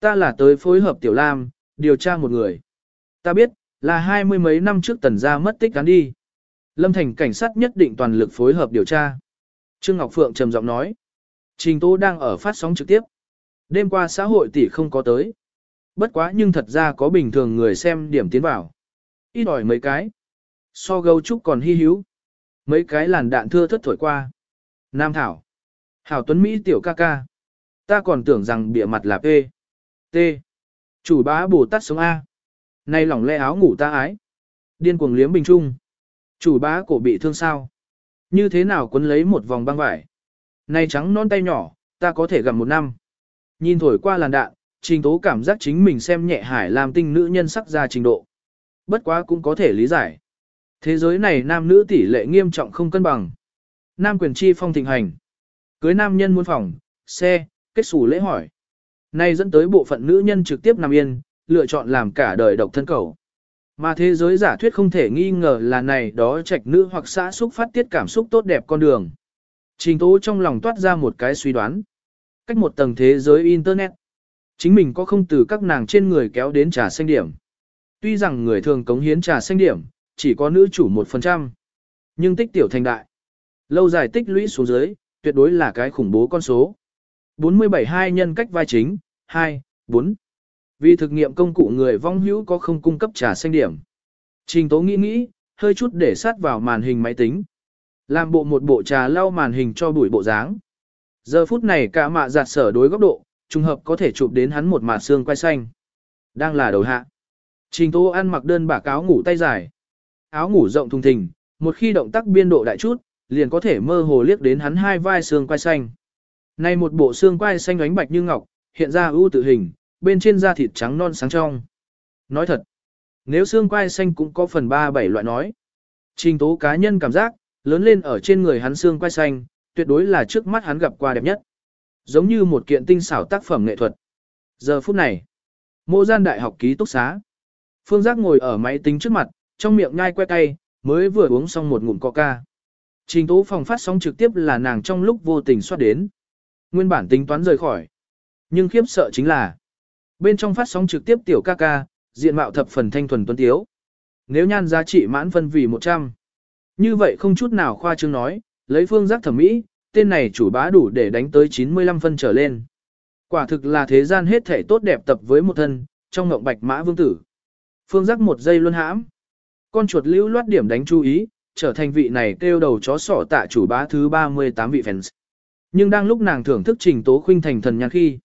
ta là tới phối hợp Tiểu Lam, điều tra một người. Ta biết, là hai mươi mấy năm trước tần gia mất tích cán đi. Lâm Thành cảnh sát nhất định toàn lực phối hợp điều tra. Trương Ngọc Phượng trầm giọng nói. Trình Tố đang ở phát sóng trực tiếp. Đêm qua xã hội tỷ không có tới. Bất quá nhưng thật ra có bình thường người xem điểm tiến vào. Ít ỏi mấy cái. So gấu trúc còn hy hữu. Mấy cái làn đạn thưa thất thổi qua. Nam Thảo. Hảo Tuấn Mỹ tiểu ca ca. Ta còn tưởng rằng bịa mặt là P. T. Chủ bá Bồ Tát sống A. Nay lỏng le áo ngủ ta ái. Điên cuồng liếm bình trung. Chủ bá cổ bị thương sao? Như thế nào quấn lấy một vòng băng vải? Này trắng non tay nhỏ, ta có thể gặp một năm. Nhìn thổi qua làn đạn, trình tố cảm giác chính mình xem nhẹ hải làm tinh nữ nhân sắc ra trình độ. Bất quá cũng có thể lý giải. Thế giới này nam nữ tỷ lệ nghiêm trọng không cân bằng. Nam quyền chi phong thịnh hành. Cưới nam nhân muôn phòng, xe, kết xù lễ hỏi. Này dẫn tới bộ phận nữ nhân trực tiếp nằm yên, lựa chọn làm cả đời độc thân cầu. Mà thế giới giả thuyết không thể nghi ngờ là này đó trạch nữ hoặc xã xúc phát tiết cảm xúc tốt đẹp con đường. Trình tố trong lòng toát ra một cái suy đoán. Cách một tầng thế giới Internet. Chính mình có không từ các nàng trên người kéo đến trà xanh điểm. Tuy rằng người thường cống hiến trà xanh điểm, chỉ có nữ chủ 1%. Nhưng tích tiểu thành đại. Lâu dài tích lũy xuống dưới, tuyệt đối là cái khủng bố con số. 47 hai nhân cách vai chính, 2, 4. Vì thực nghiệm công cụ người vong hữu có không cung cấp trà xanh điểm. Trình tố nghĩ nghĩ, hơi chút để sát vào màn hình máy tính. Làm bộ một bộ trà lau màn hình cho bụi bộ dáng. Giờ phút này cả mạ giặt sở đối góc độ, trùng hợp có thể chụp đến hắn một mạt xương quay xanh. Đang là đầu hạ. Trình Tô ăn mặc đơn bạc áo ngủ tay dài. Áo ngủ rộng thùng thình, một khi động tác biên độ đại chút, liền có thể mơ hồ liếc đến hắn hai vai xương quay xanh. Này một bộ xương quai xanh ánh bạch như ngọc, hiện ra ưu tự hình, bên trên da thịt trắng non sáng trong. Nói thật, nếu xương quai xanh cũng có phần ba bảy loại nói. Trình tố cá nhân cảm giác, lớn lên ở trên người hắn xương quai xanh, tuyệt đối là trước mắt hắn gặp qua đẹp nhất. Giống như một kiện tinh xảo tác phẩm nghệ thuật. Giờ phút này, mô gian đại học ký túc xá. Phương Giác ngồi ở máy tính trước mặt, trong miệng nhai que tay, mới vừa uống xong một ngụm coca. Trình tố phòng phát sóng trực tiếp là nàng trong lúc vô tình xoát đến. Nguyên bản tính toán rời khỏi. Nhưng khiếp sợ chính là, bên trong phát sóng trực tiếp tiểu ca ca, diện mạo thập phần thanh thuần tuấn tiếu. Nếu nhan giá trị mãn phân vì 100. Như vậy không chút nào khoa trương nói, lấy phương giác thẩm mỹ, tên này chủ bá đủ để đánh tới 95 phân trở lên. Quả thực là thế gian hết thể tốt đẹp tập với một thân, trong ngộng bạch mã vương tử. Phương giác một giây luôn hãm. Con chuột lưu loát điểm đánh chú ý, trở thành vị này kêu đầu chó sỏ tạ chủ bá thứ 38 vị fans. Nhưng đang lúc nàng thưởng thức trình tố khuynh thành thần nhạc khi.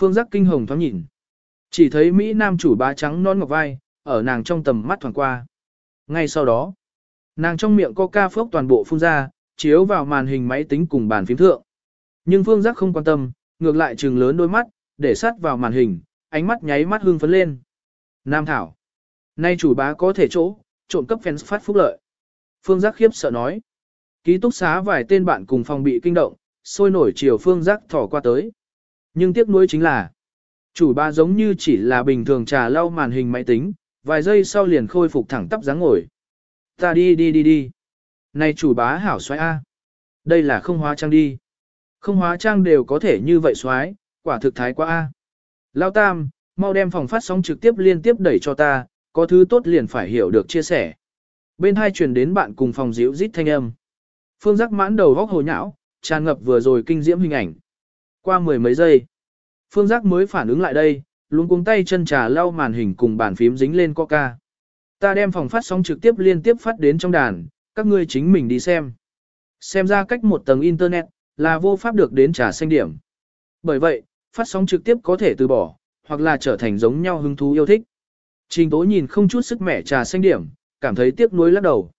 Phương giác kinh hồng thoáng nhìn. Chỉ thấy Mỹ Nam chủ bá trắng non ngọc vai, ở nàng trong tầm mắt thoảng qua. Ngay sau đó, nàng trong miệng coca phốc toàn bộ phun ra, chiếu vào màn hình máy tính cùng bàn phím thượng. Nhưng Phương Giác không quan tâm, ngược lại trừng lớn đôi mắt, để sát vào màn hình, ánh mắt nháy mắt hương phấn lên. Nam Thảo. Nay chủ bá có thể chỗ, trộn cấp fans phát phúc lợi. Phương Giác khiếp sợ nói. Ký túc xá vài tên bạn cùng phòng bị kinh động, sôi nổi chiều Phương Giác thỏ qua tới. Nhưng tiếc nuối chính là, chủ bá giống như chỉ là bình thường trà lau màn hình máy tính, vài giây sau liền khôi phục thẳng tắp dáng ngồi. Ta đi đi đi đi. Này chủ bá hảo xoái A. Đây là không hóa trang đi. Không hóa trang đều có thể như vậy xoái, quả thực thái quá A. Lao Tam, mau đem phòng phát sóng trực tiếp liên tiếp đẩy cho ta, có thứ tốt liền phải hiểu được chia sẻ. Bên hai truyền đến bạn cùng phòng Diễu rít thanh âm. Phương giác mãn đầu góc hồ nhão, tràn ngập vừa rồi kinh diễm hình ảnh. Qua mười mấy giây, Phương giác mới phản ứng lại đây, luôn cuống tay chân trà lau màn hình cùng bàn phím dính lên coca. Ta đem phòng phát sóng trực tiếp liên tiếp phát đến trong đàn, các ngươi chính mình đi xem. Xem ra cách một tầng internet, là vô pháp được đến trà xanh điểm. Bởi vậy, phát sóng trực tiếp có thể từ bỏ, hoặc là trở thành giống nhau hứng thú yêu thích. Trình tố nhìn không chút sức mẻ trà xanh điểm, cảm thấy tiếc nuối lắc đầu.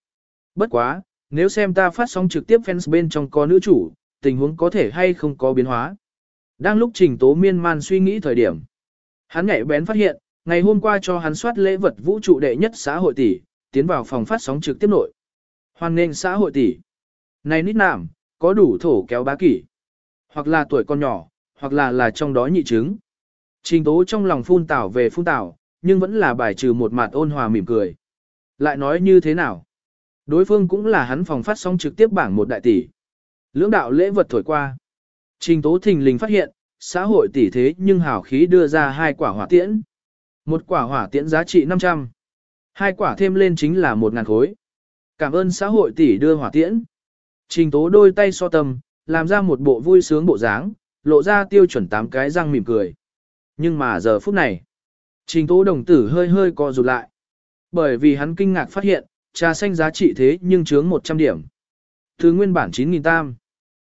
Bất quá, nếu xem ta phát sóng trực tiếp fans bên trong có nữ chủ, tình huống có thể hay không có biến hóa. Đang lúc trình tố miên man suy nghĩ thời điểm. Hắn nhạy bén phát hiện, ngày hôm qua cho hắn soát lễ vật vũ trụ đệ nhất xã hội tỷ, tiến vào phòng phát sóng trực tiếp nội. Hoan nghênh xã hội tỷ. Này nít nạm, có đủ thổ kéo bá kỷ. Hoặc là tuổi con nhỏ, hoặc là là trong đó nhị chứng. Trình tố trong lòng phun tảo về phun tảo, nhưng vẫn là bài trừ một mặt ôn hòa mỉm cười. Lại nói như thế nào? Đối phương cũng là hắn phòng phát sóng trực tiếp bảng một đại tỷ. Lưỡng đạo lễ vật thổi qua. Trình tố thình lình phát hiện, xã hội tỷ thế nhưng hảo khí đưa ra hai quả hỏa tiễn. Một quả hỏa tiễn giá trị 500. Hai quả thêm lên chính là 1.000 khối. Cảm ơn xã hội tỷ đưa hỏa tiễn. Trình tố đôi tay so tâm, làm ra một bộ vui sướng bộ dáng, lộ ra tiêu chuẩn tám cái răng mỉm cười. Nhưng mà giờ phút này, trình tố đồng tử hơi hơi co rụt lại. Bởi vì hắn kinh ngạc phát hiện, trà xanh giá trị thế nhưng chướng 100 điểm. Từ nguyên bản 9.000 tam,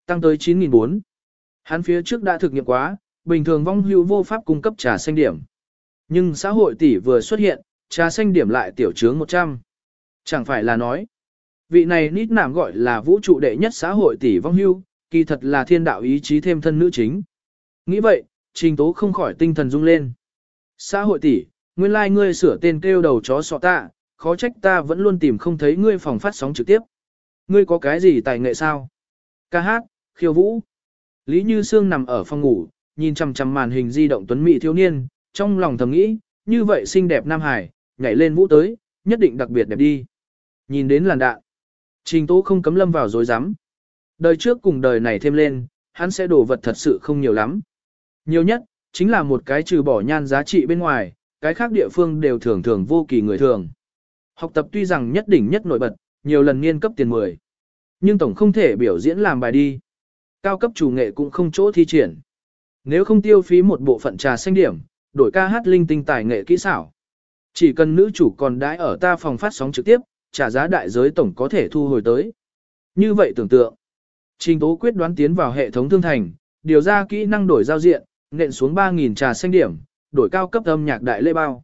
tăng tới 9.400. Hắn phía trước đã thực nghiệm quá, bình thường vong hữu vô pháp cung cấp trà xanh điểm. Nhưng xã hội tỷ vừa xuất hiện, trà xanh điểm lại tiểu chướng 100. Chẳng phải là nói, vị này nít nảm gọi là vũ trụ đệ nhất xã hội tỷ vong hưu, kỳ thật là thiên đạo ý chí thêm thân nữ chính. Nghĩ vậy, trình tố không khỏi tinh thần rung lên. Xã hội tỷ, nguyên lai like ngươi sửa tên kêu đầu chó sọ tạ, khó trách ta vẫn luôn tìm không thấy ngươi phòng phát sóng trực tiếp. Ngươi có cái gì tài nghệ sao? Ca hát, khiêu vũ. Lý Như Sương nằm ở phòng ngủ, nhìn chằm chằm màn hình di động tuấn mỹ thiếu niên, trong lòng thầm nghĩ, như vậy xinh đẹp Nam Hải, nhảy lên vũ tới, nhất định đặc biệt đẹp đi. Nhìn đến làn đạn, trình tố không cấm lâm vào dối rắm Đời trước cùng đời này thêm lên, hắn sẽ đổ vật thật sự không nhiều lắm. Nhiều nhất, chính là một cái trừ bỏ nhan giá trị bên ngoài, cái khác địa phương đều thường thường vô kỳ người thường. Học tập tuy rằng nhất đỉnh nhất nổi bật, nhiều lần niên cấp tiền 10. Nhưng tổng không thể biểu diễn làm bài đi. Cao cấp chủ nghệ cũng không chỗ thi triển. Nếu không tiêu phí một bộ phận trà xanh điểm, đổi ca hát linh tinh tài nghệ kỹ xảo. Chỉ cần nữ chủ còn đãi ở ta phòng phát sóng trực tiếp, trả giá đại giới tổng có thể thu hồi tới. Như vậy tưởng tượng, Trình Tố quyết đoán tiến vào hệ thống thương thành, điều ra kỹ năng đổi giao diện, nện xuống 3.000 trà xanh điểm, đổi cao cấp âm nhạc đại lễ bao.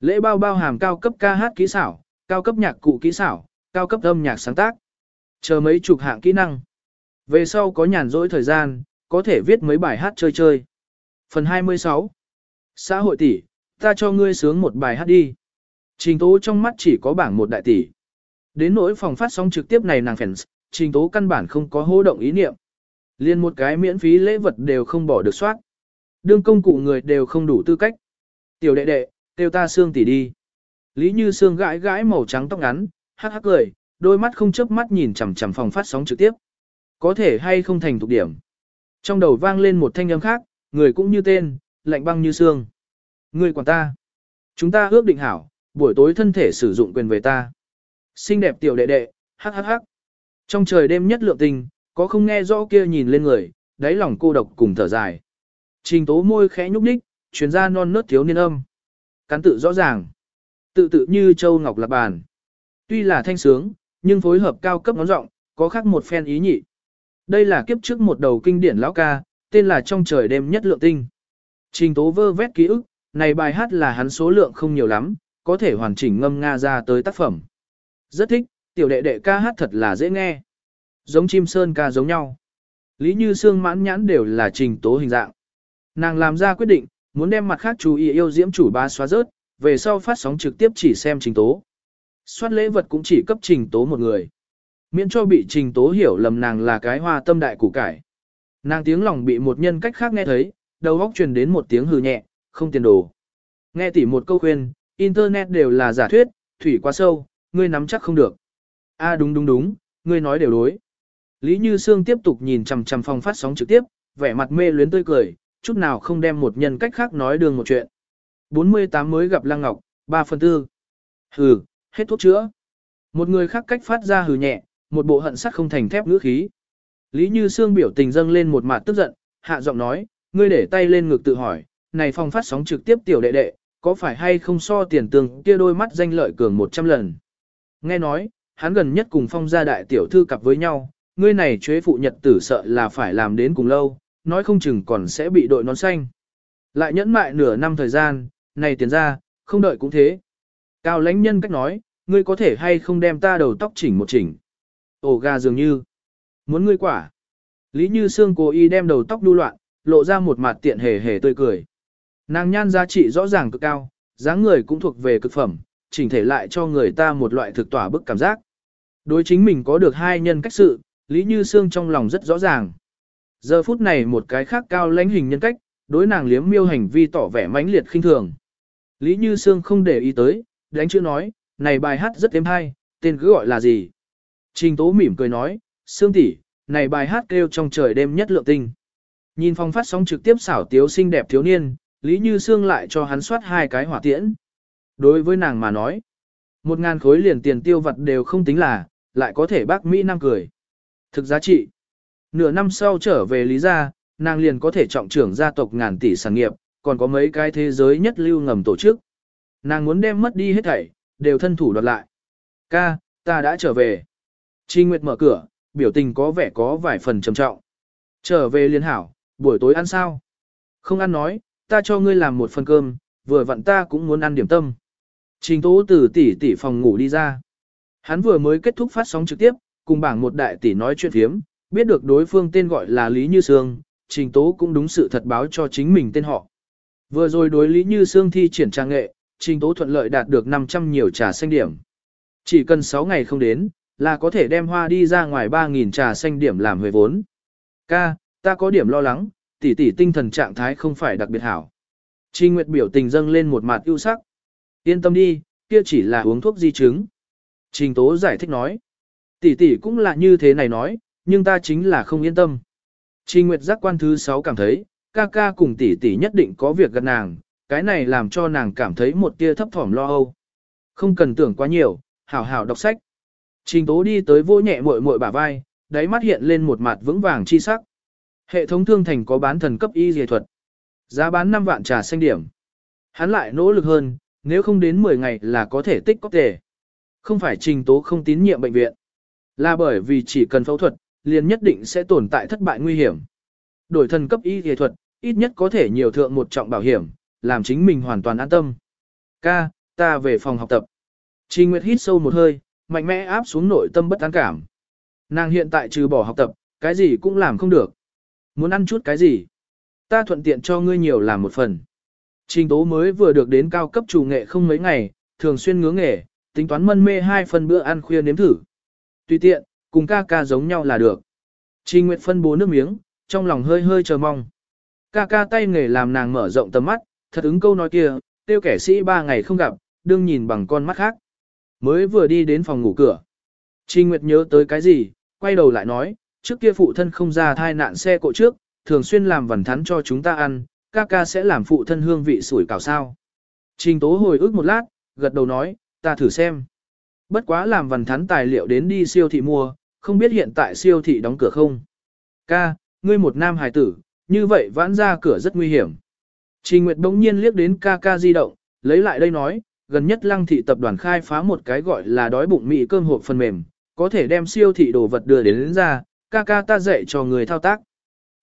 Lễ bao bao hàm cao cấp ca hát kỹ xảo, cao cấp nhạc cụ kỹ xảo, cao cấp âm nhạc sáng tác. Chờ mấy chục hạng kỹ năng. Về sau có nhàn rỗi thời gian, có thể viết mấy bài hát chơi chơi. Phần 26 Xã hội tỷ, ta cho ngươi sướng một bài hát đi. Trình tố trong mắt chỉ có bảng một đại tỷ. Đến nỗi phòng phát sóng trực tiếp này nàng fans, trình tố căn bản không có hô động ý niệm. Liên một cái miễn phí lễ vật đều không bỏ được soát. Đương công cụ người đều không đủ tư cách. Tiểu đệ đệ, kêu ta xương tỷ đi. Lý Như Sương gãi gãi màu trắng tóc ngắn, hắc hắc cười, đôi mắt không chớp mắt nhìn chằm chằm phòng phát sóng trực tiếp. Có thể hay không thành thục điểm. Trong đầu vang lên một thanh âm khác, người cũng như tên, lạnh băng như xương. ngươi quản ta. Chúng ta ước định hảo, buổi tối thân thể sử dụng quyền về ta. Xinh đẹp tiểu đệ đệ, hắc hắc hắc. Trong trời đêm nhất lượng tình, có không nghe rõ kia nhìn lên người, đáy lòng cô độc cùng thở dài. Trình tố môi khẽ nhúc nhích, truyền ra non nớt thiếu niên âm. cắn tự rõ ràng. Tự tự như châu ngọc lạc bàn. Tuy là thanh sướng, nhưng phối hợp cao cấp ngón rộng, có khác một phen ý nhị. Đây là kiếp trước một đầu kinh điển lão ca, tên là trong trời đêm nhất lượng tinh. Trình tố vơ vét ký ức, này bài hát là hắn số lượng không nhiều lắm, có thể hoàn chỉnh ngâm nga ra tới tác phẩm. Rất thích, tiểu đệ đệ ca hát thật là dễ nghe. Giống chim sơn ca giống nhau. Lý Như Sương mãn nhãn đều là trình tố hình dạng. Nàng làm ra quyết định, muốn đem mặt khác chú ý yêu diễm chủ ba xóa rớt, về sau phát sóng trực tiếp chỉ xem trình tố. Xoát lễ vật cũng chỉ cấp trình tố một người. Miễn cho bị trình tố hiểu lầm nàng là cái hoa tâm đại củ cải. Nàng tiếng lòng bị một nhân cách khác nghe thấy, đầu óc truyền đến một tiếng hừ nhẹ, không tiền đồ. Nghe tỉ một câu khuyên, internet đều là giả thuyết, thủy quá sâu, ngươi nắm chắc không được. A đúng đúng đúng, ngươi nói đều đối. Lý Như Sương tiếp tục nhìn chằm chằm phòng phát sóng trực tiếp, vẻ mặt mê luyến tươi cười, chút nào không đem một nhân cách khác nói đường một chuyện. 48 mới gặp Lăng Ngọc, 3 phần tư. Hừ, hết thuốc chữa. Một người khác cách phát ra hừ nhẹ, một bộ hận sắt không thành thép ngữ khí. Lý Như Sương biểu tình dâng lên một mặt tức giận, hạ giọng nói, ngươi để tay lên ngực tự hỏi, này phòng phát sóng trực tiếp tiểu đệ đệ, có phải hay không so tiền tương kia đôi mắt danh lợi cường 100 lần. Nghe nói, hắn gần nhất cùng phong gia đại tiểu thư cặp với nhau, ngươi này chế phụ nhật tử sợ là phải làm đến cùng lâu, nói không chừng còn sẽ bị đội nón xanh. Lại nhẫn mại nửa năm thời gian, này tiền ra, không đợi cũng thế. Cao lãnh nhân cách nói, ngươi có thể hay không đem ta đầu tóc chỉnh một chỉnh. Ổ gà dường như, muốn ngươi quả. Lý Như Sương cố ý đem đầu tóc đu loạn, lộ ra một mặt tiện hề hề tươi cười. Nàng nhan giá trị rõ ràng cực cao, dáng người cũng thuộc về cực phẩm, chỉnh thể lại cho người ta một loại thực tỏa bức cảm giác. Đối chính mình có được hai nhân cách sự, Lý Như Sương trong lòng rất rõ ràng. Giờ phút này một cái khác cao lãnh hình nhân cách, đối nàng liếm miêu hành vi tỏ vẻ mãnh liệt khinh thường. Lý Như Sương không để ý tới, đánh chữ nói, này bài hát rất êm hay, tên cứ gọi là gì. Trình Tố mỉm cười nói, Sương tỷ, này bài hát kêu trong trời đêm nhất lượng tinh. Nhìn phong phát sóng trực tiếp xảo tiếu xinh đẹp thiếu niên, Lý Như Sương lại cho hắn soát hai cái hỏa tiễn. Đối với nàng mà nói, một ngàn khối liền tiền tiêu vật đều không tính là, lại có thể bác Mỹ Nam cười. Thực giá trị. Nửa năm sau trở về Lý gia, nàng liền có thể trọng trưởng gia tộc ngàn tỷ sản nghiệp, còn có mấy cái thế giới nhất lưu ngầm tổ chức. Nàng muốn đem mất đi hết thảy, đều thân thủ đoạt lại. Ca, ta đã trở về. Chi Nguyệt mở cửa, biểu tình có vẻ có vài phần trầm trọng. Trở về liên hảo, buổi tối ăn sao? Không ăn nói, ta cho ngươi làm một phần cơm, vừa vặn ta cũng muốn ăn điểm tâm. Trình tố từ tỷ tỷ phòng ngủ đi ra. Hắn vừa mới kết thúc phát sóng trực tiếp, cùng bảng một đại tỷ nói chuyện phiếm, biết được đối phương tên gọi là Lý Như Sương, Trình Tố cũng đúng sự thật báo cho chính mình tên họ. Vừa rồi đối Lý Như Sương thi triển trang nghệ, Trình Tố thuận lợi đạt được 500 nhiều trà xanh điểm. Chỉ cần 6 ngày không đến, là có thể đem hoa đi ra ngoài 3.000 trà xanh điểm làm huề vốn. Ca, ta có điểm lo lắng, tỷ tỷ tinh thần trạng thái không phải đặc biệt hảo. Trình Nguyệt biểu tình dâng lên một mặt ưu sắc. Yên tâm đi, kia chỉ là uống thuốc di chứng. Trình Tố giải thích nói. Tỷ tỷ cũng là như thế này nói, nhưng ta chính là không yên tâm. Trình Nguyệt giác quan thứ 6 cảm thấy, ca ca cùng tỷ tỷ nhất định có việc gần nàng, cái này làm cho nàng cảm thấy một tia thấp thỏm lo âu. Không cần tưởng quá nhiều, hảo hảo đọc sách. Trình Tố đi tới vô nhẹ muội muội bả vai, đáy mắt hiện lên một mặt vững vàng chi sắc. Hệ thống thương thành có bán thần cấp y dề thuật. Giá bán 5 vạn trà xanh điểm. Hắn lại nỗ lực hơn, nếu không đến 10 ngày là có thể tích có thể. Không phải trình tố không tín nhiệm bệnh viện. Là bởi vì chỉ cần phẫu thuật, liền nhất định sẽ tồn tại thất bại nguy hiểm. Đổi thần cấp y y thuật, ít nhất có thể nhiều thượng một trọng bảo hiểm, làm chính mình hoàn toàn an tâm. Ca, ta về phòng học tập. Trình Nguyệt hít sâu một hơi, mạnh mẽ áp xuống nội tâm bất an cảm. Nàng hiện tại trừ bỏ học tập, cái gì cũng làm không được. Muốn ăn chút cái gì? Ta thuận tiện cho ngươi nhiều làm một phần. Trình tố mới vừa được đến cao cấp chủ nghệ không mấy ngày, thường xuyên ngứa nghề, tính toán mân mê hai phần bữa ăn khuya nếm thử. Tùy tiện, cùng ca ca giống nhau là được. Trình Nguyệt phân bố nước miếng, trong lòng hơi hơi chờ mong. Ca ca tay nghề làm nàng mở rộng tầm mắt, thật ứng câu nói kia, tiêu kẻ sĩ ba ngày không gặp, đương nhìn bằng con mắt khác. Mới vừa đi đến phòng ngủ cửa. Trình Nguyệt nhớ tới cái gì, quay đầu lại nói, trước kia phụ thân không ra thai nạn xe cộ trước, thường xuyên làm vần thắn cho chúng ta ăn, ca ca sẽ làm phụ thân hương vị sủi cảo sao. Trình Tố hồi ức một lát, gật đầu nói, ta thử xem. Bất quá làm vần thắn tài liệu đến đi siêu thị mua, không biết hiện tại siêu thị đóng cửa không. Ca, ngươi một nam hài tử, như vậy vãn ra cửa rất nguy hiểm. Trình Nguyệt bỗng nhiên liếc đến ca ca di động, lấy lại đây nói, gần nhất lăng thị tập đoàn khai phá một cái gọi là đói bụng mị cơm hộp phần mềm, có thể đem siêu thị đồ vật đưa đến, đến ra, ca ca ta dạy cho người thao tác.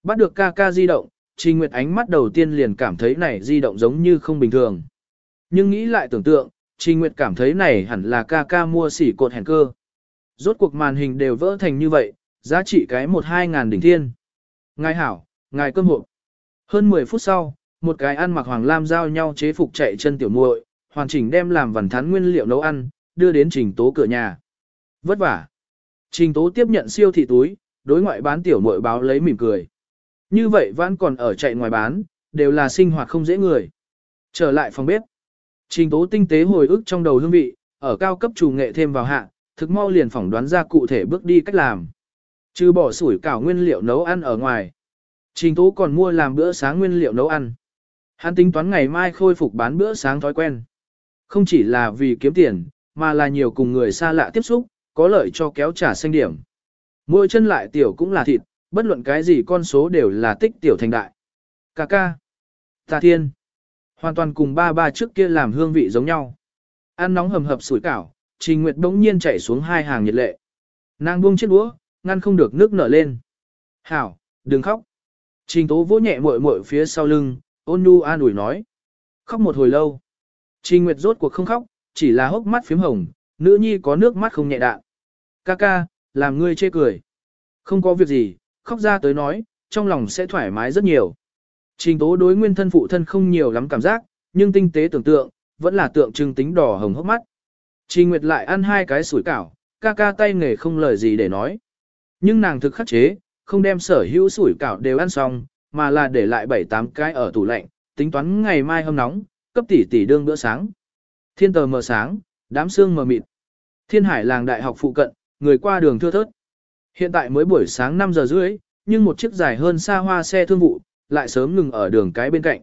Bắt được ca ca di động, Trình Nguyệt ánh mắt đầu tiên liền cảm thấy này di động giống như không bình thường. Nhưng nghĩ lại tưởng tượng, Trình Nguyệt cảm thấy này hẳn là ca ca mua sỉ cột hèn cơ. Rốt cuộc màn hình đều vỡ thành như vậy, giá trị cái một hai ngàn đỉnh thiên. Ngài hảo, ngài cơm hộp. Hơn 10 phút sau, một cái ăn mặc hoàng lam giao nhau chế phục chạy chân tiểu muội, hoàn chỉnh đem làm vằn thán nguyên liệu nấu ăn, đưa đến trình tố cửa nhà. Vất vả. Trình tố tiếp nhận siêu thị túi, đối ngoại bán tiểu muội báo lấy mỉm cười. Như vậy vẫn còn ở chạy ngoài bán, đều là sinh hoạt không dễ người. Trở lại phòng bếp. Trình tố tinh tế hồi ức trong đầu hương vị, ở cao cấp chủ nghệ thêm vào hạ, thực mau liền phỏng đoán ra cụ thể bước đi cách làm. Trừ bỏ sủi cảo nguyên liệu nấu ăn ở ngoài. Trình tố còn mua làm bữa sáng nguyên liệu nấu ăn. Hắn tính toán ngày mai khôi phục bán bữa sáng thói quen. Không chỉ là vì kiếm tiền, mà là nhiều cùng người xa lạ tiếp xúc, có lợi cho kéo trả xanh điểm. Mỗi chân lại tiểu cũng là thịt, bất luận cái gì con số đều là tích tiểu thành đại. Cà ca. Tà thiên. Hoàn toàn cùng ba ba trước kia làm hương vị giống nhau. Ăn nóng hầm hập sủi cảo, Trình Nguyệt bỗng nhiên chạy xuống hai hàng nhiệt lệ. Nàng buông chiếc đũa, ngăn không được nước nở lên. Hảo, đừng khóc. Trình Tố vỗ nhẹ muội muội phía sau lưng, ôn nhu an ủi nói. Khóc một hồi lâu. Trình Nguyệt rốt cuộc không khóc, chỉ là hốc mắt phím hồng, nữ nhi có nước mắt không nhẹ đạn. Ca ca, làm ngươi chê cười. Không có việc gì, khóc ra tới nói, trong lòng sẽ thoải mái rất nhiều. Trình tố đối nguyên thân phụ thân không nhiều lắm cảm giác, nhưng tinh tế tưởng tượng, vẫn là tượng trưng tính đỏ hồng hốc mắt. Trình Nguyệt lại ăn hai cái sủi cảo, ca ca tay nghề không lời gì để nói. Nhưng nàng thực khắc chế, không đem sở hữu sủi cảo đều ăn xong, mà là để lại 7-8 cái ở tủ lạnh, tính toán ngày mai hôm nóng, cấp tỷ tỷ đương bữa sáng. Thiên tờ mờ sáng, đám sương mờ mịt. Thiên hải làng đại học phụ cận, người qua đường thưa thớt. Hiện tại mới buổi sáng 5 giờ rưỡi, nhưng một chiếc dài hơn xa hoa xe thương vụ, lại sớm ngừng ở đường cái bên cạnh.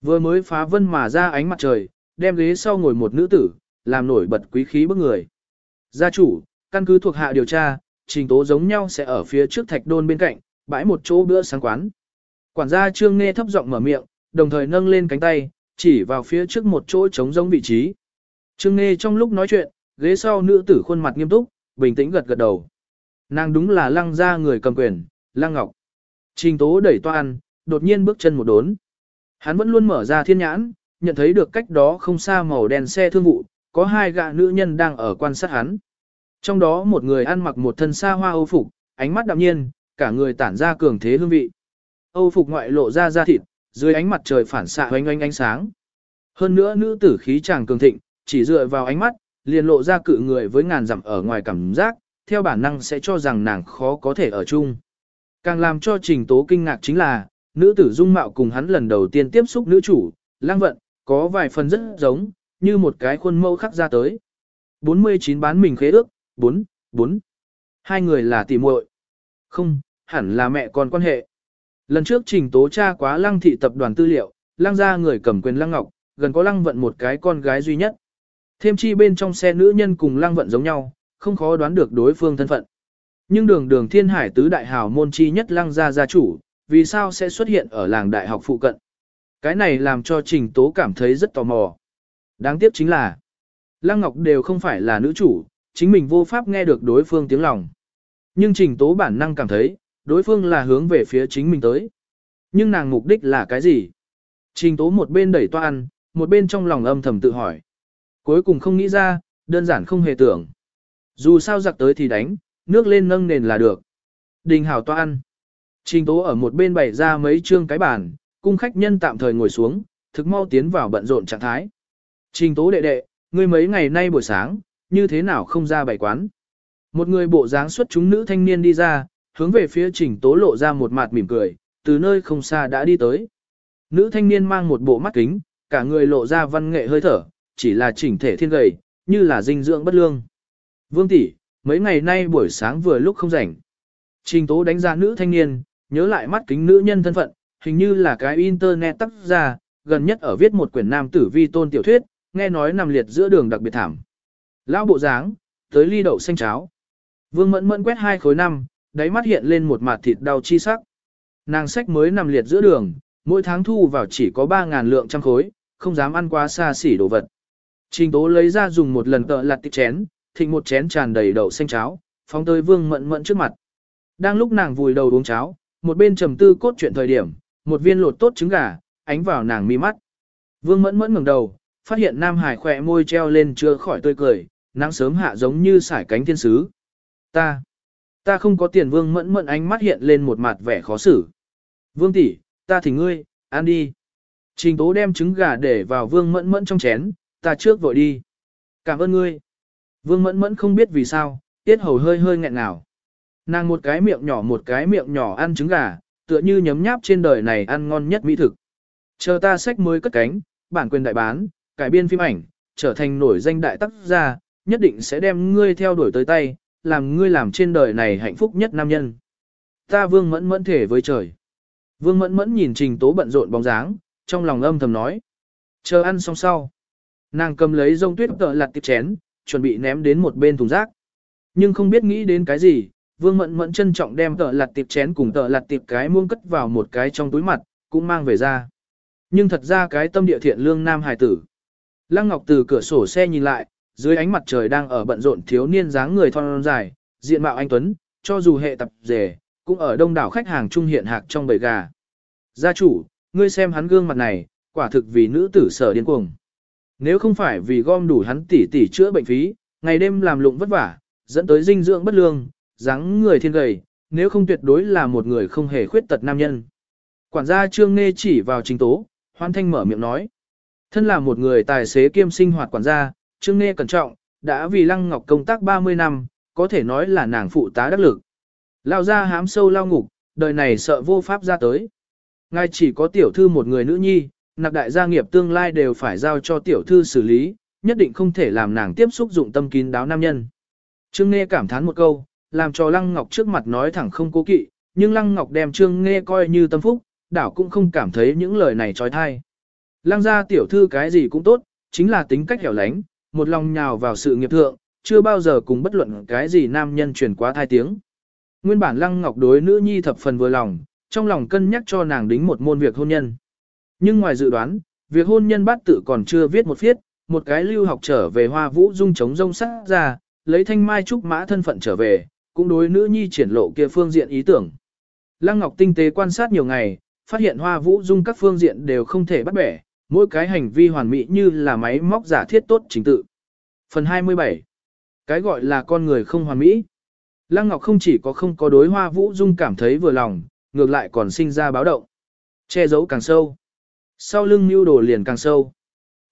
Vừa mới phá vân mà ra ánh mặt trời, đem ghế sau ngồi một nữ tử, làm nổi bật quý khí bức người. Gia chủ, căn cứ thuộc hạ điều tra, trình tố giống nhau sẽ ở phía trước thạch đôn bên cạnh, bãi một chỗ bữa sáng quán. Quản gia Trương Nghe thấp giọng mở miệng, đồng thời nâng lên cánh tay, chỉ vào phía trước một chỗ trống giống vị trí. Trương Nghe trong lúc nói chuyện, ghế sau nữ tử khuôn mặt nghiêm túc, bình tĩnh gật gật đầu. Nàng đúng là lăng gia người cầm quyền, lăng ngọc. Trình tố đẩy toan, đột nhiên bước chân một đốn. Hắn vẫn luôn mở ra thiên nhãn, nhận thấy được cách đó không xa màu đen xe thương vụ, có hai gã nữ nhân đang ở quan sát hắn. Trong đó một người ăn mặc một thân xa hoa âu phục, ánh mắt đạm nhiên, cả người tản ra cường thế hương vị. Âu phục ngoại lộ ra da thịt, dưới ánh mặt trời phản xạ oanh ánh ánh sáng. Hơn nữa nữ tử khí chàng cường thịnh, chỉ dựa vào ánh mắt, liền lộ ra cự người với ngàn dặm ở ngoài cảm giác, theo bản năng sẽ cho rằng nàng khó có thể ở chung. Càng làm cho trình tố kinh ngạc chính là, nữ tử dung mạo cùng hắn lần đầu tiên tiếp xúc nữ chủ, lang vận, có vài phần rất giống, như một cái khuôn mẫu khắc ra tới. 49 bán mình khế ước, 4, 4. Hai người là tỷ muội. Không, hẳn là mẹ con quan hệ. Lần trước trình tố tra quá lăng thị tập đoàn tư liệu, lăng ra người cầm quyền lăng ngọc, gần có lăng vận một cái con gái duy nhất. Thêm chi bên trong xe nữ nhân cùng lăng vận giống nhau, không khó đoán được đối phương thân phận. Nhưng đường đường thiên hải tứ đại hào môn chi nhất lăng gia gia chủ, vì sao sẽ xuất hiện ở làng đại học phụ cận? Cái này làm cho trình tố cảm thấy rất tò mò. Đáng tiếc chính là, lăng ngọc đều không phải là nữ chủ, chính mình vô pháp nghe được đối phương tiếng lòng. Nhưng trình tố bản năng cảm thấy, đối phương là hướng về phía chính mình tới. Nhưng nàng mục đích là cái gì? Trình tố một bên đẩy toan, một bên trong lòng âm thầm tự hỏi. Cuối cùng không nghĩ ra, đơn giản không hề tưởng. Dù sao giặc tới thì đánh, nước lên nâng nền là được. Đình hảo toan. Trình tố ở một bên bày ra mấy chương cái bàn, cung khách nhân tạm thời ngồi xuống, thực mau tiến vào bận rộn trạng thái. Trình tố đệ đệ, ngươi mấy ngày nay buổi sáng, như thế nào không ra bày quán. Một người bộ dáng xuất chúng nữ thanh niên đi ra, hướng về phía trình tố lộ ra một mặt mỉm cười, từ nơi không xa đã đi tới. Nữ thanh niên mang một bộ mắt kính, cả người lộ ra văn nghệ hơi thở, chỉ là chỉnh thể thiên gầy, như là dinh dưỡng bất lương. Vương tỷ, mấy ngày nay buổi sáng vừa lúc không rảnh. Trình tố đánh giá nữ thanh niên, nhớ lại mắt kính nữ nhân thân phận, hình như là cái internet tác ra, gần nhất ở viết một quyển nam tử vi tôn tiểu thuyết, nghe nói nằm liệt giữa đường đặc biệt thảm. Lão bộ dáng, tới ly đậu xanh cháo. Vương mẫn mẫn quét hai khối năm, đáy mắt hiện lên một mặt thịt đau chi sắc. Nàng sách mới nằm liệt giữa đường, mỗi tháng thu vào chỉ có 3.000 lượng trăm khối, không dám ăn quá xa xỉ đồ vật. Trình tố lấy ra dùng một lần tợ lặt tích chén, thịnh một chén tràn đầy đậu xanh cháo, phóng tới vương mẫn mẫn trước mặt. Đang lúc nàng vùi đầu uống cháo, một bên trầm tư cốt chuyện thời điểm, một viên lột tốt trứng gà, ánh vào nàng mi mắt. Vương mẫn mẫn ngẩng đầu, phát hiện Nam Hải khỏe môi treo lên chưa khỏi tươi cười, nắng sớm hạ giống như sải cánh thiên sứ. Ta, ta không có tiền vương mẫn mẫn ánh mắt hiện lên một mặt vẻ khó xử. Vương tỷ, ta thỉnh ngươi, ăn đi. Trình tố đem trứng gà để vào vương mẫn mẫn trong chén, ta trước vội đi. Cảm ơn ngươi. Vương mẫn mẫn không biết vì sao, tiết hầu hơi hơi nghẹn ngào. Nàng một cái miệng nhỏ một cái miệng nhỏ ăn trứng gà, tựa như nhấm nháp trên đời này ăn ngon nhất mỹ thực. Chờ ta sách mới cất cánh, bản quyền đại bán, cải biên phim ảnh, trở thành nổi danh đại tác gia, nhất định sẽ đem ngươi theo đuổi tới tay, làm ngươi làm trên đời này hạnh phúc nhất nam nhân. Ta vương mẫn mẫn thể với trời. Vương mẫn mẫn nhìn trình tố bận rộn bóng dáng, trong lòng âm thầm nói. Chờ ăn xong sau. Nàng cầm lấy rông tuyết tợ lặt tiếp chén, chuẩn bị ném đến một bên thùng rác. Nhưng không biết nghĩ đến cái gì, vương mẫn mẫn trân trọng đem tợ lặt tiệp chén cùng tợ lặt tiệp cái muông cất vào một cái trong túi mặt, cũng mang về ra. Nhưng thật ra cái tâm địa thiện lương nam hài tử. Lăng Ngọc từ cửa sổ xe nhìn lại, dưới ánh mặt trời đang ở bận rộn thiếu niên dáng người thon dài, diện mạo anh Tuấn, cho dù hệ tập rể, cũng ở đông đảo khách hàng trung hiện hạc trong bầy gà. Gia chủ, ngươi xem hắn gương mặt này, quả thực vì nữ tử sở điên cuồng. Nếu không phải vì gom đủ hắn tỷ tỷ chữa bệnh phí, ngày đêm làm lụng vất vả, dẫn tới dinh dưỡng bất lương, dáng người thiên gầy, nếu không tuyệt đối là một người không hề khuyết tật nam nhân. Quản gia Trương Nghê chỉ vào trình tố, hoan thanh mở miệng nói. Thân là một người tài xế kiêm sinh hoạt quản gia, Trương Nghê cẩn trọng, đã vì Lăng Ngọc công tác 30 năm, có thể nói là nàng phụ tá đắc lực. Lao ra hám sâu lao ngục, đời này sợ vô pháp ra tới. Ngài chỉ có tiểu thư một người nữ nhi, nạp đại gia nghiệp tương lai đều phải giao cho tiểu thư xử lý, nhất định không thể làm nàng tiếp xúc dụng tâm kín đáo nam nhân. Trương Nghe cảm thán một câu, làm cho Lăng Ngọc trước mặt nói thẳng không cố kỵ, nhưng Lăng Ngọc đem Trương Nghe coi như tâm phúc, đảo cũng không cảm thấy những lời này trói thai. Lăng gia tiểu thư cái gì cũng tốt, chính là tính cách hẻo lánh, một lòng nhào vào sự nghiệp thượng, chưa bao giờ cùng bất luận cái gì nam nhân truyền quá thai tiếng. Nguyên bản Lăng Ngọc đối nữ nhi thập phần vừa lòng, trong lòng cân nhắc cho nàng đính một môn việc hôn nhân. Nhưng ngoài dự đoán, việc hôn nhân bát tự còn chưa viết một viết, một cái lưu học trở về hoa vũ dung chống rông sắc ra, lấy thanh mai trúc mã thân phận trở về, cũng đối nữ nhi triển lộ kia phương diện ý tưởng. Lăng Ngọc tinh tế quan sát nhiều ngày, phát hiện hoa vũ dung các phương diện đều không thể bắt bẻ, mỗi cái hành vi hoàn mỹ như là máy móc giả thiết tốt chính tự. Phần 27 Cái gọi là con người không hoàn mỹ. Lăng Ngọc không chỉ có không có đối hoa vũ dung cảm thấy vừa lòng, ngược lại còn sinh ra báo động. Che giấu càng sâu. Sau lưng mưu đồ liền càng sâu.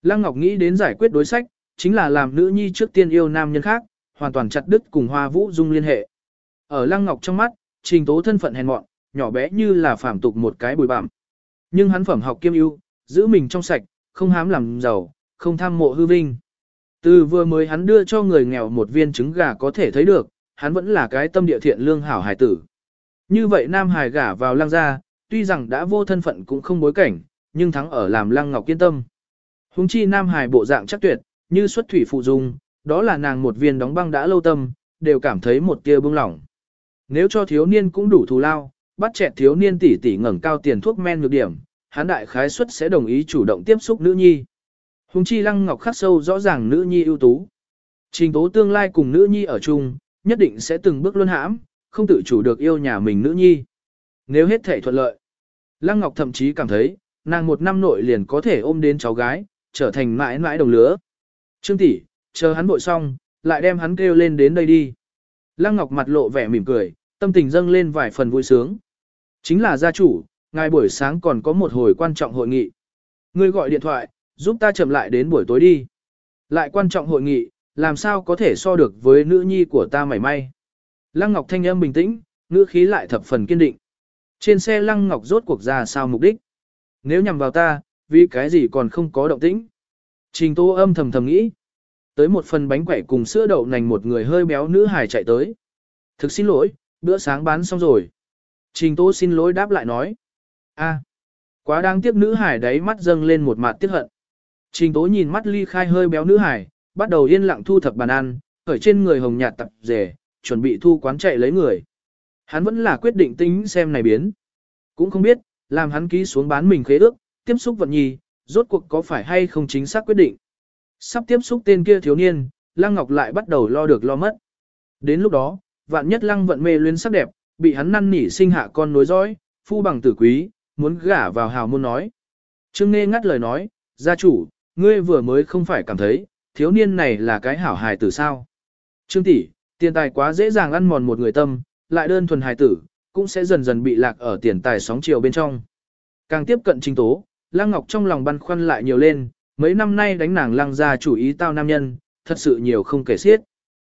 Lăng Ngọc nghĩ đến giải quyết đối sách, chính là làm nữ nhi trước tiên yêu nam nhân khác, hoàn toàn chặt đứt cùng hoa vũ dung liên hệ. Ở Lăng Ngọc trong mắt, trình tố thân phận hèn mọn, nhỏ bé như là phàm tục một cái bùi bặm. Nhưng hắn phẩm học kiêm ưu, giữ mình trong sạch, không hám làm giàu, không tham mộ hư vinh. Từ vừa mới hắn đưa cho người nghèo một viên trứng gà có thể thấy được, hắn vẫn là cái tâm địa thiện lương hảo hải tử. Như vậy Nam Hải gả vào lăng gia, tuy rằng đã vô thân phận cũng không bối cảnh, nhưng thắng ở làm lăng ngọc kiên tâm. Hùng chi Nam Hải bộ dạng chắc tuyệt, như xuất thủy phụ dung, đó là nàng một viên đóng băng đã lâu tâm, đều cảm thấy một tia bưng lỏng. Nếu cho thiếu niên cũng đủ thù lao, bắt chẹt thiếu niên tỷ tỷ ngẩng cao tiền thuốc men nhược điểm, hắn đại khái suất sẽ đồng ý chủ động tiếp xúc nữ nhi. Hùng chi lăng ngọc khắc sâu rõ ràng nữ nhi ưu tú. Trình tố tương lai cùng nữ nhi ở chung, nhất định sẽ từng bước luân hãm, không tự chủ được yêu nhà mình nữ nhi. Nếu hết thể thuận lợi, lăng ngọc thậm chí cảm thấy, nàng một năm nội liền có thể ôm đến cháu gái, trở thành mãi mãi đồng lứa. Trương tỷ, chờ hắn bội xong, lại đem hắn kêu lên đến đây đi. Lăng Ngọc mặt lộ vẻ mỉm cười, tâm tình dâng lên vài phần vui sướng. Chính là gia chủ, ngài buổi sáng còn có một hồi quan trọng hội nghị. Ngươi gọi điện thoại, giúp ta chậm lại đến buổi tối đi. Lại quan trọng hội nghị, làm sao có thể so được với nữ nhi của ta mảy may. Lăng Ngọc thanh âm bình tĩnh, ngữ khí lại thập phần kiên định. Trên xe Lăng Ngọc rốt cuộc ra sao mục đích? Nếu nhằm vào ta, vì cái gì còn không có động tĩnh? Trình Tô âm thầm thầm nghĩ. Tới một phần bánh quẩy cùng sữa đậu nành một người hơi béo nữ hài chạy tới. Thực xin lỗi, bữa sáng bán xong rồi. Trình Tô xin lỗi đáp lại nói. a, quá đáng tiếc nữ hải đấy mắt dâng lên một mặt tiếc hận. Trình Tố nhìn mắt ly khai hơi béo nữ hải, bắt đầu yên lặng thu thập bàn ăn, khởi trên người hồng nhạt tập rể, chuẩn bị thu quán chạy lấy người. Hắn vẫn là quyết định tính xem này biến. Cũng không biết, làm hắn ký xuống bán mình khế ước, tiếp xúc vận nhi, rốt cuộc có phải hay không chính xác quyết định. Sắp tiếp xúc tên kia thiếu niên, Lăng Ngọc lại bắt đầu lo được lo mất. Đến lúc đó, vạn nhất Lăng vận mê luyến sắc đẹp, bị hắn năn nỉ sinh hạ con nối dõi, phu bằng tử quý, muốn gả vào hào môn nói. Trương Nghê ngắt lời nói, gia chủ, ngươi vừa mới không phải cảm thấy, thiếu niên này là cái hảo hài tử sao. Trương tỷ, tiền tài quá dễ dàng ăn mòn một người tâm, lại đơn thuần hài tử, cũng sẽ dần dần bị lạc ở tiền tài sóng chiều bên trong. Càng tiếp cận trình tố, Lăng Ngọc trong lòng băn khoăn lại nhiều lên, mấy năm nay đánh nàng lăng ra chủ ý tao nam nhân, thật sự nhiều không kể xiết.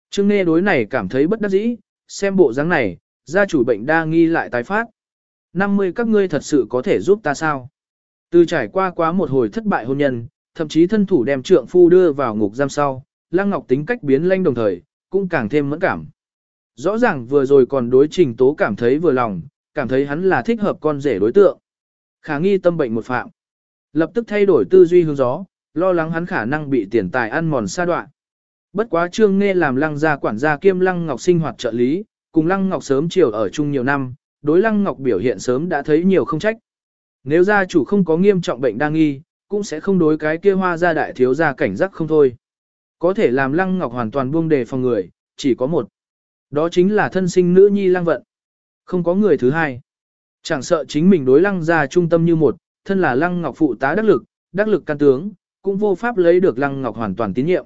Trương Nghe đối này cảm thấy bất đắc dĩ, xem bộ dáng này, gia chủ bệnh đa nghi lại tái phát. 50 các ngươi thật sự có thể giúp ta sao? Từ trải qua quá một hồi thất bại hôn nhân, thậm chí thân thủ đem trượng phu đưa vào ngục giam sau, Lăng Ngọc tính cách biến lanh đồng thời, cũng càng thêm mẫn cảm. Rõ ràng vừa rồi còn đối trình tố cảm thấy vừa lòng, cảm thấy hắn là thích hợp con rể đối tượng. Khả nghi tâm bệnh một phạm. Lập tức thay đổi tư duy hướng gió, lo lắng hắn khả năng bị tiền tài ăn mòn xa đoạn. Bất quá trương nghe làm lăng gia quản gia kiêm lăng ngọc sinh hoạt trợ lý, cùng lăng ngọc sớm chiều ở chung nhiều năm, đối lăng ngọc biểu hiện sớm đã thấy nhiều không trách. Nếu gia chủ không có nghiêm trọng bệnh đang nghi, cũng sẽ không đối cái kia hoa gia đại thiếu gia cảnh giác không thôi. Có thể làm lăng ngọc hoàn toàn buông đề phòng người, chỉ có một. Đó chính là thân sinh nữ nhi lăng vận. Không có người thứ hai. Chẳng sợ chính mình đối lăng gia trung tâm như một, thân là lăng ngọc phụ tá đắc lực, đắc lực can tướng, cũng vô pháp lấy được lăng ngọc hoàn toàn tín nhiệm.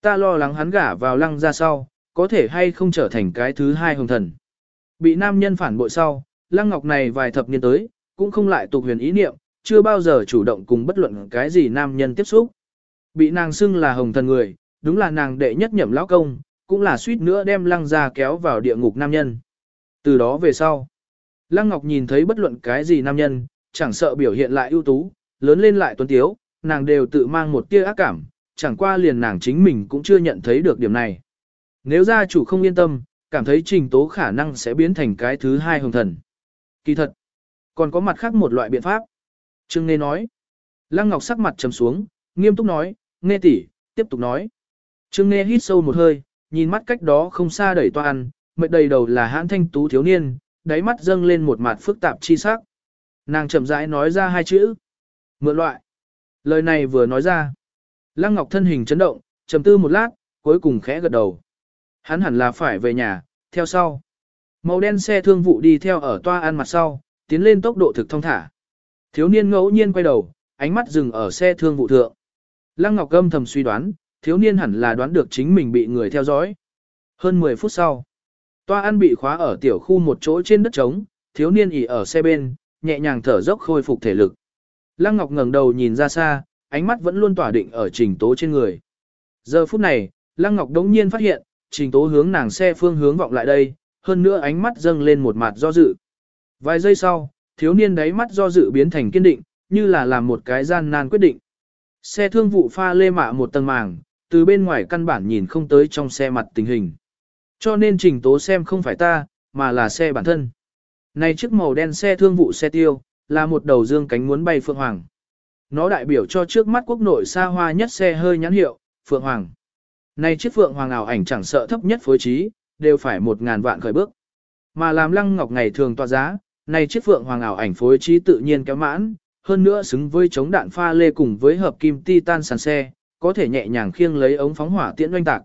Ta lo lắng hắn gả vào lăng gia sau, có thể hay không trở thành cái thứ hai hồng thần. Bị nam nhân phản bội sau, lăng ngọc này vài thập niên tới, cũng không lại tục huyền ý niệm, chưa bao giờ chủ động cùng bất luận cái gì nam nhân tiếp xúc. Bị nàng xưng là hồng thần người, đúng là nàng đệ nhất nhậm lão công, cũng là suýt nữa đem lăng ra kéo vào địa ngục nam nhân. Từ đó về sau, lăng ngọc nhìn thấy bất luận cái gì nam nhân, chẳng sợ biểu hiện lại ưu tú, lớn lên lại tuấn tiếu, nàng đều tự mang một tia ác cảm, chẳng qua liền nàng chính mình cũng chưa nhận thấy được điểm này. Nếu gia chủ không yên tâm, cảm thấy trình tố khả năng sẽ biến thành cái thứ hai hồng thần. Kỳ thật, còn có mặt khác một loại biện pháp. Trương Nghe nói. Lăng Ngọc sắc mặt trầm xuống, nghiêm túc nói, Nghe tỷ, tiếp tục nói. Trương Nghe hít sâu một hơi, nhìn mắt cách đó không xa đẩy toan, mệt đầy đầu là hãn thanh tú thiếu niên, đáy mắt dâng lên một mặt phức tạp chi sắc. Nàng chậm rãi nói ra hai chữ. Mượn loại. Lời này vừa nói ra. Lăng Ngọc thân hình chấn động, trầm tư một lát, cuối cùng khẽ gật đầu. Hắn hẳn là phải về nhà, theo sau. Màu đen xe thương vụ đi theo ở toa ăn mặt sau, tiến lên tốc độ thực thông thả. Thiếu niên ngẫu nhiên quay đầu, ánh mắt dừng ở xe thương vụ thượng. Lăng Ngọc âm thầm suy đoán, thiếu niên hẳn là đoán được chính mình bị người theo dõi. Hơn 10 phút sau, toa ăn bị khóa ở tiểu khu một chỗ trên đất trống, thiếu niên ỉ ở xe bên, nhẹ nhàng thở dốc khôi phục thể lực. Lăng Ngọc ngẩng đầu nhìn ra xa, ánh mắt vẫn luôn tỏa định ở trình tố trên người. Giờ phút này, Lăng Ngọc đống nhiên phát hiện, trình tố hướng nàng xe phương hướng vọng lại đây, hơn nữa ánh mắt dâng lên một mặt do dự. Vài giây sau, thiếu niên đáy mắt do dự biến thành kiên định, như là làm một cái gian nan quyết định. Xe thương vụ pha lê mạ một tầng màng, từ bên ngoài căn bản nhìn không tới trong xe mặt tình hình. Cho nên trình tố xem không phải ta, mà là xe bản thân. Này chiếc màu đen xe thương vụ xe tiêu, là một đầu dương cánh muốn bay Phượng Hoàng. Nó đại biểu cho trước mắt quốc nội xa hoa nhất xe hơi nhãn hiệu, Phượng Hoàng. Này chiếc Phượng Hoàng ảo ảnh chẳng sợ thấp nhất phối trí, đều phải một ngàn vạn khởi bước. Mà làm lăng ngọc ngày thường tỏa giá, này chiếc Phượng Hoàng ảo ảnh phối trí tự nhiên kéo mãn, hơn nữa xứng với chống đạn pha lê cùng với hợp kim titan sàn xe, có thể nhẹ nhàng khiêng lấy ống phóng hỏa tiễn oanh tạc.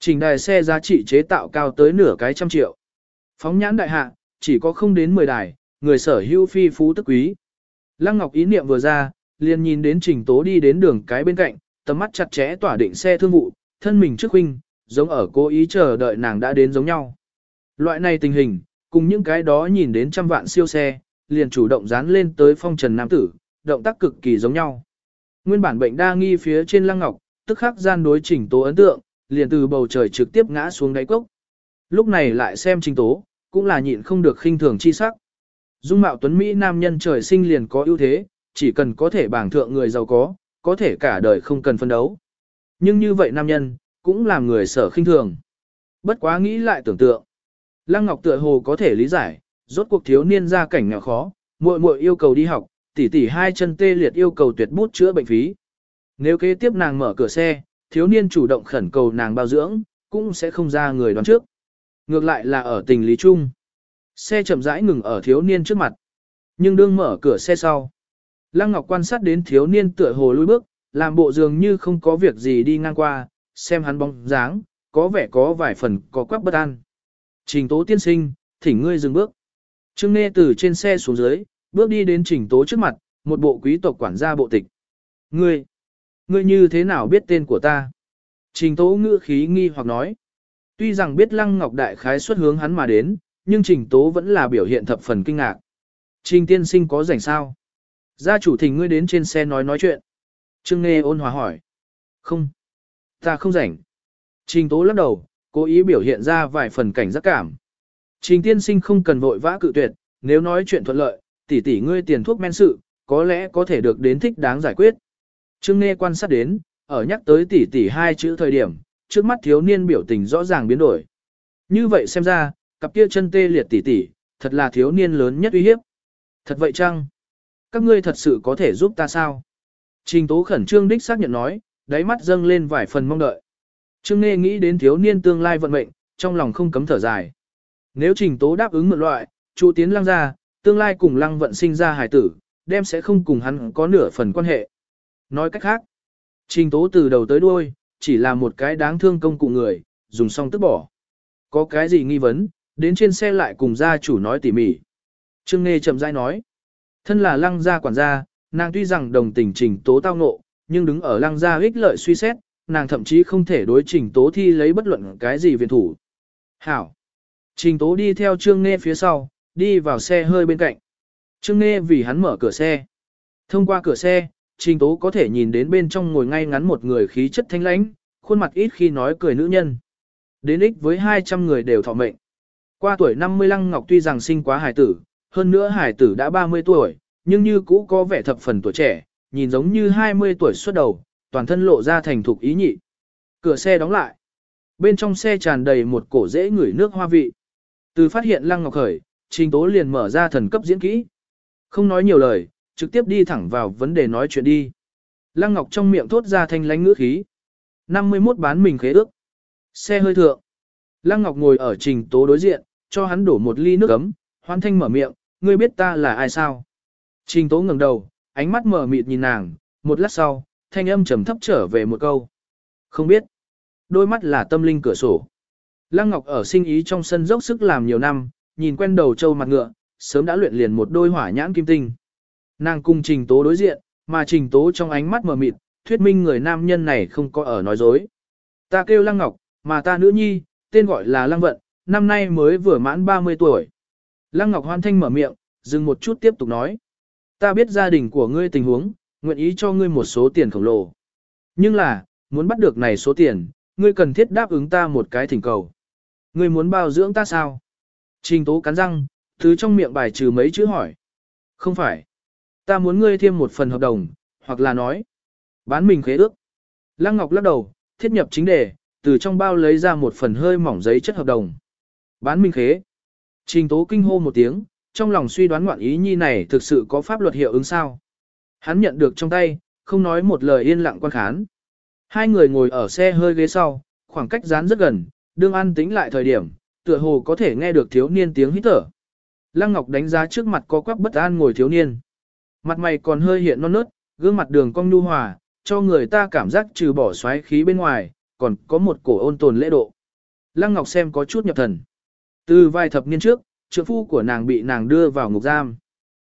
Trình đài xe giá trị chế tạo cao tới nửa cái trăm triệu. Phóng nhãn đại hạ, chỉ có không đến 10 đài, người sở hữu phi phú tức quý. Lăng Ngọc ý niệm vừa ra, liền nhìn đến Trình Tố đi đến đường cái bên cạnh, tầm mắt chặt chẽ tỏa định xe thương vụ, thân mình trước huynh, giống ở cố ý chờ đợi nàng đã đến giống nhau. Loại này tình hình, cùng những cái đó nhìn đến trăm vạn siêu xe, liền chủ động dán lên tới phong trần nam tử, động tác cực kỳ giống nhau. Nguyên bản bệnh đa nghi phía trên lăng ngọc, tức khắc gian đối trình tố ấn tượng, liền từ bầu trời trực tiếp ngã xuống đáy cốc. Lúc này lại xem trình tố, cũng là nhịn không được khinh thường chi sắc. Dung mạo tuấn Mỹ nam nhân trời sinh liền có ưu thế, chỉ cần có thể bảng thượng người giàu có, có thể cả đời không cần phân đấu. Nhưng như vậy nam nhân, cũng làm người sở khinh thường. Bất quá nghĩ lại tưởng tượng. Lăng Ngọc tựa hồ có thể lý giải, rốt cuộc thiếu niên ra cảnh nghèo khó, muội muội yêu cầu đi học, tỷ tỷ hai chân tê liệt yêu cầu tuyệt bút chữa bệnh phí. Nếu kế tiếp nàng mở cửa xe, thiếu niên chủ động khẩn cầu nàng bao dưỡng, cũng sẽ không ra người đoán trước. Ngược lại là ở tình lý chung. Xe chậm rãi ngừng ở thiếu niên trước mặt. Nhưng đương mở cửa xe sau. Lăng Ngọc quan sát đến thiếu niên tựa hồ lùi bước, làm bộ dường như không có việc gì đi ngang qua, xem hắn bóng dáng, có vẻ có vài phần có quắc bất an. Trình tố tiên sinh, thỉnh ngươi dừng bước. Trương nê từ trên xe xuống dưới, bước đi đến trình tố trước mặt, một bộ quý tộc quản gia bộ tịch. Ngươi, ngươi như thế nào biết tên của ta? Trình tố ngữ khí nghi hoặc nói. Tuy rằng biết Lăng Ngọc Đại khái xuất hướng hắn mà đến, nhưng trình tố vẫn là biểu hiện thập phần kinh ngạc. Trình tiên sinh có rảnh sao? Gia chủ thỉnh ngươi đến trên xe nói nói chuyện. Trương Nghe ôn hòa hỏi. Không. Ta không rảnh. Trình tố lắc đầu, cố ý biểu hiện ra vài phần cảnh giác cảm. Trình tiên sinh không cần vội vã cự tuyệt, nếu nói chuyện thuận lợi, tỷ tỷ ngươi tiền thuốc men sự, có lẽ có thể được đến thích đáng giải quyết. Trương Nghê quan sát đến, ở nhắc tới tỷ tỷ hai chữ thời điểm, trước mắt thiếu niên biểu tình rõ ràng biến đổi. Như vậy xem ra, cặp kia chân tê liệt tỷ tỷ, thật là thiếu niên lớn nhất uy hiếp. Thật vậy chăng? Các ngươi thật sự có thể giúp ta sao? Trình tố khẩn trương đích xác nhận nói, đáy mắt dâng lên vài phần mong đợi. Trương Nghê nghĩ đến thiếu niên tương lai vận mệnh, trong lòng không cấm thở dài. Nếu trình tố đáp ứng một loại, trụ tiến lăng ra, tương lai cùng lăng vận sinh ra hài tử, đem sẽ không cùng hắn có nửa phần quan hệ. Nói cách khác, trình tố từ đầu tới đuôi, chỉ là một cái đáng thương công cụ người, dùng xong tức bỏ. Có cái gì nghi vấn, đến trên xe lại cùng gia chủ nói tỉ mỉ. Trương Nghe chậm rãi nói, thân là lăng gia quản gia, nàng tuy rằng đồng tình trình tố tao ngộ, nhưng đứng ở lăng gia ích lợi suy xét, nàng thậm chí không thể đối trình tố thi lấy bất luận cái gì viện thủ. Hảo! Trình tố đi theo Trương Nghe phía sau, đi vào xe hơi bên cạnh. Trương Nghe vì hắn mở cửa xe. Thông qua cửa xe, Trình tố có thể nhìn đến bên trong ngồi ngay ngắn một người khí chất thanh lãnh, khuôn mặt ít khi nói cười nữ nhân. Đến ích với 200 người đều thọ mệnh. Qua tuổi 50 Lăng Ngọc tuy rằng sinh quá hải tử, hơn nữa hải tử đã 30 tuổi, nhưng như cũ có vẻ thập phần tuổi trẻ, nhìn giống như 20 tuổi xuất đầu, toàn thân lộ ra thành thục ý nhị. Cửa xe đóng lại. Bên trong xe tràn đầy một cổ rễ ngửi nước hoa vị. Từ phát hiện Lăng Ngọc Khởi, Trình Tố liền mở ra thần cấp diễn kỹ. Không nói nhiều lời, trực tiếp đi thẳng vào vấn đề nói chuyện đi. Lăng Ngọc trong miệng thốt ra thanh lánh ngữ khí. 51 bán mình khế ước. Xe hơi thượng. Lăng Ngọc ngồi ở Trình Tố đối diện, cho hắn đổ một ly nước ấm, hoan thanh mở miệng, ngươi biết ta là ai sao? Trình Tố ngẩng đầu, ánh mắt mở mịt nhìn nàng, một lát sau, thanh âm trầm thấp trở về một câu. Không biết. Đôi mắt là tâm linh cửa sổ. Lăng Ngọc ở sinh ý trong sân dốc sức làm nhiều năm, nhìn quen đầu trâu mặt ngựa, sớm đã luyện liền một đôi hỏa nhãn kim tinh. Nàng cùng Trình Tố đối diện, mà Trình Tố trong ánh mắt mờ mịt, thuyết minh người nam nhân này không có ở nói dối. Ta kêu Lăng Ngọc, mà ta nữ nhi, tên gọi là Lăng Vận, năm nay mới vừa mãn 30 tuổi. Lăng Ngọc hoan thanh mở miệng, dừng một chút tiếp tục nói. Ta biết gia đình của ngươi tình huống, nguyện ý cho ngươi một số tiền khổng lồ. Nhưng là, muốn bắt được này số tiền, ngươi cần thiết đáp ứng ta một cái thỉnh cầu. Ngươi muốn bao dưỡng ta sao? Trình tố cắn răng, thứ trong miệng bài trừ mấy chữ hỏi. Không phải. Ta muốn ngươi thêm một phần hợp đồng, hoặc là nói. Bán mình khế ước. Lăng Ngọc lắc đầu, thiết nhập chính đề, từ trong bao lấy ra một phần hơi mỏng giấy chất hợp đồng. Bán mình khế. Trình tố kinh hô một tiếng, trong lòng suy đoán ngoạn ý nhi này thực sự có pháp luật hiệu ứng sao. Hắn nhận được trong tay, không nói một lời yên lặng quan khán. Hai người ngồi ở xe hơi ghế sau, khoảng cách dán rất gần, đương an tính lại thời điểm, tựa hồ có thể nghe được thiếu niên tiếng hít thở. Lăng Ngọc đánh giá trước mặt có quắc bất an ngồi thiếu niên. Mặt mày còn hơi hiện non nớt, gương mặt đường cong nhu hòa, cho người ta cảm giác trừ bỏ xoáy khí bên ngoài, còn có một cổ ôn tồn lễ độ. Lăng Ngọc xem có chút nhập thần. Từ vài thập niên trước, trượng phu của nàng bị nàng đưa vào ngục giam.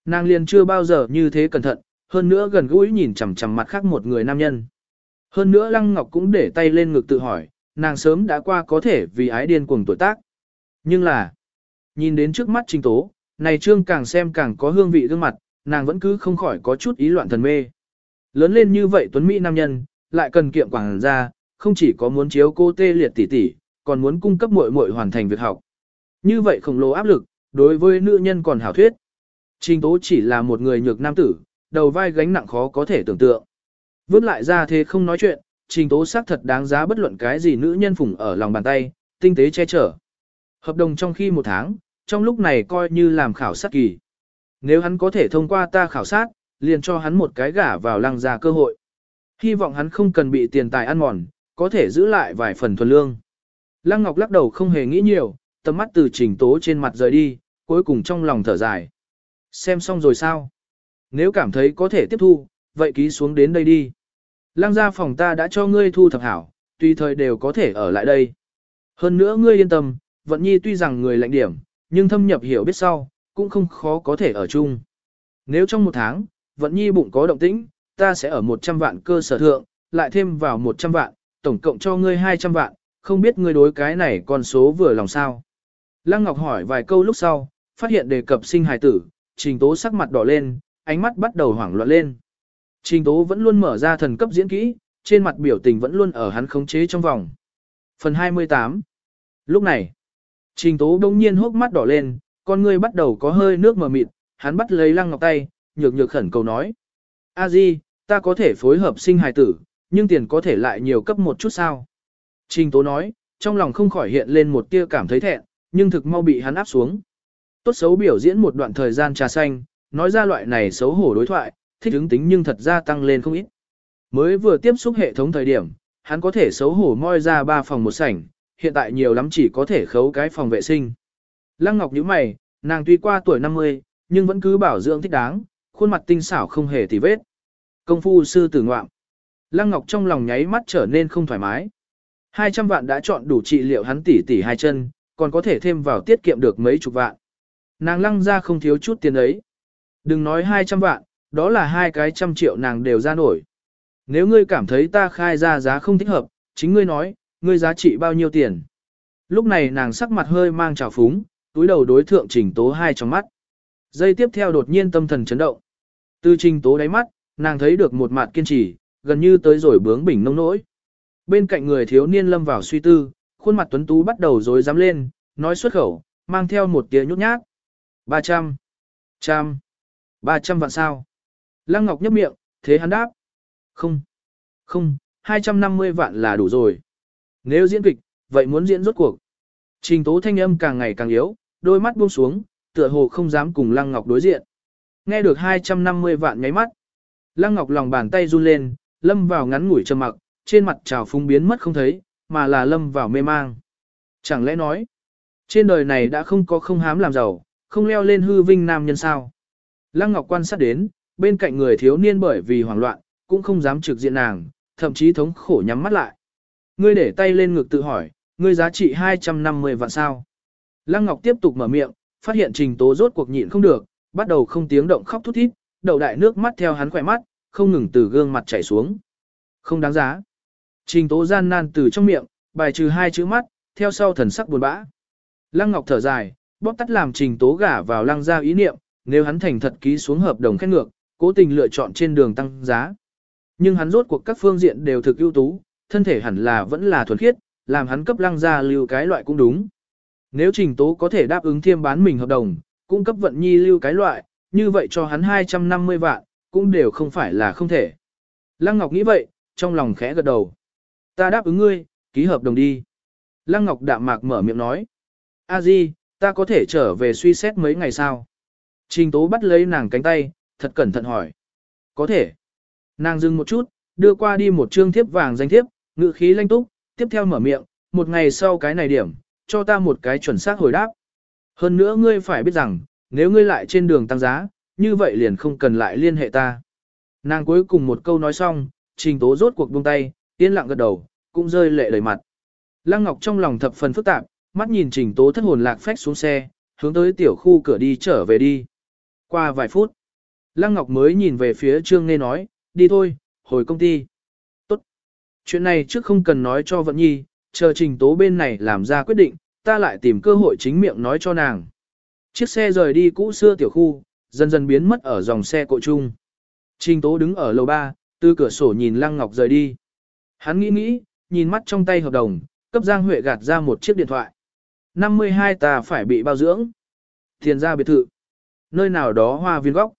Nàng liền chưa bao giờ như thế cẩn thận, hơn nữa gần gũi nhìn chằm chằm mặt khác một người nam nhân. Hơn nữa Lăng Ngọc cũng để tay lên ngực tự hỏi, nàng sớm đã qua có thể vì ái điên cuồng tuổi tác. Nhưng là, nhìn đến trước mắt Trình Tố, này trương càng xem càng có hương vị gương mặt, nàng vẫn cứ không khỏi có chút ý loạn thần mê. Lớn lên như vậy Tuấn Mỹ nam nhân, lại cần kiệm quảng ra, không chỉ có muốn chiếu cô tê liệt tỷ tỷ, còn muốn cung cấp muội muội hoàn thành việc học. Như vậy khổng lồ áp lực, đối với nữ nhân còn hảo thuyết. Trình Tố chỉ là một người nhược nam tử, đầu vai gánh nặng khó có thể tưởng tượng. Vứt lại ra thế không nói chuyện, Trình Tố xác thật đáng giá bất luận cái gì nữ nhân phụng ở lòng bàn tay, tinh tế che chở. Hợp đồng trong khi một tháng, trong lúc này coi như làm khảo sát kỳ. Nếu hắn có thể thông qua ta khảo sát, liền cho hắn một cái gả vào lăng ra cơ hội. Hy vọng hắn không cần bị tiền tài ăn mòn, có thể giữ lại vài phần thuần lương. Lăng Ngọc lắc đầu không hề nghĩ nhiều, tầm mắt từ trình tố trên mặt rời đi, cuối cùng trong lòng thở dài. Xem xong rồi sao? Nếu cảm thấy có thể tiếp thu, vậy ký xuống đến đây đi. Lăng ra phòng ta đã cho ngươi thu thập hảo, tùy thời đều có thể ở lại đây. Hơn nữa ngươi yên tâm, vận nhi tuy rằng người lạnh điểm, nhưng thâm nhập hiểu biết sau, cũng không khó có thể ở chung. Nếu trong một tháng, vận nhi bụng có động tĩnh, ta sẽ ở 100 vạn cơ sở thượng, lại thêm vào 100 vạn, tổng cộng cho ngươi 200 vạn, không biết ngươi đối cái này con số vừa lòng sao. Lăng Ngọc hỏi vài câu lúc sau, phát hiện đề cập sinh hài tử, trình tố sắc mặt đỏ lên, ánh mắt bắt đầu hoảng loạn lên. Trình tố vẫn luôn mở ra thần cấp diễn kỹ, trên mặt biểu tình vẫn luôn ở hắn khống chế trong vòng. Phần 28 Lúc này, trình tố đông nhiên hốc mắt đỏ lên, con ngươi bắt đầu có hơi nước mờ mịt, hắn bắt lấy lăng ngọc tay, nhược nhược khẩn cầu nói. A Di, ta có thể phối hợp sinh hài tử, nhưng tiền có thể lại nhiều cấp một chút sao? Trình tố nói, trong lòng không khỏi hiện lên một tia cảm thấy thẹn, nhưng thực mau bị hắn áp xuống. Tốt xấu biểu diễn một đoạn thời gian trà xanh, nói ra loại này xấu hổ đối thoại, thích ứng tính nhưng thật ra tăng lên không ít. Mới vừa tiếp xúc hệ thống thời điểm, hắn có thể xấu hổ moi ra ba phòng một sảnh, hiện tại nhiều lắm chỉ có thể khấu cái phòng vệ sinh. Lăng Ngọc nhíu mày, nàng tuy qua tuổi 50, nhưng vẫn cứ bảo dưỡng thích đáng, khuôn mặt tinh xảo không hề tì vết. Công phu sư tử ngoạm. Lăng Ngọc trong lòng nháy mắt trở nên không thoải mái. 200 vạn đã chọn đủ trị liệu hắn tỉ tỉ hai chân, còn có thể thêm vào tiết kiệm được mấy chục vạn. Nàng lăng ra không thiếu chút tiền ấy. Đừng nói 200 vạn, đó là hai cái trăm triệu nàng đều ra nổi. Nếu ngươi cảm thấy ta khai ra giá không thích hợp, chính ngươi nói, ngươi giá trị bao nhiêu tiền. Lúc này nàng sắc mặt hơi mang trào phúng, túi đầu đối thượng trình tố hai trong mắt. Giây tiếp theo đột nhiên tâm thần chấn động. Từ trình tố đáy mắt, nàng thấy được một mặt kiên trì, gần như tới rồi bướng bỉnh nông nỗi. Bên cạnh người thiếu niên lâm vào suy tư, khuôn mặt tuấn tú bắt đầu rối dám lên, nói xuất khẩu, mang theo một tiếng nhút nhát. 300. Trăm. 300 vạn sao. Lăng Ngọc nhấp miệng, thế hắn đáp. Không. Không, 250 vạn là đủ rồi. Nếu diễn kịch, vậy muốn diễn rốt cuộc. Trình tố thanh âm càng ngày càng yếu, đôi mắt buông xuống, tựa hồ không dám cùng Lăng Ngọc đối diện. Nghe được 250 vạn nháy mắt. Lăng Ngọc lòng bàn tay run lên, lâm vào ngắn ngủi trầm mặc, trên mặt trào phúng biến mất không thấy, mà là lâm vào mê mang. Chẳng lẽ nói, trên đời này đã không có không hám làm giàu, không leo lên hư vinh nam nhân sao? Lăng Ngọc quan sát đến, bên cạnh người thiếu niên bởi vì hoảng loạn, cũng không dám trực diện nàng, thậm chí thống khổ nhắm mắt lại. Ngươi để tay lên ngực tự hỏi, ngươi giá trị 250 vạn sao. Lăng Ngọc tiếp tục mở miệng, phát hiện trình tố rốt cuộc nhịn không được, bắt đầu không tiếng động khóc thút thít, đầu đại nước mắt theo hắn khỏe mắt, không ngừng từ gương mặt chảy xuống. Không đáng giá. Trình tố gian nan từ trong miệng, bài trừ hai chữ mắt, theo sau thần sắc buồn bã. Lăng Ngọc thở dài, bóp tắt làm trình tố gả vào lăng ra ý niệm, nếu hắn thành thật ký xuống hợp đồng khét ngược, cố tình lựa chọn trên đường tăng giá. Nhưng hắn rốt cuộc các phương diện đều thực ưu tú, thân thể hẳn là vẫn là thuần khiết, làm hắn cấp lăng ra lưu cái loại cũng đúng. Nếu trình tố có thể đáp ứng thiêm bán mình hợp đồng, cung cấp vận nhi lưu cái loại, như vậy cho hắn 250 vạn, cũng đều không phải là không thể. Lăng Ngọc nghĩ vậy, trong lòng khẽ gật đầu. Ta đáp ứng ngươi, ký hợp đồng đi. Lăng Ngọc đạm mạc mở miệng nói. A Di, ta có thể trở về suy xét mấy ngày sau. Trình Tố bắt lấy nàng cánh tay, thật cẩn thận hỏi. Có thể. Nàng dừng một chút, đưa qua đi một trương thiếp vàng danh thiếp, ngự khí lanh túc, tiếp theo mở miệng, một ngày sau cái này điểm, cho ta một cái chuẩn xác hồi đáp. Hơn nữa ngươi phải biết rằng, nếu ngươi lại trên đường tăng giá, như vậy liền không cần lại liên hệ ta. Nàng cuối cùng một câu nói xong, trình tố rốt cuộc buông tay, yên lặng gật đầu, cũng rơi lệ đầy mặt. Lăng Ngọc trong lòng thập phần phức tạp, mắt nhìn trình tố thất hồn lạc phách xuống xe, hướng tới tiểu khu cửa đi trở về đi. Qua vài phút, Lăng Ngọc mới nhìn về phía Trương Nghe nói, đi thôi, hồi công ty. Chuyện này trước không cần nói cho Vận Nhi, chờ trình tố bên này làm ra quyết định, ta lại tìm cơ hội chính miệng nói cho nàng. Chiếc xe rời đi cũ xưa tiểu khu, dần dần biến mất ở dòng xe cộ chung. Trình tố đứng ở lầu 3, từ cửa sổ nhìn Lăng Ngọc rời đi. Hắn nghĩ nghĩ, nhìn mắt trong tay hợp đồng, cấp Giang Huệ gạt ra một chiếc điện thoại. 52 ta phải bị bao dưỡng. Tiền ra biệt thự. Nơi nào đó hoa viên góc.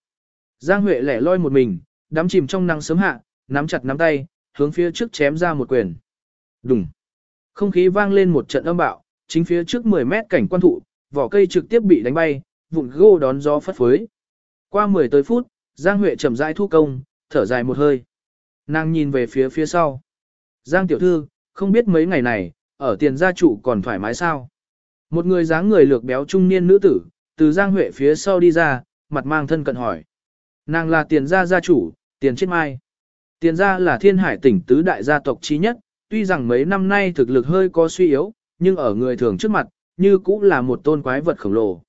Giang Huệ lẻ loi một mình, đắm chìm trong nắng sớm hạ, nắm chặt nắm tay, hướng phía trước chém ra một quyền. Đùng. Không khí vang lên một trận âm bạo, chính phía trước 10 mét cảnh quan thụ, vỏ cây trực tiếp bị đánh bay, vụn gỗ đón gió phất phới. Qua 10 tới phút, Giang Huệ chậm rãi thu công, thở dài một hơi. Nàng nhìn về phía phía sau. Giang tiểu thư, không biết mấy ngày này, ở tiền gia trụ còn thoải mái sao? Một người dáng người lược béo trung niên nữ tử, từ Giang Huệ phía sau đi ra, mặt mang thân cận hỏi. Nàng là tiền gia gia chủ, tiền chết mai. Tiền gia là thiên hải tỉnh tứ đại gia tộc chi nhất, tuy rằng mấy năm nay thực lực hơi có suy yếu, nhưng ở người thường trước mặt, như cũng là một tôn quái vật khổng lồ.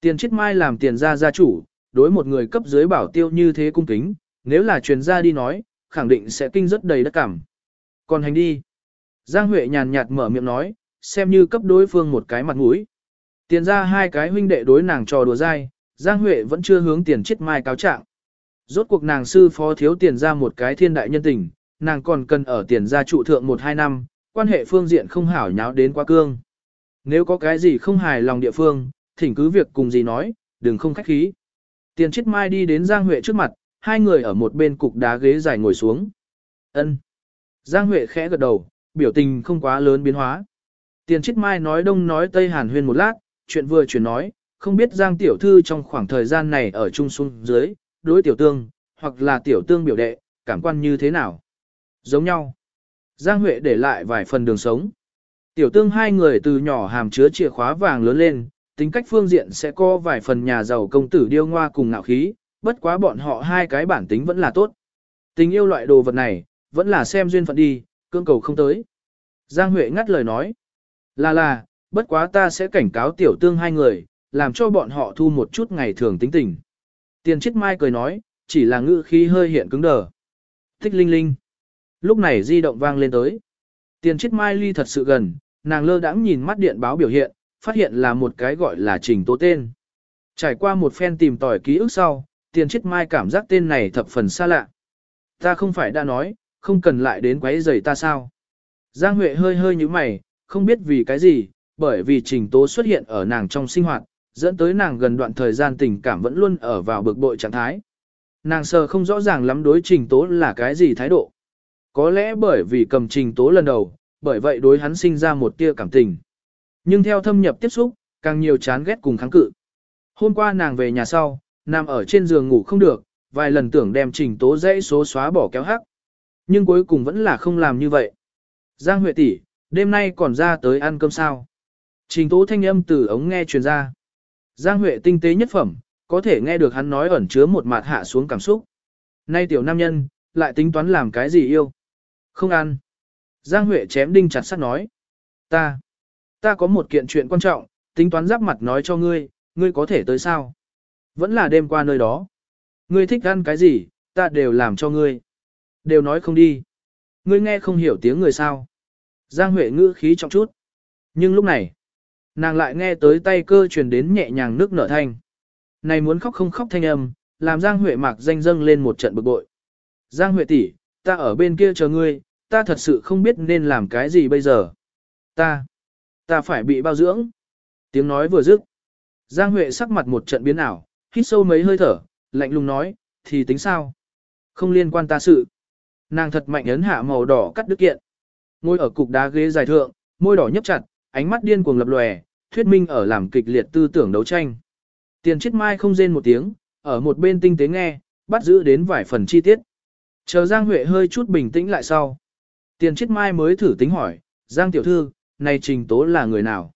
Tiền chết mai làm tiền gia gia chủ, đối một người cấp dưới bảo tiêu như thế cung kính, nếu là truyền gia đi nói, khẳng định sẽ kinh rất đầy đất cảm. Còn hành đi. Giang Huệ nhàn nhạt mở miệng nói, xem như cấp đối phương một cái mặt mũi. Tiền ra hai cái huynh đệ đối nàng trò đùa dai, Giang Huệ vẫn chưa hướng tiền chết mai cáo trạng. Rốt cuộc nàng sư phó thiếu tiền ra một cái thiên đại nhân tình, nàng còn cần ở tiền gia trụ thượng một hai năm, quan hệ phương diện không hảo nháo đến quá cương. Nếu có cái gì không hài lòng địa phương, thỉnh cứ việc cùng gì nói, đừng không khách khí. Tiền chết mai đi đến Giang Huệ trước mặt, hai người ở một bên cục đá ghế dài ngồi xuống. Ân. Giang Huệ khẽ gật đầu, biểu tình không quá lớn biến hóa. Tiền chết mai nói đông nói tây hàn huyên một lát, chuyện vừa chuyển nói, không biết Giang tiểu thư trong khoảng thời gian này ở trung xuống dưới, đối tiểu tương, hoặc là tiểu tương biểu đệ, cảm quan như thế nào. Giống nhau. Giang Huệ để lại vài phần đường sống. Tiểu tương hai người từ nhỏ hàm chứa chìa khóa vàng lớn lên, tính cách phương diện sẽ có vài phần nhà giàu công tử điêu ngoa cùng ngạo khí, bất quá bọn họ hai cái bản tính vẫn là tốt. Tình yêu loại đồ vật này, vẫn là xem duyên phận đi, cương cầu không tới. Giang Huệ ngắt lời nói. Là là, bất quá ta sẽ cảnh cáo tiểu tương hai người, làm cho bọn họ thu một chút ngày thường tính tình. Tiền chết mai cười nói, chỉ là ngữ khí hơi hiện cứng đờ. Thích linh linh. Lúc này di động vang lên tới. Tiền chết mai ly thật sự gần, nàng lơ đãng nhìn mắt điện báo biểu hiện, phát hiện là một cái gọi là trình tố tên. Trải qua một phen tìm tòi ký ức sau, tiền chết mai cảm giác tên này thập phần xa lạ. Ta không phải đã nói, không cần lại đến quấy rầy ta sao. Giang Huệ hơi hơi như mày, không biết vì cái gì, bởi vì trình tố xuất hiện ở nàng trong sinh hoạt, dẫn tới nàng gần đoạn thời gian tình cảm vẫn luôn ở vào bực bội trạng thái. Nàng sờ không rõ ràng lắm đối trình tố là cái gì thái độ. Có lẽ bởi vì cầm trình tố lần đầu, bởi vậy đối hắn sinh ra một tia cảm tình. Nhưng theo thâm nhập tiếp xúc, càng nhiều chán ghét cùng kháng cự. Hôm qua nàng về nhà sau, nằm ở trên giường ngủ không được, vài lần tưởng đem trình tố dãy số xóa bỏ kéo hắc. Nhưng cuối cùng vẫn là không làm như vậy. Giang Huệ tỷ, đêm nay còn ra tới ăn cơm sao? Trình tố thanh âm từ ống nghe truyền ra. Giang Huệ tinh tế nhất phẩm, có thể nghe được hắn nói ẩn chứa một mạt hạ xuống cảm xúc. Nay tiểu nam nhân, lại tính toán làm cái gì yêu? Không ăn. Giang Huệ chém đinh chặt sắt nói. Ta, ta có một kiện chuyện quan trọng, tính toán giáp mặt nói cho ngươi, ngươi có thể tới sao? Vẫn là đêm qua nơi đó. Ngươi thích ăn cái gì, ta đều làm cho ngươi. Đều nói không đi. Ngươi nghe không hiểu tiếng người sao. Giang Huệ ngữ khí trọng chút. Nhưng lúc này, nàng lại nghe tới tay cơ truyền đến nhẹ nhàng nước nở thanh. Này muốn khóc không khóc thanh âm, làm Giang Huệ mạc danh dâng lên một trận bực bội. Giang Huệ tỷ, ta ở bên kia chờ ngươi, ta thật sự không biết nên làm cái gì bây giờ. Ta, ta phải bị bao dưỡng. Tiếng nói vừa dứt. Giang Huệ sắc mặt một trận biến ảo, hít sâu mấy hơi thở, lạnh lùng nói, thì tính sao? Không liên quan ta sự. Nàng thật mạnh ấn hạ màu đỏ cắt đứt kiện. Ngồi ở cục đá ghế dài thượng, môi đỏ nhấp chặt, ánh mắt điên cuồng lập lòe, thuyết minh ở làm kịch liệt tư tưởng đấu tranh. Tiền chết mai không rên một tiếng, ở một bên tinh tế nghe, bắt giữ đến vài phần chi tiết. Chờ Giang Huệ hơi chút bình tĩnh lại sau. Tiền chết mai mới thử tính hỏi, Giang tiểu thư, này trình tố là người nào?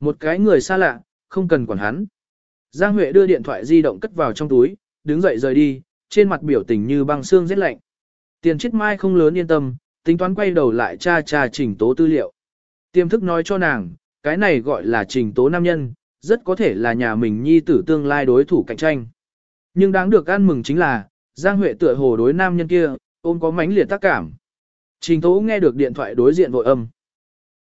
Một cái người xa lạ, không cần quản hắn. Giang Huệ đưa điện thoại di động cất vào trong túi, đứng dậy rời đi, trên mặt biểu tình như băng xương rét lạnh. Tiền chết mai không lớn yên tâm, tính toán quay đầu lại tra tra trình tố tư liệu. Tiềm thức nói cho nàng, cái này gọi là trình tố nam nhân, rất có thể là nhà mình nhi tử tương lai đối thủ cạnh tranh. Nhưng đáng được ăn mừng chính là, Giang Huệ tựa hồ đối nam nhân kia, ôm có mánh liệt tác cảm. Trình tố nghe được điện thoại đối diện vội âm.